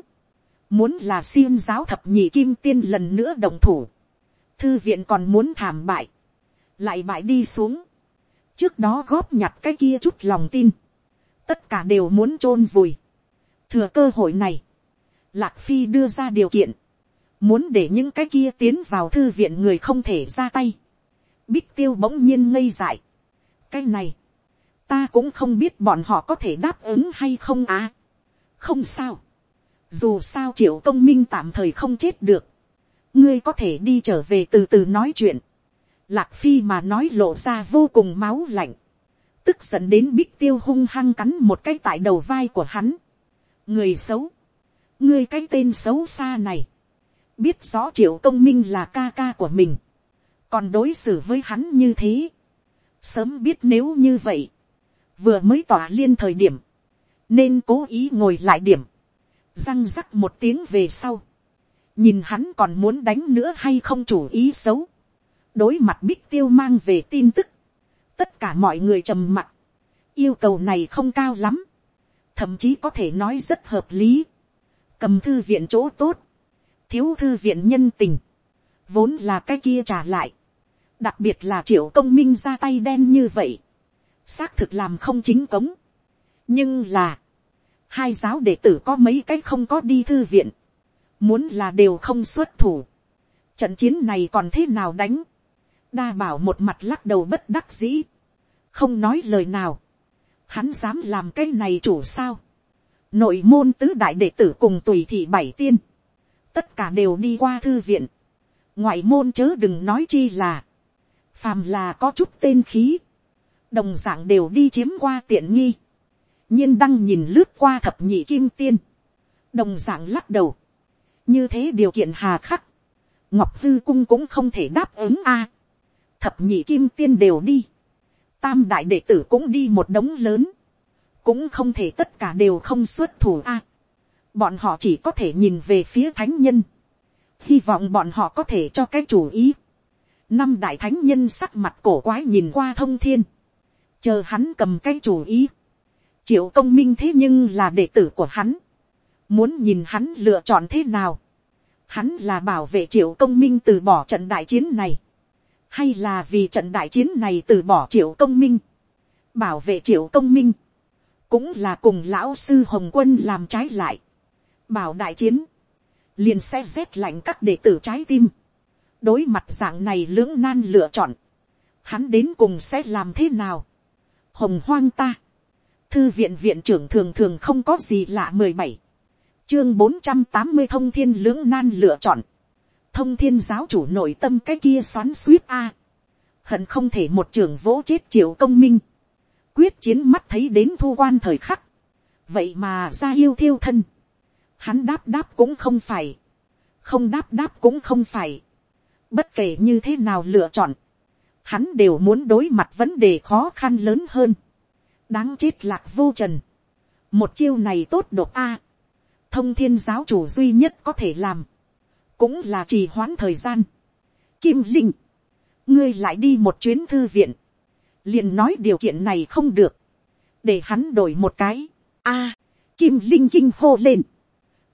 muốn là xiêm giáo thập nhị kim tiên lần nữa đồng thủ, thư viện còn muốn thảm bại, lại bại đi xuống, trước đó góp nhặt cái kia chút lòng tin, tất cả đều muốn t r ô n vùi. thừa cơ hội này, lạc phi đưa ra điều kiện, muốn để những cái kia tiến vào thư viện người không thể ra tay. bích tiêu bỗng nhiên ngây dại. cái này, ta cũng không biết bọn họ có thể đáp ứng hay không á. không sao. dù sao triệu công minh tạm thời không chết được. ngươi có thể đi trở về từ từ nói chuyện. lạc phi mà nói lộ ra vô cùng máu lạnh tức giận đến bích tiêu hung hăng cắn một cái tại đầu vai của hắn. người xấu, ngươi cái tên xấu xa này, biết rõ triệu công minh là ca ca của mình, còn đối xử với hắn như thế, sớm biết nếu như vậy, vừa mới tỏa liên thời điểm, nên cố ý ngồi lại điểm, răng rắc một tiếng về sau, nhìn hắn còn muốn đánh nữa hay không chủ ý xấu, đối mặt bích tiêu mang về tin tức, tất cả mọi người trầm mặc, yêu cầu này không cao lắm, thậm chí có thể nói rất hợp lý, cầm thư viện chỗ tốt, thiếu thư viện nhân tình, vốn là cái kia trả lại, đặc biệt là triệu công minh ra tay đen như vậy, xác thực làm không chính cống, nhưng là, hai giáo đệ tử có mấy cái không có đi thư viện, muốn là đều không xuất thủ, trận chiến này còn thế nào đánh, đa bảo một mặt lắc đầu bất đắc dĩ, không nói lời nào, hắn dám làm cái này chủ sao, nội môn tứ đại đệ tử cùng tùy thị bảy tiên, tất cả đều đi qua thư viện, ngoại môn chớ đừng nói chi là, phàm là có chút tên khí, đồng d ạ n g đều đi chiếm qua tiện nghi, nhiên đăng nhìn lướt qua thập nhị kim tiên, đồng d ạ n g lắc đầu, như thế điều kiện hà khắc, ngọc tư cung cũng không thể đáp ứng a, thập nhị kim tiên đều đi, tam đại đệ tử cũng đi một đống lớn, cũng không thể tất cả đều không xuất thủ a bọn họ chỉ có thể nhìn về phía thánh nhân, hy vọng bọn họ có thể cho cái chủ ý. năm đại thánh nhân sắc mặt cổ quái nhìn qua thông thiên, chờ hắn cầm cái chủ ý. triệu công minh thế nhưng là đệ tử của hắn, muốn nhìn hắn lựa chọn thế nào. hắn là bảo vệ triệu công minh từ bỏ trận đại chiến này. Hay là vì trận đại chiến này từ bỏ triệu công minh, bảo vệ triệu công minh, cũng là cùng lão sư hồng quân làm trái lại, bảo đại chiến, liền sẽ rét lạnh các đệ tử trái tim, đối mặt dạng này lưỡng nan lựa chọn, hắn đến cùng sẽ làm thế nào, hồng hoang ta, thư viện viện trưởng thường thường không có gì lạ mười bảy, chương bốn trăm tám mươi thông thiên lưỡng nan lựa chọn, thông thiên giáo chủ nội tâm cái kia xoắn suýt a. hận không thể một trường vỗ chết triệu công minh. quyết chiến mắt thấy đến thu quan thời khắc. vậy mà ra yêu thiêu thân hắn đáp đáp cũng không phải. không đáp đáp cũng không phải. bất kể như thế nào lựa chọn. hắn đều muốn đối mặt vấn đề khó khăn lớn hơn. đáng chết lạc vô trần. một chiêu này tốt độc a. thông thiên giáo chủ duy nhất có thể làm cũng là trì hoãn thời gian. Kim Linh, ngươi lại đi một chuyến thư viện, liền nói điều kiện này không được, để hắn đổi một cái. A, Kim Linh kinh hô lên,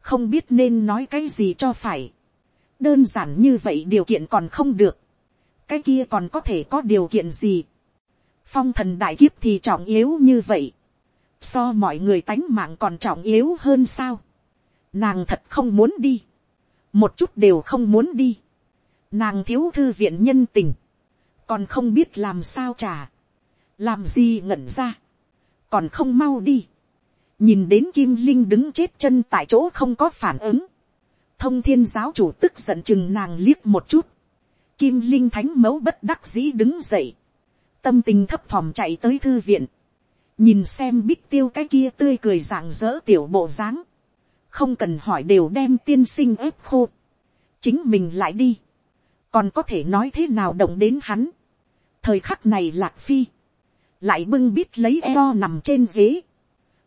không biết nên nói cái gì cho phải. đơn giản như vậy điều kiện còn không được, cái kia còn có thể có điều kiện gì. phong thần đại kiếp thì trọng yếu như vậy, so mọi người tánh mạng còn trọng yếu hơn sao. nàng thật không muốn đi. Một chút đều không muốn đi, nàng thiếu thư viện nhân tình, còn không biết làm sao trả, làm gì ngẩn ra, còn không mau đi, nhìn đến kim linh đứng chết chân tại chỗ không có phản ứng, thông thiên giáo chủ tức giận chừng nàng liếc một chút, kim linh thánh mẫu bất đắc dĩ đứng dậy, tâm tình thấp thỏm chạy tới thư viện, nhìn xem bích tiêu cái kia tươi cười rạng rỡ tiểu bộ dáng, không cần hỏi đều đem tiên sinh ép khô, chính mình lại đi, còn có thể nói thế nào động đến hắn, thời khắc này lạc phi, lại bưng bít lấy eo nằm trên ghế,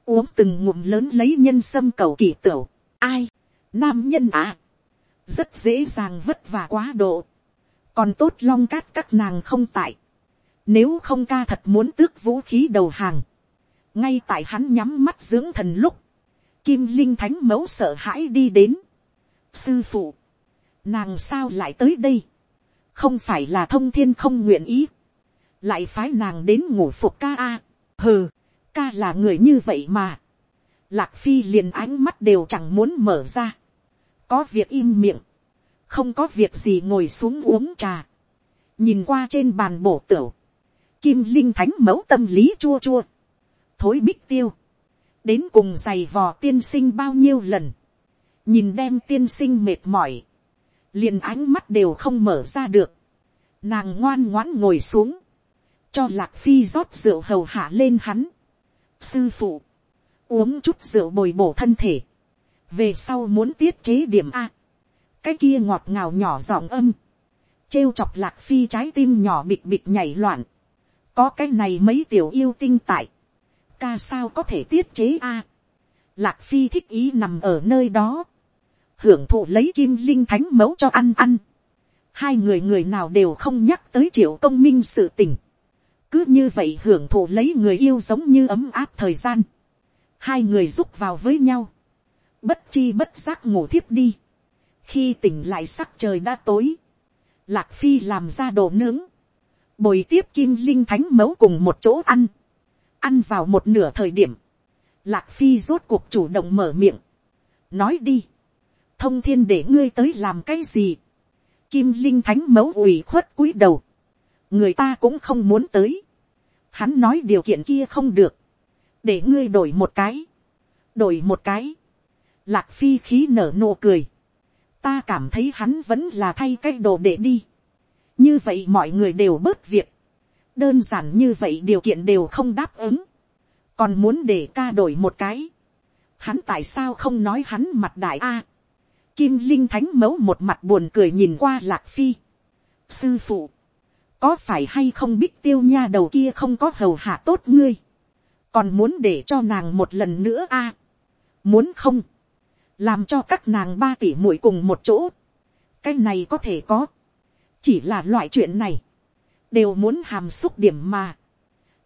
uống từng ngụm lớn lấy nhân sâm cầu kỳ tửu, ai, nam nhân à, rất dễ dàng vất vả quá độ, còn tốt long cát các nàng không tại, nếu không ca thật muốn tước vũ khí đầu hàng, ngay tại hắn nhắm mắt dưỡng thần lúc, kim linh thánh mẫu sợ hãi đi đến, sư phụ, nàng sao lại tới đây, không phải là thông thiên không nguyện ý, lại phái nàng đến ngủ phục ca a, hừ, ca là người như vậy mà, lạc phi liền ánh mắt đều chẳng muốn mở ra, có việc im miệng, không có việc gì ngồi xuống uống trà, nhìn qua trên bàn bổ tửu, kim linh thánh mẫu tâm lý chua chua, thối bích tiêu, đến cùng giày vò tiên sinh bao nhiêu lần, nhìn đem tiên sinh mệt mỏi, liền ánh mắt đều không mở ra được, nàng ngoan ngoãn ngồi xuống, cho lạc phi rót rượu hầu hạ lên hắn, sư phụ, uống chút rượu bồi bổ thân thể, về sau muốn tiết chế điểm a, cái kia ngọt ngào nhỏ giọng âm, trêu chọc lạc phi trái tim nhỏ bịch bịch nhảy loạn, có cái này mấy tiểu yêu tinh tại, ca sao có thể tiết chế a, lạc phi thích ý nằm ở nơi đó, hưởng thụ lấy kim linh thánh mẫu cho ăn ăn, hai người người nào đều không nhắc tới triệu công minh sự tình, cứ như vậy hưởng thụ lấy người yêu giống như ấm áp thời gian, hai người rúc vào với nhau, bất chi bất giác ngủ thiếp đi, khi tỉnh lại sắc trời đã tối, lạc phi làm ra đồ nướng, bồi tiếp kim linh thánh mấu cùng một chỗ ăn, ăn vào một nửa thời điểm, lạc phi rốt cuộc chủ động mở miệng, nói đi, thông thiên để ngươi tới làm cái gì, kim linh thánh mấu ủy khuất cúi đầu, người ta cũng không muốn tới, hắn nói điều kiện kia không được, để ngươi đổi một cái, đổi một cái, lạc phi khí nở nụ cười, ta cảm thấy hắn vẫn là thay cái đồ để đi, như vậy mọi người đều bớt việc, đơn giản như vậy điều kiện đều không đáp ứng, còn muốn để ca đổi một cái, hắn tại sao không nói hắn mặt đại a, kim linh thánh mấu một mặt buồn cười nhìn qua lạc phi, sư phụ, có phải hay không biết tiêu nha đầu kia không có hầu hạ tốt ngươi, còn muốn để cho nàng một lần nữa a, muốn không, làm cho các nàng ba tỷ muội cùng một chỗ, cái này có thể có, chỉ là loại chuyện này, đều muốn hàm xúc điểm mà,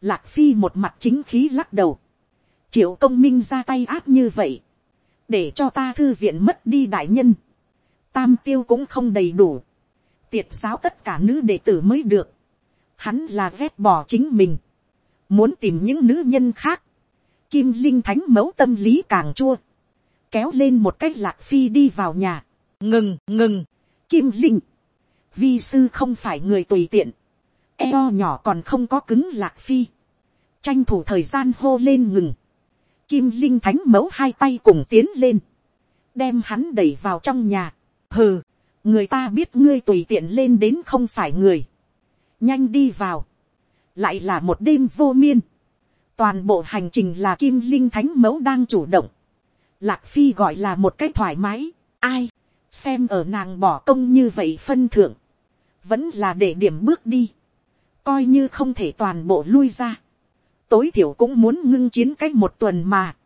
lạc phi một mặt chính khí lắc đầu, triệu công minh ra tay áp như vậy, để cho ta thư viện mất đi đại nhân, tam tiêu cũng không đầy đủ, tiệt giáo tất cả nữ đệ tử mới được, hắn là vét bỏ chính mình, muốn tìm những nữ nhân khác, kim linh thánh mẫu tâm lý càng chua, kéo lên một cách lạc phi đi vào nhà, ngừng ngừng, kim linh, vi sư không phải người tùy tiện, eo nhỏ còn không có cứng lạc phi, tranh thủ thời gian hô lên ngừng, kim linh thánh mẫu hai tay cùng tiến lên, đem hắn đẩy vào trong nhà, hừ, người ta biết ngươi tùy tiện lên đến không phải người, nhanh đi vào, lại là một đêm vô miên, toàn bộ hành trình là kim linh thánh mẫu đang chủ động, lạc phi gọi là một cách thoải mái, ai, xem ở nàng bỏ công như vậy phân thượng, vẫn là để điểm bước đi, coi như không thể toàn bộ lui ra, tối thiểu cũng muốn ngưng chiến cách một tuần mà,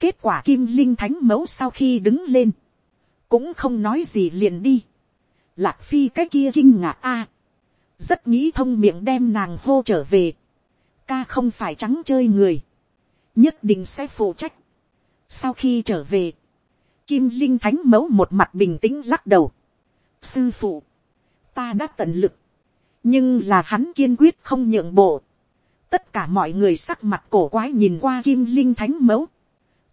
kết quả kim linh thánh mẫu sau khi đứng lên, cũng không nói gì liền đi, lạc phi cái kia kinh ngạc a, rất nghĩ thông miệng đem nàng hô trở về, ca không phải trắng chơi người, nhất định sẽ phụ trách. sau khi trở về, kim linh thánh mẫu một mặt bình tĩnh lắc đầu. sư phụ, ta đã tận lực, nhưng là hắn kiên quyết không nhượng bộ. tất cả mọi người sắc mặt cổ quái nhìn qua kim linh thánh mẫu,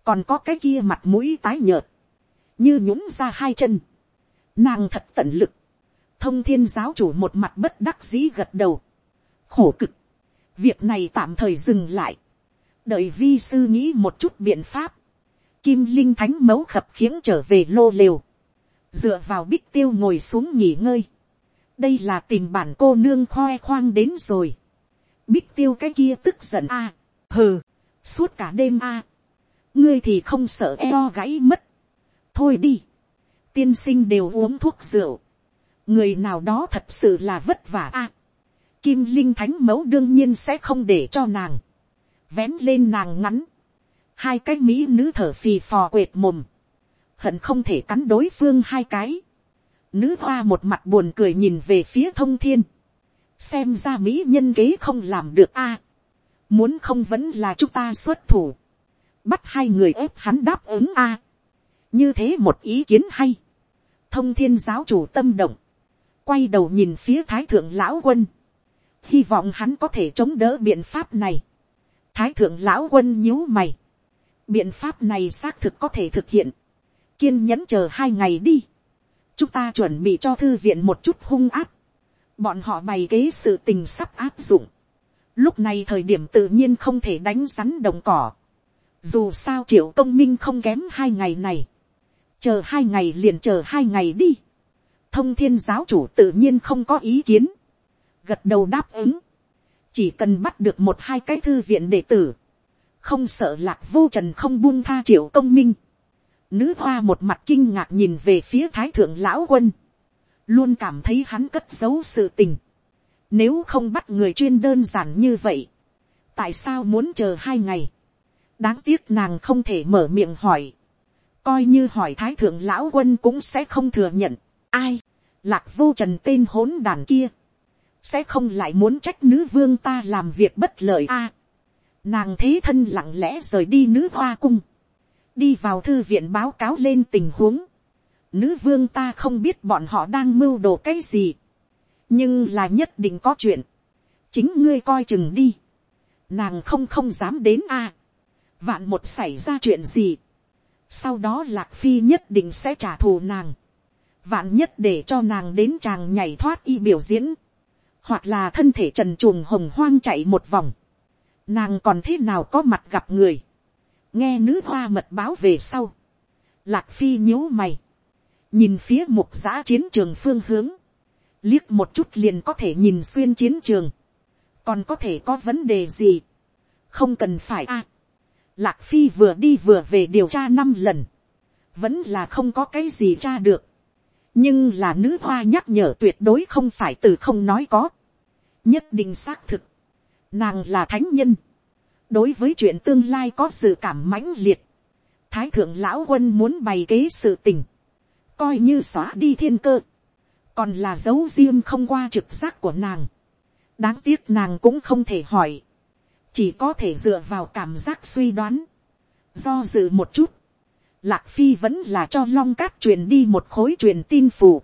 còn có cái kia mặt mũi tái nhợt, như nhũng ra hai chân, nàng thật tận lực, thông thiên giáo chủ một mặt bất đắc dĩ gật đầu, khổ cực, việc này tạm thời dừng lại, đợi vi sư nghĩ một chút biện pháp, kim linh thánh mấu khập khiếng trở về lô lều, dựa vào bích tiêu ngồi xuống nghỉ ngơi, đây là tìm bản cô nương khoe khoang đến rồi, bích tiêu cái kia tức giận a, hừ, suốt cả đêm a, ngươi thì không sợ eo gãy mất, thôi đi, tiên sinh đều uống thuốc rượu, người nào đó thật sự là vất vả a, kim linh thánh mẫu đương nhiên sẽ không để cho nàng, vén lên nàng ngắn, hai cái mỹ nữ thở phì phò quệt mồm, hận không thể cắn đối phương hai cái, nữ hoa một mặt buồn cười nhìn về phía thông thiên, xem ra mỹ nhân kế không làm được a, muốn không vẫn là chúng ta xuất thủ, bắt hai người ép hắn đáp ứng a, như thế một ý kiến hay, thông thiên giáo chủ tâm động, quay đầu nhìn phía thái thượng lão quân, hy vọng hắn có thể chống đỡ biện pháp này. thái thượng lão quân nhíu mày, biện pháp này xác thực có thể thực hiện, kiên nhẫn chờ hai ngày đi, chúng ta chuẩn bị cho thư viện một chút hung áp, bọn họ bày kế sự tình sắp áp dụng, lúc này thời điểm tự nhiên không thể đánh rắn đồng cỏ, dù sao triệu công minh không kém hai ngày này, chờ hai ngày liền chờ hai ngày đi, thông thiên giáo chủ tự nhiên không có ý kiến, gật đầu đáp ứng, chỉ cần bắt được một hai cái thư viện đệ tử, không sợ lạc vô trần không buông tha triệu công minh, nữ hoa một mặt kinh ngạc nhìn về phía thái thượng lão quân, luôn cảm thấy hắn cất giấu sự tình, nếu không bắt người chuyên đơn giản như vậy, tại sao muốn chờ hai ngày, đáng tiếc nàng không thể mở miệng hỏi, coi như hỏi thái thượng lão quân cũng sẽ không thừa nhận, ai, lạc vô trần tên hỗn đàn kia, sẽ không lại muốn trách nữ vương ta làm việc bất lợi a. nàng thế thân lặng lẽ rời đi nữ hoa cung, đi vào thư viện báo cáo lên tình huống. nữ vương ta không biết bọn họ đang mưu đồ cái gì, nhưng là nhất định có chuyện, chính ngươi coi chừng đi, nàng không không dám đến a. vạn một xảy ra chuyện gì, sau đó lạc phi nhất định sẽ trả thù nàng, vạn nhất để cho nàng đến chàng nhảy thoát y biểu diễn, hoặc là thân thể trần chuồng hồng hoang chạy một vòng, nàng còn thế nào có mặt gặp người, nghe nữ hoa mật báo về sau, lạc phi nhíu mày, nhìn phía mục giã chiến trường phương hướng, liếc một chút liền có thể nhìn xuyên chiến trường, còn có thể có vấn đề gì, không cần phải a, lạc phi vừa đi vừa về điều tra năm lần, vẫn là không có cái gì tra được, nhưng là nữ hoa nhắc nhở tuyệt đối không phải từ không nói có, nhất định xác thực, nàng là thánh nhân, đối với chuyện tương lai có sự cảm mãnh liệt, thái thượng lão quân muốn bày kế sự tình, coi như xóa đi thiên cơ, còn là dấu riêng không qua trực giác của nàng, đáng tiếc nàng cũng không thể hỏi, chỉ có thể dựa vào cảm giác suy đoán, do dự một chút, lạc phi vẫn là cho long cát truyền đi một khối truyền tin phủ.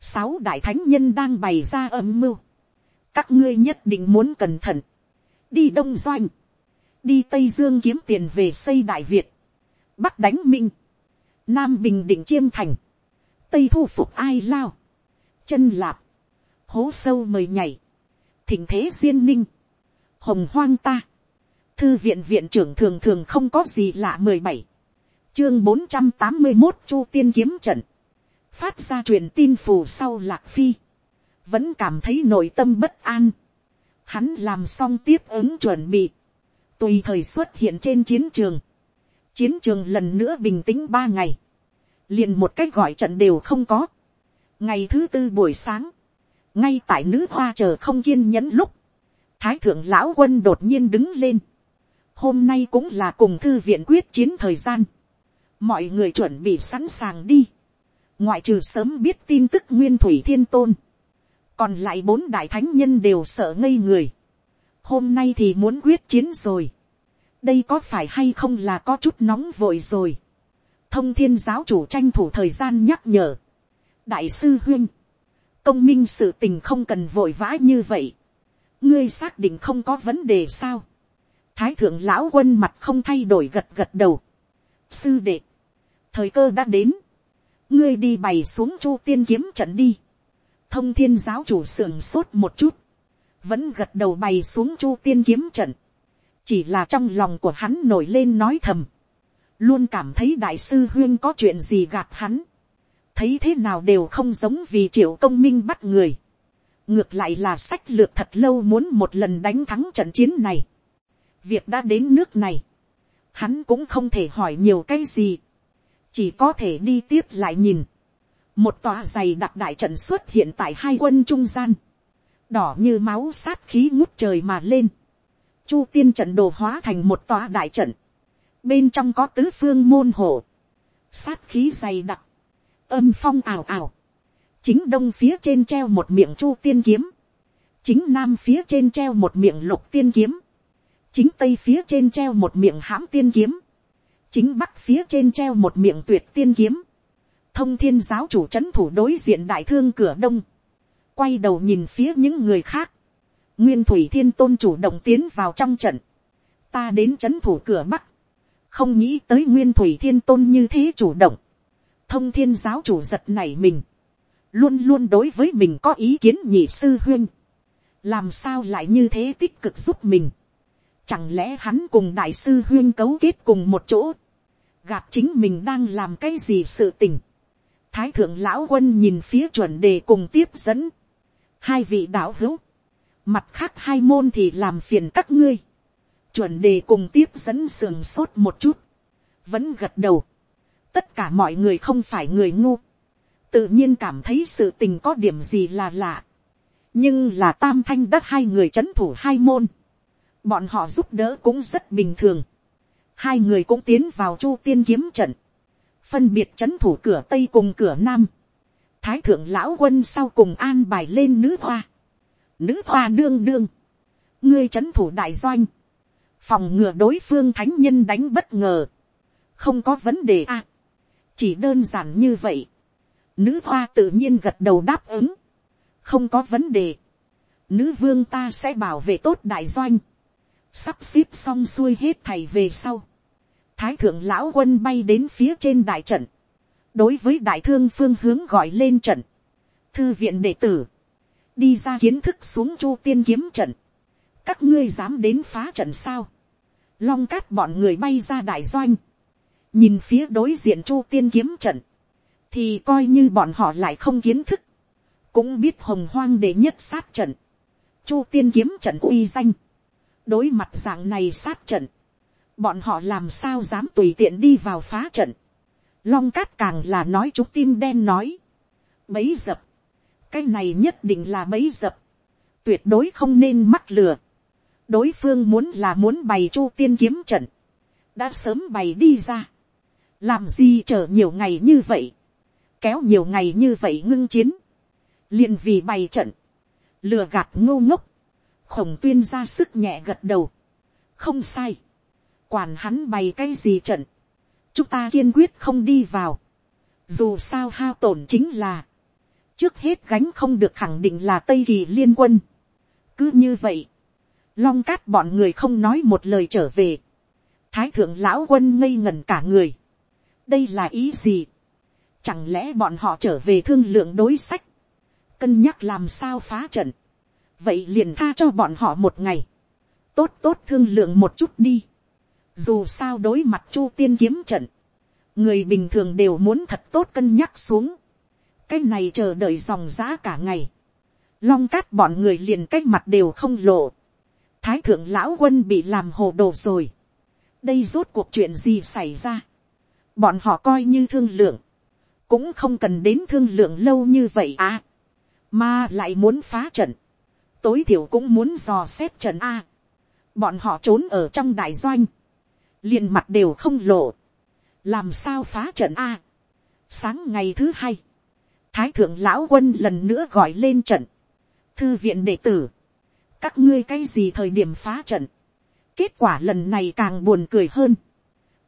sáu đại thánh nhân đang bày ra âm mưu, các ngươi nhất định muốn cẩn thận, đi đông doanh, đi tây dương kiếm tiền về xây đại việt, bắc đánh minh, nam bình định chiêm thành, tây thu phục ai lao, chân lạp, hố sâu mời nhảy, thỉnh thế duyên ninh, hồng hoang ta, thư viện viện trưởng thường thường không có gì lạ mười bảy, chương bốn trăm tám mươi một chu tiên kiếm trận, phát ra truyền tin phù sau lạc phi, vẫn cảm thấy nội tâm bất an. Hắn làm xong tiếp ứng chuẩn bị, tùy thời xuất hiện trên chiến trường. Chiến trường lần nữa bình tĩnh ba ngày, liền một cách gọi trận đều không có. Ngày thứ tư buổi sáng, ngay tại nữ hoa chờ không kiên nhẫn lúc, thái thượng lão quân đột nhiên đứng lên. Hôm nay cũng là cùng thư viện quyết chiến thời gian. Mọi người chuẩn bị sẵn sàng đi. Ngoại trừ sớm biết tin tức nguyên thủy thiên tôn còn lại bốn đại thánh nhân đều sợ ngây người. hôm nay thì muốn quyết chiến rồi. đây có phải hay không là có chút nóng vội rồi. thông thiên giáo chủ tranh thủ thời gian nhắc nhở. đại sư huyên, công minh sự tình không cần vội vã như vậy ngươi xác định không có vấn đề sao. thái thượng lão quân mặt không thay đổi gật gật đầu. sư đệ, thời cơ đã đến. ngươi đi bày xuống chu tiên kiếm trận đi thông thiên giáo chủ sưởng sốt một chút, vẫn gật đầu bày xuống chu tiên kiếm trận, chỉ là trong lòng của hắn nổi lên nói thầm, luôn cảm thấy đại sư huyên có chuyện gì gạt hắn, thấy thế nào đều không giống vì triệu công minh bắt người, ngược lại là sách lược thật lâu muốn một lần đánh thắng trận chiến này, việc đã đến nước này, hắn cũng không thể hỏi nhiều cái gì, chỉ có thể đi tiếp lại nhìn, một tòa giày đặc đại trận xuất hiện tại hai quân trung gian, đỏ như máu sát khí ngút trời mà lên, chu tiên trận đồ hóa thành một tòa đại trận, bên trong có tứ phương môn hộ, sát khí dày đặc, âm phong ảo ảo, chính đông phía trên treo một miệng chu tiên kiếm, chính nam phía trên treo một miệng lục tiên kiếm, chính tây phía trên treo một miệng hãm tiên kiếm, chính bắc phía trên treo một miệng tuyệt tiên kiếm, thông thiên giáo chủ c h ấ n thủ đối diện đại thương cửa đông, quay đầu nhìn phía những người khác, nguyên thủy thiên tôn chủ động tiến vào trong trận, ta đến c h ấ n thủ cửa bắc, không nghĩ tới nguyên thủy thiên tôn như thế chủ động, thông thiên giáo chủ giật nảy mình, luôn luôn đối với mình có ý kiến nhị sư huyên, làm sao lại như thế tích cực giúp mình, chẳng lẽ hắn cùng đại sư huyên cấu kết cùng một chỗ, gạt chính mình đang làm cái gì sự tình, thái thượng lão quân nhìn phía chuẩn đề cùng tiếp dẫn. hai vị đạo hữu, mặt khác hai môn thì làm phiền các ngươi. chuẩn đề cùng tiếp dẫn sườn sốt một chút, vẫn gật đầu. tất cả mọi người không phải người ngu, tự nhiên cảm thấy sự tình có điểm gì là lạ. nhưng là tam thanh đất hai người c h ấ n thủ hai môn, bọn họ giúp đỡ cũng rất bình thường. hai người cũng tiến vào chu tiên kiếm trận. Phân biệt c h ấ n thủ cửa tây cùng cửa nam, thái thượng lão quân sau cùng an bài lên nữ hoa, nữ hoa đương đương, ngươi c h ấ n thủ đại doanh, phòng ngừa đối phương thánh nhân đánh bất ngờ, không có vấn đề à, chỉ đơn giản như vậy, nữ hoa tự nhiên gật đầu đáp ứng, không có vấn đề, nữ vương ta sẽ bảo vệ tốt đại doanh, sắp xếp xong xuôi hết thầy về sau, thái thượng lão quân bay đến phía trên đại trận, đối với đại thương phương hướng gọi lên trận, thư viện đệ tử, đi ra kiến thức xuống chu tiên kiếm trận, các ngươi dám đến phá trận sao, long cát bọn người bay ra đại doanh, nhìn phía đối diện chu tiên kiếm trận, thì coi như bọn họ lại không kiến thức, cũng biết hồng hoang để nhất sát trận, chu tiên kiếm trận uy danh, đối mặt dạng này sát trận, bọn họ làm sao dám tùy tiện đi vào phá trận. long cát càng là nói chúng tim đen nói. bấy dập, cái này nhất định là bấy dập, tuyệt đối không nên mắc lừa. đối phương muốn là muốn bày chu tiên kiếm trận, đã sớm bày đi ra. làm gì chờ nhiều ngày như vậy, kéo nhiều ngày như vậy ngưng chiến, liền vì bày trận, lừa gạt ngô ngốc, khổng tuyên ra sức nhẹ gật đầu, không sai, quản hắn bày cái gì trận, chúng ta kiên quyết không đi vào, dù sao hao tổn chính là, trước hết gánh không được khẳng định là tây kỳ liên quân. cứ như vậy, long cát bọn người không nói một lời trở về, thái thượng lão quân ngây ngần cả người, đây là ý gì, chẳng lẽ bọn họ trở về thương lượng đối sách, cân nhắc làm sao phá trận, vậy liền tha cho bọn họ một ngày, tốt tốt thương lượng một chút đi, dù sao đối mặt chu tiên kiếm trận, người bình thường đều muốn thật tốt cân nhắc xuống. cái này chờ đợi dòng giá cả ngày. long cát bọn người liền cách mặt đều không lộ. thái thượng lão quân bị làm hồ đồ rồi. đây rốt cuộc chuyện gì xảy ra. bọn họ coi như thương lượng cũng không cần đến thương lượng lâu như vậy à. mà lại muốn phá trận. tối thiểu cũng muốn dò xét trận a. bọn họ trốn ở trong đại doanh. Liền mặt đều không lộ, làm sao phá trận a. sáng ngày thứ hai, thái thượng lão quân lần nữa gọi lên trận, thư viện đệ tử, các ngươi cái gì thời điểm phá trận, kết quả lần này càng buồn cười hơn,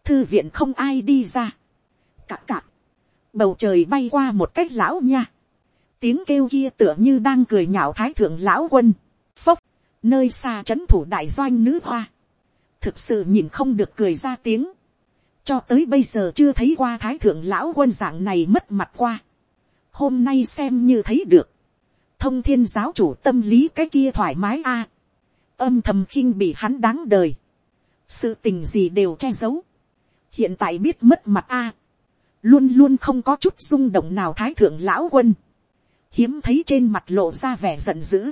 thư viện không ai đi ra, cạc cạc, bầu trời bay qua một cách lão nha, tiếng kêu kia tựa như đang cười nhạo thái thượng lão quân, phốc, nơi xa c h ấ n thủ đại doanh nữ hoa, thực sự nhìn không được cười ra tiếng, cho tới bây giờ chưa thấy qua thái thượng lão quân dạng này mất mặt qua, hôm nay xem như thấy được, thông thiên giáo chủ tâm lý cái kia thoải mái a, âm thầm khinh bị hắn đáng đời, sự tình gì đều che giấu, hiện tại biết mất mặt a, luôn luôn không có chút rung động nào thái thượng lão quân, hiếm thấy trên mặt lộ ra vẻ giận dữ,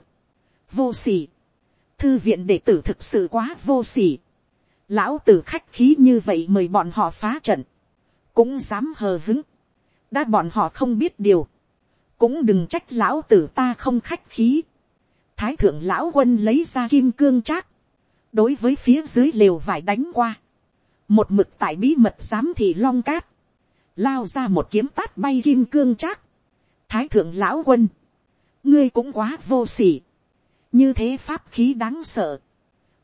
vô s ỉ thư viện đệ tử thực sự quá vô s ỉ lão tử khách khí như vậy mời bọn họ phá trận, cũng dám hờ hứng, đã bọn họ không biết điều, cũng đừng trách lão tử ta không khách khí, thái thượng lão quân lấy ra kim cương trác, đối với phía dưới lều vải đánh qua, một mực tại bí mật giám thị long cát, lao ra một kiếm tát bay kim cương trác, thái thượng lão quân, ngươi cũng quá vô s ỉ như thế pháp khí đáng sợ,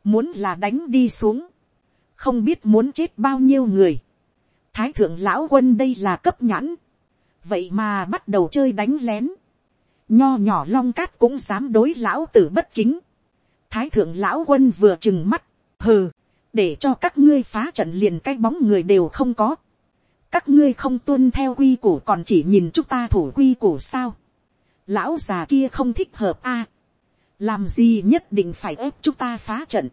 muốn là đánh đi xuống, không biết muốn chết bao nhiêu người, thái thượng lão quân đây là cấp nhãn, vậy mà bắt đầu chơi đánh lén, nho nhỏ long cát cũng dám đối lão tử bất kính, thái thượng lão quân vừa trừng mắt, hừ, để cho các ngươi phá trận liền cái bóng người đều không có, các ngươi không tuân theo quy củ còn chỉ nhìn chúng ta thủ quy củ sao, lão già kia không thích hợp a, làm gì nhất định phải ép chúng ta phá trận,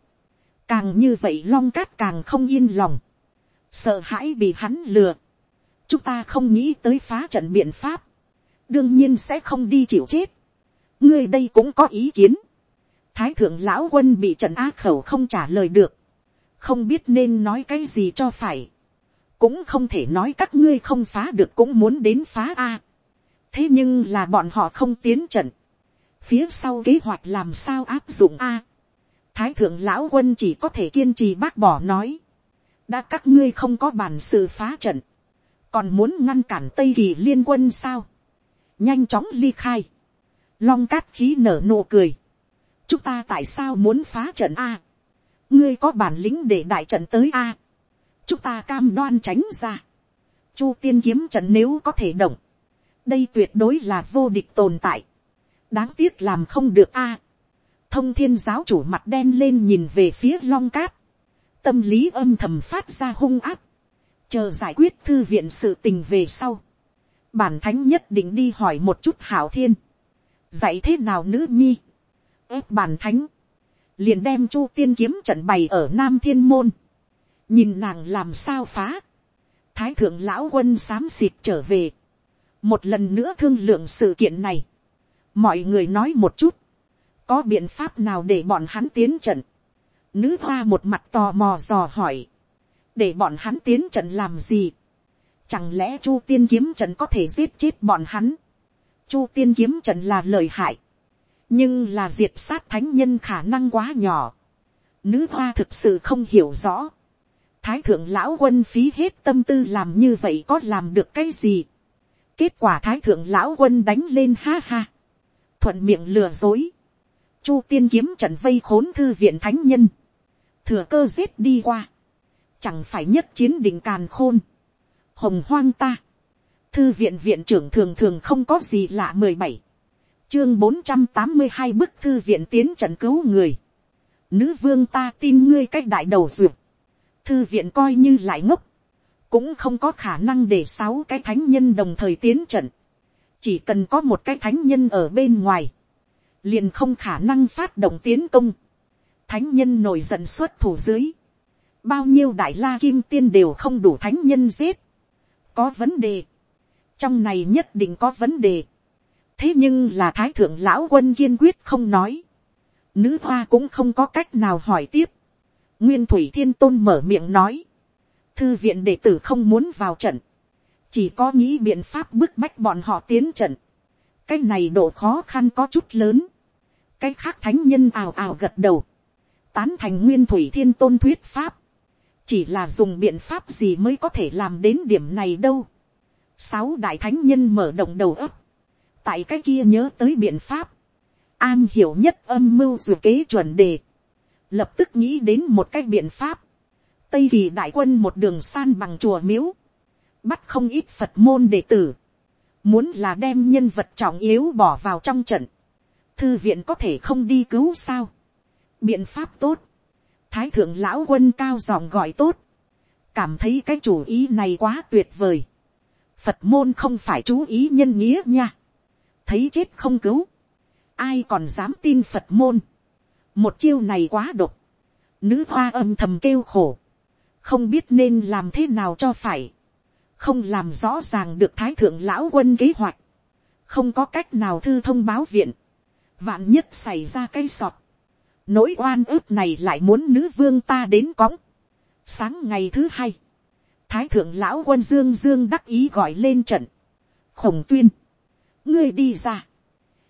càng như vậy long cát càng không yên lòng, sợ hãi bị hắn lừa, chúng ta không nghĩ tới phá trận biện pháp, đương nhiên sẽ không đi chịu chết, ngươi đây cũng có ý kiến, thái thượng lão quân bị trận á khẩu không trả lời được, không biết nên nói cái gì cho phải, cũng không thể nói các ngươi không phá được cũng muốn đến phá a. thế nhưng là bọn họ không tiến trận, phía sau kế hoạch làm sao áp dụng a. thái thượng lão quân chỉ có thể kiên trì bác bỏ nói, đã các ngươi không có bản sự phá trận, còn muốn ngăn cản tây kỳ liên quân sao, nhanh chóng ly khai, long cát khí nở nụ cười, chúng ta tại sao muốn phá trận a, ngươi có bản lĩnh để đại trận tới a, chúng ta cam đoan tránh ra, chu tiên kiếm trận nếu có thể động, đây tuyệt đối là vô địch tồn tại, đáng tiếc làm không được a, thông thiên giáo chủ mặt đen lên nhìn về phía long cát, tâm lý âm thầm phát ra hung áp, chờ giải quyết thư viện sự tình về sau, bản thánh nhất định đi hỏi một chút hảo thiên, dạy thế nào nữ nhi, ép bản thánh, liền đem chu tiên kiếm trận bày ở nam thiên môn, nhìn nàng làm sao phá, thái thượng lão quân xám xịt trở về, một lần nữa thương lượng sự kiện này, mọi người nói một chút, có biện pháp nào để bọn hắn tiến trận, nữ hoa một mặt tò mò dò hỏi, để bọn hắn tiến trận làm gì, chẳng lẽ chu tiên kiếm trận có thể giết chết bọn hắn, chu tiên kiếm trận là lời hại, nhưng là diệt sát thánh nhân khả năng quá nhỏ, nữ hoa thực sự không hiểu rõ, thái thượng lão quân phí hết tâm tư làm như vậy có làm được cái gì, kết quả thái thượng lão quân đánh lên ha ha, thuận miệng lừa dối, chu tiên kiếm trận vây khốn thư viện thánh nhân, thừa cơ giết đi qua, chẳng phải nhất chiến đỉnh càn khôn, hồng hoang ta, thư viện viện trưởng thường thường không có gì lạ mười bảy, chương bốn trăm tám mươi hai bức thư viện tiến trận cứu người, nữ vương ta tin ngươi cách đại đầu duyệt, thư viện coi như lại ngốc, cũng không có khả năng để sáu cái thánh nhân đồng thời tiến trận, chỉ cần có một cái thánh nhân ở bên ngoài, liền không khả năng phát động tiến công, thánh nhân nổi giận xuất thủ dưới, bao nhiêu đại la kim tiên đều không đủ thánh nhân giết, có vấn đề, trong này nhất định có vấn đề, thế nhưng là thái thượng lão quân kiên quyết không nói, nữ hoa cũng không có cách nào hỏi tiếp, nguyên thủy thiên tôn mở miệng nói, thư viện đệ tử không muốn vào trận, chỉ có nghĩ biện pháp bức bách bọn họ tiến trận, cái này độ khó khăn có chút lớn, cái khác thánh nhân ào ào gật đầu, tán thành nguyên thủy thiên tôn thuyết pháp, chỉ là dùng biện pháp gì mới có thể làm đến điểm này đâu. sáu đại thánh nhân mở động đầu ấp, tại cái kia nhớ tới biện pháp, an hiểu nhất âm mưu dù kế chuẩn đề, lập tức nghĩ đến một cái biện pháp, tây kỳ đại quân một đường san bằng chùa miếu, bắt không ít phật môn đệ tử, muốn là đem nhân vật trọng yếu bỏ vào trong trận, thư viện có thể không đi cứu sao, biện pháp tốt, thái thượng lão quân cao giọng gọi tốt, cảm thấy cái chủ ý này quá tuyệt vời, phật môn không phải chú ý nhân nghĩa nha, thấy chết không cứu, ai còn dám tin phật môn, một chiêu này quá độc, nữ hoa âm thầm kêu khổ, không biết nên làm thế nào cho phải, không làm rõ ràng được thái thượng lão quân kế hoạch, không có cách nào thư thông báo viện, vạn nhất xảy ra cây sọt, nỗi oan ức này lại muốn nữ vương ta đến cõng, sáng ngày thứ hai, thái thượng lão quân dương dương đắc ý gọi lên trận, khổng tuyên, ngươi đi ra,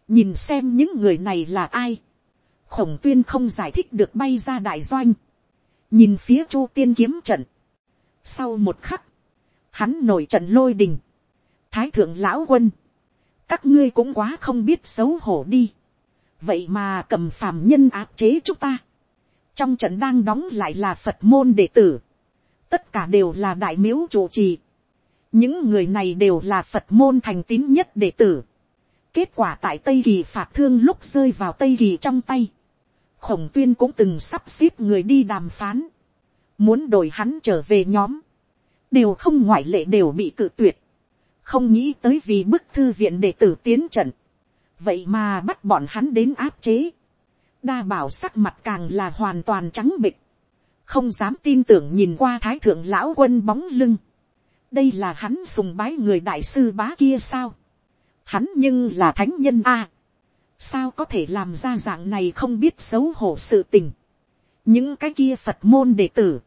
nhìn xem những người này là ai, khổng tuyên không giải thích được bay ra đại doanh, nhìn phía chu tiên kiếm trận, sau một khắc, hắn nổi trận lôi đình, thái thượng lão quân, các ngươi cũng quá không biết xấu hổ đi, vậy mà cầm phàm nhân áp chế chúng ta, trong trận đang đóng lại là phật môn đệ tử, tất cả đều là đại miếu chủ trì, những người này đều là phật môn thành tín nhất đệ tử, kết quả tại tây kỳ phạt thương lúc rơi vào tây kỳ trong tay, khổng tuyên cũng từng sắp xếp người đi đàm phán, muốn đổi hắn trở về nhóm, đều không ngoại lệ đều bị cự tuyệt, không nghĩ tới vì bức thư viện đệ tử tiến trận, vậy mà bắt bọn hắn đến áp chế, đa bảo sắc mặt càng là hoàn toàn trắng bịch, không dám tin tưởng nhìn qua thái thượng lão quân bóng lưng, đây là hắn sùng bái người đại sư bá kia sao, hắn nhưng là thánh nhân a, sao có thể làm ra dạng này không biết xấu hổ sự tình, những cái kia phật môn đệ tử,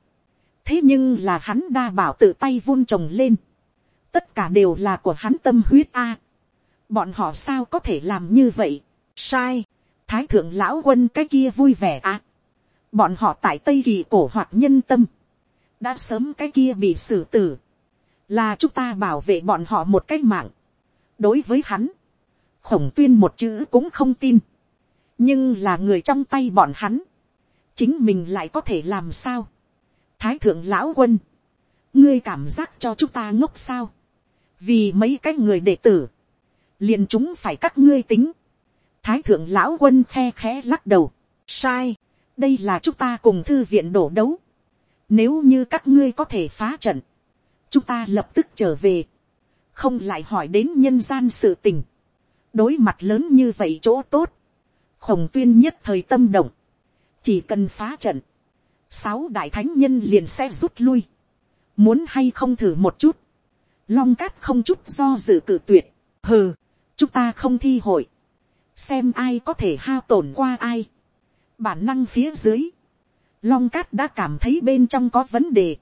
thế nhưng là hắn đa bảo tự tay vun trồng lên, tất cả đều là của hắn tâm huyết a, bọn họ sao có thể làm như vậy, sai, thái thượng lão quân cái kia vui vẻ a, bọn họ tại tây kỳ cổ hoạt nhân tâm, đã sớm cái kia bị xử tử, là chúng ta bảo vệ bọn họ một cái mạng, đối với hắn, khổng tuyên một chữ cũng không tin, nhưng là người trong tay bọn hắn, chính mình lại có thể làm sao. thái thượng lão quân, ngươi cảm giác cho chúng ta ngốc sao, vì mấy cái người đệ tử, liền chúng phải các ngươi tính. thái thượng lão quân khe khẽ lắc đầu, sai, đây là chúng ta cùng thư viện đổ đấu. nếu như các ngươi có thể phá trận, chúng ta lập tức trở về, không lại hỏi đến nhân gian sự tình, đối mặt lớn như vậy chỗ tốt, khổng tuyên nhất thời tâm động, chỉ cần phá trận, sáu đại thánh nhân liền sẽ rút lui, muốn hay không thử một chút, long cát không chút do dự cử tuyệt, hừ, chúng ta không thi hội, xem ai có thể hao tổn qua ai, bản năng phía dưới, long cát đã cảm thấy bên trong có vấn đề,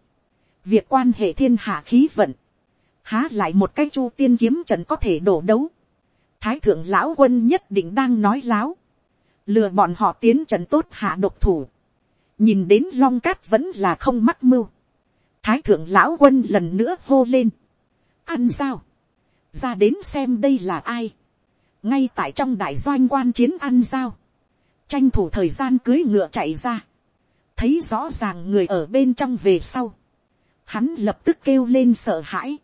việc quan hệ thiên hạ khí vận, há lại một cái chu tiên kiếm trận có thể đổ đấu, thái thượng lão quân nhất định đang nói láo, lừa bọn họ tiến trận tốt hạ độc thủ, nhìn đến long cát vẫn là không mắc mưu, thái thượng lão quân lần nữa hô lên, ăn sao, ra đến xem đây là ai, ngay tại trong đại doanh quan chiến ăn sao, tranh thủ thời gian cưới ngựa chạy ra, thấy rõ ràng người ở bên trong về sau, hắn lập tức kêu lên sợ hãi,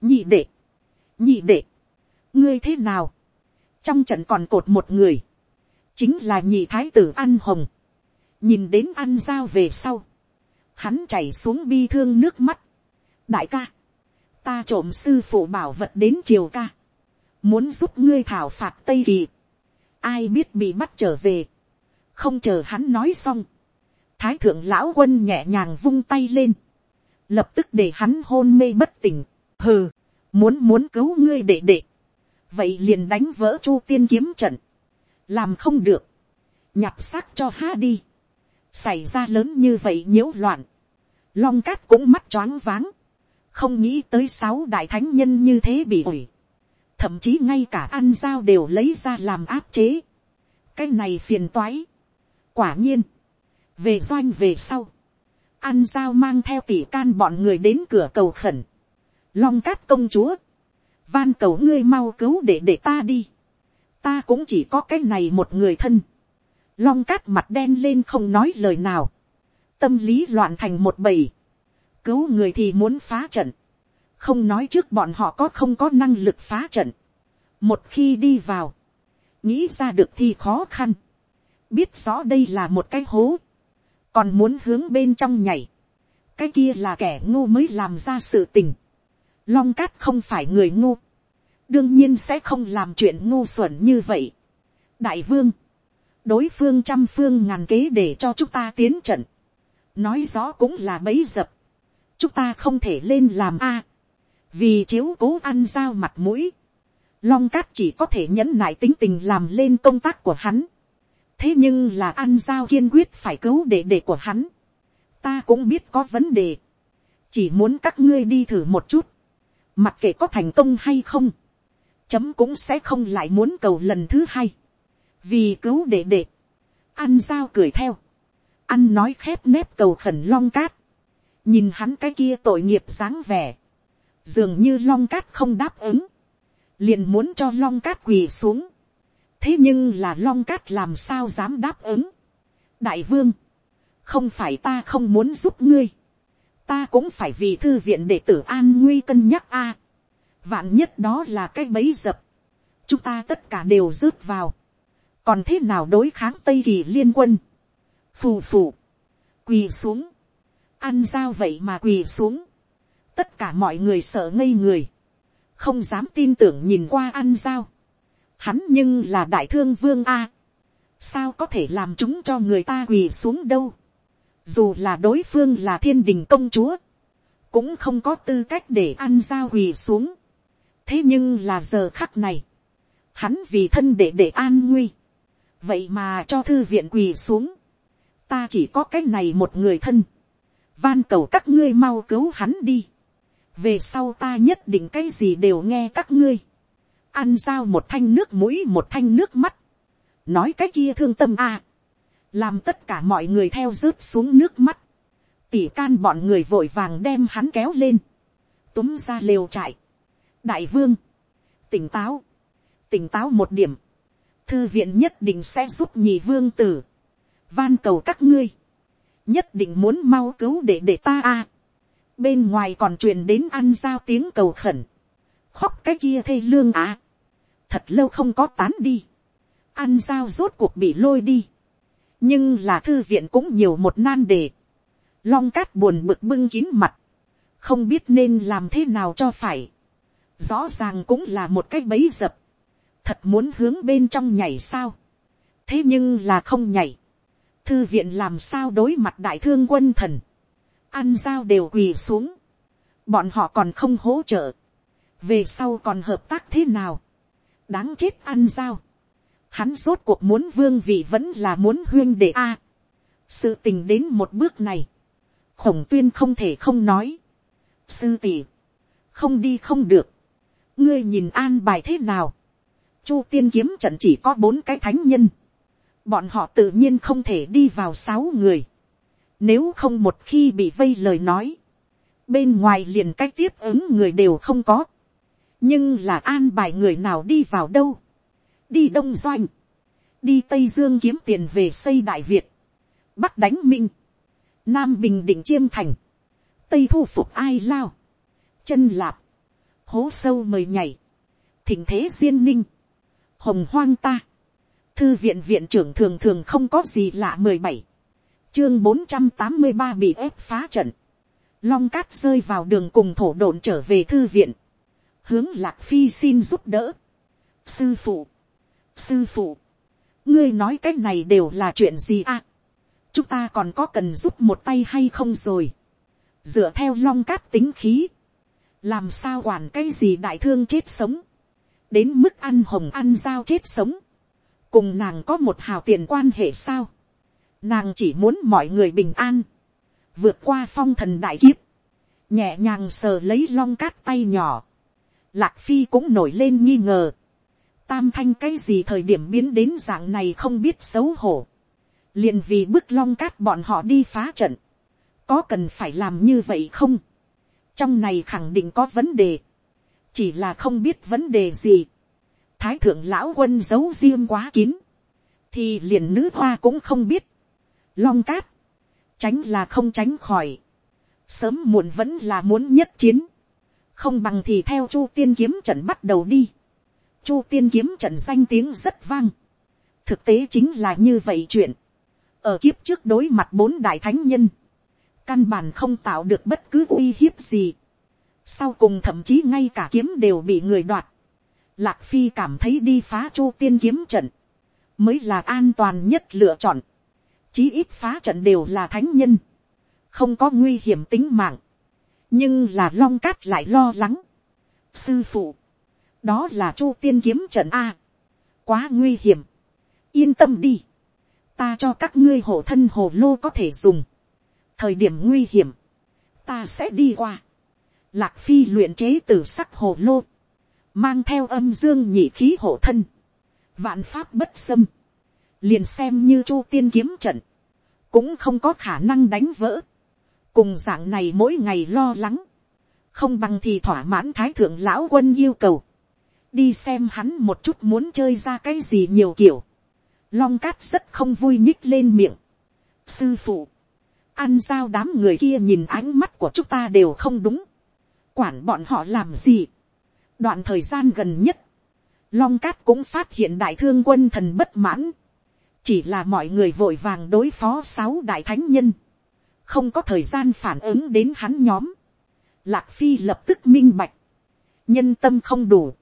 nhị đệ, nhị đệ, ngươi thế nào, trong trận còn cột một người, chính là nhị thái tử ăn hồng, nhìn đến ăn dao về sau, hắn chảy xuống bi thương nước mắt, đại ca, ta trộm sư phụ bảo vật đến triều ca, muốn giúp ngươi thảo phạt tây kỳ, ai biết bị bắt trở về, không chờ hắn nói xong, thái thượng lão quân nhẹ nhàng vung tay lên, lập tức để hắn hôn mê bất tỉnh, hừ, muốn muốn cứu ngươi đệ đệ, vậy liền đánh vỡ chu tiên kiếm trận, làm không được, nhặt xác cho ha đi, xảy ra lớn như vậy nhiễu loạn, long cát cũng mắt choáng váng, không nghĩ tới sáu đại thánh nhân như thế bị ủi, thậm chí ngay cả ăn dao đều lấy ra làm áp chế, cái này phiền toái, quả nhiên, về doanh về sau, ăn dao mang theo tỷ can bọn người đến cửa cầu khẩn, long cát công chúa, van cầu ngươi mau cứu để để ta đi, ta cũng chỉ có cái này một người thân, long cát mặt đen lên không nói lời nào, tâm lý loạn thành một bầy, cứu người thì muốn phá trận, không nói trước bọn họ có không có năng lực phá trận, một khi đi vào, nghĩ ra được thì khó khăn, biết rõ đây là một cái hố, còn muốn hướng bên trong nhảy, cái kia là kẻ ngu mới làm ra sự tình, long cát không phải người ngu, đương nhiên sẽ không làm chuyện ngu xuẩn như vậy. đại vương, đối phương trăm phương ngàn kế để cho chúng ta tiến trận, nói rõ cũng là bấy dập, chúng ta không thể lên làm a, vì chiếu cố ăn dao mặt mũi, long cát chỉ có thể nhẫn nại tính tình làm lên công tác của hắn, thế nhưng là ăn dao kiên quyết phải cứu đệ đệ của hắn, ta cũng biết có vấn đề, chỉ muốn các ngươi đi thử một chút, mặc kệ có thành công hay không, chấm cũng sẽ không lại muốn cầu lần thứ hai, vì cứu đệ đệ, ăn dao cười theo, ăn nói khép nép cầu khẩn long cát, nhìn hắn cái kia tội nghiệp dáng vẻ, dường như long cát không đáp ứng, liền muốn cho long cát quỳ xuống, thế nhưng là long cát làm sao dám đáp ứng, đại vương, không phải ta không muốn giúp ngươi, ta cũng phải vì thư viện đệ tử an nguy cân nhắc a, vạn nhất đó là cái bấy dập, chúng ta tất cả đều rước vào, còn thế nào đối kháng tây kỳ liên quân, phù phù, quỳ xuống, ăn dao vậy mà quỳ xuống, tất cả mọi người sợ ngây người, không dám tin tưởng nhìn qua ăn dao, hắn nhưng là đại thương vương a, sao có thể làm chúng cho người ta quỳ xuống đâu, dù là đối phương là thiên đình công chúa, cũng không có tư cách để ăn dao quỳ xuống, thế nhưng là giờ khắc này, hắn vì thân để để an nguy, vậy mà cho thư viện quỳ xuống, ta chỉ có cái này một người thân, van cầu các ngươi mau cứu hắn đi, về sau ta nhất định cái gì đều nghe các ngươi, ăn dao một thanh nước mũi một thanh nước mắt, nói cái kia thương tâm a, làm tất cả mọi người theo rớt xuống nước mắt, tỉ can bọn người vội vàng đem hắn kéo lên, túm ra lều trại, đại vương, tỉnh táo, tỉnh táo một điểm, thư viện nhất định sẽ giúp nhì vương tử, van cầu các ngươi, nhất định muốn mau cứu để để ta a. bên ngoài còn truyền đến ăn giao tiếng cầu khẩn, khóc cái kia thê lương á, thật lâu không có tán đi, ăn giao rốt cuộc bị lôi đi, nhưng là thư viện cũng nhiều một nan đề, long cát buồn bực bưng kín mặt, không biết nên làm thế nào cho phải, rõ ràng cũng là một cái bấy dập, thật muốn hướng bên trong nhảy sao, thế nhưng là không nhảy, thư viện làm sao đối mặt đại thương quân thần, ăn dao đều quỳ xuống, bọn họ còn không hỗ trợ, về sau còn hợp tác thế nào, đáng chết ăn dao, hắn rốt cuộc muốn vương vị vẫn là muốn huyên đệ a, sự tình đến một bước này, khổng tuyên không thể không nói, sư tỷ, không đi không được, ngươi nhìn an bài thế nào, chu tiên kiếm trận chỉ có bốn cái thánh nhân, bọn họ tự nhiên không thể đi vào sáu người, nếu không một khi bị vây lời nói, bên ngoài liền cách tiếp ứng người đều không có, nhưng là an bài người nào đi vào đâu, đi đông doanh, đi tây dương kiếm tiền về xây đại việt, bắc đánh minh, nam bình định chiêm thành, tây thu phục ai lao, chân lạp, hố sâu mời nhảy, thỉnh thế duyên ninh, hồng hoang ta, thư viện viện trưởng thường thường không có gì lạ mười bảy, chương bốn trăm tám mươi ba bị ép phá trận, long cát rơi vào đường cùng thổ độn trở về thư viện, hướng lạc phi xin giúp đỡ, sư phụ, sư phụ, ngươi nói cái này đều là chuyện gì à, chúng ta còn có cần giúp một tay hay không rồi, dựa theo long cát tính khí, làm sao quản cái gì đại thương chết sống, đến mức ăn hồng ăn dao chết sống, cùng nàng có một hào tiền quan hệ sao, nàng chỉ muốn mọi người bình an, vượt qua phong thần đại kiếp, nhẹ nhàng sờ lấy long cát tay nhỏ, lạc phi cũng nổi lên nghi ngờ, tam thanh cái gì thời điểm biến đến dạng này không biết xấu hổ, liền vì bức long cát bọn họ đi phá trận, có cần phải làm như vậy không, trong này khẳng định có vấn đề, chỉ là không biết vấn đề gì, thái thượng lão quân giấu riêng quá kín, thì liền nữ hoa cũng không biết, long cát, tránh là không tránh khỏi, sớm muộn vẫn là muốn nhất chiến, không bằng thì theo chu tiên kiếm trận bắt đầu đi, chu tiên kiếm trận danh tiếng rất vang, thực tế chính là như vậy chuyện, ở kiếp trước đối mặt bốn đại thánh nhân, căn bản không tạo được bất cứ uy hiếp gì, sau cùng thậm chí ngay cả kiếm đều bị người đoạt, Lạc Phi cảm thấy đi phá chu tiên kiếm trận. Mới là an toàn nhất lựa chọn. Chí ít phá trận đều là thánh nhân. Không có nguy hiểm tính mạng. Nhưng là long cát lại lo lắng. Sư phụ. Đó là chu tiên kiếm trận A. Quá nguy hiểm. Yên tâm đi. Ta cho các ngươi hộ thân hồ lô có thể dùng. thời điểm nguy hiểm, ta sẽ đi qua. Lạc phi luyện chế từ sắc hồ lô, mang theo âm dương nhị khí hộ thân, vạn pháp bất xâm, liền xem như chu tiên kiếm trận, cũng không có khả năng đánh vỡ. cùng dạng này mỗi ngày lo lắng, không bằng thì thỏa mãn thái thượng lão quân yêu cầu, đi xem hắn một chút muốn chơi ra cái gì nhiều kiểu, long cát rất không vui nhích lên miệng. sư phụ, ăn sao đám người kia nhìn ánh mắt của chúng ta đều không đúng, quản bọn họ làm gì. đoạn thời gian gần nhất, long cát cũng phát hiện đại thương quân thần bất mãn, chỉ là mọi người vội vàng đối phó sáu đại thánh nhân, không có thời gian phản ứng đến hắn nhóm. Lạc phi lập tức minh bạch, nhân tâm không đủ,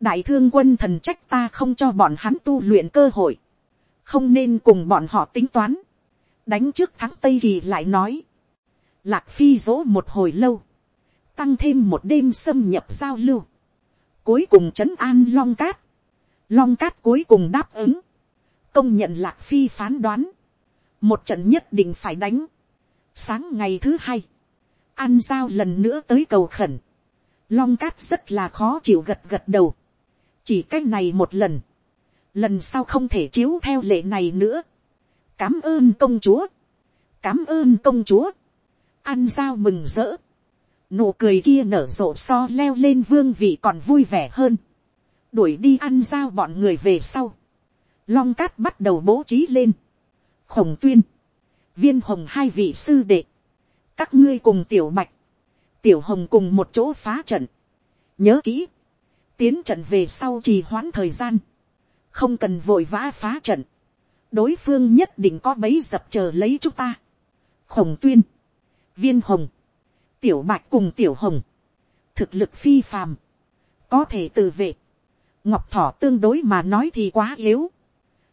đại thương quân thần trách ta không cho bọn hắn tu luyện cơ hội, không nên cùng bọn họ tính toán, đánh trước thắng tây kỳ lại nói, lạc phi dỗ một hồi lâu, tăng thêm một đêm xâm nhập giao lưu, cuối cùng trấn an long cát, long cát cuối cùng đáp ứng, công nhận lạc phi phán đoán, một trận nhất định phải đánh. sáng ngày thứ hai, an giao lần nữa tới cầu khẩn, long cát rất là khó chịu gật gật đầu, chỉ cái này một lần, lần sau không thể chiếu theo lệ này nữa, cám ơn công chúa, cám ơn công chúa, an giao mừng rỡ, nụ cười kia nở rộ so leo lên vương vị còn vui vẻ hơn, đuổi đi ăn giao bọn người về sau, long cát bắt đầu bố trí lên, khổng tuyên, viên hồng hai vị sư đệ, các ngươi cùng tiểu mạch, tiểu hồng cùng một chỗ phá trận, nhớ kỹ, tiến trận về sau trì hoãn thời gian, không cần vội vã phá trận, đối phương nhất định có bấy dập chờ lấy chúng ta, khổng tuyên, viên hồng, tiểu bạch cùng tiểu hồng, thực lực phi phàm, có thể tự vệ, ngọc thỏ tương đối mà nói thì quá yếu,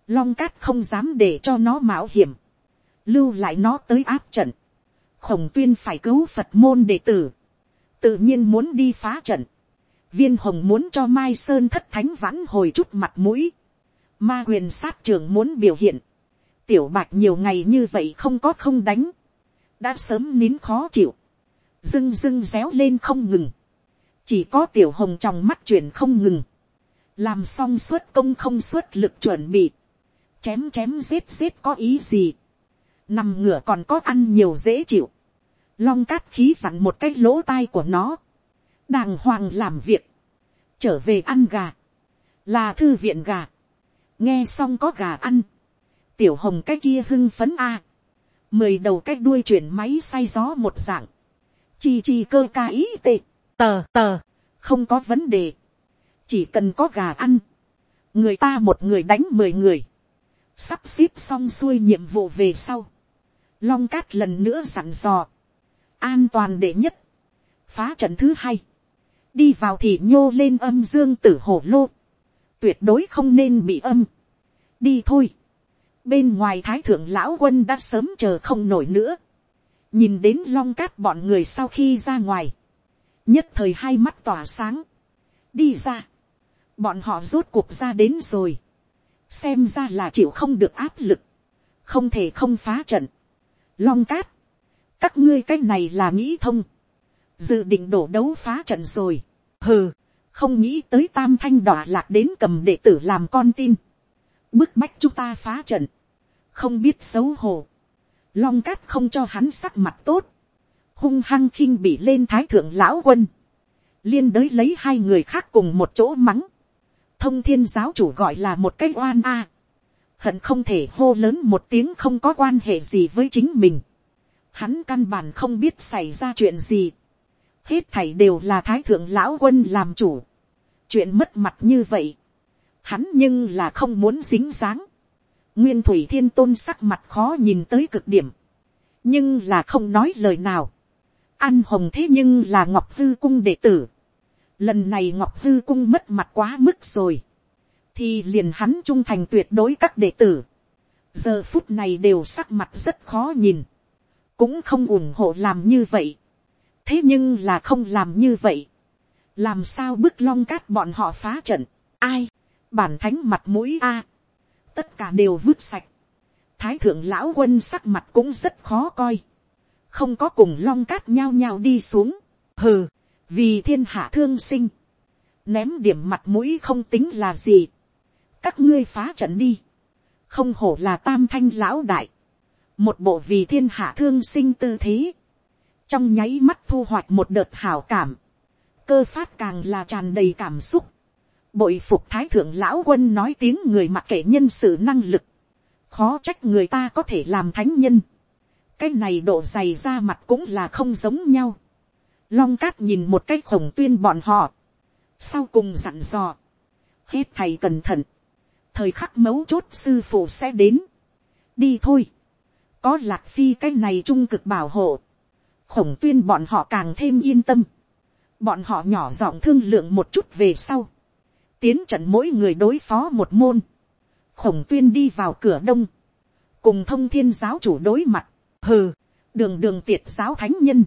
long cát không dám để cho nó mạo hiểm, lưu lại nó tới áp trận, khổng tuyên phải cứu phật môn đệ tử, tự nhiên muốn đi phá trận, viên hồng muốn cho mai sơn thất thánh vãn hồi chút mặt mũi, ma quyền sát trường muốn biểu hiện, tiểu bạch nhiều ngày như vậy không có không đánh, đã sớm nín khó chịu, dưng dưng réo lên không ngừng, chỉ có tiểu hồng trong mắt chuyển không ngừng, làm xong suốt công không suốt lực chuẩn bị, chém chém giết giết có ý gì, nằm ngửa còn có ăn nhiều dễ chịu, long cát khí vặn một cái lỗ tai của nó, đàng hoàng làm việc, trở về ăn gà, là thư viện gà, nghe xong có gà ăn, tiểu hồng cái kia hưng phấn a, mười đầu cái đuôi chuyển máy say gió một dạng, chi chi cơ ca ý tệ, tờ tờ, không có vấn đề, chỉ cần có gà ăn, người ta một người đánh mười người, sắp xếp xong xuôi nhiệm vụ về sau, long cát lần nữa sẵn dò, an toàn đệ nhất, phá trận thứ hai, đi vào thì nhô lên âm dương tử hổ lô, tuyệt đối không nên bị âm, đi thôi, bên ngoài thái thượng lão quân đã sớm chờ không nổi nữa, nhìn đến long cát bọn người sau khi ra ngoài, nhất thời hai mắt tỏa sáng, đi ra, bọn họ rốt cuộc ra đến rồi, xem ra là chịu không được áp lực, không thể không phá trận, long cát, các ngươi cái này là nghĩ thông, dự định đổ đấu phá trận rồi, hừ, không nghĩ tới tam thanh đọa lạc đến cầm đệ tử làm con tin, bức bách chúng ta phá trận, không biết xấu hổ, long cát không cho hắn sắc mặt tốt, hung hăng khinh bị lên thái thượng lão quân, liên đới lấy hai người khác cùng một chỗ mắng, thông thiên giáo chủ gọi là một cái oan a, hận không thể hô lớn một tiếng không có quan hệ gì với chính mình, hắn căn bản không biết xảy ra chuyện gì, hết thảy đều là thái thượng lão quân làm chủ, chuyện mất mặt như vậy, hắn nhưng là không muốn dính dáng, nguyên thủy thiên tôn sắc mặt khó nhìn tới cực điểm, nhưng là không nói lời nào, An hồng thế nhưng là ngọc hư cung đệ tử, lần này ngọc hư cung mất mặt quá mức rồi, thì liền hắn trung thành tuyệt đối các đệ tử, giờ phút này đều sắc mặt rất khó nhìn, cũng không ủng hộ làm như vậy, thế nhưng là không làm như vậy, làm sao bức long cát bọn họ phá trận, ai, bản thánh mặt mũi a, tất cả đều vứt sạch, thái thượng lão quân sắc mặt cũng rất khó coi, không có cùng long cát nhao nhao đi xuống, hừ, vì thiên hạ thương sinh, ném điểm mặt mũi không tính là gì, các ngươi phá trận đi, không hổ là tam thanh lão đại, một bộ vì thiên hạ thương sinh tư thế, trong nháy mắt thu hoạch một đợt hảo cảm, cơ phát càng là tràn đầy cảm xúc, bội phục thái thượng lão quân nói tiếng người mặc kệ nhân sự năng lực, khó trách người ta có thể làm thánh nhân, cái này độ dày ra mặt cũng là không giống nhau, long cát nhìn một cái khổng tuyên bọn họ, sau cùng dặn dò, hết thầy cẩn thận, thời khắc mấu chốt sư phụ sẽ đến, đi thôi, có lạc phi cái này trung cực bảo hộ, khổng tuyên bọn họ càng thêm yên tâm, bọn họ nhỏ giọng thương lượng một chút về sau, tiến trận mỗi người đối phó một môn, khổng tuyên đi vào cửa đông, cùng thông thiên giáo chủ đối mặt, hừ, đường đường tiệt giáo thánh nhân,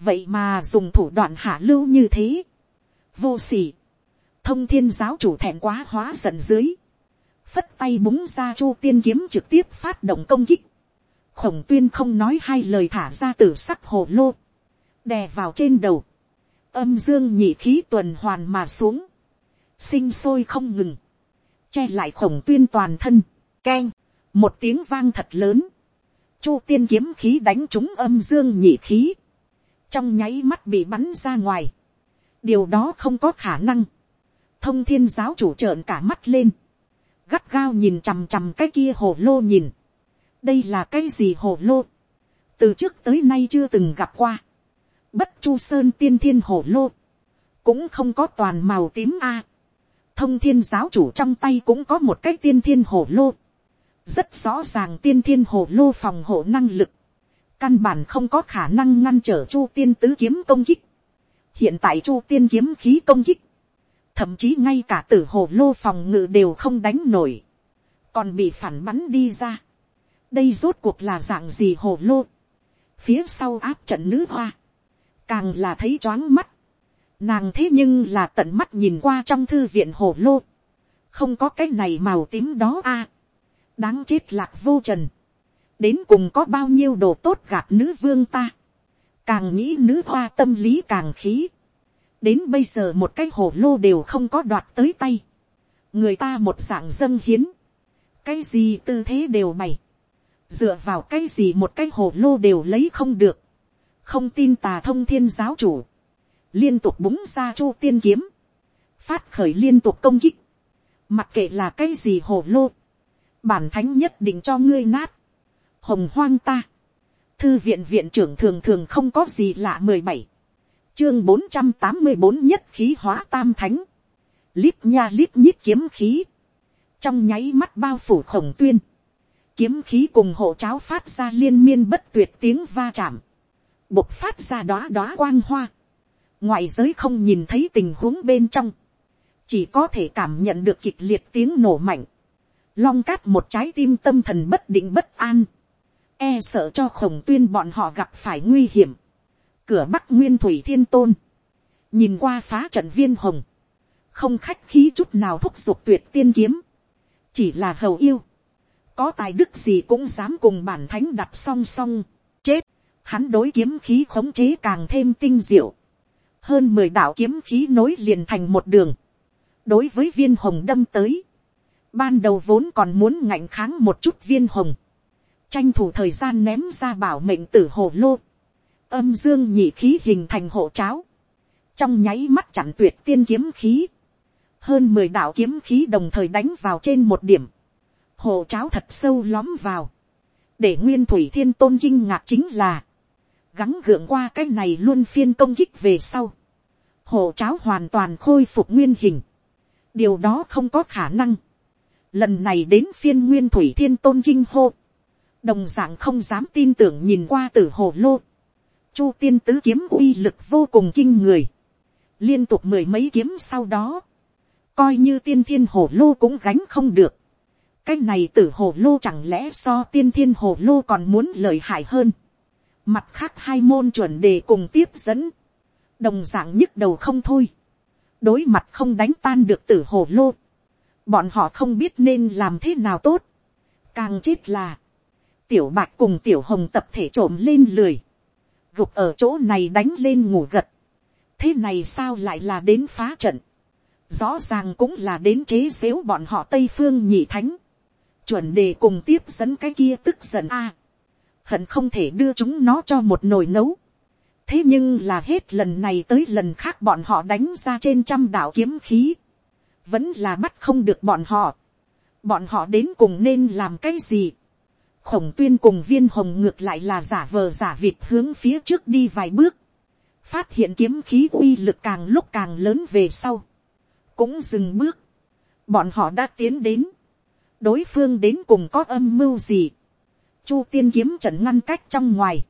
vậy mà dùng thủ đoạn hạ lưu như thế, vô s ỉ thông thiên giáo chủ thẹn quá hóa giận dưới, phất tay búng ra chu tiên kiếm trực tiếp phát động công kích, khổng tuyên không nói hai lời thả ra từ sắc hồ lô, đè vào trên đầu, âm dương nhị khí tuần hoàn mà xuống, sinh sôi không ngừng, che lại khổng tuyên toàn thân, keng, một tiếng vang thật lớn, chu tiên kiếm khí đánh trúng âm dương nhị khí, trong nháy mắt bị bắn ra ngoài, điều đó không có khả năng, thông thiên giáo chủ trợn cả mắt lên, gắt gao nhìn chằm chằm cái kia hồ lô nhìn, đây là cái gì hồ lô, từ trước tới nay chưa từng gặp qua, bất chu sơn tiên thiên hồ lô, cũng không có toàn màu tím a, thông thiên giáo chủ trong tay cũng có một cái tiên thiên hồ lô, rất rõ ràng tiên thiên hồ lô phòng hộ năng lực, căn bản không có khả năng ngăn trở chu tiên tứ kiếm công kích, hiện tại chu tiên kiếm khí công kích, thậm chí ngay cả tử hồ lô phòng ngự đều không đánh nổi, còn bị phản bắn đi ra đây rốt cuộc là dạng gì hồ lô, phía sau áp trận nữ hoa, càng là thấy choáng mắt, nàng thế nhưng là tận mắt nhìn qua trong thư viện hồ lô, không có cái này màu tím đó a, à, đáng chết lạc vô trần, đến cùng có bao nhiêu đồ tốt gạt nữ vương ta, càng nghĩ nữ hoa tâm lý càng khí, đến bây giờ một cái hồ lô đều không có đoạt tới tay, người ta một dạng dâng hiến, cái gì tư thế đều mày dựa vào cái gì một cái hồ lô đều lấy không được, không tin tà thông thiên giáo chủ, liên tục búng ra chu tiên kiếm, phát khởi liên tục công kích, mặc kệ là cái gì hồ lô, bản thánh nhất định cho ngươi nát, hồng hoang ta, thư viện viện trưởng thường thường không có gì lạ mười bảy, chương bốn trăm tám mươi bốn nhất khí hóa tam thánh, lít nha lít nhít kiếm khí, trong nháy mắt bao phủ khổng tuyên, kiếm khí cùng hộ cháo phát ra liên miên bất tuyệt tiếng va chạm, bộc phát ra đóa đóa quang hoa, ngoại giới không nhìn thấy tình huống bên trong, chỉ có thể cảm nhận được kịch liệt tiếng nổ mạnh, long cát một trái tim tâm thần bất định bất an, e sợ cho khổng tuyên bọn họ gặp phải nguy hiểm, cửa bắc nguyên thủy thiên tôn, nhìn qua phá trận viên hồng, không khách khí chút nào thúc giục tuyệt tiên kiếm, chỉ là hầu yêu, có tài đức gì cũng dám cùng bản thánh đặt song song, chết, hắn đối kiếm khí khống chế càng thêm tinh diệu, hơn mười đạo kiếm khí nối liền thành một đường, đối với viên hồng đâm tới, ban đầu vốn còn muốn ngạnh kháng một chút viên hồng, tranh thủ thời gian ném ra bảo mệnh tử hồ lô, âm dương nhị khí hình thành hộ cháo, trong nháy mắt chặn tuyệt tiên kiếm khí, hơn mười đạo kiếm khí đồng thời đánh vào trên một điểm, hồ cháo thật sâu lóm vào, để nguyên thủy thiên tôn kinh ngạc chính là, gắng gượng qua cái này luôn phiên công kích về sau, hồ cháo hoàn toàn khôi phục nguyên hình, điều đó không có khả năng, lần này đến phiên nguyên thủy thiên tôn kinh hô, đồng d ạ n g không dám tin tưởng nhìn qua tử hồ lô, chu tiên tứ kiếm uy lực vô cùng kinh người, liên tục mười mấy kiếm sau đó, coi như tiên thiên hồ lô cũng gánh không được, cái này t ử hồ lô chẳng lẽ so tiên thiên hồ lô còn muốn lợi hại hơn, mặt khác hai môn chuẩn đề cùng tiếp dẫn, đồng d ạ n g nhức đầu không thôi, đối mặt không đánh tan được tử hồ lô, bọn họ không biết nên làm thế nào tốt, càng chết là, tiểu bạc cùng tiểu hồng tập thể trộm lên lười, gục ở chỗ này đánh lên ngủ gật. thế này sao lại là đến phá trận. rõ ràng cũng là đến chế xếu bọn họ tây phương nhị thánh chuẩn đề cùng tiếp dẫn cái kia tức giận a. hận không thể đưa chúng nó cho một nồi nấu. thế nhưng là hết lần này tới lần khác bọn họ đánh ra trên trăm đạo kiếm khí. vẫn là bắt không được bọn họ. bọn họ đến cùng nên làm cái gì khổng tuyên cùng viên hồng ngược lại là giả vờ giả vịt hướng phía trước đi vài bước, phát hiện kiếm khí uy lực càng lúc càng lớn về sau, cũng dừng bước, bọn họ đã tiến đến, đối phương đến cùng có âm mưu gì, chu tiên kiếm trận ngăn cách trong ngoài,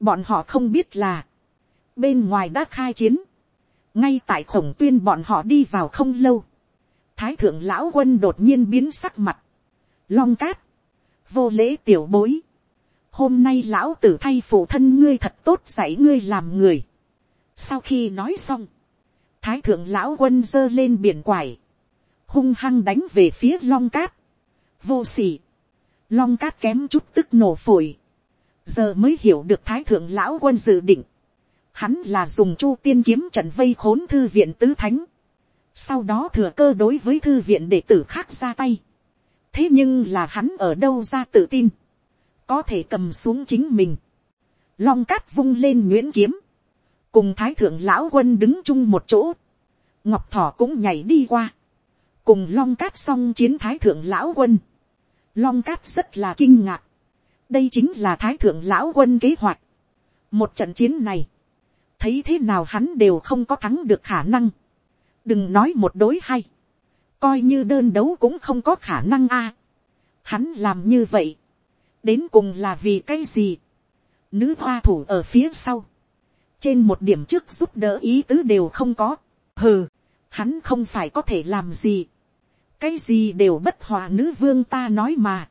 bọn họ không biết là, bên ngoài đã khai chiến, ngay tại khổng tuyên bọn họ đi vào không lâu, thái thượng lão quân đột nhiên biến sắc mặt, long cát, vô lễ tiểu bối. hôm nay lão tử thay phụ thân ngươi thật tốt dạy ngươi làm người. sau khi nói xong, thái thượng lão quân giơ lên biển quải, hung hăng đánh về phía long cát, vô sỉ. long cát kém chút tức nổ phổi, giờ mới hiểu được thái thượng lão quân dự định, hắn là dùng chu tiên kiếm trận vây khốn thư viện tứ thánh, sau đó thừa cơ đối với thư viện đệ tử khác ra tay, thế nhưng là hắn ở đâu ra tự tin, có thể cầm xuống chính mình, long cát vung lên nguyễn kiếm, cùng thái thượng lão quân đứng chung một chỗ, ngọc thỏ cũng nhảy đi qua, cùng long cát xong chiến thái thượng lão quân, long cát rất là kinh ngạc, đây chính là thái thượng lão quân kế hoạch, một trận chiến này, thấy thế nào hắn đều không có thắng được khả năng, đừng nói một đối hay, coi như đơn đấu cũng không có khả năng a. hắn làm như vậy, đến cùng là vì cái gì. nữ hoa thủ ở phía sau, trên một điểm trước giúp đỡ ý tứ đều không có. hừ, hắn không phải có thể làm gì cái gì đều bất hòa nữ vương ta nói mà.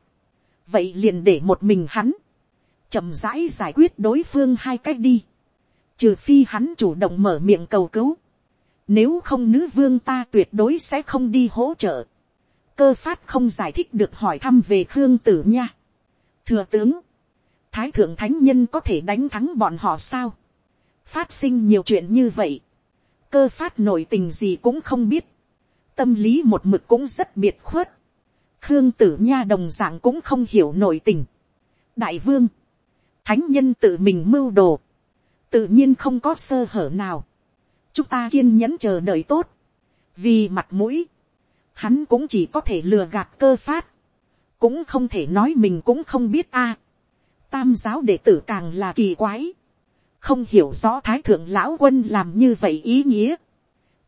vậy liền để một mình hắn, chậm rãi giải quyết đối phương hai cách đi. trừ phi hắn chủ động mở miệng cầu cứu nếu không nữ vương ta tuyệt đối sẽ không đi hỗ trợ. Cơ phát không giải thích được hỏi thăm về Khương Tử nha. Thừa tướng. Thái thượng thánh nhân có thể đánh thắng bọn họ sao? Phát sinh nhiều chuyện như vậy. Cơ phát nổi tình gì cũng không biết. Tâm lý một mực cũng rất biệt khuất. Khương tử nha đồng dạng cũng không hiểu nội tình. Đại vương. Thánh nhân tự mình mưu đồ. Tự nhiên không có sơ hở nào chúng ta kiên nhẫn chờ đợi tốt, vì mặt mũi, hắn cũng chỉ có thể lừa gạt cơ phát, cũng không thể nói mình cũng không biết a. tam giáo đệ tử càng là kỳ quái, không hiểu rõ thái thượng lão quân làm như vậy ý nghĩa,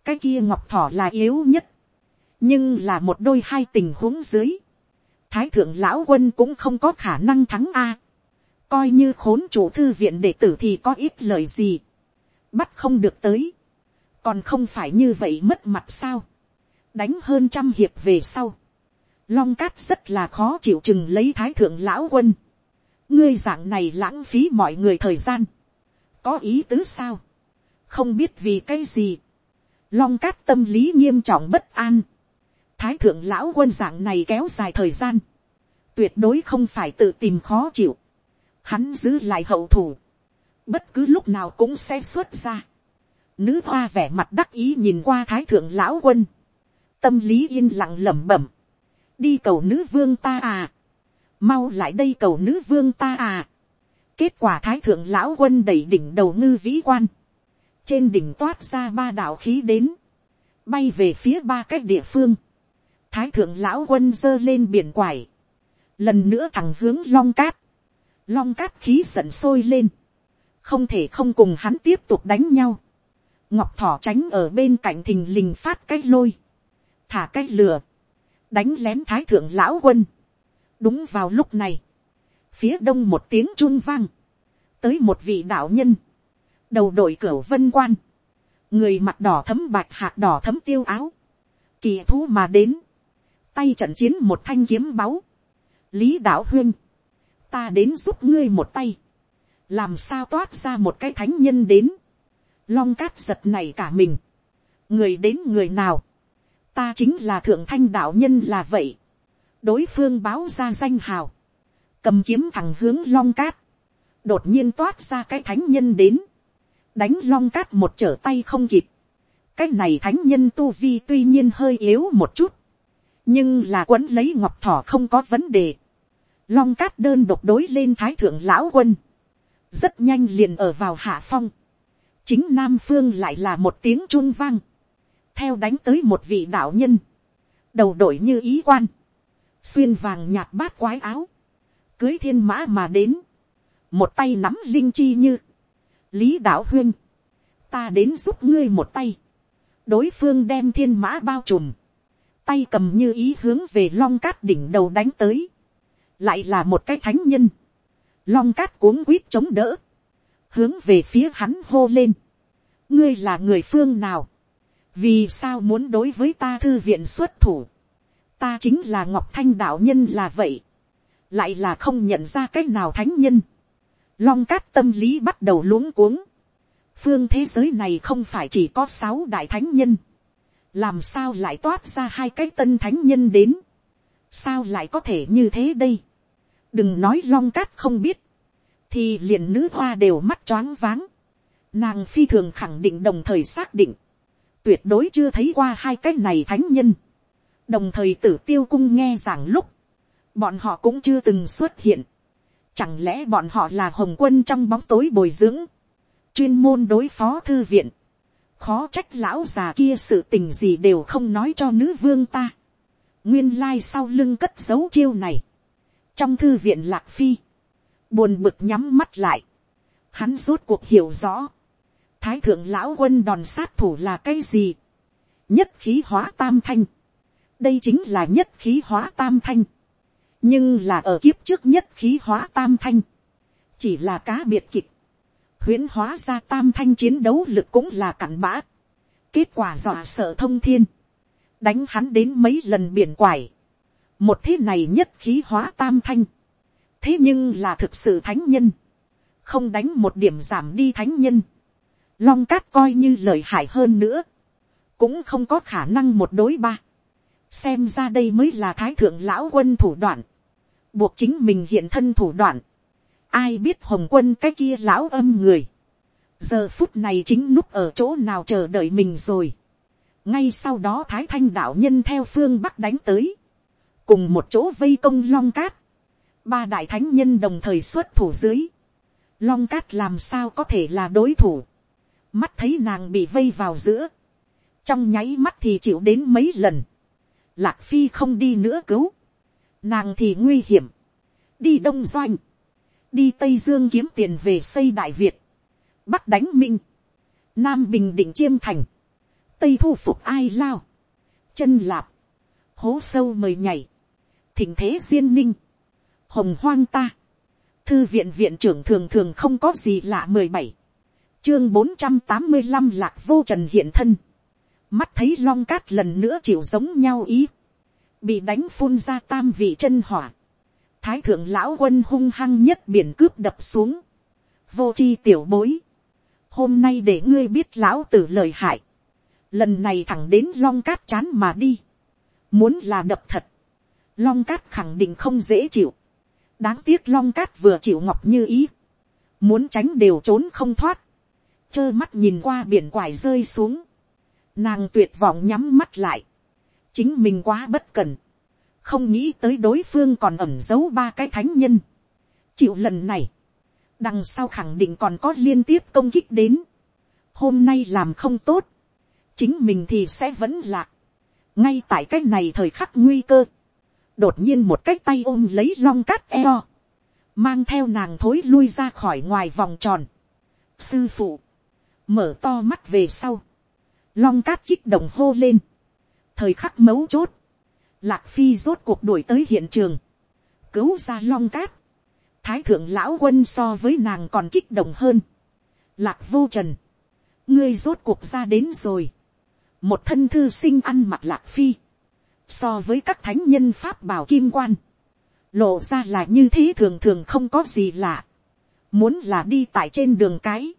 cái kia ngọc thỏ là yếu nhất, nhưng là một đôi hai tình huống dưới, thái thượng lão quân cũng không có khả năng thắng a, coi như khốn chủ thư viện đệ tử thì có ít lời gì, bắt không được tới, còn không phải như vậy mất mặt sao, đánh hơn trăm hiệp về sau, long cát rất là khó chịu chừng lấy thái thượng lão quân, ngươi dạng này lãng phí mọi người thời gian, có ý tứ sao, không biết vì cái gì, long cát tâm lý nghiêm trọng bất an, thái thượng lão quân dạng này kéo dài thời gian, tuyệt đối không phải tự tìm khó chịu, hắn giữ lại hậu thủ, bất cứ lúc nào cũng sẽ xuất ra. Nữ hoa vẻ mặt đắc ý nhìn qua thái thượng lão quân. Tâm lý yên lặng lẩm bẩm. Đi cầu nữ vương ta à. Mau lại đây cầu nữ vương ta à. Kết quả thái thượng lão quân đẩy đỉnh đầu ngư vĩ quan. Trên đỉnh toát ra ba đạo khí đến. Bay về phía ba cái địa phương. Thái thượng lão quân giơ lên biển quải. Lần nữa thẳng hướng long cát. Long cát khí giận sôi lên. Không thể không cùng hắn tiếp tục đánh nhau ngọc thỏ tránh ở bên cạnh thình lình phát cái lôi, thả cái lửa đánh lén thái thượng lão quân. đúng vào lúc này, phía đông một tiếng chun vang, tới một vị đạo nhân, đầu đội cửa vân quan, người mặt đỏ thấm bạch hạt đỏ thấm tiêu áo, kỳ thú mà đến, tay trận chiến một thanh kiếm báu, lý đạo huyên, ta đến giúp ngươi một tay, làm sao toát ra một cái thánh nhân đến, long cát giật này cả mình, người đến người nào, ta chính là thượng thanh đạo nhân là vậy, đối phương báo ra danh hào, cầm kiếm thẳng hướng long cát, đột nhiên toát ra cái thánh nhân đến, đánh long cát một trở tay không kịp, cái này thánh nhân tu vi tuy nhiên hơi yếu một chút, nhưng là quấn lấy ngọc thỏ không có vấn đề, long cát đơn độc đối lên thái thượng lão quân, rất nhanh liền ở vào hạ phong, chính nam phương lại là một tiếng chun vang, theo đánh tới một vị đạo nhân, đầu đội như ý quan, xuyên vàng nhạt bát quái áo, cưới thiên mã mà đến, một tay nắm linh chi như, lý đạo huyên, ta đến giúp ngươi một tay, đối phương đem thiên mã bao trùm, tay cầm như ý hướng về long cát đỉnh đầu đánh tới, lại là một cái thánh nhân, long cát cuống quýt chống đỡ, hướng về phía hắn hô lên, ngươi là người phương nào, vì sao muốn đối với ta thư viện xuất thủ, ta chính là ngọc thanh đạo nhân là vậy, lại là không nhận ra cái nào thánh nhân, long cát tâm lý bắt đầu luống cuống, phương thế giới này không phải chỉ có sáu đại thánh nhân, làm sao lại toát ra hai cái tân thánh nhân đến, sao lại có thể như thế đây, đừng nói long cát không biết, thì liền nữ hoa đều mắt choáng váng, nàng phi thường khẳng định đồng thời xác định, tuyệt đối chưa thấy qua hai cái này thánh nhân, đồng thời tử tiêu cung nghe rằng lúc, bọn họ cũng chưa từng xuất hiện, chẳng lẽ bọn họ là hồng quân trong bóng tối bồi dưỡng, chuyên môn đối phó thư viện, khó trách lão già kia sự tình gì đều không nói cho nữ vương ta, nguyên lai sau lưng cất dấu chiêu này, trong thư viện lạc phi, buồn bực nhắm mắt lại, hắn rốt cuộc hiểu rõ, thái thượng lão quân đòn sát thủ là cái gì, nhất khí hóa tam thanh, đây chính là nhất khí hóa tam thanh, nhưng là ở kiếp trước nhất khí hóa tam thanh, chỉ là cá biệt kịch, huyễn hóa ra tam thanh chiến đấu lực cũng là cặn bã, kết quả dọa sợ thông thiên, đánh hắn đến mấy lần biển quải, một thế này nhất khí hóa tam thanh, thế nhưng là thực sự thánh nhân, không đánh một điểm giảm đi thánh nhân, long cát coi như lời hại hơn nữa, cũng không có khả năng một đối ba, xem ra đây mới là thái thượng lão quân thủ đoạn, buộc chính mình hiện thân thủ đoạn, ai biết hồng quân cái kia lão âm người, giờ phút này chính núp ở chỗ nào chờ đợi mình rồi, ngay sau đó thái thanh đạo nhân theo phương bắc đánh tới, cùng một chỗ vây công long cát, ba đại thánh nhân đồng thời xuất thủ dưới, long cát làm sao có thể là đối thủ, mắt thấy nàng bị vây vào giữa, trong nháy mắt thì chịu đến mấy lần, lạc phi không đi nữa cứu, nàng thì nguy hiểm, đi đông doanh, đi tây dương kiếm tiền về xây đại việt, bắc đánh minh, nam bình định chiêm thành, tây thu phục ai lao, chân lạp, hố sâu mời nhảy, thỉnh thế duyên ninh, hồng hoang ta, thư viện viện trưởng thường thường không có gì lạ mười bảy, chương bốn trăm tám mươi năm lạc vô trần hiện thân, mắt thấy long cát lần nữa chịu giống nhau ý, bị đánh phun ra tam vị chân hỏa, thái thượng lão quân hung hăng nhất biển cướp đập xuống, vô c h i tiểu bối, hôm nay để ngươi biết lão tử lời hại, lần này thẳng đến long cát chán mà đi, muốn là đập thật, long cát khẳng định không dễ chịu, đáng tiếc long cát vừa chịu ngọc như ý, muốn tránh đều trốn không thoát, trơ mắt nhìn qua biển quải rơi xuống, nàng tuyệt vọng nhắm mắt lại, chính mình quá bất cần, không nghĩ tới đối phương còn ẩm giấu ba cái thánh nhân. chịu lần này, đằng sau khẳng định còn có liên tiếp công kích đến. hôm nay làm không tốt, chính mình thì sẽ vẫn lạc. ngay tại cái này thời khắc nguy cơ, đột nhiên một cái tay ôm lấy long cát eo, mang theo nàng thối lui ra khỏi ngoài vòng tròn. sư phụ, mở to mắt về sau, long cát kích động hô lên, thời khắc mấu chốt, Lạc Phi rốt cuộc đuổi tới hiện trường. Cứu ra long cát. Thái thượng lão quân so với nàng còn kích động hơn. Lạc vô trần. Ngươi rốt cuộc ra đến rồi. Một thân thư sinh ăn mặc lạc phi. So với các thánh nhân pháp bảo kim quan. Lộ ra là như thế thường thường không có gì lạ. Muốn là đi tại trên đường cái.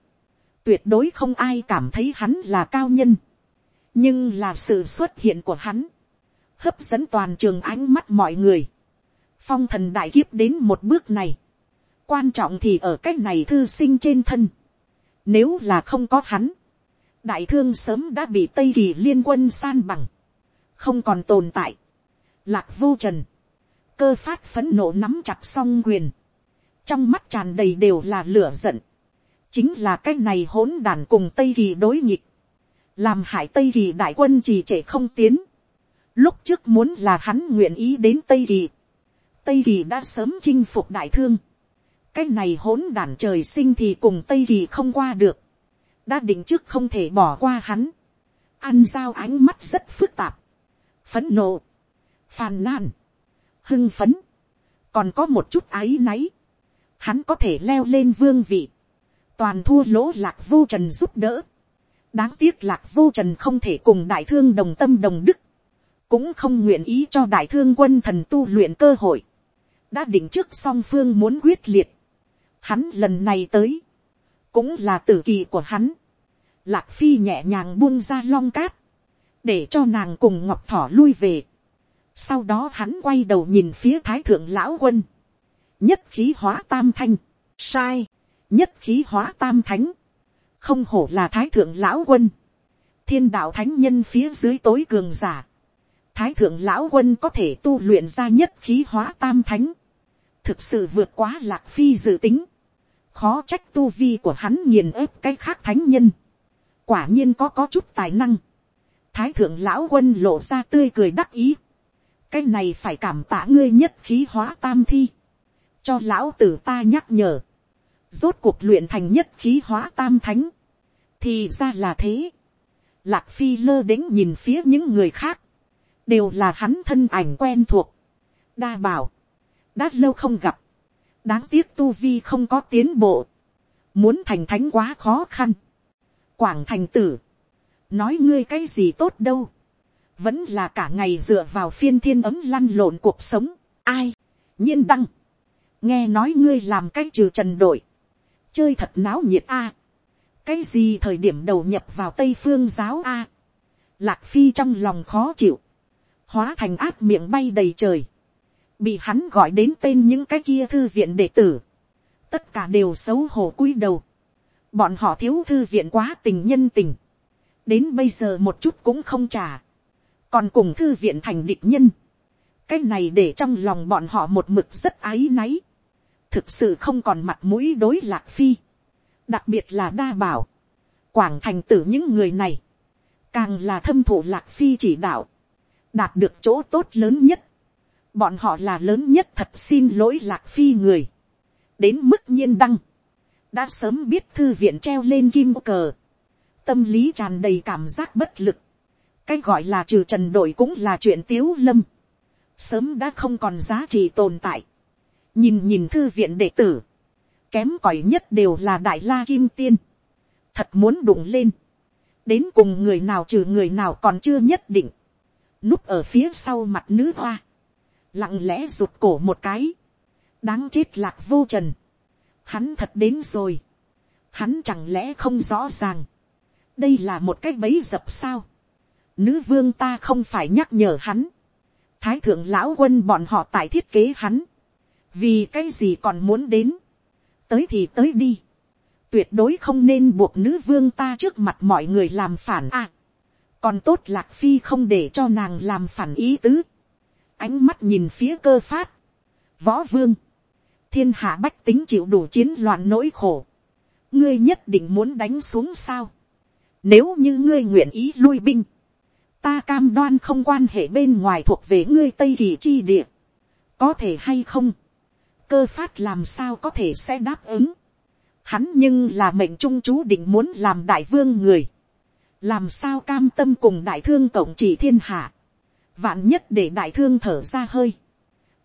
Tuyệt đối không ai cảm thấy hắn là cao nhân. Nhưng là sự xuất hiện của hắn hấp dẫn toàn trường ánh mắt mọi người. phong thần đại kiếp đến một bước này, quan trọng thì ở cách này thư sinh trên thân, nếu là không có hắn, đại thương sớm đã bị tây kỳ liên quân san bằng, không còn tồn tại, lạc vô trần, cơ phát phấn nộ nắm chặt song quyền, trong mắt tràn đầy đều là lửa giận, chính là cái này hỗn đàn cùng tây kỳ đối nghịch, làm hại tây kỳ đại quân trì trệ không tiến, lúc trước muốn là hắn nguyện ý đến tây kỳ, tây kỳ đã sớm chinh phục đại thương, cái này hỗn đản trời sinh thì cùng tây kỳ không qua được, đã định trước không thể bỏ qua hắn, ăn dao ánh mắt rất phức tạp, phấn nộ, phàn nàn, hưng phấn, còn có một chút áy náy, hắn có thể leo lên vương vị, toàn thua lỗ lạc vô trần giúp đỡ, đáng tiếc lạc vô trần không thể cùng đại thương đồng tâm đồng đức, cũng không nguyện ý cho đại thương quân thần tu luyện cơ hội, đã định trước song phương muốn quyết liệt, hắn lần này tới, cũng là tử kỳ của hắn, lạc phi nhẹ nhàng buông ra long cát, để cho nàng cùng ngọc thỏ lui về, sau đó hắn quay đầu nhìn phía thái thượng lão quân, nhất khí hóa tam thanh, sai, nhất khí hóa tam thánh, không hổ là thái thượng lão quân, thiên đạo thánh nhân phía dưới tối cường giả, thái thượng lão quân có thể tu luyện ra nhất khí hóa tam thánh, thực sự vượt quá lạc phi dự tính, khó trách tu vi của hắn nghiền ép cái khác thánh nhân, quả nhiên có có chút tài năng, thái thượng lão quân lộ ra tươi cười đắc ý, cái này phải cảm tạ ngươi nhất khí hóa tam thi, cho lão tử ta nhắc nhở, rốt cuộc luyện thành nhất khí hóa tam thánh, thì ra là thế, lạc phi lơ đĩnh nhìn phía những người khác, đều là hắn thân ảnh quen thuộc, đa bảo, đã lâu không gặp, đáng tiếc tu vi không có tiến bộ, muốn thành thánh quá khó khăn, quảng thành tử, nói ngươi cái gì tốt đâu, vẫn là cả ngày dựa vào phiên thiên ấm lăn lộn cuộc sống, ai, nhiên đăng, nghe nói ngươi làm cái trừ trần đội, chơi thật náo nhiệt a, cái gì thời điểm đầu nhập vào tây phương giáo a, lạc phi trong lòng khó chịu, hóa thành át miệng bay đầy trời, bị hắn gọi đến tên những cái kia thư viện đệ tử, tất cả đều xấu hổ cúi đầu, bọn họ thiếu thư viện quá tình nhân tình, đến bây giờ một chút cũng không trả, còn cùng thư viện thành địch nhân, cái này để trong lòng bọn họ một mực rất áy náy, thực sự không còn mặt mũi đối lạc phi, đặc biệt là đa bảo, quảng thành tử những người này, càng là thâm thụ lạc phi chỉ đạo, đạt được chỗ tốt lớn nhất, bọn họ là lớn nhất thật xin lỗi lạc phi người, đến mức nhiên đăng, đã sớm biết thư viện treo lên kim cờ, tâm lý tràn đầy cảm giác bất lực, cái gọi là trừ trần đội cũng là chuyện tiếu lâm, sớm đã không còn giá trị tồn tại, nhìn nhìn thư viện đệ tử, kém cỏi nhất đều là đại la kim tiên, thật muốn đụng lên, đến cùng người nào trừ người nào còn chưa nhất định, núp ở phía sau mặt nữ hoa, lặng lẽ rụt cổ một cái, đáng chết lạc vô trần, hắn thật đến rồi, hắn chẳng lẽ không rõ ràng, đây là một cái bấy dập sao, nữ vương ta không phải nhắc nhở hắn, thái thượng lão quân bọn họ tại thiết kế hắn, vì cái gì còn muốn đến, tới thì tới đi, tuyệt đối không nên buộc nữ vương ta trước mặt mọi người làm phản à còn tốt lạc phi không để cho nàng làm phản ý tứ, ánh mắt nhìn phía cơ phát, võ vương, thiên hạ bách tính chịu đủ chiến loạn nỗi khổ, ngươi nhất định muốn đánh xuống sao, nếu như ngươi nguyện ý lui binh, ta cam đoan không quan hệ bên ngoài thuộc về ngươi tây kỳ chi địa, có thể hay không, cơ phát làm sao có thể sẽ đáp ứng, hắn nhưng là mệnh trung chú định muốn làm đại vương người, làm sao cam tâm cùng đại thương cộng chỉ thiên hạ, vạn nhất để đại thương thở ra hơi,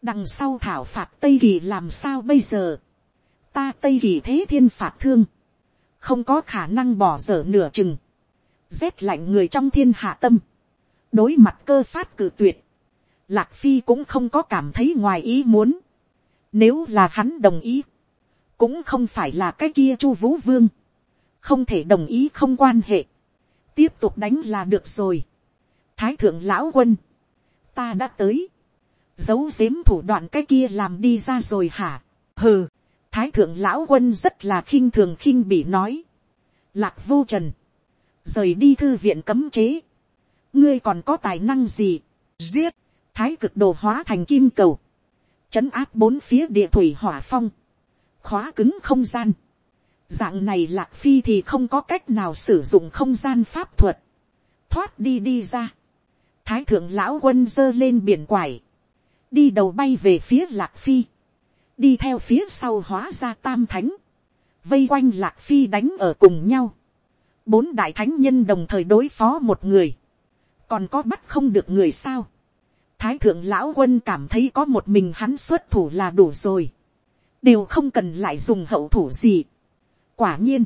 đằng sau thảo phạt tây kỳ làm sao bây giờ, ta tây kỳ thế thiên phạt thương, không có khả năng bỏ dở nửa chừng, rét lạnh người trong thiên hạ tâm, đối mặt cơ phát cử tuyệt, lạc phi cũng không có cảm thấy ngoài ý muốn, nếu là hắn đồng ý, cũng không phải là cái kia chu vũ vương, không thể đồng ý không quan hệ, tiếp tục đánh là được rồi. thái thượng lão quân, ta đã tới, giấu giếm thủ đoạn cái kia làm đi ra rồi hả, hừ, thái thượng lão quân rất là khinh thường khinh bị nói, lạc vô trần, rời đi thư viện cấm chế, ngươi còn có tài năng gì, giết, thái cực đồ hóa thành kim cầu, chấn áp bốn phía địa thủy hỏa phong, khóa cứng không gian, dạng này lạc phi thì không có cách nào sử dụng không gian pháp thuật, thoát đi đi ra, thái thượng lão quân dơ lên biển quải, đi đầu bay về phía lạc phi, đi theo phía sau hóa ra tam thánh, vây quanh lạc phi đánh ở cùng nhau, bốn đại thánh nhân đồng thời đối phó một người, còn có bắt không được người sao, thái thượng lão quân cảm thấy có một mình hắn xuất thủ là đủ rồi, đều không cần lại dùng hậu thủ gì quả nhiên,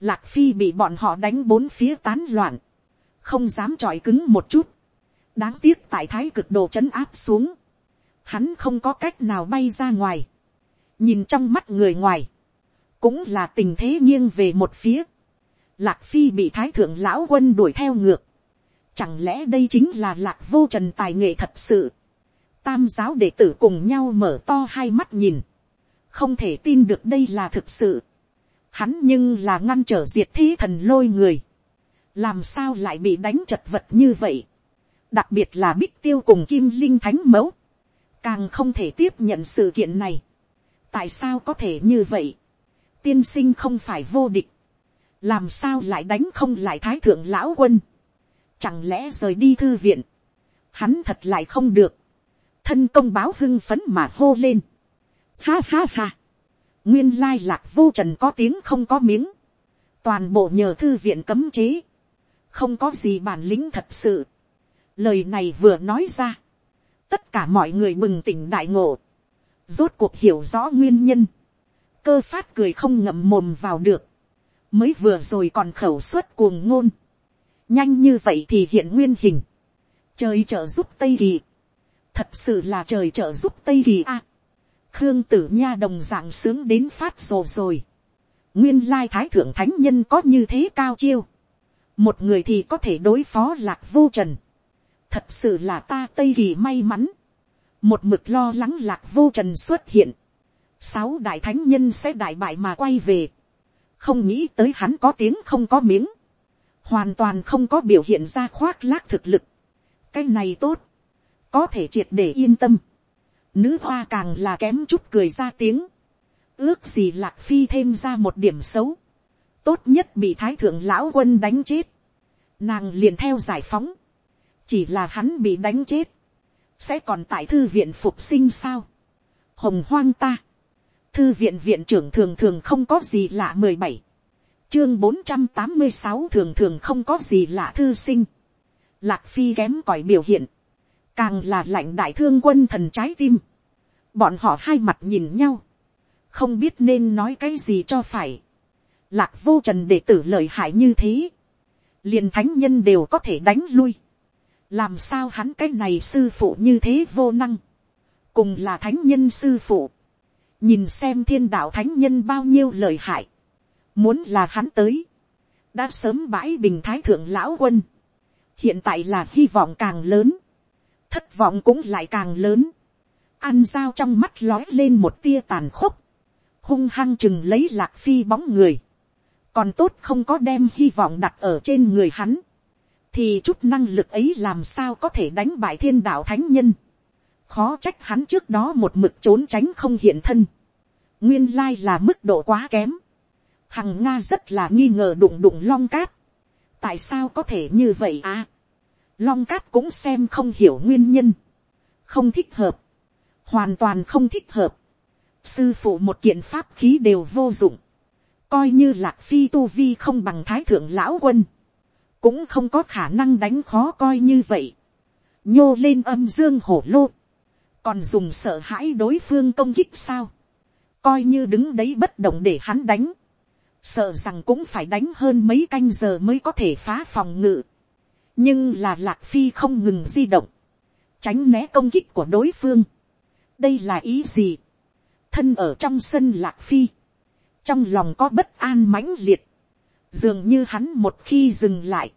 lạc phi bị bọn họ đánh bốn phía tán loạn, không dám trọi cứng một chút, đáng tiếc tại thái cực đồ c áp xuống, hắn không có cách nào bay ra ngoài, nhìn trong mắt người ngoài, cũng là tình thế nghiêng về một phía, lạc phi bị thái thượng lão quân đuổi theo ngược, chẳng lẽ đây chính là lạc vô trần tài nghệ thật sự, tam giáo đệ tử cùng nhau mở to hai mắt nhìn, không thể tin được đây là thực sự, hắn nhưng là ngăn trở diệt thế thần lôi người, làm sao lại bị đánh chật vật như vậy, đặc biệt là bích tiêu cùng kim linh thánh mẫu, càng không thể tiếp nhận sự kiện này. tại sao có thể như vậy, tiên sinh không phải vô địch, làm sao lại đánh không lại thái thượng lão quân, chẳng lẽ rời đi thư viện, hắn thật lại không được, thân công báo hưng phấn mà hô lên, ha ha ha, nguyên lai lạc vô trần có tiếng không có miếng, toàn bộ nhờ thư viện cấm chế, không có gì bản lĩnh thật sự, lời này vừa nói ra, tất cả mọi người bừng tỉnh đại ngộ, rốt cuộc hiểu rõ nguyên nhân, cơ phát cười không ngậm mồm vào được, mới vừa rồi còn khẩu suất cuồng ngôn, nhanh như vậy thì hiện nguyên hình, trời trợ giúp tây kỳ, thật sự là trời trợ giúp tây kỳ a, khương tử nha đồng dạng sướng đến phát rồ rồi, nguyên lai thái thượng thánh nhân có như thế cao chiêu, một người thì có thể đối phó lạc vô trần, thật sự là ta tây kỳ may mắn, một mực lo lắng lạc vô trần xuất hiện, sáu đại thánh nhân sẽ đại bại mà quay về, không nghĩ tới hắn có tiếng không có miếng, hoàn toàn không có biểu hiện ra khoác lác thực lực, cái này tốt, có thể triệt để yên tâm, nữ hoa càng là kém chút cười ra tiếng, ước gì lạc phi thêm ra một điểm xấu, tốt nhất bị thái thượng lão quân đánh chết, nàng liền theo giải phóng, chỉ là hắn bị đánh chết, sẽ còn tại thư viện phục sinh sao, hồng hoang ta, thư viện viện trưởng thường thường không có gì lạ mười bảy, chương bốn trăm tám mươi sáu thường thường không có gì lạ thư sinh, lạc phi kém còi biểu hiện, càng là lạnh đại thương quân thần trái tim, bọn họ hai mặt nhìn nhau, không biết nên nói cái gì cho phải, lạc vô trần đệ tử lợi hại như thế, liền thánh nhân đều có thể đánh lui, làm sao hắn cái này sư phụ như thế vô năng, cùng là thánh nhân sư phụ, nhìn xem thiên đạo thánh nhân bao nhiêu lời hại, muốn là hắn tới, đã sớm bãi bình thái thượng lão quân, hiện tại là hy vọng càng lớn, thất vọng cũng lại càng lớn, ăn dao trong mắt lói lên một tia tàn khốc, hung hăng chừng lấy lạc phi bóng người, còn tốt không có đem hy vọng đặt ở trên người hắn, thì chút năng lực ấy làm sao có thể đánh bại thiên đạo thánh nhân, khó trách hắn trước đó một mực trốn tránh không hiện thân, nguyên lai là mức độ quá kém, hằng nga rất là nghi ngờ đụng đụng long cát, tại sao có thể như vậy à, long cát cũng xem không hiểu nguyên nhân, không thích hợp, hoàn toàn không thích hợp, sư phụ một kiện pháp khí đều vô dụng, coi như lạc phi tu vi không bằng thái thượng lão quân, cũng không có khả năng đánh khó coi như vậy, nhô lên âm dương hổ lô, còn dùng sợ hãi đối phương công kích sao, coi như đứng đấy bất động để hắn đánh, sợ rằng cũng phải đánh hơn mấy canh giờ mới có thể phá phòng ngự, nhưng là lạc phi không ngừng di động, tránh né công kích của đối phương, đây là ý gì, thân ở trong sân lạc phi, trong lòng có bất an mãnh liệt, dường như hắn một khi dừng lại,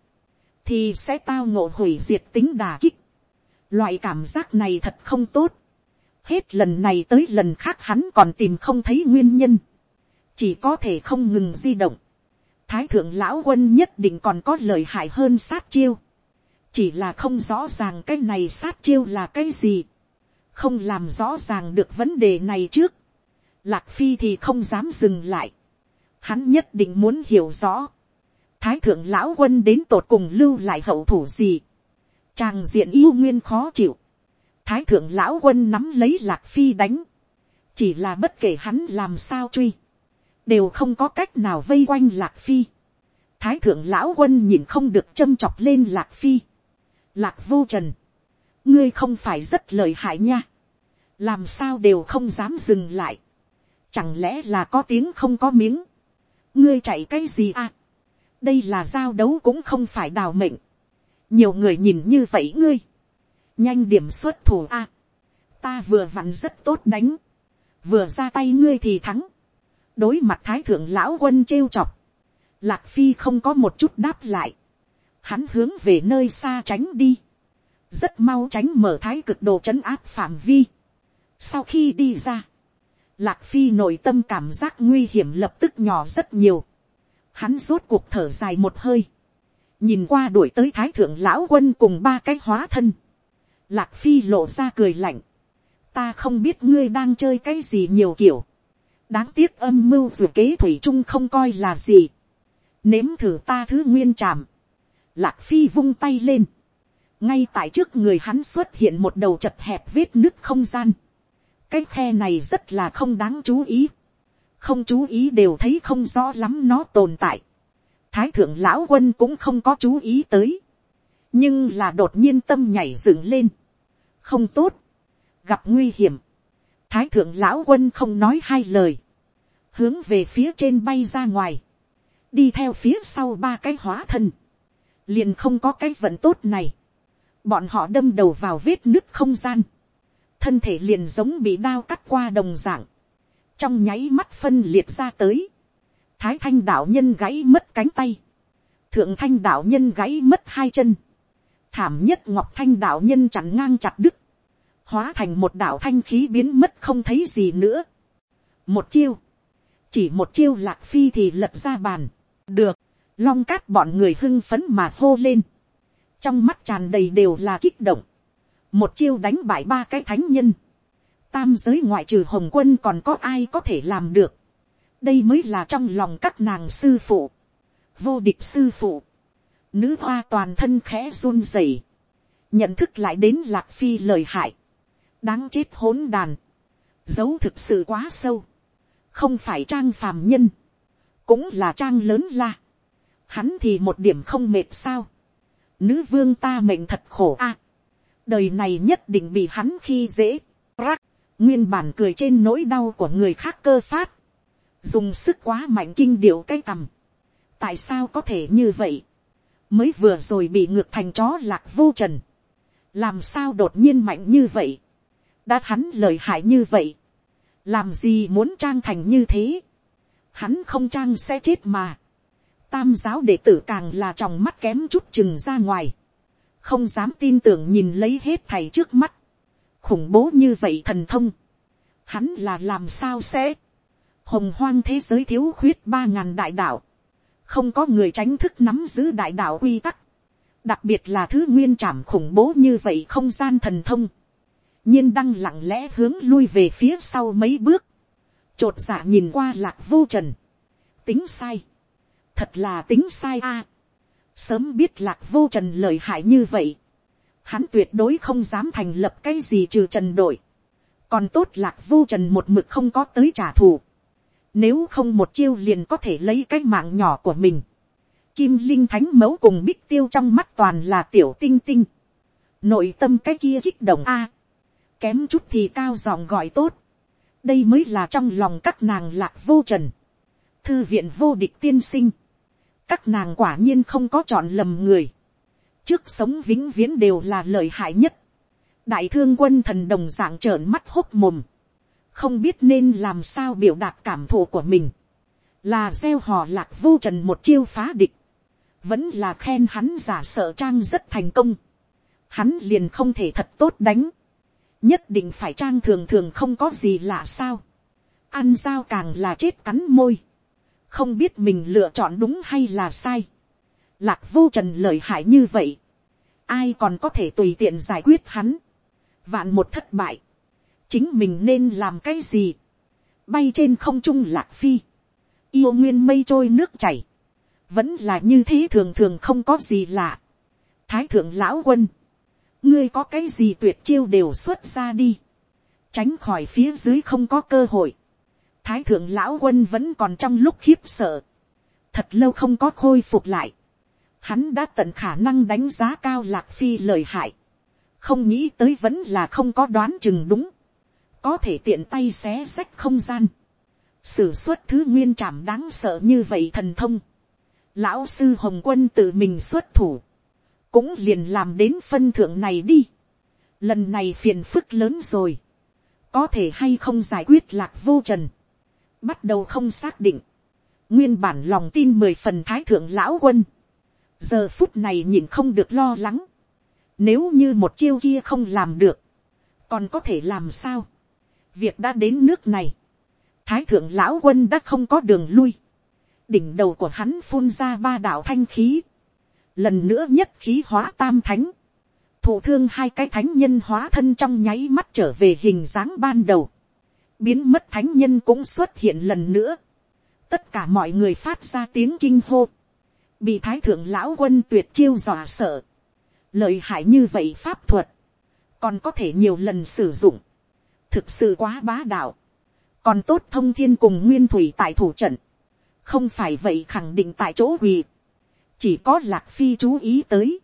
thì sẽ tao ngộ hủy diệt tính đà kích. Loại cảm giác này thật không tốt. Hết lần này tới lần khác hắn còn tìm không thấy nguyên nhân. Chỉ có thể không ngừng di động. Thái thượng lão quân nhất định còn có lời hại hơn sát chiêu. Chỉ là không rõ ràng cái này sát chiêu là cái gì. Không làm rõ ràng được vấn đề này trước. Lạc Phi thì không dám dừng lại. Hắn nhất định muốn hiểu rõ. Thái thượng lão quân đến tột cùng lưu lại hậu thủ gì. Tràng diện yêu nguyên khó chịu thái thượng lão quân nắm lấy lạc phi đánh, chỉ là bất kể hắn làm sao truy, đều không có cách nào vây quanh lạc phi. thái thượng lão quân nhìn không được châm chọc lên lạc phi. lạc vô trần, ngươi không phải rất lợi hại nha, làm sao đều không dám dừng lại, chẳng lẽ là có tiếng không có miếng, ngươi chạy cái gì à, đây là giao đấu cũng không phải đào mệnh, nhiều người nhìn như vậy ngươi, nhanh điểm xuất thủ a. ta vừa vặn rất tốt đánh, vừa ra tay ngươi thì thắng. đối mặt thái thượng lão quân trêu chọc, lạc phi không có một chút đáp lại, hắn hướng về nơi xa tránh đi, rất mau tránh mở thái cực đồ c áp phạm vi. sau khi đi ra, lạc phi nội tâm cảm giác nguy hiểm lập tức nhỏ rất nhiều, hắn rốt cuộc thở dài một hơi, nhìn qua đuổi tới thái thượng lão quân cùng ba cái hóa thân, Lạc Phi lộ ra cười lạnh. Ta không biết ngươi đang chơi cái gì nhiều kiểu. Đáng tiếc âm mưu dù kế thủy trung không coi là gì. Nếm thử ta thứ nguyên tràm. Lạc Phi vung tay lên. Ngay tại trước người hắn xuất hiện một đầu chật hẹp vết nứt không gian. Cái khe này rất là không đáng chú ý. Không chú ý đều thấy không rõ lắm nó tồn tại. Thái thượng lão quân cũng không có chú ý tới. Nhưng là đột nhiên tâm nhảy dựng lên không tốt, gặp nguy hiểm, thái thượng lão quân không nói hai lời, hướng về phía trên bay ra ngoài, đi theo phía sau ba cái hóa thân, liền không có cái vận tốt này, bọn họ đâm đầu vào vết nứt không gian, thân thể liền giống bị đao cắt qua đồng dạng, trong nháy mắt phân liệt ra tới, thái thanh đạo nhân gãy mất cánh tay, thượng thanh đạo nhân gãy mất hai chân, thảm nhất ngọc thanh đạo nhân chặn ngang chặt đứt, hóa thành một đạo thanh khí biến mất không thấy gì nữa. một chiêu, chỉ một chiêu lạc phi thì lật ra bàn, được, long cát bọn người hưng phấn mà hô lên, trong mắt tràn đầy đều là kích động, một chiêu đánh bại ba cái thánh nhân, tam giới ngoại trừ hồng quân còn có ai có thể làm được, đây mới là trong lòng các nàng sư phụ, vô địch sư phụ, nữ hoa toàn thân khẽ run rẩy, nhận thức lại đến lạc phi lời hại, đáng chết hỗn đàn, giấu thực sự quá sâu, không phải trang phàm nhân, cũng là trang lớn la, hắn thì một điểm không mệt sao, nữ vương ta mệnh thật khổ a, đời này nhất định bị hắn khi dễ, rắc, nguyên bản cười trên nỗi đau của người khác cơ phát, dùng sức quá mạnh kinh điệu cái tầm, tại sao có thể như vậy, mới vừa rồi bị ngược thành chó lạc vô trần, làm sao đột nhiên mạnh như vậy, đã hắn lời hại như vậy, làm gì muốn trang thành như thế, hắn không trang sẽ chết mà, tam giáo đệ tử càng là trong mắt kém chút chừng ra ngoài, không dám tin tưởng nhìn lấy hết thầy trước mắt, khủng bố như vậy thần thông, hắn là làm sao sẽ, hồng hoang thế giới thiếu khuyết ba ngàn đại đạo, không có người tránh thức nắm giữ đại đạo quy tắc, đặc biệt là thứ nguyên trảm khủng bố như vậy không gian thần thông, nhiên đăng lặng lẽ hướng lui về phía sau mấy bước, t r ộ t dạ nhìn qua lạc vô trần, tính sai, thật là tính sai a, sớm biết lạc vô trần lời hại như vậy, hắn tuyệt đối không dám thành lập cái gì trừ trần đội, còn tốt lạc vô trần một mực không có tới trả thù, nếu không một chiêu liền có thể lấy cái mạng nhỏ của mình, kim linh thánh mẫu cùng bích tiêu trong mắt toàn là tiểu tinh tinh, nội tâm cái kia kích động a, kém chút thì cao giọng gọi tốt, đây mới là trong lòng các nàng lạc vô trần, thư viện vô địch tiên sinh, các nàng quả nhiên không có chọn lầm người, trước sống vĩnh viễn đều là lợi hại nhất, đại thương quân thần đồng dạng trợn mắt hốc mồm, không biết nên làm sao biểu đạt cảm thụ của mình, là gieo hò lạc vô trần một chiêu phá địch, vẫn là khen hắn giả sợ trang rất thành công, hắn liền không thể thật tốt đánh, nhất định phải trang thường thường không có gì lạ sao, ăn dao càng là chết cắn môi, không biết mình lựa chọn đúng hay là sai, lạc vô trần lợi hại như vậy, ai còn có thể tùy tiện giải quyết hắn, vạn một thất bại, chính mình nên làm cái gì, bay trên không trung lạc phi, yêu nguyên mây trôi nước chảy, vẫn là như thế thường thường không có gì lạ. thái thượng lão quân, ngươi có cái gì tuyệt chiêu đều xuất ra đi, tránh khỏi phía dưới không có cơ hội thái thượng lão quân vẫn còn trong lúc khiếp sợ, thật lâu không có khôi phục lại. hắn đã tận khả năng đánh giá cao lạc phi lời hại, không nghĩ tới vẫn là không có đoán chừng đúng, có thể tiện tay xé sách không gian, sử xuất thứ nguyên trảm đáng sợ như vậy thần thông, lão sư hồng quân tự mình xuất thủ, cũng liền làm đến phân thượng này đi. lần này phiền phức lớn rồi, có thể hay không giải quyết lạc vô trần, bắt đầu không xác định, nguyên bản lòng tin mười phần thái thượng lão quân, giờ phút này nhìn không được lo lắng, nếu như một chiêu kia không làm được, còn có thể làm sao, việc đã đến nước này, thái thượng lão quân đã không có đường lui, đỉnh đầu của hắn phun ra ba đạo thanh khí, lần nữa nhất khí hóa tam thánh, thụ thương hai cái thánh nhân hóa thân trong nháy mắt trở về hình dáng ban đầu, biến mất thánh nhân cũng xuất hiện lần nữa, tất cả mọi người phát ra tiếng kinh hô, bị thái thượng lão quân tuyệt chiêu dọa sợ, lợi hại như vậy pháp thuật, còn có thể nhiều lần sử dụng, thực sự quá bá đạo, còn tốt thông thiên cùng nguyên thủy tại thủ trận, không phải vậy khẳng định tại chỗ quỳ, chỉ có lạc phi chú ý tới,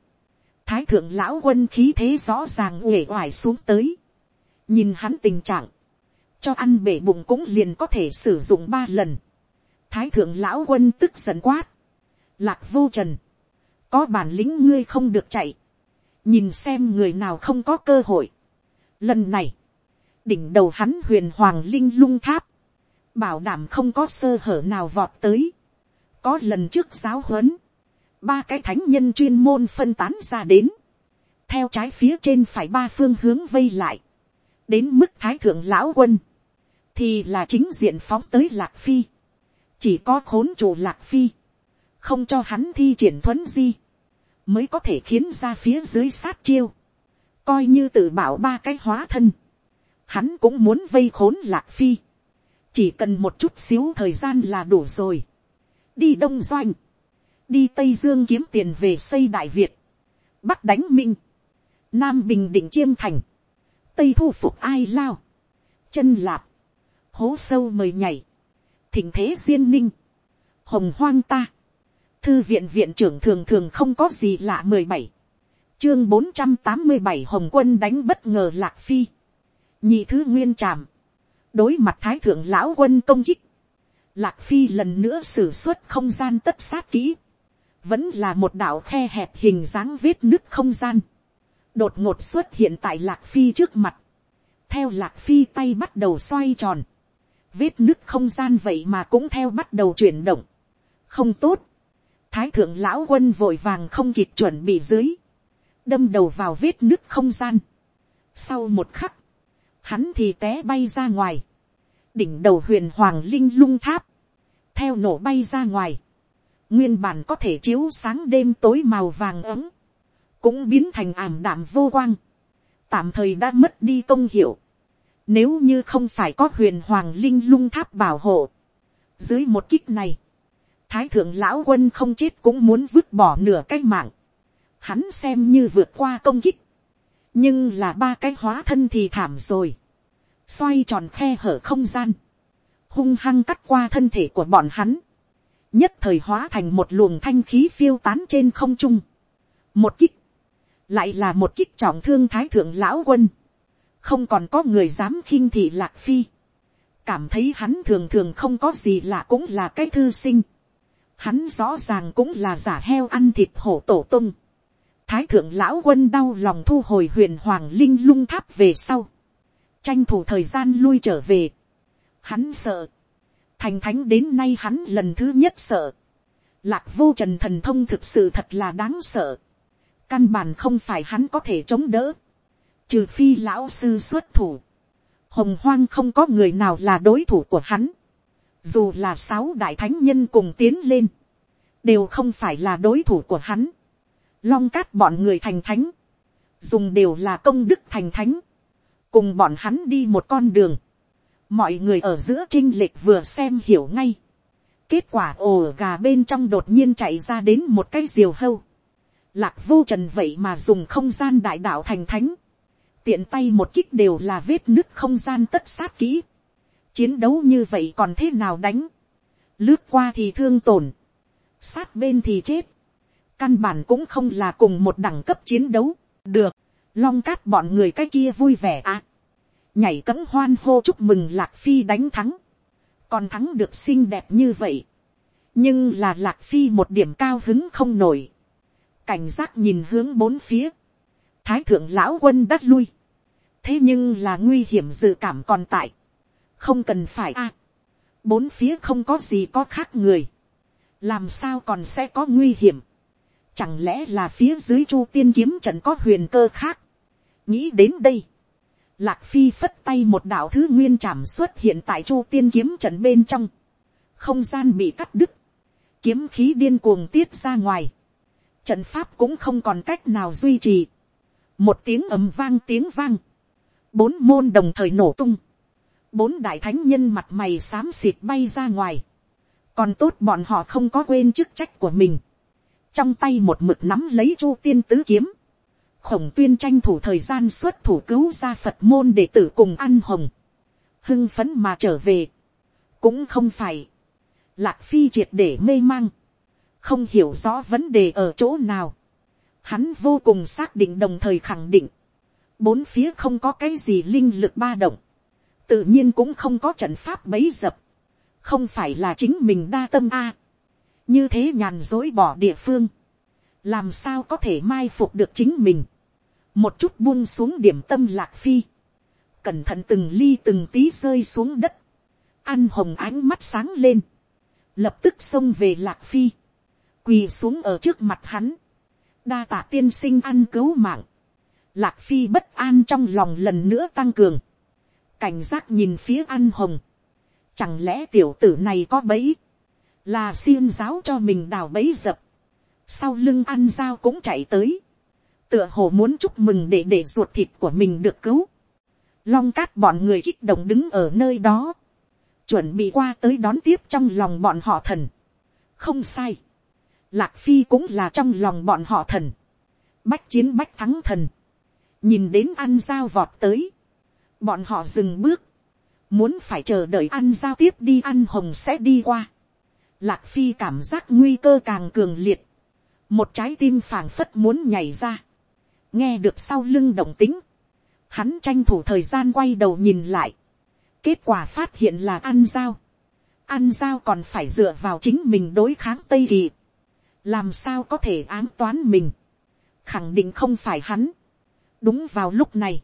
thái thượng lão quân khí thế rõ ràng uể oải xuống tới, nhìn hắn tình trạng, cho ăn bể bụng cũng liền có thể sử dụng ba lần, thái thượng lão quân tức giận quát, lạc vô trần, có bản lĩnh ngươi không được chạy, nhìn xem người nào không có cơ hội. Lần này, đỉnh đầu hắn huyền hoàng linh lung tháp, bảo đảm không có sơ hở nào vọt tới. có lần trước giáo huấn, ba cái thánh nhân chuyên môn phân tán ra đến, theo trái phía trên phải ba phương hướng vây lại, đến mức thái thượng lão quân, thì là chính diện phóng tới lạc phi, chỉ có khốn chủ lạc phi, không cho hắn thi triển thuấn di, mới có thể khiến ra phía dưới sát chiêu, coi như tự bảo ba cái hóa thân, hắn cũng muốn vây khốn lạc phi, chỉ cần một chút xíu thời gian là đủ rồi, đi đông doanh, đi tây dương kiếm tiền về xây đại việt, bắc đánh minh, nam bình định chiêm thành, tây thu phục ai lao, chân lạp, hố sâu mời nhảy, thỉnh thế duyên ninh, hồng hoang ta, thư viện viện trưởng thường thường không có gì lạ mười bảy, chương bốn trăm tám mươi bảy hồng quân đánh bất ngờ lạc phi, nhị thứ nguyên tràm, đối mặt thái thượng lão quân công kích, lạc phi lần nữa xử suất không gian tất sát kỹ, vẫn là một đạo khe hẹp hình dáng vết nứt không gian, đột ngột xuất hiện tại lạc phi trước mặt, theo lạc phi tay bắt đầu xoay tròn, vết nứt không gian vậy mà cũng theo bắt đầu chuyển động, không tốt, thái thượng lão quân vội vàng không kịp chuẩn bị dưới, đâm đầu vào vết nứt không gian. Sau một khắc, hắn thì té bay ra ngoài, đỉnh đầu huyền hoàng linh lung tháp, theo nổ bay ra ngoài, nguyên bản có thể chiếu sáng đêm tối màu vàng ấm, cũng biến thành ảm đạm vô quang, tạm thời đã mất đi công hiệu, nếu như không phải có huyền hoàng linh lung tháp bảo hộ, dưới một kích này, thái thượng lão quân không chết cũng muốn vứt bỏ nửa cái mạng, hắn xem như vượt qua công kích, nhưng là ba cái hóa thân thì thảm rồi, xoay tròn khe hở không gian, hung hăng cắt qua thân thể của bọn hắn, nhất thời hóa thành một luồng thanh khí phiêu tán trên không trung, một kích, lại là một kích trọng thương thái thượng lão quân, không còn có người dám khinh thị lạc phi, cảm thấy hắn thường thường không có gì lạ cũng là cái thư sinh, hắn rõ ràng cũng là giả heo ăn thịt hổ tổ tung. Thái thượng lão quân đau lòng thu hồi huyền hoàng linh lung tháp về sau. Tranh thủ thời gian lui trở về. Hắn sợ. Thành thánh đến nay hắn lần thứ nhất sợ. Lạc vô trần thần thông thực sự thật là đáng sợ. Căn bản không phải hắn có thể chống đỡ trừ phi lão sư xuất thủ, hồng hoang không có người nào là đối thủ của hắn, dù là sáu đại thánh nhân cùng tiến lên, đều không phải là đối thủ của hắn, long cát bọn người thành thánh, dùng đều là công đức thành thánh, cùng bọn hắn đi một con đường, mọi người ở giữa trinh lệch vừa xem hiểu ngay, kết quả ồ gà bên trong đột nhiên chạy ra đến một cái diều hâu, lạc vô trần vậy mà dùng không gian đại đạo thành thánh, tiện tay một kích đều là vết nứt không gian tất sát kỹ, chiến đấu như vậy còn thế nào đánh, lướt qua thì thương tổn, sát bên thì chết, căn bản cũng không là cùng một đẳng cấp chiến đấu, được, long cát bọn người cái kia vui vẻ à, nhảy cấm hoan hô chúc mừng lạc phi đánh thắng, còn thắng được xinh đẹp như vậy, nhưng là lạc phi một điểm cao hứng không nổi, cảnh giác nhìn hướng bốn phía, thái thượng lão quân đắt lui, thế nhưng là nguy hiểm dự cảm còn tại, không cần phải a, bốn phía không có gì có khác người, làm sao còn sẽ có nguy hiểm, chẳng lẽ là phía dưới chu tiên kiếm trận có huyền cơ khác, nghĩ đến đây, lạc phi phất tay một đạo thứ nguyên trảm xuất hiện tại chu tiên kiếm trận bên trong, không gian bị cắt đứt, kiếm khí điên cuồng tiết ra ngoài, trận pháp cũng không còn cách nào duy trì, một tiếng ầm vang tiếng vang, bốn môn đồng thời nổ tung, bốn đại thánh nhân mặt mày xám xịt bay ra ngoài, còn tốt bọn họ không có quên chức trách của mình, trong tay một mực nắm lấy chu tiên tứ kiếm, khổng tuyên tranh thủ thời gian xuất thủ cứu ra phật môn để tử cùng ăn hồng, hưng phấn mà trở về, cũng không phải, lạc phi triệt để mê mang, không hiểu rõ vấn đề ở chỗ nào, hắn vô cùng xác định đồng thời khẳng định, bốn phía không có cái gì linh lực ba động, tự nhiên cũng không có trận pháp bấy dập, không phải là chính mình đa tâm a, như thế nhàn dối bỏ địa phương, làm sao có thể mai phục được chính mình, một chút buông xuống điểm tâm lạc phi, cẩn thận từng ly từng tí rơi xuống đất, ăn hồng ánh mắt sáng lên, lập tức xông về lạc phi, quỳ xuống ở trước mặt hắn, đa tạ tiên sinh ăn cứu mạng, lạc phi bất an trong lòng lần nữa tăng cường, cảnh giác nhìn phía ăn hồng, chẳng lẽ tiểu tử này có bẫy, là xiêm giáo cho mình đào bẫy dập, sau lưng ăn dao cũng chạy tới, tựa hồ muốn chúc mừng để để ruột thịt của mình được cứu, long cát bọn người kích động đứng ở nơi đó, chuẩn bị qua tới đón tiếp trong lòng bọn họ thần, không sai, lạc phi cũng là trong lòng bọn họ thần, bách chiến bách thắng thần, nhìn đến ăn dao vọt tới, bọn họ dừng bước, muốn phải chờ đợi ăn giao tiếp đi ăn hồng sẽ đi qua. Lạc phi cảm giác nguy cơ càng cường liệt, một trái tim phảng phất muốn nhảy ra, nghe được sau lưng động tính, hắn tranh thủ thời gian quay đầu nhìn lại, kết quả phát hiện là ăn dao, ăn dao còn phải dựa vào chính mình đối kháng tây kỳ, làm sao có thể ám toán mình, khẳng định không phải hắn đúng vào lúc này,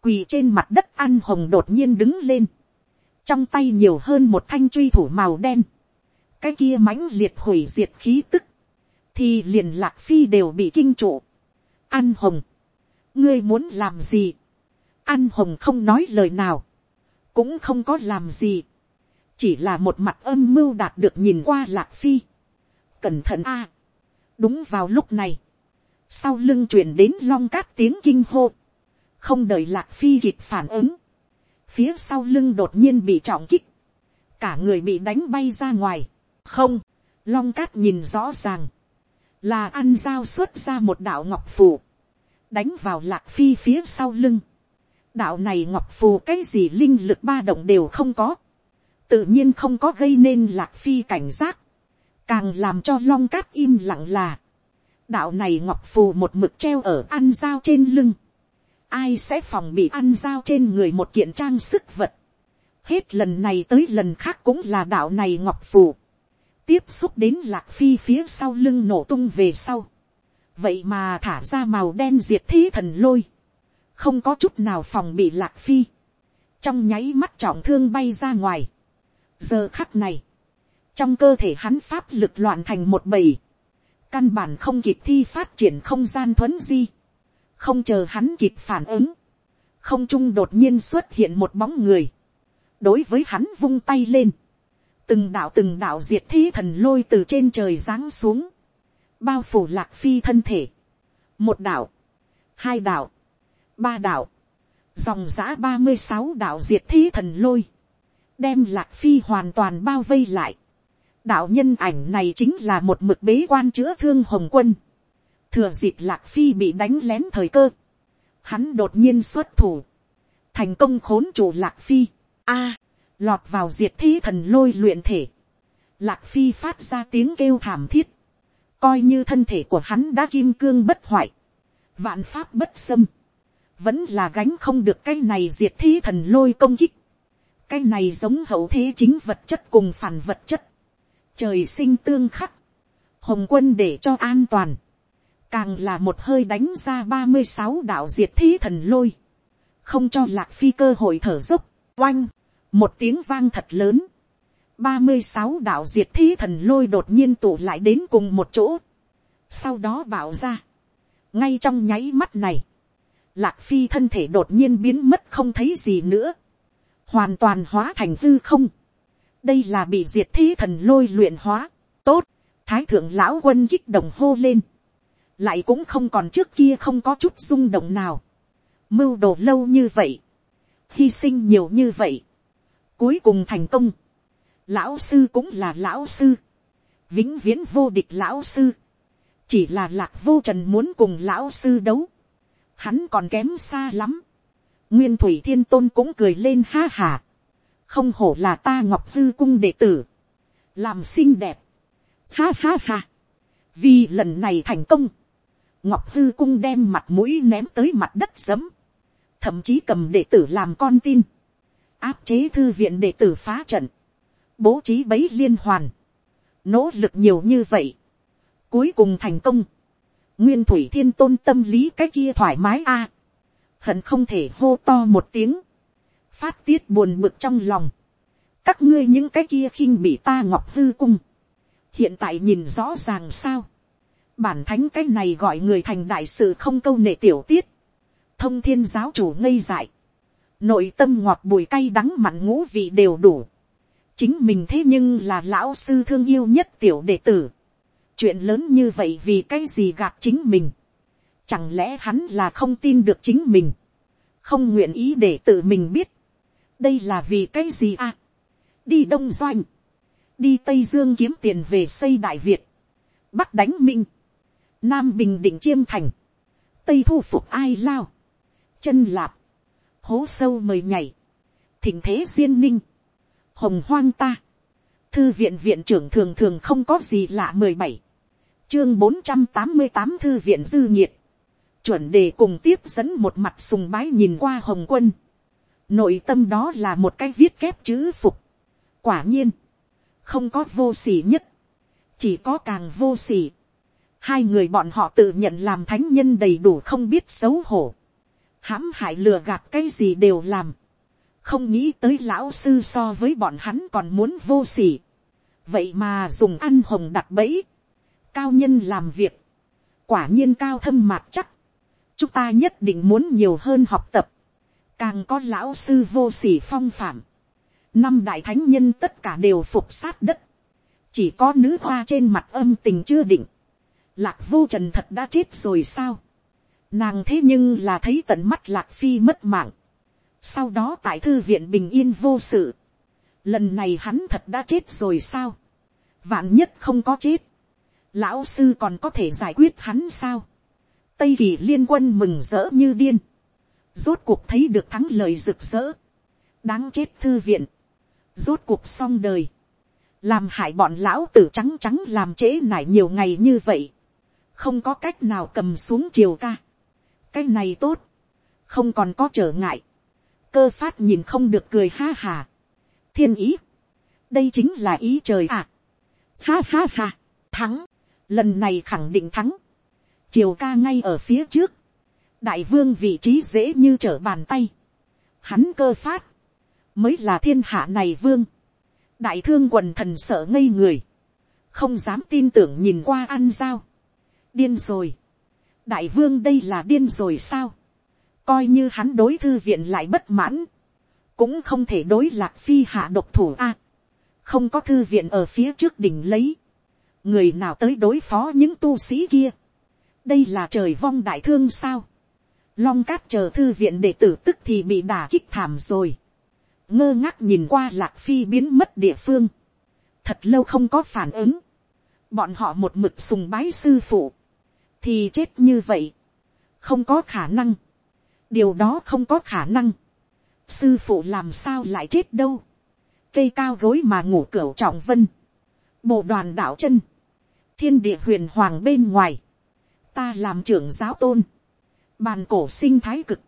quỳ trên mặt đất ăn hồng đột nhiên đứng lên, trong tay nhiều hơn một thanh truy thủ màu đen, cái kia mãnh liệt hủy diệt khí tức, thì liền lạc phi đều bị kinh trụ. ăn hồng, ngươi muốn làm gì, ăn hồng không nói lời nào, cũng không có làm gì, chỉ là một mặt âm mưu đạt được nhìn qua lạc phi. cẩn thận a, đúng vào lúc này, sau lưng truyền đến long cát tiếng kinh hô, không đợi lạc phi kịp phản ứng, phía sau lưng đột nhiên bị trọng kích, cả người bị đánh bay ra ngoài, không, long cát nhìn rõ ràng, là ăn dao xuất ra một đạo ngọc phù, đánh vào lạc phi phía sau lưng, đạo này ngọc phù cái gì linh lực ba động đều không có, tự nhiên không có gây nên lạc phi cảnh giác, càng làm cho long cát im lặng là, đạo này ngọc phù một mực treo ở ăn dao trên lưng, ai sẽ phòng bị ăn dao trên người một kiện trang sức vật. Hết lần này tới lần khác cũng là đạo này ngọc phù. Tiếp xúc đến lạc phi phía sau lưng nổ tung về sau. Vậy mà thả ra màu đen diệt thế thần lôi. Không có chút nào phòng bị lạc phi. Trong nháy mắt trọng thương bay ra ngoài. Giờ khắc này. Trong cơ thể hắn pháp lực loạn thành một bầy. Căn bản không kịp thi phát triển không gian thuấn di. Không chờ hắn kịp phản ứng, không trung đột nhiên xuất hiện một bóng người, đối với hắn vung tay lên, từng đạo từng đạo diệt thi thần lôi từ trên trời giáng xuống, bao phủ lạc phi thân thể, một đạo, hai đạo, ba đạo, dòng giã ba mươi sáu đạo diệt thi thần lôi, đem lạc phi hoàn toàn bao vây lại đạo nhân ảnh này chính là một mực bế quan chữa thương hồng quân, thừa dịp lạc phi bị đánh lén thời cơ, hắn đột nhiên xuất thủ, thành công khốn chủ lạc phi, a, à, lọt vào diệt thi thần lôi luyện thể, lạc phi phát ra tiếng kêu thảm thiết, coi như thân thể của hắn đã kim cương bất hoại, vạn pháp bất xâm, vẫn là gánh không được cái này diệt thi thần lôi công kích, cái này giống hậu thế chính vật chất cùng phản vật chất, trời sinh tương khắc, hồng quân để cho an toàn, càng là một hơi đánh ra ba mươi sáu đạo diệt thi thần lôi, không cho lạc phi cơ hội thở dốc, oanh, một tiếng vang thật lớn, ba mươi sáu đạo diệt thi thần lôi đột nhiên tụ lại đến cùng một chỗ, sau đó bảo ra, ngay trong nháy mắt này, lạc phi thân thể đột nhiên biến mất không thấy gì nữa, hoàn toàn hóa thành hư không, đây là bị diệt thế thần lôi luyện hóa, tốt, thái thượng lão quân kích động hô lên, lại cũng không còn trước kia không có chút rung động nào, mưu đồ lâu như vậy, hy sinh nhiều như vậy, cuối cùng thành công, lão sư cũng là lão sư, vĩnh viễn vô địch lão sư, chỉ là lạc vô trần muốn cùng lão sư đấu, hắn còn kém xa lắm, nguyên thủy thiên tôn cũng cười lên ha hà, không hổ là ta ngọc hư cung đệ tử, làm xinh đẹp, ha ha ha, vì lần này thành công, ngọc hư cung đem mặt mũi ném tới mặt đất sấm, thậm chí cầm đệ tử làm con tin, áp chế thư viện đệ tử phá trận, bố trí bấy liên hoàn, nỗ lực nhiều như vậy, cuối cùng thành công, nguyên thủy thiên tôn tâm lý cái kia thoải mái a, hận không thể hô to một tiếng, phát tiết buồn bực trong lòng, các ngươi những cái kia khinh bị ta ngọc hư cung, hiện tại nhìn rõ ràng sao, bản thánh cái này gọi người thành đại sự không câu nệ tiểu tiết, thông thiên giáo chủ ngây dại, nội tâm ngọt bùi cay đắng mặn ngũ vị đều đủ, chính mình thế nhưng là lão sư thương yêu nhất tiểu đệ tử, chuyện lớn như vậy vì cái gì gạt chính mình, chẳng lẽ hắn là không tin được chính mình, không nguyện ý để tự mình biết, đây là vì cái gì à, đi đông doanh, đi tây dương kiếm tiền về xây đại việt, bắc đánh minh, nam bình định chiêm thành, tây thu phục ai lao, chân lạp, hố sâu mời nhảy, thỉnh thế duyên ninh, hồng hoang ta, thư viện viện trưởng thường thường không có gì lạ mười bảy, chương bốn trăm tám mươi tám thư viện dư nhiệt, chuẩn đề cùng tiếp dẫn một mặt sùng bái nhìn qua hồng quân, nội tâm đó là một cái viết kép chữ phục, quả nhiên, không có vô s ỉ nhất, chỉ có càng vô s ỉ hai người bọn họ tự nhận làm thánh nhân đầy đủ không biết xấu hổ, hãm hại lừa gạt cái gì đều làm, không nghĩ tới lão sư so với bọn hắn còn muốn vô s ỉ vậy mà dùng ăn hồng đặt bẫy, cao nhân làm việc, quả nhiên cao thâm mạt chắc, chúng ta nhất định muốn nhiều hơn học tập, càng có lão sư vô sỉ phong phạm, năm đại thánh nhân tất cả đều phục sát đất, chỉ có nữ hoa trên mặt âm tình chưa định, lạc vô trần thật đã chết rồi sao, nàng thế nhưng là thấy tận mắt lạc phi mất mạng, sau đó tại thư viện bình yên vô sự, lần này hắn thật đã chết rồi sao, vạn nhất không có chết, lão sư còn có thể giải quyết hắn sao, tây kỳ liên quân mừng rỡ như điên, rốt cuộc thấy được thắng lợi rực rỡ, đáng chết thư viện, rốt cuộc xong đời, làm hại bọn lão tử trắng trắng làm trễ nải nhiều ngày như vậy, không có cách nào cầm xuống triều ca, cái này tốt, không còn có trở ngại, cơ phát nhìn không được cười ha hà, thiên ý, đây chính là ý trời à, ha ha ha, thắng, lần này khẳng định thắng, triều ca ngay ở phía trước, đại vương vị trí dễ như trở bàn tay, hắn cơ phát, mới là thiên hạ này vương, đại thương quần thần sợ ngây người, không dám tin tưởng nhìn qua ăn dao, điên rồi, đại vương đây là điên rồi sao, coi như hắn đối thư viện lại bất mãn, cũng không thể đối lạc phi hạ độc thủ a, không có thư viện ở phía trước đỉnh lấy, người nào tới đối phó những tu sĩ kia, đây là trời vong đại thương sao, long cát chờ thư viện đệ tử tức thì bị đả kích thảm rồi, ngơ ngác nhìn qua lạc phi biến mất địa phương, thật lâu không có phản ứng, bọn họ một mực sùng bái sư phụ, thì chết như vậy, không có khả năng, điều đó không có khả năng, sư phụ làm sao lại chết đâu, cây cao gối mà ngủ cửa trọng vân, bộ đoàn đạo chân, thiên địa huyền hoàng bên ngoài, ta làm trưởng giáo tôn, bàn cổ sinh thái cực,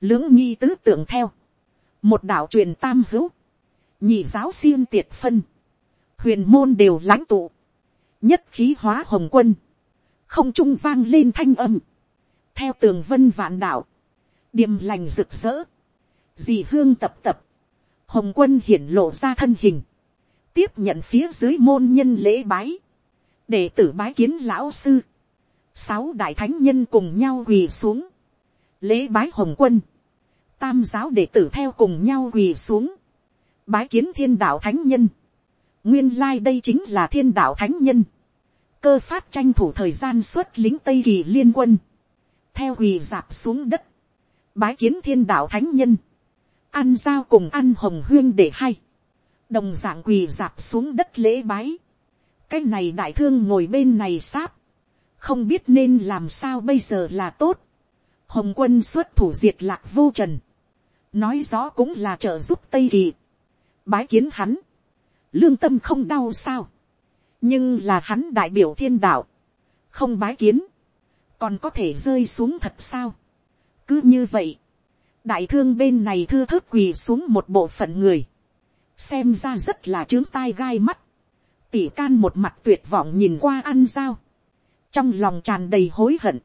lưỡng nghi tứ tưởng theo, một đạo truyền tam hữu, nhị giáo xiêm tiệt phân, huyền môn đều lãnh tụ, nhất khí hóa hồng quân, không trung vang lên thanh âm, theo tường vân vạn đạo, điềm lành rực rỡ, dì hương tập tập, hồng quân hiển lộ ra thân hình, tiếp nhận phía dưới môn nhân lễ bái, để tử bái kiến lão sư, sáu đại thánh nhân cùng nhau quỳ xuống, lễ bái hồng quân, tam giáo đệ tử theo cùng nhau quỳ xuống, bái kiến thiên đạo thánh nhân, nguyên lai đây chính là thiên đạo thánh nhân, cơ phát tranh thủ thời gian xuất lính tây kỳ liên quân, theo quỳ dạp xuống đất, bái kiến thiên đạo thánh nhân, ăn giao cùng ăn hồng huyên để hay, đồng d ạ n g quỳ dạp xuống đất lễ bái, cái này đại thương ngồi bên này sáp, không biết nên làm sao bây giờ là tốt, hồng quân xuất thủ diệt lạc vô trần, nói rõ cũng là trợ giúp tây kỳ, bái kiến hắn, lương tâm không đau sao, nhưng là hắn đại biểu thiên đạo, không bái kiến, còn có thể rơi xuống thật sao, cứ như vậy, đại thương bên này thưa thớt quỳ xuống một bộ phận người, xem ra rất là trướng tai gai mắt, tỷ can một mặt tuyệt vọng nhìn qua ăn dao, trong lòng tràn đầy hối hận,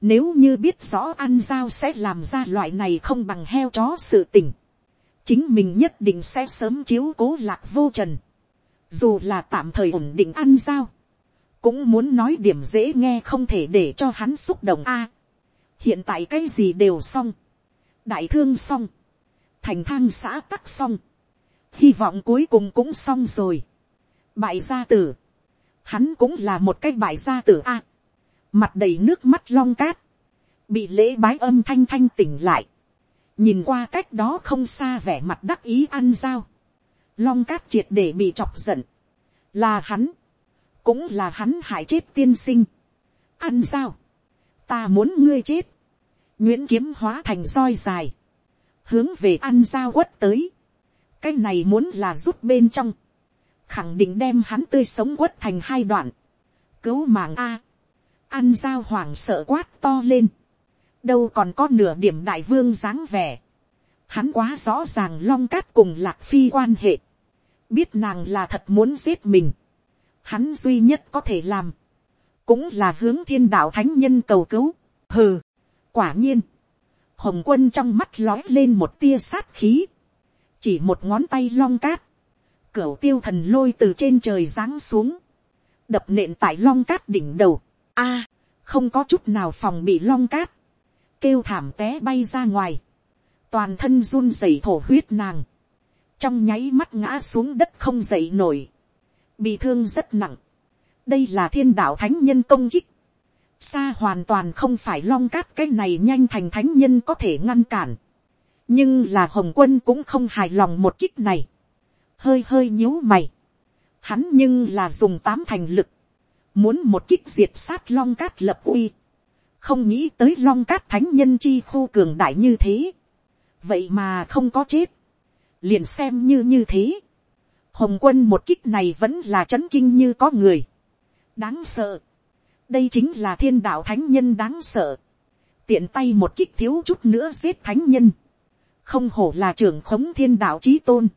nếu như biết rõ ăn dao sẽ làm ra loại này không bằng heo chó sự tình, chính mình nhất định sẽ sớm chiếu cố lạc vô trần, dù là tạm thời ổn định ăn dao, cũng muốn nói điểm dễ nghe không thể để cho hắn xúc động a. hiện tại cái gì đều xong, đại thương xong, thành thang xã tắc xong, hy vọng cuối cùng cũng xong rồi. bại gia tử, hắn cũng là một cái bại gia tử a, mặt đầy nước mắt long cát, bị lễ bái âm thanh thanh tỉnh lại, nhìn qua cách đó không xa vẻ mặt đắc ý ăn dao, long cát triệt để bị chọc giận, là hắn, cũng là hắn hại chết tiên sinh, ăn dao, ta muốn ngươi chết, nguyễn kiếm hóa thành roi dài, hướng về ăn dao quất tới, cái này muốn là rút bên trong, khẳng định đem hắn tươi sống quất thành hai đoạn, cứu mạng a, ăn dao hoảng sợ quát to lên, đâu còn có nửa điểm đại vương dáng vẻ, hắn quá rõ ràng long cát cùng lạc phi quan hệ, biết nàng là thật muốn giết mình, hắn duy nhất có thể làm, cũng là hướng thiên đạo thánh nhân cầu cứu, hừ, quả nhiên, hồng quân trong mắt lói lên một tia sát khí, chỉ một ngón tay long cát, cửu tiêu thần lôi từ trên trời giáng xuống, đập nện tại long cát đỉnh đầu, a, không có chút nào phòng bị long cát, kêu thảm té bay ra ngoài, toàn thân run rẩy thổ huyết nàng, trong nháy mắt ngã xuống đất không dậy nổi, bị thương rất nặng, đây là thiên đạo thánh nhân công kích, xa hoàn toàn không phải long cát cái này nhanh thành thánh nhân có thể ngăn cản. nhưng là hồng quân cũng không hài lòng một kích này hơi hơi nhíu mày. hắn nhưng là dùng tám thành lực. muốn một kích diệt sát long cát lập uy. không nghĩ tới long cát thánh nhân chi khu cường đại như thế. vậy mà không có chết. liền xem như như thế. hồng quân một kích này vẫn là chấn kinh như có người. đáng sợ đây chính là thiên đạo thánh nhân đáng sợ. tiện tay một kích thiếu chút nữa giết thánh nhân. không hổ là trưởng khống thiên đạo trí tôn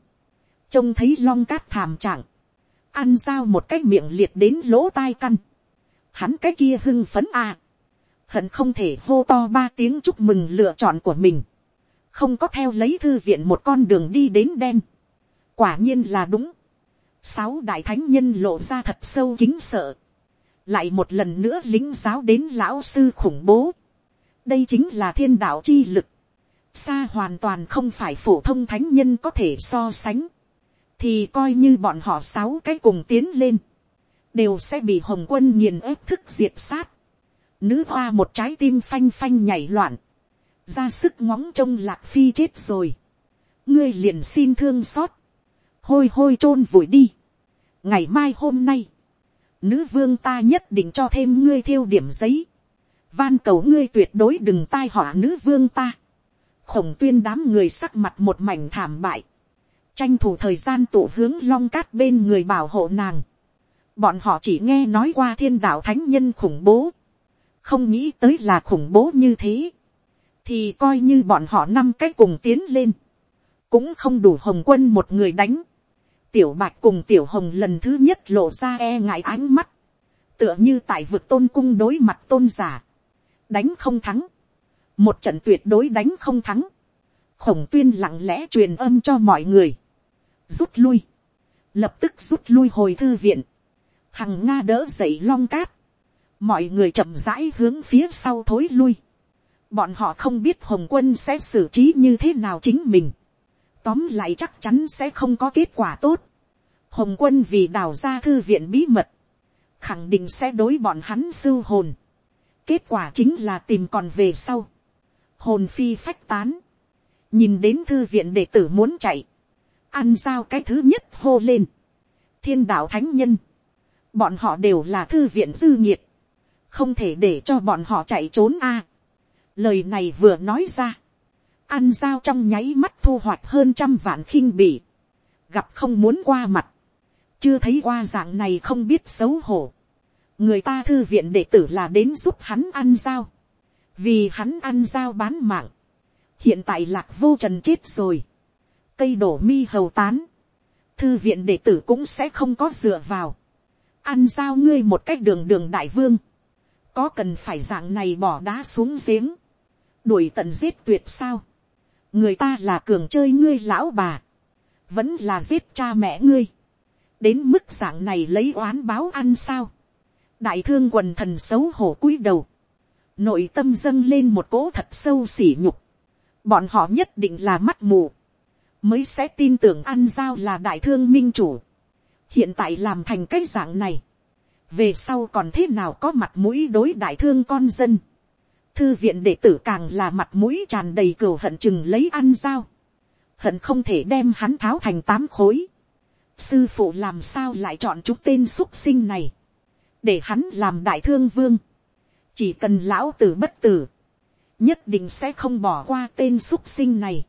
trông thấy long cát thảm trạng. ăn dao một cái miệng liệt đến lỗ tai căn. hắn cái kia hưng phấn à. hận không thể hô to ba tiếng chúc mừng lựa chọn của mình. không có theo lấy thư viện một con đường đi đến đen. quả nhiên là đúng. sáu đại thánh nhân lộ ra thật sâu kính sợ lại một lần nữa lính giáo đến lão sư khủng bố. đây chính là thiên đạo chi lực, xa hoàn toàn không phải phổ thông thánh nhân có thể so sánh, thì coi như bọn họ sáu cái cùng tiến lên, đều sẽ bị hồng quân nghiền ép thức diệt sát, nữ hoa một trái tim phanh phanh nhảy loạn, ra sức ngóng trông lạc phi chết rồi, ngươi liền xin thương xót, hôi hôi t r ô n vùi đi, ngày mai hôm nay, nữ vương ta nhất định cho thêm ngươi thiêu điểm giấy, van cầu ngươi tuyệt đối đừng tai họa nữ vương ta, khổng tuyên đám người sắc mặt một mảnh thảm bại, tranh thủ thời gian tụ hướng long cát bên người bảo hộ nàng, bọn họ chỉ nghe nói qua thiên đạo thánh nhân khủng bố, không nghĩ tới là khủng bố như thế, thì coi như bọn họ năm cái cùng tiến lên, cũng không đủ hồng quân một người đánh. tiểu bạch cùng tiểu hồng lần thứ nhất lộ ra e ngại ánh mắt, tựa như tại vực tôn cung đối mặt tôn giả, đánh không thắng, một trận tuyệt đối đánh không thắng, khổng tuyên lặng lẽ truyền âm cho mọi người, rút lui, lập tức rút lui hồi thư viện, hằng nga đỡ dậy long cát, mọi người chậm rãi hướng phía sau thối lui, bọn họ không biết hồng quân sẽ xử trí như thế nào chính mình, tóm lại chắc chắn sẽ không có kết quả tốt. hồng quân vì đào ra thư viện bí mật, khẳng định sẽ đối bọn hắn sưu hồn. kết quả chính là tìm còn về sau. hồn phi phách tán. nhìn đến thư viện đệ tử muốn chạy ăn giao cái thứ nhất hô lên. thiên đạo thánh nhân. bọn họ đều là thư viện dư nhiệt. không thể để cho bọn họ chạy trốn a. lời này vừa nói ra ăn giao trong nháy mắt thu hoạch hơn trăm vạn khinh bỉ, gặp không muốn qua mặt, chưa thấy qua dạng này không biết xấu hổ, người ta thư viện đệ tử là đến giúp hắn ăn giao. vì hắn ăn giao bán mạng, hiện tại lạc vô trần chết rồi, cây đổ mi hầu tán, thư viện đệ tử cũng sẽ không có dựa vào, ăn giao ngươi một cách đường đường đại vương, có cần phải dạng này bỏ đá xuống giếng, đuổi tận giết tuyệt sao, người ta là cường chơi ngươi lão bà, vẫn là giết cha mẹ ngươi, đến mức dạng này lấy oán báo ăn sao, đại thương quần thần xấu hổ cúi đầu, nội tâm dâng lên một cỗ thật sâu sỉ nhục, bọn họ nhất định là mắt mù, mới sẽ tin tưởng ăn giao là đại thương minh chủ, hiện tại làm thành cái dạng này, về sau còn thế nào có mặt mũi đối đại thương con dân, Thư viện đệ tử càng là mặt mũi tràn đầy cừu hận chừng lấy ăn dao. Hận không thể đem hắn tháo thành tám khối. Sư phụ làm sao lại chọn chúng tên xuất sinh này. Để hắn làm đại thương vương. Chỉ cần lão tử bất tử. Nhất định sẽ không bỏ qua tên xuất sinh này.